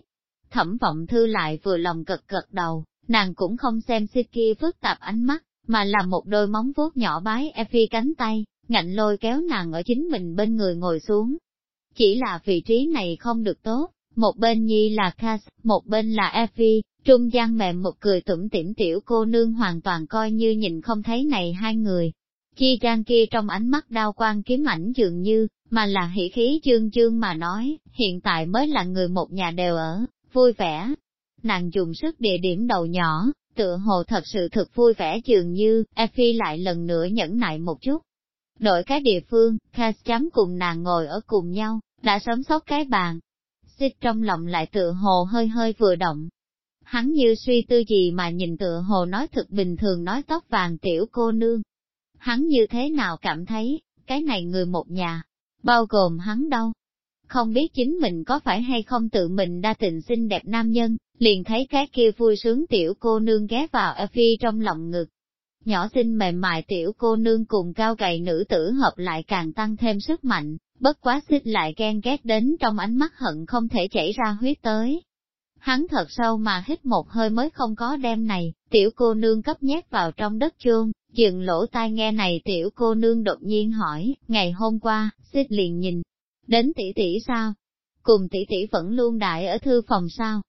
Thẩm vọng thư lại vừa lòng cực cực đầu, nàng cũng không xem xích kia phức tạp ánh mắt, mà là một đôi móng vuốt nhỏ bái Effie cánh tay, ngạnh lôi kéo nàng ở chính mình bên người ngồi xuống. Chỉ là vị trí này không được tốt, một bên nhi là Cass, một bên là Effie, trung gian mềm một cười tủm tỉm tiểu cô nương hoàn toàn coi như nhìn không thấy này hai người. Chi trang kia trong ánh mắt đau quan kiếm ảnh dường như, mà là hỉ khí chương chương mà nói, hiện tại mới là người một nhà đều ở, vui vẻ. Nàng dùng sức địa điểm đầu nhỏ, tựa hồ thật sự thật vui vẻ dường như, Effie lại lần nữa nhẫn nại một chút. Đổi cái địa phương, Cass chấm cùng nàng ngồi ở cùng nhau, đã sớm sót cái bàn tích trong lòng lại tựa hồ hơi hơi vừa động. Hắn như suy tư gì mà nhìn tựa hồ nói thật bình thường nói tóc vàng tiểu cô nương. Hắn như thế nào cảm thấy, cái này người một nhà, bao gồm hắn đâu. Không biết chính mình có phải hay không tự mình đa tình xinh đẹp nam nhân, liền thấy cái kia vui sướng tiểu cô nương ghé vào ở phi trong lòng ngực. Nhỏ xinh mềm mại tiểu cô nương cùng cao gầy nữ tử hợp lại càng tăng thêm sức mạnh, bất quá xích lại ghen ghét đến trong ánh mắt hận không thể chảy ra huyết tới. Hắn thật sâu mà hít một hơi mới không có đem này, tiểu cô nương cấp nhét vào trong đất chuông, dừng lỗ tai nghe này tiểu cô nương đột nhiên hỏi, ngày hôm qua, xích liền nhìn, đến tỷ tỷ sao? Cùng tỷ tỷ vẫn luôn đại ở thư phòng sao?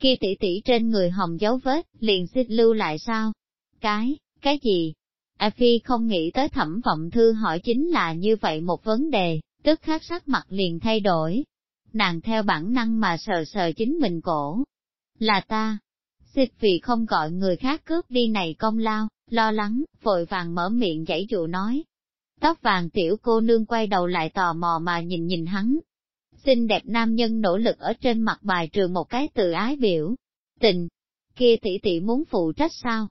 Kia tỷ tỷ trên người hồng dấu vết, liền xích lưu lại sao? Cái, cái gì? A Phi không nghĩ tới thẩm vọng thư hỏi chính là như vậy một vấn đề, tức khắc sắc mặt liền thay đổi. Nàng theo bản năng mà sờ sờ chính mình cổ. Là ta. Xịt vì không gọi người khác cướp đi này công lao, lo lắng, vội vàng mở miệng giải dụ nói. Tóc vàng tiểu cô nương quay đầu lại tò mò mà nhìn nhìn hắn. Xinh đẹp nam nhân nỗ lực ở trên mặt bài trừ một cái từ ái biểu. Tình, kia tỷ tỷ muốn phụ trách sao?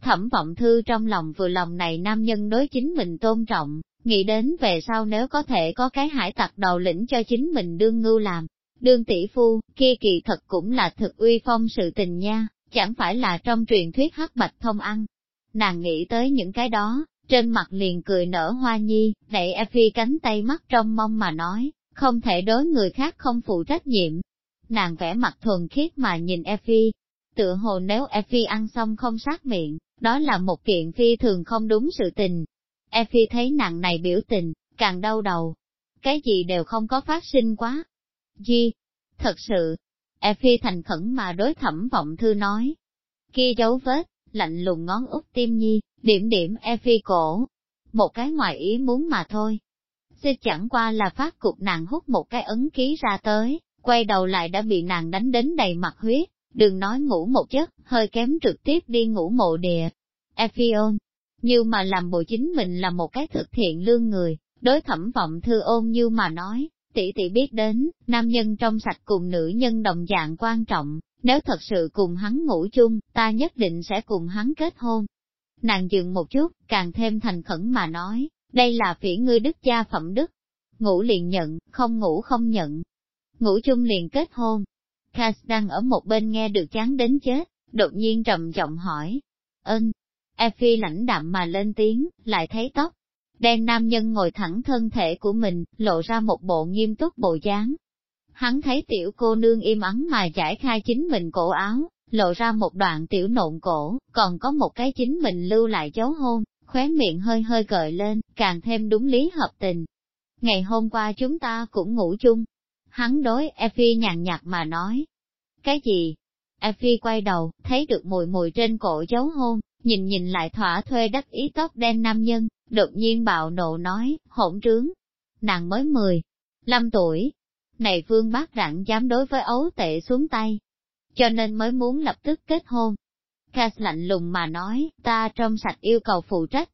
Thẩm vọng thư trong lòng vừa lòng này nam nhân đối chính mình tôn trọng, nghĩ đến về sau nếu có thể có cái hải tặc đầu lĩnh cho chính mình đương ngưu làm. Đương tỷ phu, kia kỳ thật cũng là thực uy phong sự tình nha, chẳng phải là trong truyền thuyết hắc bạch thông ăn, Nàng nghĩ tới những cái đó, trên mặt liền cười nở hoa nhi, đẩy Effie cánh tay mắt trong mong mà nói, không thể đối người khác không phụ trách nhiệm. Nàng vẽ mặt thuần khiết mà nhìn Effie, tựa hồ nếu Effie ăn xong không sát miệng, đó là một kiện phi thường không đúng sự tình. Effie thấy nàng này biểu tình, càng đau đầu. Cái gì đều không có phát sinh quá. Di, thật sự, Effie thành khẩn mà đối thẩm vọng thư nói. Kia dấu vết, lạnh lùng ngón út tim nhi, điểm điểm e phi cổ. Một cái ngoài ý muốn mà thôi. Xin chẳng qua là phát cục nàng hút một cái ấn ký ra tới, quay đầu lại đã bị nàng đánh đến đầy mặt huyết, đừng nói ngủ một giấc, hơi kém trực tiếp đi ngủ mộ địa. Ephion, như mà làm bộ chính mình là một cái thực thiện lương người, đối thẩm vọng thư ôn như mà nói, tỷ tỷ biết đến, nam nhân trong sạch cùng nữ nhân đồng dạng quan trọng, nếu thật sự cùng hắn ngủ chung, ta nhất định sẽ cùng hắn kết hôn. Nàng dừng một chút, càng thêm thành khẩn mà nói, đây là phỉ ngươi đức gia phẩm đức. Ngủ liền nhận, không ngủ không nhận. Ngủ chung liền kết hôn. Cass đang ở một bên nghe được chán đến chết, đột nhiên trầm giọng hỏi. E phi lãnh đạm mà lên tiếng, lại thấy tóc. Đen nam nhân ngồi thẳng thân thể của mình, lộ ra một bộ nghiêm túc bộ dáng. Hắn thấy tiểu cô nương im ắng mà giải khai chính mình cổ áo, lộ ra một đoạn tiểu nộn cổ, còn có một cái chính mình lưu lại dấu hôn, khóe miệng hơi hơi gợi lên, càng thêm đúng lý hợp tình. Ngày hôm qua chúng ta cũng ngủ chung. Hắn đối Effie nhàn nhạt mà nói. Cái gì? Effie quay đầu, thấy được mùi mùi trên cổ dấu hôn, nhìn nhìn lại thỏa thuê đắc ý tóc đen nam nhân, đột nhiên bạo nộ nói, hỗn trướng. Nàng mới 10, 5 tuổi. Này vương bác rạng dám đối với ấu tệ xuống tay. Cho nên mới muốn lập tức kết hôn, Cass lạnh lùng mà nói, ta trong sạch yêu cầu phụ trách,